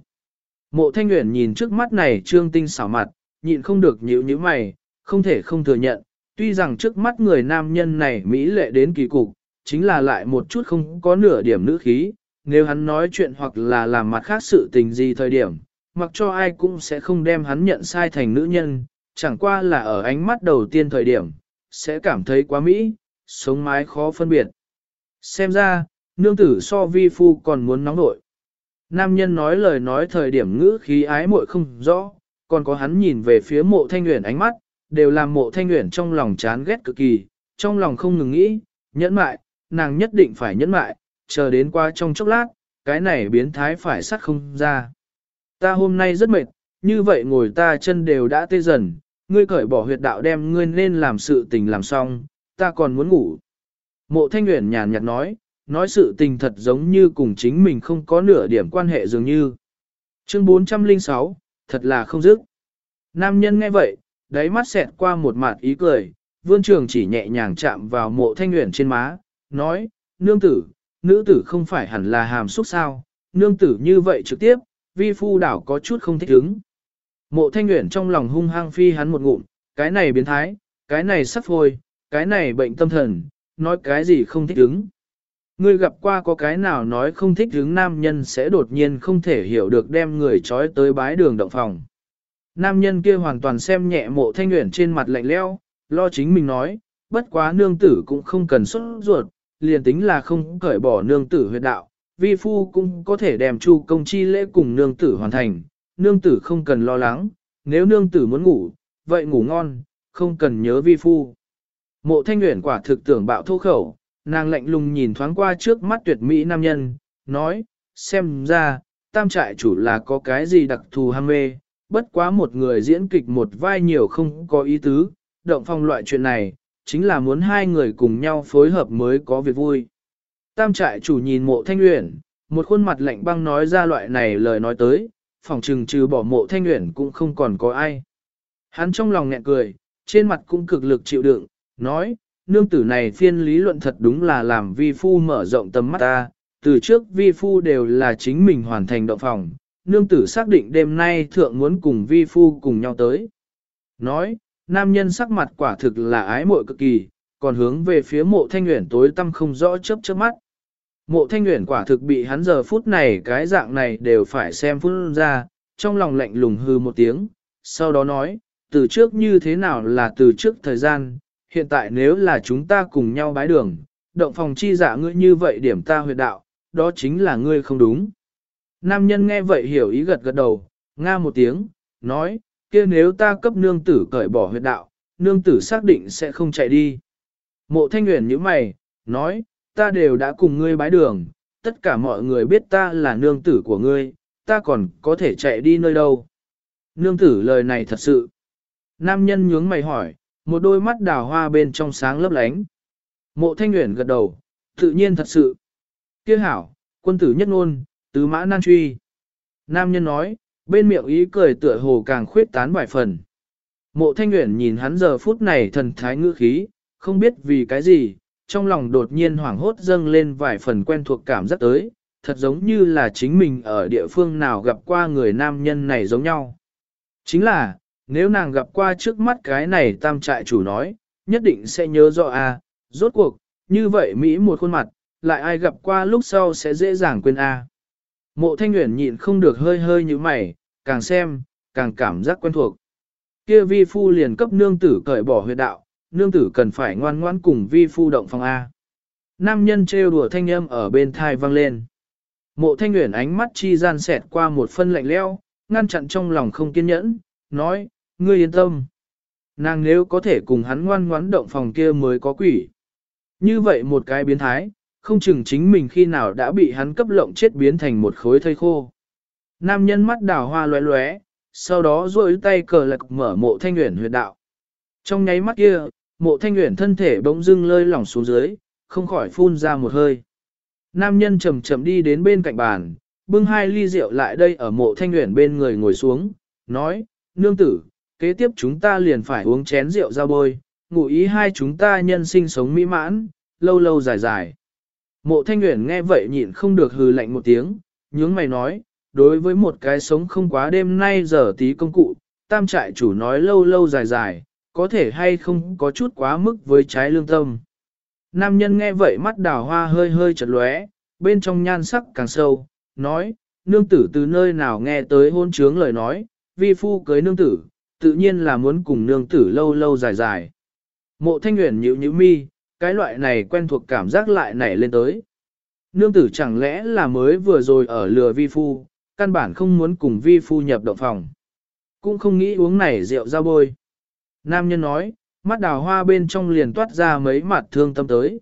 Mộ thanh nguyện nhìn trước mắt này trương tinh xảo mặt, nhịn không được nhíu nhíu mày, không thể không thừa nhận, tuy rằng trước mắt người nam nhân này mỹ lệ đến kỳ cục, chính là lại một chút không có nửa điểm nữ khí, nếu hắn nói chuyện hoặc là làm mặt khác sự tình gì thời điểm, mặc cho ai cũng sẽ không đem hắn nhận sai thành nữ nhân, chẳng qua là ở ánh mắt đầu tiên thời điểm, sẽ cảm thấy quá mỹ, sống mái khó phân biệt. Xem ra, nương tử so vi phu còn muốn nóng nội. Nam nhân nói lời nói thời điểm ngữ khí ái muội không rõ, còn có hắn nhìn về phía mộ thanh nguyện ánh mắt, đều làm mộ thanh nguyện trong lòng chán ghét cực kỳ, trong lòng không ngừng nghĩ, nhẫn mại, nàng nhất định phải nhẫn mại, chờ đến qua trong chốc lát, cái này biến thái phải sắt không ra. Ta hôm nay rất mệt, như vậy ngồi ta chân đều đã tê dần, ngươi cởi bỏ huyệt đạo đem ngươi nên làm sự tình làm xong, ta còn muốn ngủ. Mộ thanh nguyện nhàn nhạt nói, nói sự tình thật giống như cùng chính mình không có nửa điểm quan hệ dường như. Chương 406, thật là không dứt. Nam nhân nghe vậy, đáy mắt xẹt qua một mặt ý cười, vương trường chỉ nhẹ nhàng chạm vào mộ thanh nguyện trên má, nói, nương tử, nữ tử không phải hẳn là hàm xúc sao, nương tử như vậy trực tiếp, vi phu đảo có chút không thích ứng. Mộ thanh nguyện trong lòng hung hăng phi hắn một ngụm, cái này biến thái, cái này sắp hôi, cái này bệnh tâm thần, nói cái gì không thích ứng. Ngươi gặp qua có cái nào nói không thích ứng nam nhân sẽ đột nhiên không thể hiểu được đem người trói tới bái đường động phòng. Nam nhân kia hoàn toàn xem nhẹ mộ thanh nguyện trên mặt lạnh leo, lo chính mình nói, bất quá nương tử cũng không cần xuất ruột, liền tính là không cởi bỏ nương tử huyệt đạo, vi phu cũng có thể đem chu công chi lễ cùng nương tử hoàn thành, nương tử không cần lo lắng, nếu nương tử muốn ngủ, vậy ngủ ngon, không cần nhớ vi phu. Mộ thanh nguyện quả thực tưởng bạo thô khẩu, nàng lạnh lùng nhìn thoáng qua trước mắt tuyệt mỹ nam nhân, nói, xem ra, tam trại chủ là có cái gì đặc thù ham mê, bất quá một người diễn kịch một vai nhiều không có ý tứ, động phong loại chuyện này, chính là muốn hai người cùng nhau phối hợp mới có việc vui. Tam trại chủ nhìn mộ thanh uyển, một khuôn mặt lạnh băng nói ra loại này lời nói tới, phòng trừng trừ bỏ mộ thanh nguyện cũng không còn có ai. Hắn trong lòng nghẹn cười, trên mặt cũng cực lực chịu đựng, nói, nương tử này phiên lý luận thật đúng là làm vi phu mở rộng tầm mắt ta, từ trước vi phu đều là chính mình hoàn thành động phòng, nương tử xác định đêm nay thượng muốn cùng vi phu cùng nhau tới. Nói, nam nhân sắc mặt quả thực là ái muội cực kỳ, còn hướng về phía mộ thanh nguyện tối tăm không rõ chớp chớp mắt. Mộ thanh nguyện quả thực bị hắn giờ phút này cái dạng này đều phải xem phút ra, trong lòng lạnh lùng hư một tiếng, sau đó nói, từ trước như thế nào là từ trước thời gian, hiện tại nếu là chúng ta cùng nhau bái đường, động phòng chi giả ngươi như vậy điểm ta huyệt đạo, đó chính là ngươi không đúng. Nam nhân nghe vậy hiểu ý gật gật đầu, nga một tiếng, nói, kia nếu ta cấp nương tử cởi bỏ huyệt đạo, nương tử xác định sẽ không chạy đi. Mộ thanh nguyện như mày, nói, ta đều đã cùng ngươi bái đường, tất cả mọi người biết ta là nương tử của ngươi, ta còn có thể chạy đi nơi đâu. Nương tử lời này thật sự. Nam nhân nhướng mày hỏi, một đôi mắt đào hoa bên trong sáng lấp lánh. Mộ thanh nguyện gật đầu, tự nhiên thật sự. Kia hảo, quân tử nhất ngôn, tứ mã nan truy. Nam nhân nói, bên miệng ý cười tựa hồ càng khuyết tán vài phần. Mộ thanh nguyện nhìn hắn giờ phút này thần thái ngữ khí, không biết vì cái gì, trong lòng đột nhiên hoảng hốt dâng lên vài phần quen thuộc cảm giác tới, thật giống như là chính mình ở địa phương nào gặp qua người nam nhân này giống nhau. Chính là, nếu nàng gặp qua trước mắt cái này tam trại chủ nói, nhất định sẽ nhớ rõ a rốt cuộc, như vậy Mỹ một khuôn mặt, lại ai gặp qua lúc sau sẽ dễ dàng quên a Mộ thanh nguyện nhịn không được hơi hơi như mày, càng xem, càng cảm giác quen thuộc. Kia vi phu liền cấp nương tử cởi bỏ huyệt đạo, nương tử cần phải ngoan ngoãn cùng vi phu động phòng A. Nam nhân trêu đùa thanh âm ở bên thai vang lên. Mộ thanh nguyện ánh mắt chi gian xẹt qua một phân lạnh leo, ngăn chặn trong lòng không kiên nhẫn, nói, ngươi yên tâm. Nàng nếu có thể cùng hắn ngoan ngoãn động phòng kia mới có quỷ. Như vậy một cái biến thái, không chừng chính mình khi nào đã bị hắn cấp lộng chết biến thành một khối thây khô. Nam nhân mắt đào hoa lóe lóe, sau đó rôi tay cờ lạc mở mộ thanh nguyện huyệt đạo. Trong nháy mắt kia, mộ thanh nguyện thân thể bỗng dưng lơi lỏng xuống dưới, không khỏi phun ra một hơi. Nam nhân chậm chậm đi đến bên cạnh bàn, bưng hai ly rượu lại đây ở mộ thanh nguyện bên người ngồi xuống, nói, nương tử, kế tiếp chúng ta liền phải uống chén rượu ra bôi, ngụ ý hai chúng ta nhân sinh sống mỹ mãn, lâu lâu dài dài. Mộ thanh nguyện nghe vậy nhịn không được hừ lạnh một tiếng, nhướng mày nói, đối với một cái sống không quá đêm nay giờ tí công cụ, tam trại chủ nói lâu lâu dài dài, có thể hay không có chút quá mức với trái lương tâm. Nam nhân nghe vậy mắt đào hoa hơi hơi chật lóe, bên trong nhan sắc càng sâu, nói, nương tử từ nơi nào nghe tới hôn trướng lời nói, vi phu cưới nương tử, tự nhiên là muốn cùng nương tử lâu lâu dài dài. Mộ thanh nguyện nhịu nhịu mi, cái loại này quen thuộc cảm giác lại nảy lên tới. Nương tử chẳng lẽ là mới vừa rồi ở lừa vi phu, căn bản không muốn cùng vi phu nhập động phòng. Cũng không nghĩ uống này rượu ra bôi. Nam nhân nói, mắt đào hoa bên trong liền toát ra mấy mặt thương tâm tới.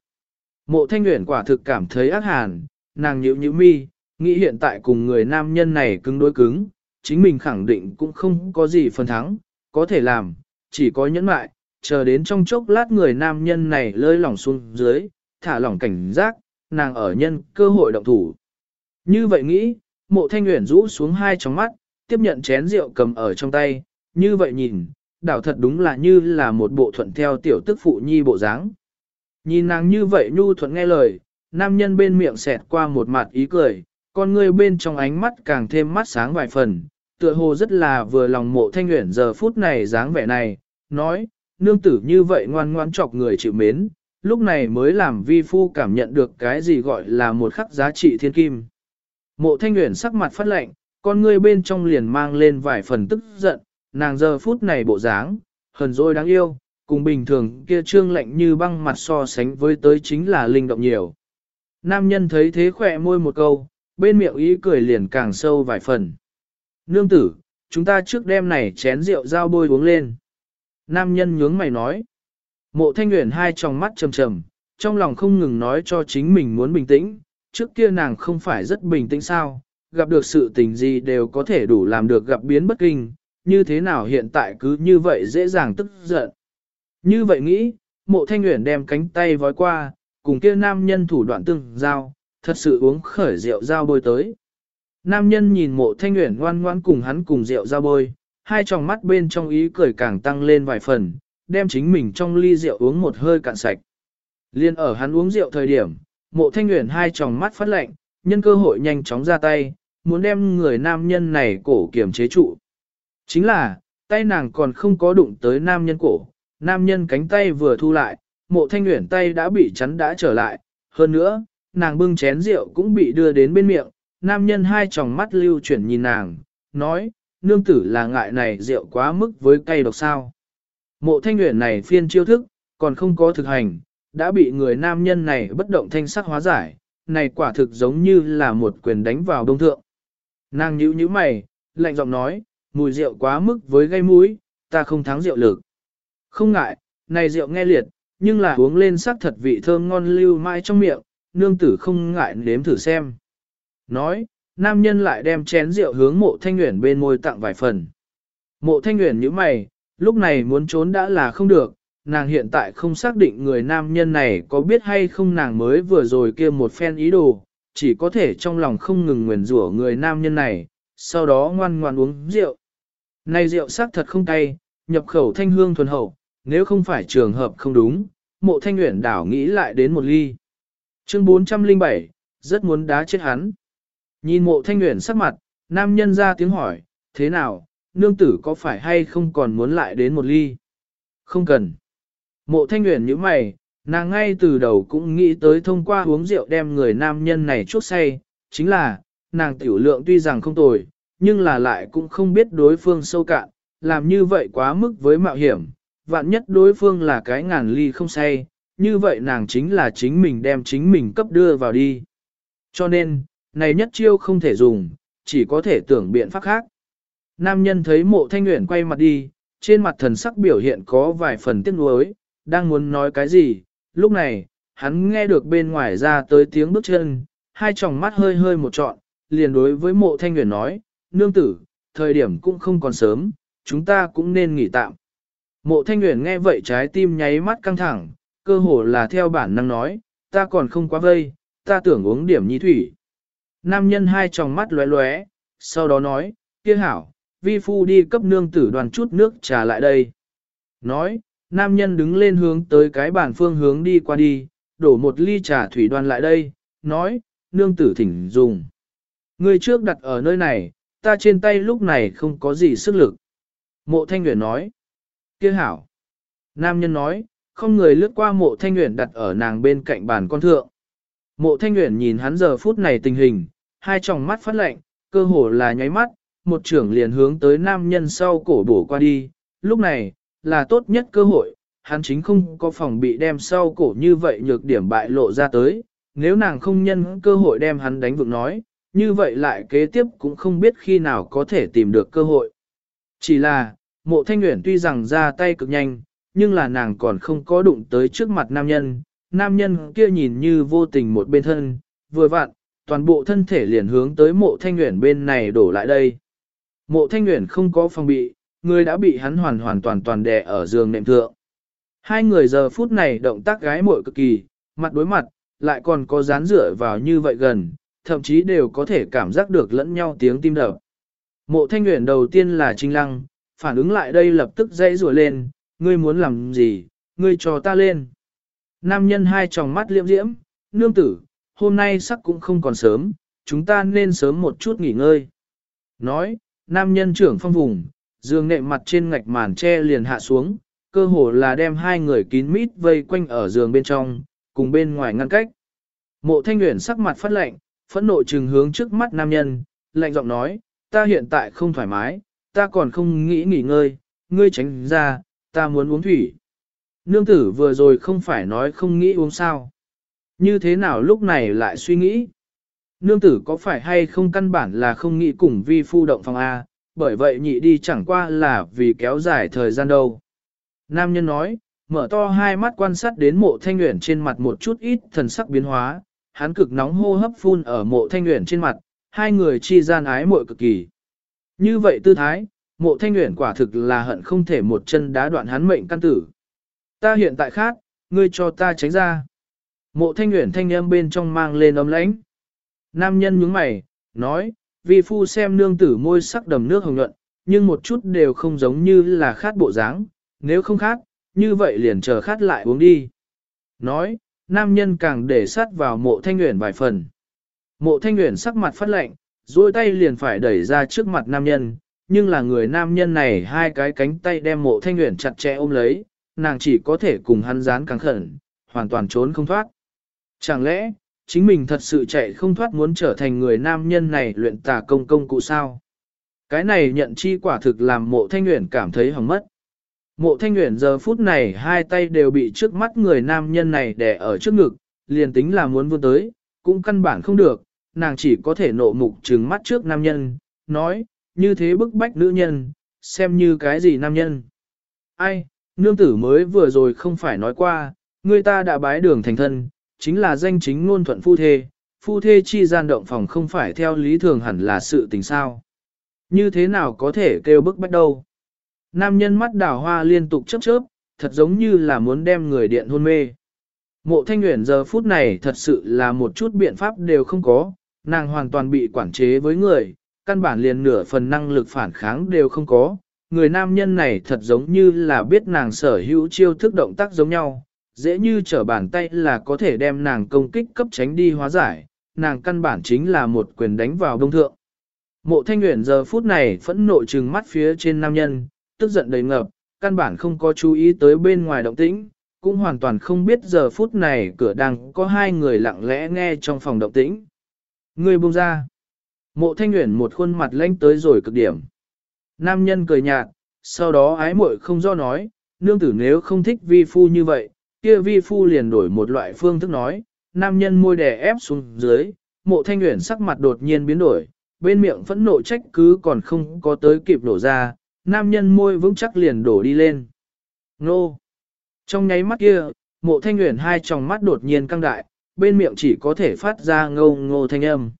Mộ thanh nguyện quả thực cảm thấy ác hàn, nàng nhịu nhịu mi, nghĩ hiện tại cùng người nam nhân này cứng đối cứng, chính mình khẳng định cũng không có gì phần thắng, có thể làm, chỉ có nhẫn mại, chờ đến trong chốc lát người nam nhân này lơi lỏng xuống dưới, thả lỏng cảnh giác, nàng ở nhân cơ hội động thủ. Như vậy nghĩ, mộ thanh nguyện rũ xuống hai tròng mắt, tiếp nhận chén rượu cầm ở trong tay, như vậy nhìn, đảo thật đúng là như là một bộ thuận theo tiểu tức phụ nhi bộ dáng. Nhìn nàng như vậy nhu thuận nghe lời, nam nhân bên miệng xẹt qua một mặt ý cười, con ngươi bên trong ánh mắt càng thêm mắt sáng vài phần, tựa hồ rất là vừa lòng mộ thanh nguyện giờ phút này dáng vẻ này, nói, nương tử như vậy ngoan ngoan chọc người chịu mến, lúc này mới làm vi phu cảm nhận được cái gì gọi là một khắc giá trị thiên kim. Mộ thanh nguyện sắc mặt phát lệnh, con ngươi bên trong liền mang lên vài phần tức giận, nàng giờ phút này bộ dáng, hờn dỗi đáng yêu, cùng bình thường kia trương lạnh như băng mặt so sánh với tới chính là linh động nhiều. Nam nhân thấy thế khỏe môi một câu, bên miệng ý cười liền càng sâu vài phần. Nương tử, chúng ta trước đêm này chén rượu giao bôi uống lên. Nam nhân nhướng mày nói. Mộ thanh nguyện hai tròng mắt trầm trầm, trong lòng không ngừng nói cho chính mình muốn bình tĩnh, trước kia nàng không phải rất bình tĩnh sao, gặp được sự tình gì đều có thể đủ làm được gặp biến bất kinh, như thế nào hiện tại cứ như vậy dễ dàng tức giận. Như vậy nghĩ, mộ thanh nguyện đem cánh tay vói qua, cùng kia nam nhân thủ đoạn tương giao, thật sự uống khởi rượu giao bôi tới. Nam nhân nhìn mộ thanh nguyện ngoan ngoan cùng hắn cùng rượu giao bôi, hai tròng mắt bên trong ý cười càng tăng lên vài phần, đem chính mình trong ly rượu uống một hơi cạn sạch. Liên ở hắn uống rượu thời điểm, mộ thanh nguyện hai tròng mắt phát lạnh, nhân cơ hội nhanh chóng ra tay, muốn đem người nam nhân này cổ kiểm chế trụ. Chính là, tay nàng còn không có đụng tới nam nhân cổ, nam nhân cánh tay vừa thu lại, mộ thanh nguyện tay đã bị chắn đã trở lại, hơn nữa, nàng bưng chén rượu cũng bị đưa đến bên miệng, nam nhân hai tròng mắt lưu chuyển nhìn nàng, nói, nương tử là ngại này rượu quá mức với cay độc sao. Mộ thanh nguyện này phiên chiêu thức, còn không có thực hành, đã bị người nam nhân này bất động thanh sắc hóa giải, này quả thực giống như là một quyền đánh vào đông thượng. Nàng nhíu nhíu mày, lạnh giọng nói, mùi rượu quá mức với gây mũi, ta không thắng rượu lực. Không ngại, này rượu nghe liệt, nhưng là uống lên sắc thật vị thơm ngon lưu mãi trong miệng, nương tử không ngại nếm thử xem. Nói, nam nhân lại đem chén rượu hướng mộ thanh nguyện bên môi tặng vài phần. Mộ thanh nguyện như mày, lúc này muốn trốn đã là không được, nàng hiện tại không xác định người nam nhân này có biết hay không nàng mới vừa rồi kia một phen ý đồ, chỉ có thể trong lòng không ngừng nguyền rủa người nam nhân này, sau đó ngoan ngoan uống rượu. Này rượu sắc thật không cay, nhập khẩu thanh hương thuần hậu, nếu không phải trường hợp không đúng, mộ thanh nguyện đảo nghĩ lại đến một ly. Chương 407, rất muốn đá chết hắn. Nhìn mộ thanh nguyện sắc mặt, nam nhân ra tiếng hỏi, thế nào, nương tử có phải hay không còn muốn lại đến một ly? Không cần. Mộ thanh nguyện như mày, nàng ngay từ đầu cũng nghĩ tới thông qua uống rượu đem người nam nhân này chuốc say, chính là, nàng tiểu lượng tuy rằng không tồi, nhưng là lại cũng không biết đối phương sâu cạn, làm như vậy quá mức với mạo hiểm, vạn nhất đối phương là cái ngàn ly không say, như vậy nàng chính là chính mình đem chính mình cấp đưa vào đi. Cho nên, này nhất chiêu không thể dùng, chỉ có thể tưởng biện pháp khác. Nam nhân thấy mộ thanh nguyện quay mặt đi, trên mặt thần sắc biểu hiện có vài phần tiếc nuối, đang muốn nói cái gì, lúc này, hắn nghe được bên ngoài ra tới tiếng bước chân, hai tròng mắt hơi hơi một trọn, liền đối với mộ thanh nguyện nói, nương tử, thời điểm cũng không còn sớm, chúng ta cũng nên nghỉ tạm. Mộ thanh nguyện nghe vậy trái tim nháy mắt căng thẳng, cơ hồ là theo bản năng nói, ta còn không quá vây, ta tưởng uống điểm nhi thủy. Nam nhân hai tròng mắt lóe lóe, sau đó nói, kia hảo, vi phu đi cấp nương tử đoàn chút nước trà lại đây. Nói, nam nhân đứng lên hướng tới cái bàn phương hướng đi qua đi, đổ một ly trà thủy đoàn lại đây, nói, nương tử thỉnh dùng. Người trước đặt ở nơi này, ta trên tay lúc này không có gì sức lực. Mộ thanh nguyện nói, kia hảo. Nam nhân nói, không người lướt qua mộ thanh nguyện đặt ở nàng bên cạnh bàn con thượng. Mộ thanh nguyện nhìn hắn giờ phút này tình hình, hai tròng mắt phát lạnh, cơ hồ là nháy mắt, một trưởng liền hướng tới nam nhân sau cổ bổ qua đi, lúc này, là tốt nhất cơ hội, hắn chính không có phòng bị đem sau cổ như vậy nhược điểm bại lộ ra tới, nếu nàng không nhân cơ hội đem hắn đánh vượng nói, như vậy lại kế tiếp cũng không biết khi nào có thể tìm được cơ hội. Chỉ là, mộ thanh nguyện tuy rằng ra tay cực nhanh, nhưng là nàng còn không có đụng tới trước mặt nam nhân, nam nhân kia nhìn như vô tình một bên thân, vừa vặn, toàn bộ thân thể liền hướng tới mộ thanh nguyện bên này đổ lại đây. Mộ thanh nguyện không có phòng bị, người đã bị hắn hoàn hoàn toàn toàn đè ở giường nệm thượng. Hai người giờ phút này động tác gái muội cực kỳ, mặt đối mặt, lại còn có dán rửa vào như vậy gần, thậm chí đều có thể cảm giác được lẫn nhau tiếng tim đập. Mộ thanh nguyện đầu tiên là trinh lăng, phản ứng lại đây lập tức dãy rùa lên, ngươi muốn làm gì, ngươi cho ta lên. Nam nhân hai tròng mắt liễm diễm, nương tử, hôm nay sắc cũng không còn sớm, chúng ta nên sớm một chút nghỉ ngơi. Nói, nam nhân trưởng phong vùng, giường nệm mặt trên ngạch màn tre liền hạ xuống, cơ hồ là đem hai người kín mít vây quanh ở giường bên trong, cùng bên ngoài ngăn cách. Mộ thanh nguyện sắc mặt phát lạnh, phẫn nộ trừng hướng trước mắt nam nhân, lạnh giọng nói, ta hiện tại không thoải mái, ta còn không nghĩ nghỉ ngơi, ngươi tránh ra, ta muốn uống thủy. Nương tử vừa rồi không phải nói không nghĩ uống sao. Như thế nào lúc này lại suy nghĩ? Nương tử có phải hay không căn bản là không nghĩ cùng vi phu động phòng A, bởi vậy nhị đi chẳng qua là vì kéo dài thời gian đâu. Nam nhân nói, mở to hai mắt quan sát đến mộ thanh nguyện trên mặt một chút ít thần sắc biến hóa, hắn cực nóng hô hấp phun ở mộ thanh nguyện trên mặt, hai người chi gian ái muội cực kỳ. Như vậy tư thái, mộ thanh nguyện quả thực là hận không thể một chân đá đoạn hắn mệnh căn tử. Ta hiện tại khác, ngươi cho ta tránh ra. Mộ thanh nguyện thanh âm bên trong mang lên ấm lãnh. Nam nhân nhướng mày, nói, vi phu xem nương tử môi sắc đầm nước hồng nhuận, nhưng một chút đều không giống như là khát bộ dáng, nếu không khát, như vậy liền chờ khát lại uống đi. Nói, nam nhân càng để sát vào mộ thanh nguyện vài phần. Mộ thanh nguyện sắc mặt phát lạnh, duỗi tay liền phải đẩy ra trước mặt nam nhân, nhưng là người nam nhân này hai cái cánh tay đem mộ thanh nguyện chặt chẽ ôm lấy, nàng chỉ có thể cùng hắn dán càng khẩn, hoàn toàn trốn không thoát. Chẳng lẽ, chính mình thật sự chạy không thoát muốn trở thành người nam nhân này luyện tà công công cụ sao? Cái này nhận chi quả thực làm mộ thanh nguyện cảm thấy hỏng mất. Mộ thanh nguyện giờ phút này hai tay đều bị trước mắt người nam nhân này đè ở trước ngực, liền tính là muốn vươn tới, cũng căn bản không được, nàng chỉ có thể nộ mục trừng mắt trước nam nhân, nói, như thế bức bách nữ nhân, xem như cái gì nam nhân. Ai, nương tử mới vừa rồi không phải nói qua, người ta đã bái đường thành thân, chính là danh chính ngôn thuận phu thê, phu thê chi gian động phòng không phải theo lý thường hẳn là sự tình sao. Như thế nào có thể kêu bức bách đâu. Nam nhân mắt đảo hoa liên tục chớp chớp, thật giống như là muốn đem người điện hôn mê. Mộ thanh nguyện giờ phút này thật sự là một chút biện pháp đều không có, nàng hoàn toàn bị quản chế với người, căn bản liền nửa phần năng lực phản kháng đều không có. Người nam nhân này thật giống như là biết nàng sở hữu chiêu thức động tác giống nhau, dễ như trở bàn tay là có thể đem nàng công kích cấp tránh đi hóa giải, nàng căn bản chính là một quyền đánh vào đông thượng. Mộ thanh nguyện giờ phút này phẫn nộ trừng mắt phía trên nam nhân, tức giận đầy ngập, căn bản không có chú ý tới bên ngoài động tĩnh, cũng hoàn toàn không biết giờ phút này cửa đang có hai người lặng lẽ nghe trong phòng động tĩnh. Người buông ra. Mộ thanh nguyện một khuôn mặt lanh tới rồi cực điểm. Nam nhân cười nhạt, sau đó ái muội không do nói, nương tử nếu không thích vi phu như vậy, kia vi phu liền đổi một loại phương thức nói, nam nhân môi đè ép xuống dưới, mộ thanh nguyện sắc mặt đột nhiên biến đổi, bên miệng phẫn nộ trách cứ còn không có tới kịp đổ ra, nam nhân môi vững chắc liền đổ đi lên. Nô! Trong nháy mắt kia, mộ thanh nguyện hai tròng mắt đột nhiên căng đại, bên miệng chỉ có thể phát ra ngô ngô thanh âm.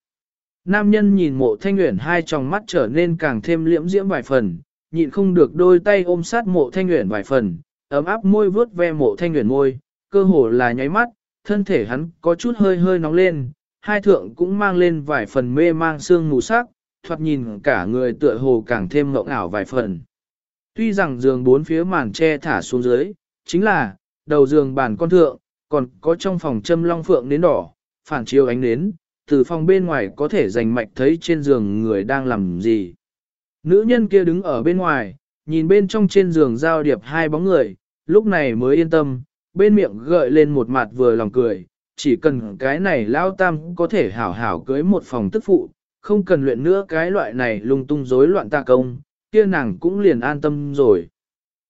Nam nhân nhìn mộ thanh nguyện hai tròng mắt trở nên càng thêm liễm diễm vài phần, nhịn không được đôi tay ôm sát mộ thanh nguyện vài phần, ấm áp môi vướt ve mộ thanh nguyện môi, cơ hồ là nháy mắt, thân thể hắn có chút hơi hơi nóng lên, hai thượng cũng mang lên vài phần mê mang xương mù sắc, thoạt nhìn cả người tựa hồ càng thêm ngộng ảo vài phần. Tuy rằng giường bốn phía màn che thả xuống dưới, chính là, đầu giường bàn con thượng, còn có trong phòng châm long phượng nến đỏ, phản chiếu ánh nến, từ phòng bên ngoài có thể rành mạch thấy trên giường người đang làm gì. Nữ nhân kia đứng ở bên ngoài, nhìn bên trong trên giường giao điệp hai bóng người, lúc này mới yên tâm, bên miệng gợi lên một mặt vừa lòng cười, chỉ cần cái này lao tam có thể hảo hảo cưới một phòng tức phụ, không cần luyện nữa cái loại này lung tung rối loạn ta công, kia nàng cũng liền an tâm rồi.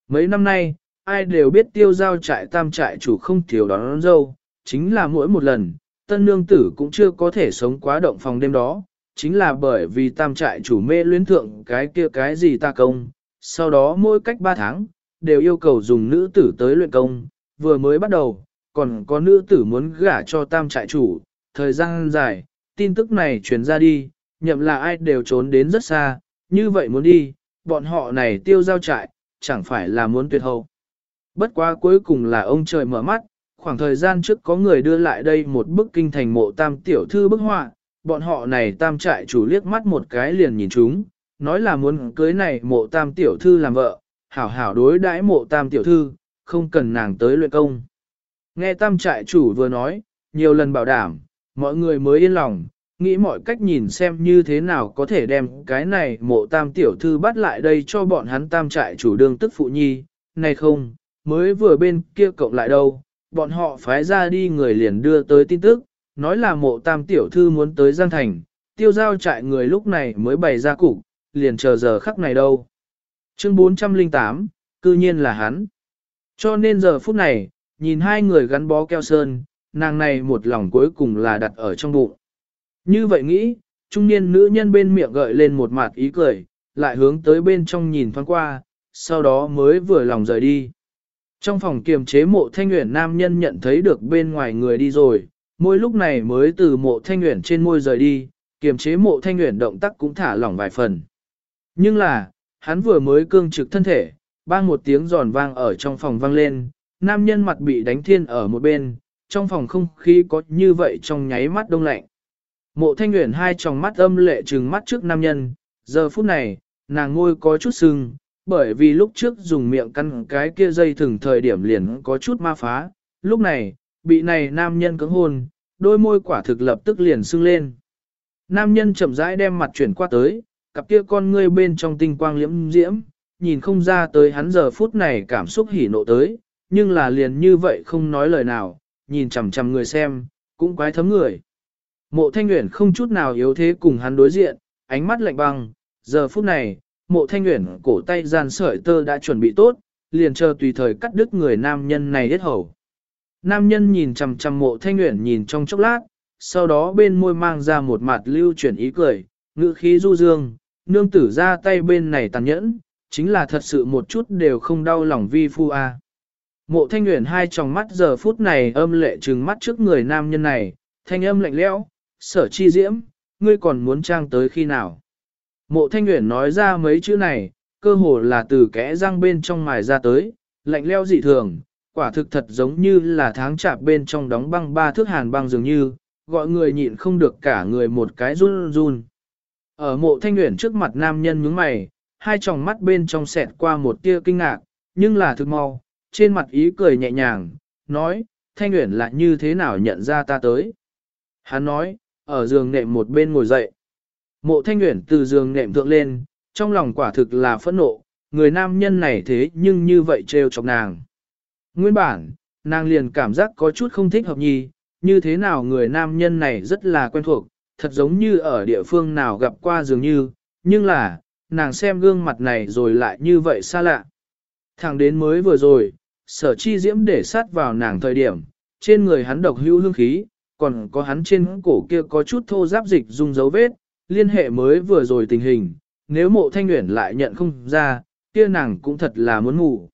Mấy năm nay, ai đều biết tiêu giao trại tam trại chủ không thiếu đón, đón dâu, chính là mỗi một lần, tân nương tử cũng chưa có thể sống quá động phòng đêm đó, chính là bởi vì tam trại chủ mê luyến thượng cái kia cái gì ta công, sau đó mỗi cách ba tháng, đều yêu cầu dùng nữ tử tới luyện công, vừa mới bắt đầu, còn có nữ tử muốn gả cho tam trại chủ, thời gian dài, tin tức này truyền ra đi, nhậm là ai đều trốn đến rất xa, như vậy muốn đi, bọn họ này tiêu giao trại, chẳng phải là muốn tuyệt hậu. Bất quá cuối cùng là ông trời mở mắt, khoảng thời gian trước có người đưa lại đây một bức kinh thành mộ tam tiểu thư bức họa, bọn họ này tam trại chủ liếc mắt một cái liền nhìn chúng, nói là muốn cưới này mộ tam tiểu thư làm vợ, hảo hảo đối đãi mộ tam tiểu thư, không cần nàng tới luyện công. Nghe tam trại chủ vừa nói, nhiều lần bảo đảm, mọi người mới yên lòng, nghĩ mọi cách nhìn xem như thế nào có thể đem cái này mộ tam tiểu thư bắt lại đây cho bọn hắn tam trại chủ đương tức phụ nhi, này không, mới vừa bên kia cộng lại đâu, bọn họ phái ra đi người liền đưa tới tin tức, nói là mộ tam tiểu thư muốn tới Giang Thành, tiêu giao trại người lúc này mới bày ra cục, liền chờ giờ khắc này đâu. Chương 408, cư nhiên là hắn. Cho nên giờ phút này, nhìn hai người gắn bó keo sơn, nàng này một lòng cuối cùng là đặt ở trong bụng. Như vậy nghĩ, trung niên nữ nhân bên miệng gợi lên một mặt ý cười, lại hướng tới bên trong nhìn thoáng qua, sau đó mới vừa lòng rời đi. Trong phòng kiềm chế mộ thanh nguyện nam nhân nhận thấy được bên ngoài người đi rồi, môi lúc này mới từ mộ thanh nguyện trên môi rời đi, kiềm chế mộ thanh nguyện động tác cũng thả lỏng vài phần. Nhưng là, hắn vừa mới cương trực thân thể, bang một tiếng giòn vang ở trong phòng vang lên, nam nhân mặt bị đánh thiên ở một bên, trong phòng không khí có như vậy trong nháy mắt đông lạnh. Mộ thanh nguyện hai tròng mắt âm lệ trừng mắt trước nam nhân, giờ phút này, nàng ngôi có chút sưng, bởi vì lúc trước dùng miệng căn cái kia dây thừng thời điểm liền có chút ma phá, lúc này, bị này nam nhân cứng hôn, đôi môi quả thực lập tức liền sưng lên. Nam nhân chậm rãi đem mặt chuyển qua tới, cặp kia con ngươi bên trong tinh quang liễm diễm, nhìn không ra tới hắn giờ phút này cảm xúc hỉ nộ tới, nhưng là liền như vậy không nói lời nào, nhìn chằm chằm người xem, cũng quái thấm người. Mộ thanh Uyển không chút nào yếu thế cùng hắn đối diện, ánh mắt lạnh băng, giờ phút này, mộ thanh Uyển cổ tay gian sợi tơ đã chuẩn bị tốt, liền chờ tùy thời cắt đứt người nam nhân này hết hầu. Nam nhân nhìn chằm chằm mộ thanh Uyển nhìn trong chốc lát, sau đó bên môi mang ra một mặt lưu chuyển ý cười, ngữ khí du dương, nương tử ra tay bên này tàn nhẫn, chính là thật sự một chút đều không đau lòng vi phu a. Mộ thanh Uyển hai tròng mắt giờ phút này âm lệ trừng mắt trước người nam nhân này, thanh âm lạnh lẽo, sở chi diễm, ngươi còn muốn trang tới khi nào. Mộ thanh nguyện nói ra mấy chữ này, cơ hồ là từ kẽ răng bên trong mài ra tới, lạnh leo dị thường, quả thực thật giống như là tháng chạp bên trong đóng băng ba thước hàn băng dường như, gọi người nhịn không được cả người một cái run run. Ở mộ thanh nguyện trước mặt nam nhân nhướng mày, hai tròng mắt bên trong xẹt qua một tia kinh ngạc, nhưng là thực mau, trên mặt ý cười nhẹ nhàng, nói, thanh nguyện là như thế nào nhận ra ta tới. Hắn nói, ở giường nệm một bên ngồi dậy. Mộ thanh nguyện từ giường nệm thượng lên, trong lòng quả thực là phẫn nộ, người nam nhân này thế nhưng như vậy trêu chọc nàng. Nguyên bản, nàng liền cảm giác có chút không thích hợp nhì, như thế nào người nam nhân này rất là quen thuộc, thật giống như ở địa phương nào gặp qua dường như, nhưng là, nàng xem gương mặt này rồi lại như vậy xa lạ. Thẳng đến mới vừa rồi, sở chi diễm để sát vào nàng thời điểm, trên người hắn độc hữu hương khí, còn có hắn trên cổ kia có chút thô giáp dịch dung dấu vết, liên hệ mới vừa rồi tình hình, nếu mộ thanh nguyện lại nhận không ra, kia nàng cũng thật là muốn ngủ.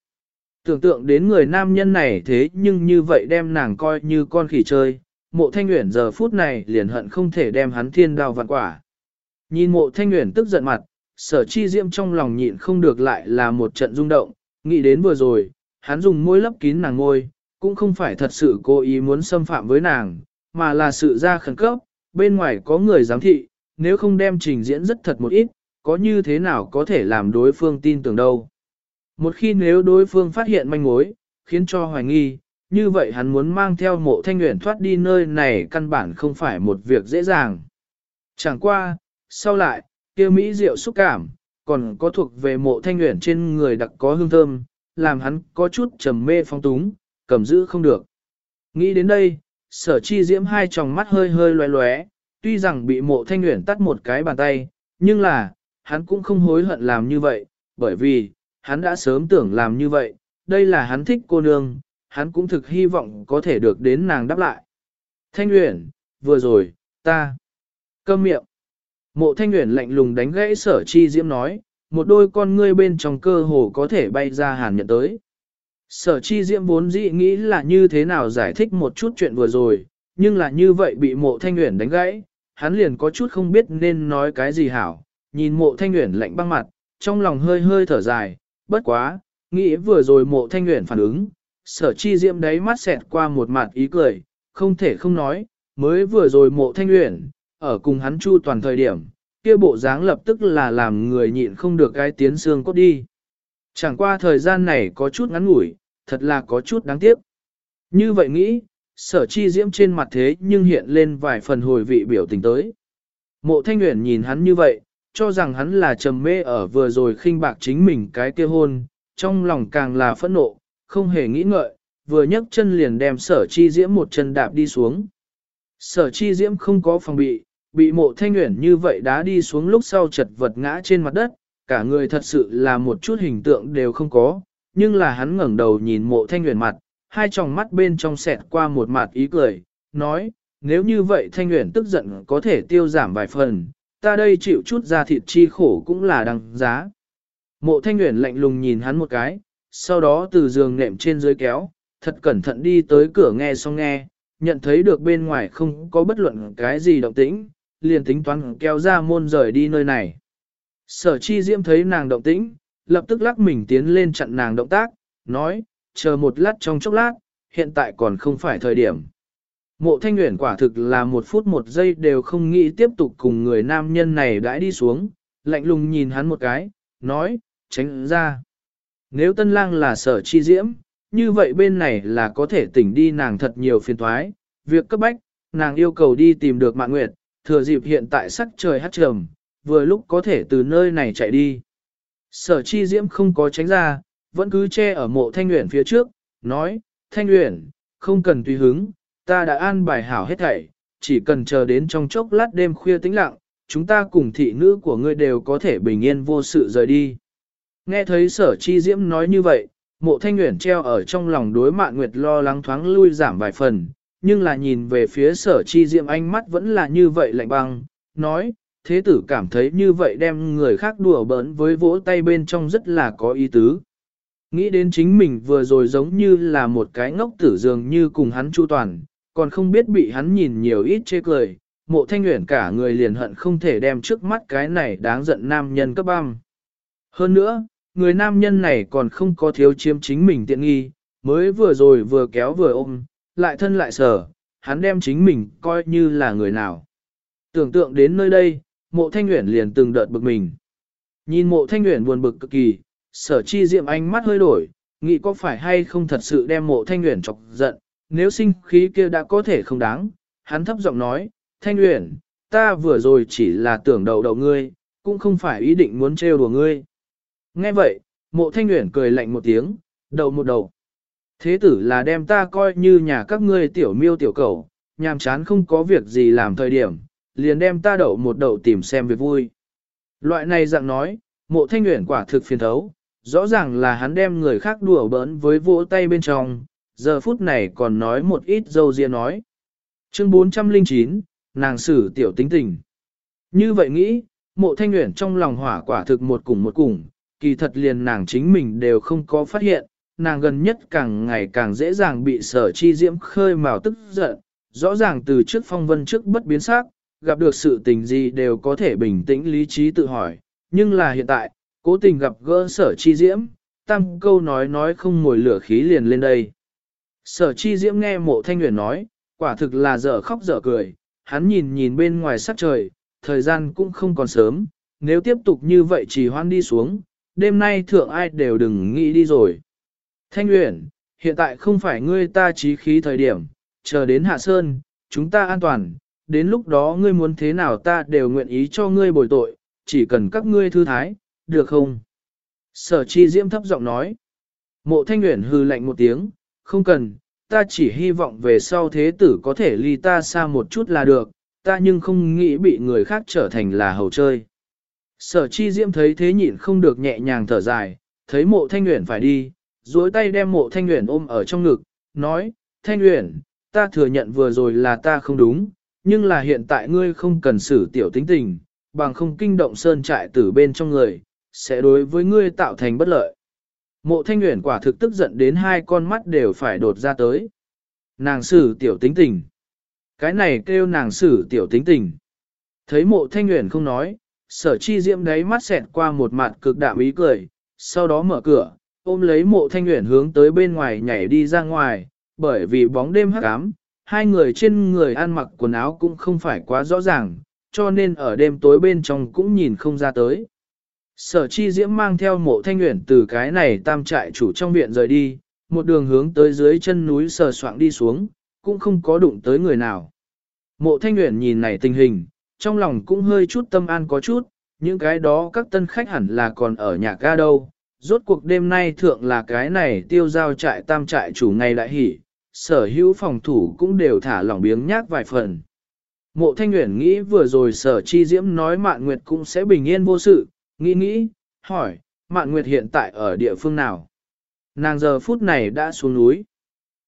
Tưởng tượng đến người nam nhân này thế nhưng như vậy đem nàng coi như con khỉ chơi, mộ thanh nguyện giờ phút này liền hận không thể đem hắn thiên đào vạn quả. Nhìn mộ thanh nguyện tức giận mặt, sở chi diễm trong lòng nhịn không được lại là một trận rung động, nghĩ đến vừa rồi, hắn dùng môi lấp kín nàng ngôi, cũng không phải thật sự cố ý muốn xâm phạm với nàng, mà là sự ra khẩn cấp, bên ngoài có người giám thị, nếu không đem trình diễn rất thật một ít, có như thế nào có thể làm đối phương tin tưởng đâu. Một khi nếu đối phương phát hiện manh mối, khiến cho hoài nghi, như vậy hắn muốn mang theo mộ thanh nguyện thoát đi nơi này căn bản không phải một việc dễ dàng. Chẳng qua, sau lại, kia Mỹ rượu xúc cảm, còn có thuộc về mộ thanh nguyện trên người đặc có hương thơm, làm hắn có chút trầm mê phong túng, cầm giữ không được. Nghĩ đến đây, sở chi diễm hai tròng mắt hơi hơi loé loé, tuy rằng bị mộ thanh nguyện tắt một cái bàn tay, nhưng là, hắn cũng không hối hận làm như vậy, bởi vì, hắn đã sớm tưởng làm như vậy, đây là hắn thích cô nương, hắn cũng thực hy vọng có thể được đến nàng đáp lại. Thanh Uyển, vừa rồi, ta, câm miệng. Mộ Thanh Uyển lạnh lùng đánh gãy sở chi diễm nói, một đôi con ngươi bên trong cơ hồ có thể bay ra hàn nhận tới. Sở chi diễm vốn dĩ nghĩ là như thế nào giải thích một chút chuyện vừa rồi, nhưng là như vậy bị mộ thanh Uyển đánh gãy, hắn liền có chút không biết nên nói cái gì hảo, nhìn mộ thanh Uyển lạnh băng mặt, trong lòng hơi hơi thở dài, bất quá, nghĩ vừa rồi mộ thanh Uyển phản ứng, sở chi diễm đáy mắt xẹt qua một mặt ý cười, không thể không nói, mới vừa rồi mộ thanh Uyển ở cùng hắn chu toàn thời điểm, kia bộ dáng lập tức là làm người nhịn không được cái tiến xương cốt đi. Chẳng qua thời gian này có chút ngắn ngủi, thật là có chút đáng tiếc. Như vậy nghĩ, sở chi diễm trên mặt thế nhưng hiện lên vài phần hồi vị biểu tình tới. Mộ thanh nguyện nhìn hắn như vậy, cho rằng hắn là trầm mê ở vừa rồi khinh bạc chính mình cái kia hôn, trong lòng càng là phẫn nộ, không hề nghĩ ngợi, vừa nhấc chân liền đem sở chi diễm một chân đạp đi xuống. Sở chi diễm không có phòng bị, bị mộ thanh nguyện như vậy đá đi xuống lúc sau chật vật ngã trên mặt đất, cả người thật sự là một chút hình tượng đều không có, nhưng là hắn ngẩng đầu nhìn mộ thanh nguyện mặt, hai tròng mắt bên trong xẹt qua một mặt ý cười, nói, nếu như vậy thanh nguyện tức giận có thể tiêu giảm vài phần, ta đây chịu chút ra thịt chi khổ cũng là đằng giá. Mộ thanh nguyện lạnh lùng nhìn hắn một cái, sau đó từ giường nệm trên dưới kéo, thật cẩn thận đi tới cửa nghe xong nghe, nhận thấy được bên ngoài không có bất luận cái gì động tĩnh, liền tính toán kéo ra môn rời đi nơi này. Sở chi diễm thấy nàng động tĩnh, lập tức lắc mình tiến lên chặn nàng động tác, nói, chờ một lát trong chốc lát, hiện tại còn không phải thời điểm. Mộ thanh nguyện quả thực là một phút một giây đều không nghĩ tiếp tục cùng người nam nhân này đãi đi xuống, lạnh lùng nhìn hắn một cái, nói, tránh ra. Nếu tân lang là sở chi diễm, như vậy bên này là có thể tỉnh đi nàng thật nhiều phiền thoái, việc cấp bách, nàng yêu cầu đi tìm được mạng nguyệt, thừa dịp hiện tại sắc trời hát trầm, vừa lúc có thể từ nơi này chạy đi. Sở chi diễm không có tránh ra, vẫn cứ che ở mộ thanh nguyện phía trước, nói, thanh nguyện, không cần tùy hứng, ta đã an bài hảo hết thảy, chỉ cần chờ đến trong chốc lát đêm khuya tĩnh lặng, chúng ta cùng thị nữ của ngươi đều có thể bình yên vô sự rời đi. Nghe thấy sở chi diễm nói như vậy, mộ thanh nguyện treo ở trong lòng đối mạn nguyệt lo lắng thoáng lui giảm vài phần, nhưng là nhìn về phía sở chi diễm ánh mắt vẫn là như vậy lạnh băng, nói, thế tử cảm thấy như vậy đem người khác đùa bỡn với vỗ tay bên trong rất là có ý tứ. Nghĩ đến chính mình vừa rồi giống như là một cái ngốc tử dường như cùng hắn chu toàn, còn không biết bị hắn nhìn nhiều ít chê cười, mộ thanh nguyện cả người liền hận không thể đem trước mắt cái này đáng giận nam nhân cấp băm. Hơn nữa, người nam nhân này còn không có thiếu chiếm chính mình tiện nghi, mới vừa rồi vừa kéo vừa ôm, lại thân lại sở, hắn đem chính mình coi như là người nào. Tưởng tượng đến nơi đây, mộ thanh nguyện liền từng đợt bực mình. Nhìn mộ thanh nguyện buồn bực cực kỳ, sở chi diệm ánh mắt hơi đổi, nghĩ có phải hay không thật sự đem mộ thanh nguyện chọc giận, nếu sinh khí kia đã có thể không đáng. Hắn thấp giọng nói, thanh nguyện, ta vừa rồi chỉ là tưởng đầu đầu ngươi, cũng không phải ý định muốn trêu đùa ngươi. Nghe vậy, mộ thanh nguyện cười lạnh một tiếng, đầu một đầu. Thế tử là đem ta coi như nhà các ngươi tiểu miêu tiểu cầu, nhàm chán không có việc gì làm thời điểm, liền đem ta đậu một đậu tìm xem việc vui. Loại này dạng nói, mộ thanh nguyện quả thực phiền thấu, rõ ràng là hắn đem người khác đùa bỡn với vỗ tay bên trong, giờ phút này còn nói một ít dâu riêng nói. Chương 409, nàng sử tiểu tính tình. Như vậy nghĩ, mộ thanh nguyện trong lòng hỏa quả thực một cùng một cùng, kỳ thật liền nàng chính mình đều không có phát hiện, nàng gần nhất càng ngày càng dễ dàng bị sở chi diễm khơi mào tức giận, rõ ràng từ trước phong vân trước bất biến sắc, gặp được sự tình gì đều có thể bình tĩnh lý trí tự hỏi, nhưng là hiện tại, cố tình gặp gỡ sở chi diễm, tam câu nói nói không ngồi lửa khí liền lên đây. Sở chi diễm nghe mộ thanh nguyện nói, quả thực là dở khóc dở cười, hắn nhìn nhìn bên ngoài sắc trời, thời gian cũng không còn sớm, nếu tiếp tục như vậy chỉ hoan đi xuống, đêm nay thượng ai đều đừng nghĩ đi rồi. Thanh Uyển, hiện tại không phải ngươi ta trí khí thời điểm, chờ đến Hạ Sơn, chúng ta an toàn, đến lúc đó ngươi muốn thế nào ta đều nguyện ý cho ngươi bồi tội, chỉ cần các ngươi thư thái, được không? Sở chi diễm thấp giọng nói. Mộ Thanh Uyển hư lạnh một tiếng, không cần, ta chỉ hy vọng về sau thế tử có thể ly ta xa một chút là được, ta nhưng không nghĩ bị người khác trở thành là hầu chơi. Sở chi diễm thấy thế nhịn không được nhẹ nhàng thở dài, thấy mộ thanh nguyện phải đi, duỗi tay đem mộ thanh nguyện ôm ở trong ngực, nói, thanh nguyện, ta thừa nhận vừa rồi là ta không đúng, nhưng là hiện tại ngươi không cần xử tiểu tính tình, bằng không kinh động sơn trại từ bên trong người, sẽ đối với ngươi tạo thành bất lợi. Mộ thanh nguyện quả thực tức giận đến hai con mắt đều phải đột ra tới. Nàng xử tiểu tính tình. Cái này kêu nàng xử tiểu tính tình. Thấy mộ thanh nguyện không nói, sở chi diễm đấy mắt xẹt qua một mặt cực đạm ý cười, sau đó mở cửa, ôm lấy mộ thanh nguyện hướng tới bên ngoài nhảy đi ra ngoài, bởi vì bóng đêm hắc ám, hai người trên người ăn mặc quần áo cũng không phải quá rõ ràng, cho nên ở đêm tối bên trong cũng nhìn không ra tới. Sở chi diễm mang theo mộ thanh nguyện từ cái này tam trại chủ trong viện rời đi, một đường hướng tới dưới chân núi sờ soạng đi xuống, cũng không có đụng tới người nào. Mộ thanh nguyện nhìn này tình hình, trong lòng cũng hơi chút tâm an có chút, những cái đó các tân khách hẳn là còn ở nhà ga đâu. Rốt cuộc đêm nay thượng là cái này tiêu giao trại tam trại chủ ngày đại hỉ, sở hữu phòng thủ cũng đều thả lỏng biếng nhác vài phần. Mộ Thanh Nguyễn nghĩ vừa rồi sở chi diễm nói Mạn Nguyệt cũng sẽ bình yên vô sự, nghĩ nghĩ, hỏi, Mạn Nguyệt hiện tại ở địa phương nào? Nàng giờ phút này đã xuống núi.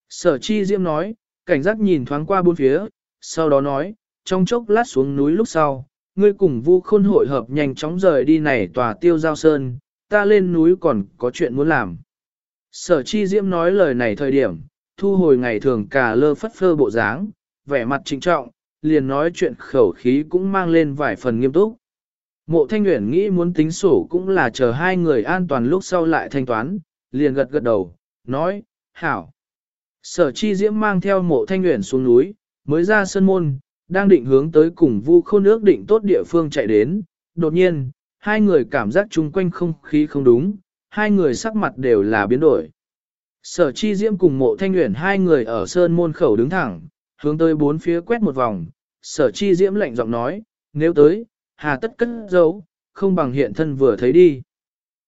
Sở chi diễm nói, cảnh giác nhìn thoáng qua bốn phía, sau đó nói, trong chốc lát xuống núi lúc sau, ngươi cùng vu khôn hội hợp nhanh chóng rời đi này tòa tiêu giao sơn, ta lên núi còn có chuyện muốn làm. Sở chi diễm nói lời này thời điểm, thu hồi ngày thường cả lơ phất phơ bộ dáng, vẻ mặt trịnh trọng, liền nói chuyện khẩu khí cũng mang lên vài phần nghiêm túc. Mộ thanh nguyện nghĩ muốn tính sổ cũng là chờ hai người an toàn lúc sau lại thanh toán, liền gật gật đầu, nói, hảo. Sở chi diễm mang theo mộ thanh nguyện xuống núi, mới ra sân môn, đang định hướng tới cùng vu khôn ước định tốt địa phương chạy đến, đột nhiên, hai người cảm giác chung quanh không khí không đúng, hai người sắc mặt đều là biến đổi. Sở chi diễm cùng mộ thanh nguyện hai người ở sơn môn khẩu đứng thẳng, hướng tới bốn phía quét một vòng, sở chi diễm lạnh giọng nói, nếu tới, hà tất cất giấu, không bằng hiện thân vừa thấy đi.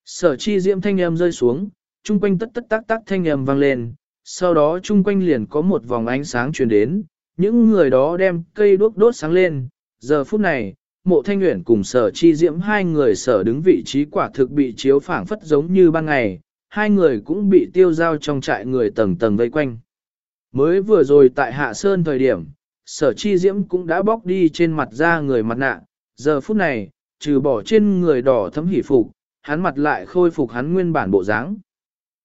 Sở chi diễm thanh âm rơi xuống, chung quanh tất tất tác tác thanh âm vang lên, sau đó chung quanh liền có một vòng ánh sáng truyền đến, những người đó đem cây đuốc đốt sáng lên, giờ phút này, mộ thanh nguyện cùng sở chi diễm hai người sở đứng vị trí quả thực bị chiếu phảng phất giống như ban ngày, hai người cũng bị tiêu giao trong trại người tầng tầng vây quanh. Mới vừa rồi tại Hạ Sơn thời điểm, sở chi diễm cũng đã bóc đi trên mặt ra người mặt nạ, giờ phút này, trừ bỏ trên người đỏ thấm hỉ phục, hắn mặt lại khôi phục hắn nguyên bản bộ dáng.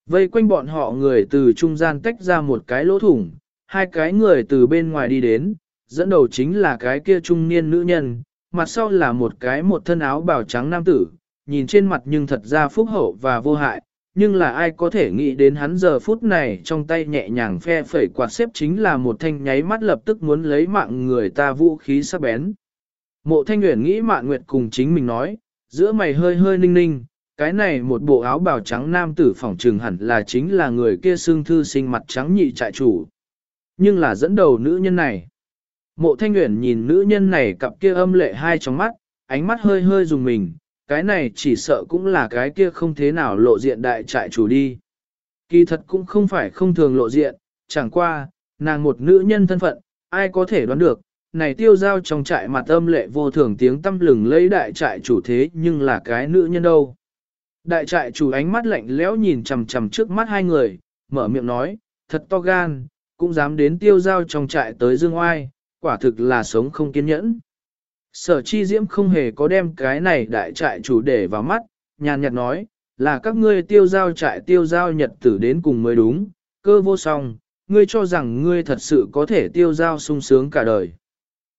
Vây quanh bọn họ người từ trung gian tách ra một cái lỗ thủng, hai cái người từ bên ngoài đi đến, dẫn đầu chính là cái kia trung niên nữ nhân, mặt sau là một cái một thân áo bào trắng nam tử, nhìn trên mặt nhưng thật ra phúc hậu và vô hại, nhưng là ai có thể nghĩ đến hắn giờ phút này trong tay nhẹ nhàng phe phẩy quạt xếp chính là một thanh nháy mắt lập tức muốn lấy mạng người ta vũ khí sắc bén. Mộ thanh nguyện nghĩ mạng nguyệt cùng chính mình nói, giữa mày hơi hơi ninh ninh, cái này một bộ áo bào trắng nam tử phỏng trừng hẳn là chính là người kia xương thư sinh mặt trắng nhị trại chủ. Nhưng là dẫn đầu nữ nhân này. Mộ thanh nguyện nhìn nữ nhân này cặp kia âm lệ hai trong mắt, ánh mắt hơi hơi dùng mình, cái này chỉ sợ cũng là cái kia không thế nào lộ diện đại trại chủ đi. Kỳ thật cũng không phải không thường lộ diện, chẳng qua, nàng một nữ nhân thân phận, ai có thể đoán được, này tiêu giao trong trại mặt âm lệ vô thường tiếng tâm lừng lấy đại trại chủ thế nhưng là cái nữ nhân đâu. Đại trại chủ ánh mắt lạnh lẽo nhìn chằm chằm trước mắt hai người, mở miệng nói, thật to gan, cũng dám đến tiêu giao trong trại tới dương oai, quả thực là sống không kiên nhẫn. Sở chi diễm không hề có đem cái này đại trại chủ để vào mắt, nhàn nhạt nói, là các ngươi tiêu giao trại tiêu giao nhật tử đến cùng mới đúng, cơ vô song, ngươi cho rằng ngươi thật sự có thể tiêu giao sung sướng cả đời.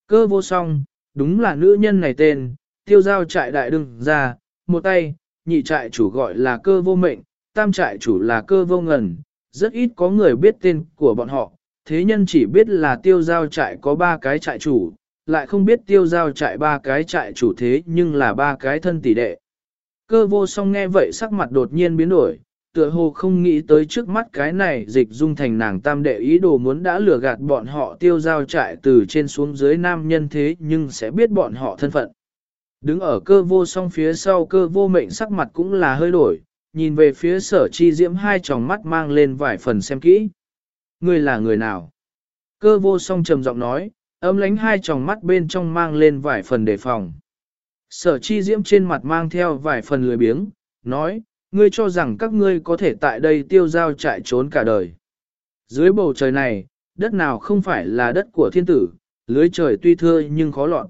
Cơ vô song, đúng là nữ nhân này tên, tiêu giao trại đại đừng ra, một tay, nhị trại chủ gọi là cơ vô mệnh, tam trại chủ là cơ vô ngần, rất ít có người biết tên của bọn họ, thế nhân chỉ biết là tiêu giao trại có ba cái trại chủ, lại không biết tiêu giao trại ba cái trại chủ thế nhưng là ba cái thân tỷ đệ. Cơ vô song nghe vậy sắc mặt đột nhiên biến đổi, tựa hồ không nghĩ tới trước mắt cái này dịch dung thành nàng tam đệ ý đồ muốn đã lừa gạt bọn họ tiêu giao trại từ trên xuống dưới nam nhân thế nhưng sẽ biết bọn họ thân phận. Đứng ở cơ vô song phía sau cơ vô mệnh sắc mặt cũng là hơi đổi, nhìn về phía sở chi diễm hai tròng mắt mang lên vài phần xem kỹ. Người là người nào? Cơ vô song trầm giọng nói, âm lánh hai tròng mắt bên trong mang lên vài phần đề phòng. Sở chi diễm trên mặt mang theo vài phần lười biếng, nói, ngươi cho rằng các ngươi có thể tại đây tiêu giao chạy trốn cả đời. Dưới bầu trời này, đất nào không phải là đất của thiên tử, lưới trời tuy thưa nhưng khó lọt.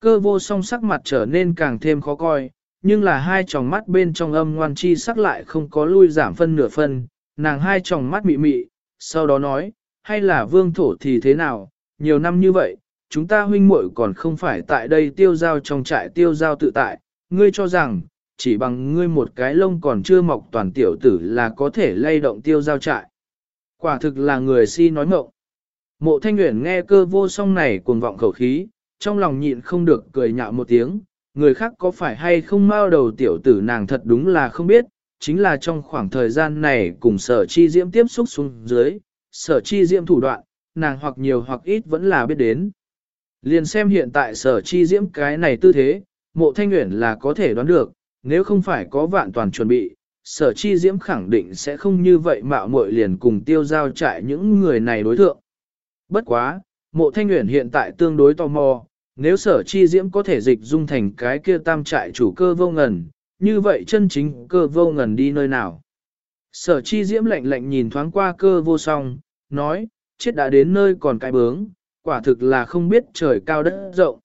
Cơ vô song sắc mặt trở nên càng thêm khó coi, nhưng là hai tròng mắt bên trong âm ngoan chi sắc lại không có lui giảm phân nửa phân, nàng hai tròng mắt mị mị, sau đó nói, hay là vương thổ thì thế nào, nhiều năm như vậy, chúng ta huynh muội còn không phải tại đây tiêu giao trong trại tiêu giao tự tại, ngươi cho rằng, chỉ bằng ngươi một cái lông còn chưa mọc toàn tiểu tử là có thể lay động tiêu giao trại. Quả thực là người si nói ngộng. Mộ thanh nguyện nghe cơ vô song này cuồng vọng khẩu khí, trong lòng nhịn không được cười nhạo một tiếng, người khác có phải hay không mau đầu tiểu tử nàng thật đúng là không biết, chính là trong khoảng thời gian này cùng sở chi diễm tiếp xúc xuống dưới, sở chi diễm thủ đoạn, nàng hoặc nhiều hoặc ít vẫn là biết đến. Liền xem hiện tại sở chi diễm cái này tư thế, mộ thanh nguyện là có thể đoán được, nếu không phải có vạn toàn chuẩn bị, sở chi diễm khẳng định sẽ không như vậy mạo muội liền cùng tiêu giao trại những người này đối thượng. Bất quá, mộ thanh nguyện hiện tại tương đối tò mò, nếu sở chi diễm có thể dịch dung thành cái kia tam trại chủ cơ vô ngần, như vậy chân chính cơ vô ngần đi nơi nào? Sở chi diễm lạnh lạnh nhìn thoáng qua cơ vô song, nói, chết đã đến nơi còn cái bướng, quả thực là không biết trời cao đất rộng.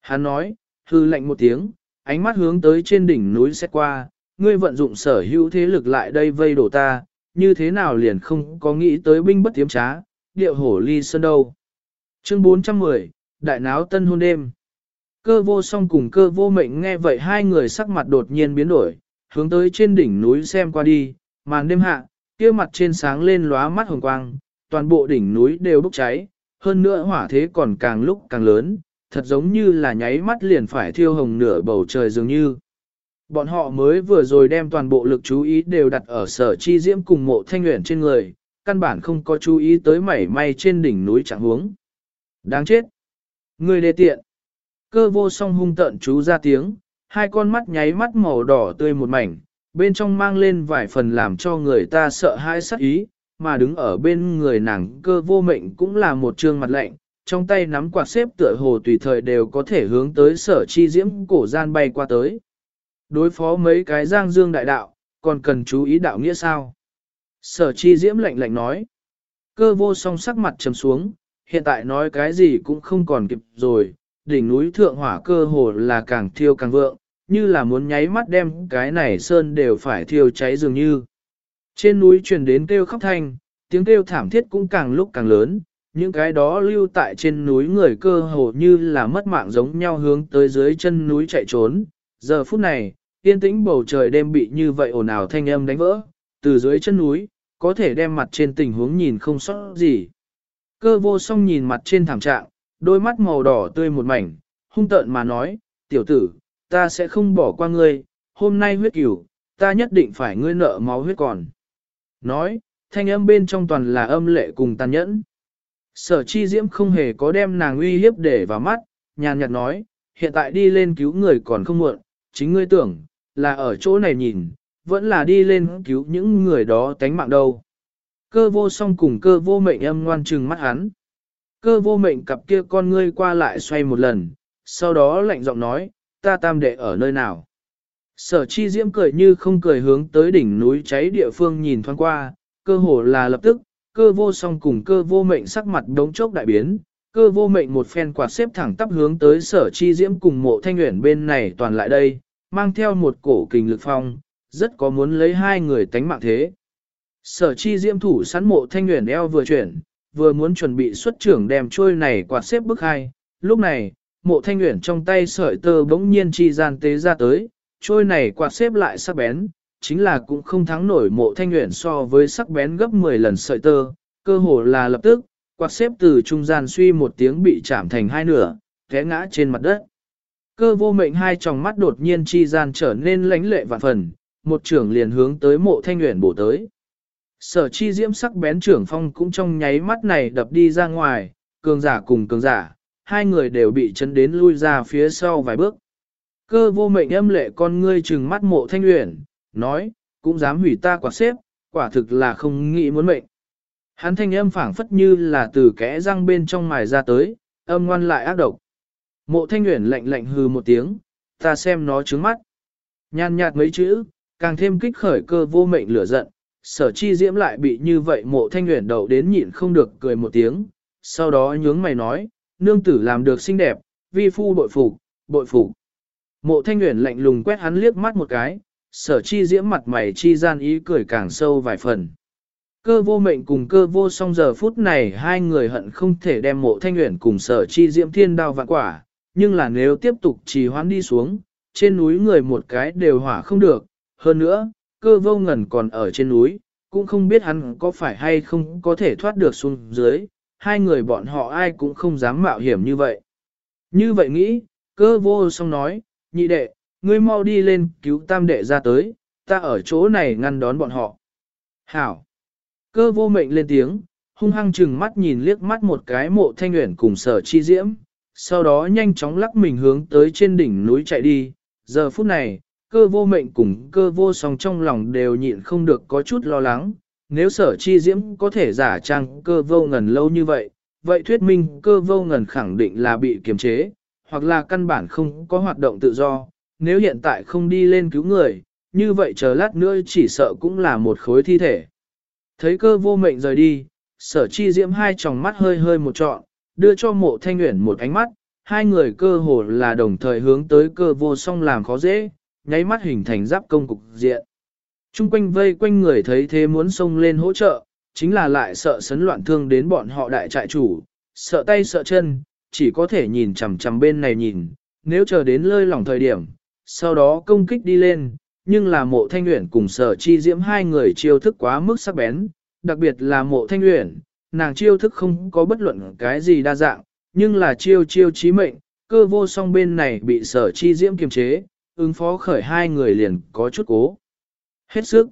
Hắn nói, hư lạnh một tiếng, ánh mắt hướng tới trên đỉnh núi xét qua, ngươi vận dụng sở hữu thế lực lại đây vây đổ ta, như thế nào liền không có nghĩ tới binh bất tiếm trá, điệu hổ ly sơn đâu. Chương 410, Đại náo tân hôn đêm. Cơ vô song cùng cơ vô mệnh nghe vậy hai người sắc mặt đột nhiên biến đổi, hướng tới trên đỉnh núi xem qua đi, màn đêm hạ, kia mặt trên sáng lên lóa mắt hồng quang, toàn bộ đỉnh núi đều bốc cháy, hơn nữa hỏa thế còn càng lúc càng lớn, thật giống như là nháy mắt liền phải thiêu hồng nửa bầu trời dường như. Bọn họ mới vừa rồi đem toàn bộ lực chú ý đều đặt ở sở chi diễm cùng mộ thanh nguyện trên người, căn bản không có chú ý tới mảy may trên đỉnh núi chẳng huống. Đáng chết! Người đề tiện! Cơ vô song hung tận chú ra tiếng, hai con mắt nháy mắt màu đỏ tươi một mảnh, bên trong mang lên vài phần làm cho người ta sợ hãi sắc ý, mà đứng ở bên người nàng cơ vô mệnh cũng là một trương mặt lạnh, trong tay nắm quạt xếp tựa hồ tùy thời đều có thể hướng tới sở chi diễm cổ gian bay qua tới. Đối phó mấy cái giang dương đại đạo, còn cần chú ý đạo nghĩa sao? Sở chi diễm lạnh lạnh nói. Cơ vô song sắc mặt trầm xuống, hiện tại nói cái gì cũng không còn kịp rồi, đỉnh núi thượng hỏa cơ hồ là càng thiêu càng vượng, như là muốn nháy mắt đem cái này sơn đều phải thiêu cháy dường như. Trên núi truyền đến kêu khóc thanh, tiếng kêu thảm thiết cũng càng lúc càng lớn, những cái đó lưu tại trên núi người cơ hồ như là mất mạng giống nhau hướng tới dưới chân núi chạy trốn. Giờ phút này, yên tĩnh bầu trời đêm bị như vậy ồn ào thanh âm đánh vỡ, từ dưới chân núi, có thể đem mặt trên tình huống nhìn không sót gì. Cơ vô song nhìn mặt trên thảm trạng, đôi mắt màu đỏ tươi một mảnh, hung tợn mà nói, tiểu tử, ta sẽ không bỏ qua ngươi, hôm nay huyết cửu, ta nhất định phải ngươi nợ máu huyết còn. Nói, thanh âm bên trong toàn là âm lệ cùng tàn nhẫn. Sở chi diễm không hề có đem nàng uy hiếp để vào mắt, nhàn nhạt nói, hiện tại đi lên cứu người còn không muộn, chính ngươi tưởng, là ở chỗ này nhìn, vẫn là đi lên cứu những người đó tánh mạng đâu. Cơ vô song cùng cơ vô mệnh âm ngoan trừng mắt hắn. Cơ vô mệnh cặp kia con ngươi qua lại xoay một lần, sau đó lạnh giọng nói, ta tam đệ ở nơi nào. Sở chi diễm cười như không cười hướng tới đỉnh núi cháy địa phương nhìn thoáng qua, cơ hồ là lập tức, cơ vô song cùng cơ vô mệnh sắc mặt đống chốc đại biến, cơ vô mệnh một phen quạt xếp thẳng tắp hướng tới sở chi diễm cùng mộ thanh nguyện bên này toàn lại đây, mang theo một cổ kình lực phong, rất có muốn lấy hai người tánh mạng thế. Sở chi diễm thủ sẵn mộ thanh nguyện eo vừa chuyển, vừa muốn chuẩn bị xuất trưởng đem trôi này quạt xếp bức hai, lúc này, mộ thanh nguyện trong tay sợi tơ bỗng nhiên chi gian tế ra tới, trôi này quạt xếp lại sắc bén, chính là cũng không thắng nổi mộ thanh nguyện so với sắc bén gấp 10 lần sợi tơ, cơ hồ là lập tức, quạt xếp từ trung gian suy một tiếng bị chạm thành hai nửa, té ngã trên mặt đất. Cơ vô mệnh hai tròng mắt đột nhiên chi gian trở nên lánh lệ vạn phần, một trưởng liền hướng tới mộ thanh nguyện bổ tới. Sở chi diễm sắc bén trưởng phong cũng trong nháy mắt này đập đi ra ngoài, cường giả cùng cường giả, hai người đều bị chấn đến lui ra phía sau vài bước. Cơ vô mệnh âm lệ con ngươi trừng mắt mộ thanh luyện, nói, cũng dám hủy ta quả xếp, quả thực là không nghĩ muốn mệnh. Hắn thanh âm phảng phất như là từ kẽ răng bên trong mài ra tới, âm ngoan lại ác độc. Mộ thanh luyện lạnh lạnh hừ một tiếng, ta xem nó trướng mắt. Nhàn nhạt mấy chữ, càng thêm kích khởi cơ vô mệnh lửa giận, sở chi diễm lại bị như vậy mộ thanh luyện đầu đến nhịn không được cười một tiếng, sau đó nhướng mày nói, nương tử làm được xinh đẹp, vi phu bội phục, bội phục. Mộ thanh nguyện lạnh lùng quét hắn liếc mắt một cái, sở chi diễm mặt mày chi gian ý cười càng sâu vài phần. Cơ vô mệnh cùng cơ vô song giờ phút này hai người hận không thể đem mộ thanh nguyện cùng sở chi diễm thiên đao vạn quả, nhưng là nếu tiếp tục trì hoãn đi xuống, trên núi người một cái đều hỏa không được, hơn nữa, cơ vô ngẩn còn ở trên núi, cũng không biết hắn có phải hay không có thể thoát được xuống dưới, hai người bọn họ ai cũng không dám mạo hiểm như vậy. Như vậy nghĩ, cơ vô song nói, nhị đệ, ngươi mau đi lên cứu tam đệ ra tới, ta ở chỗ này ngăn đón bọn họ. Hảo! Cơ vô mệnh lên tiếng, hung hăng chừng mắt nhìn liếc mắt một cái mộ thanh nguyện cùng sở chi diễm, sau đó nhanh chóng lắc mình hướng tới trên đỉnh núi chạy đi. Giờ phút này, cơ vô mệnh cùng cơ vô song trong lòng đều nhịn không được có chút lo lắng. Nếu sở chi diễm có thể giả trang cơ vô ngần lâu như vậy, vậy thuyết minh cơ vô ngần khẳng định là bị kiềm chế, hoặc là căn bản không có hoạt động tự do, nếu hiện tại không đi lên cứu người, như vậy chờ lát nữa chỉ sợ cũng là một khối thi thể. Thấy cơ vô mệnh rời đi, sở chi diễm hai tròng mắt hơi hơi một trọn, đưa cho mộ thanh nguyện một ánh mắt, hai người cơ hồ là đồng thời hướng tới cơ vô song làm khó dễ, nháy mắt hình thành giáp công cục diện. Trung quanh vây quanh người thấy thế muốn xông lên hỗ trợ, chính là lại sợ sấn loạn thương đến bọn họ đại trại chủ, sợ tay sợ chân, chỉ có thể nhìn chằm chằm bên này nhìn, nếu chờ đến lơi lỏng thời điểm, sau đó công kích đi lên, nhưng là mộ thanh uyển cùng sở chi diễm hai người chiêu thức quá mức sắc bén, đặc biệt là mộ thanh uyển, nàng chiêu thức không có bất luận cái gì đa dạng, nhưng là chiêu chiêu chí mệnh, cơ vô song bên này bị sở chi diễm kiềm chế, ứng phó khởi hai người liền có chút cố. Hết sức.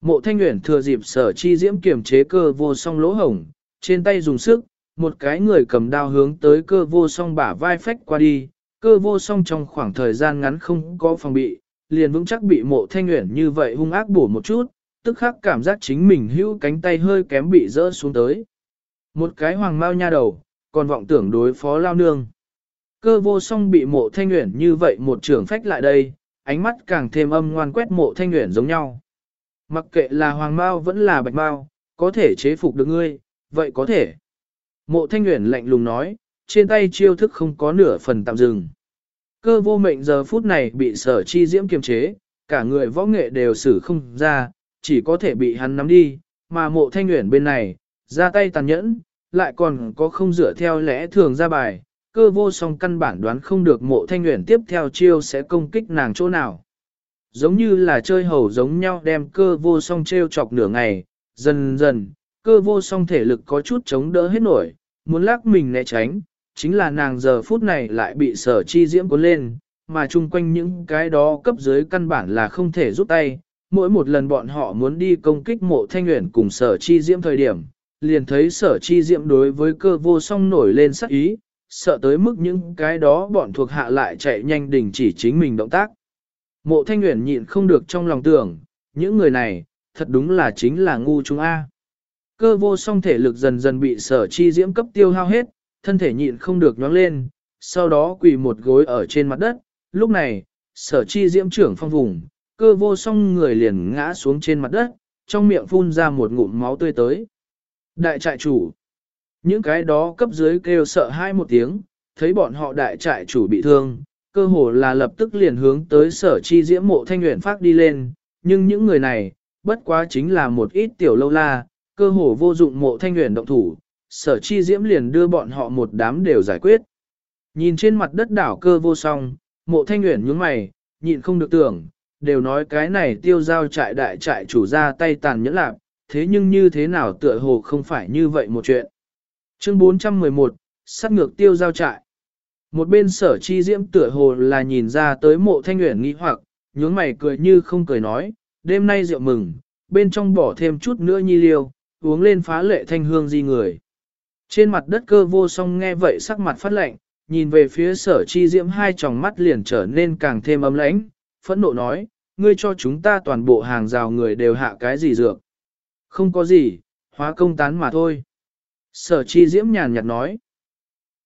Mộ thanh uyển thừa dịp sở chi diễm kiềm chế cơ vô song lỗ hổng, trên tay dùng sức, một cái người cầm đao hướng tới cơ vô song bả vai phách qua đi, cơ vô song trong khoảng thời gian ngắn không có phòng bị, liền vững chắc bị mộ thanh nguyện như vậy hung ác bổ một chút, tức khắc cảm giác chính mình hữu cánh tay hơi kém bị rỡ xuống tới. Một cái hoàng mau nha đầu, còn vọng tưởng đối phó lao nương. Cơ vô song bị mộ thanh nguyện như vậy một trường phách lại đây, ánh mắt càng thêm âm ngoan quét mộ thanh nguyện giống nhau. Mặc kệ là hoàng mau vẫn là bạch mau, có thể chế phục được ngươi, vậy có thể. Mộ thanh nguyện lạnh lùng nói, trên tay chiêu thức không có nửa phần tạm dừng. Cơ vô mệnh giờ phút này bị sở chi diễm kiềm chế, cả người võ nghệ đều xử không ra, chỉ có thể bị hắn nắm đi, mà mộ thanh nguyện bên này, ra tay tàn nhẫn, lại còn có không dựa theo lẽ thường ra bài, cơ vô song căn bản đoán không được mộ thanh nguyện tiếp theo chiêu sẽ công kích nàng chỗ nào. Giống như là chơi hầu giống nhau đem cơ vô song treo chọc nửa ngày, dần dần, cơ vô song thể lực có chút chống đỡ hết nổi, muốn lắc mình né tránh, chính là nàng giờ phút này lại bị sở chi diễm cuốn lên, mà chung quanh những cái đó cấp dưới căn bản là không thể rút tay. Mỗi một lần bọn họ muốn đi công kích mộ thanh nguyện cùng sở chi diễm thời điểm, liền thấy sở chi diễm đối với cơ vô song nổi lên sắc ý, sợ tới mức những cái đó bọn thuộc hạ lại chạy nhanh đình chỉ chính mình động tác. Mộ thanh nguyện nhịn không được trong lòng tưởng, những người này, thật đúng là chính là ngu chúng A. Cơ vô song thể lực dần dần bị sở chi diễm cấp tiêu hao hết, thân thể nhịn không được nhoáng lên, sau đó quỳ một gối ở trên mặt đất, lúc này, sở chi diễm trưởng phong vùng, cơ vô song người liền ngã xuống trên mặt đất, trong miệng phun ra một ngụm máu tươi tới. Đại trại chủ. Những cái đó cấp dưới kêu sợ hai một tiếng, thấy bọn họ đại trại chủ bị thương, cơ hồ là lập tức liền hướng tới sở chi diễm mộ thanh nguyện phát đi lên, nhưng những người này, bất quá chính là một ít tiểu lâu la, cơ hồ vô dụng mộ thanh nguyện động thủ, sở chi diễm liền đưa bọn họ một đám đều giải quyết. Nhìn trên mặt đất đảo cơ vô song, mộ thanh nguyện nhướng mày, nhịn không được tưởng, đều nói cái này tiêu giao trại đại trại chủ ra tay tàn nhẫn lạc, thế nhưng như thế nào tựa hồ không phải như vậy một chuyện. Chương 411, sát ngược tiêu giao trại. Một bên sở chi diễm tựa hồ là nhìn ra tới mộ thanh nguyện nghĩ hoặc, nhướng mày cười như không cười nói, đêm nay rượu mừng, bên trong bỏ thêm chút nữa nhi liêu, uống lên phá lệ thanh hương di người. Trên mặt đất cơ vô song nghe vậy sắc mặt phát lạnh, nhìn về phía sở chi diễm hai tròng mắt liền trở nên càng thêm ấm lãnh, phẫn nộ nói, ngươi cho chúng ta toàn bộ hàng rào người đều hạ cái gì dược. Không có gì, hóa công tán mà thôi. Sở chi diễm nhàn nhạt nói.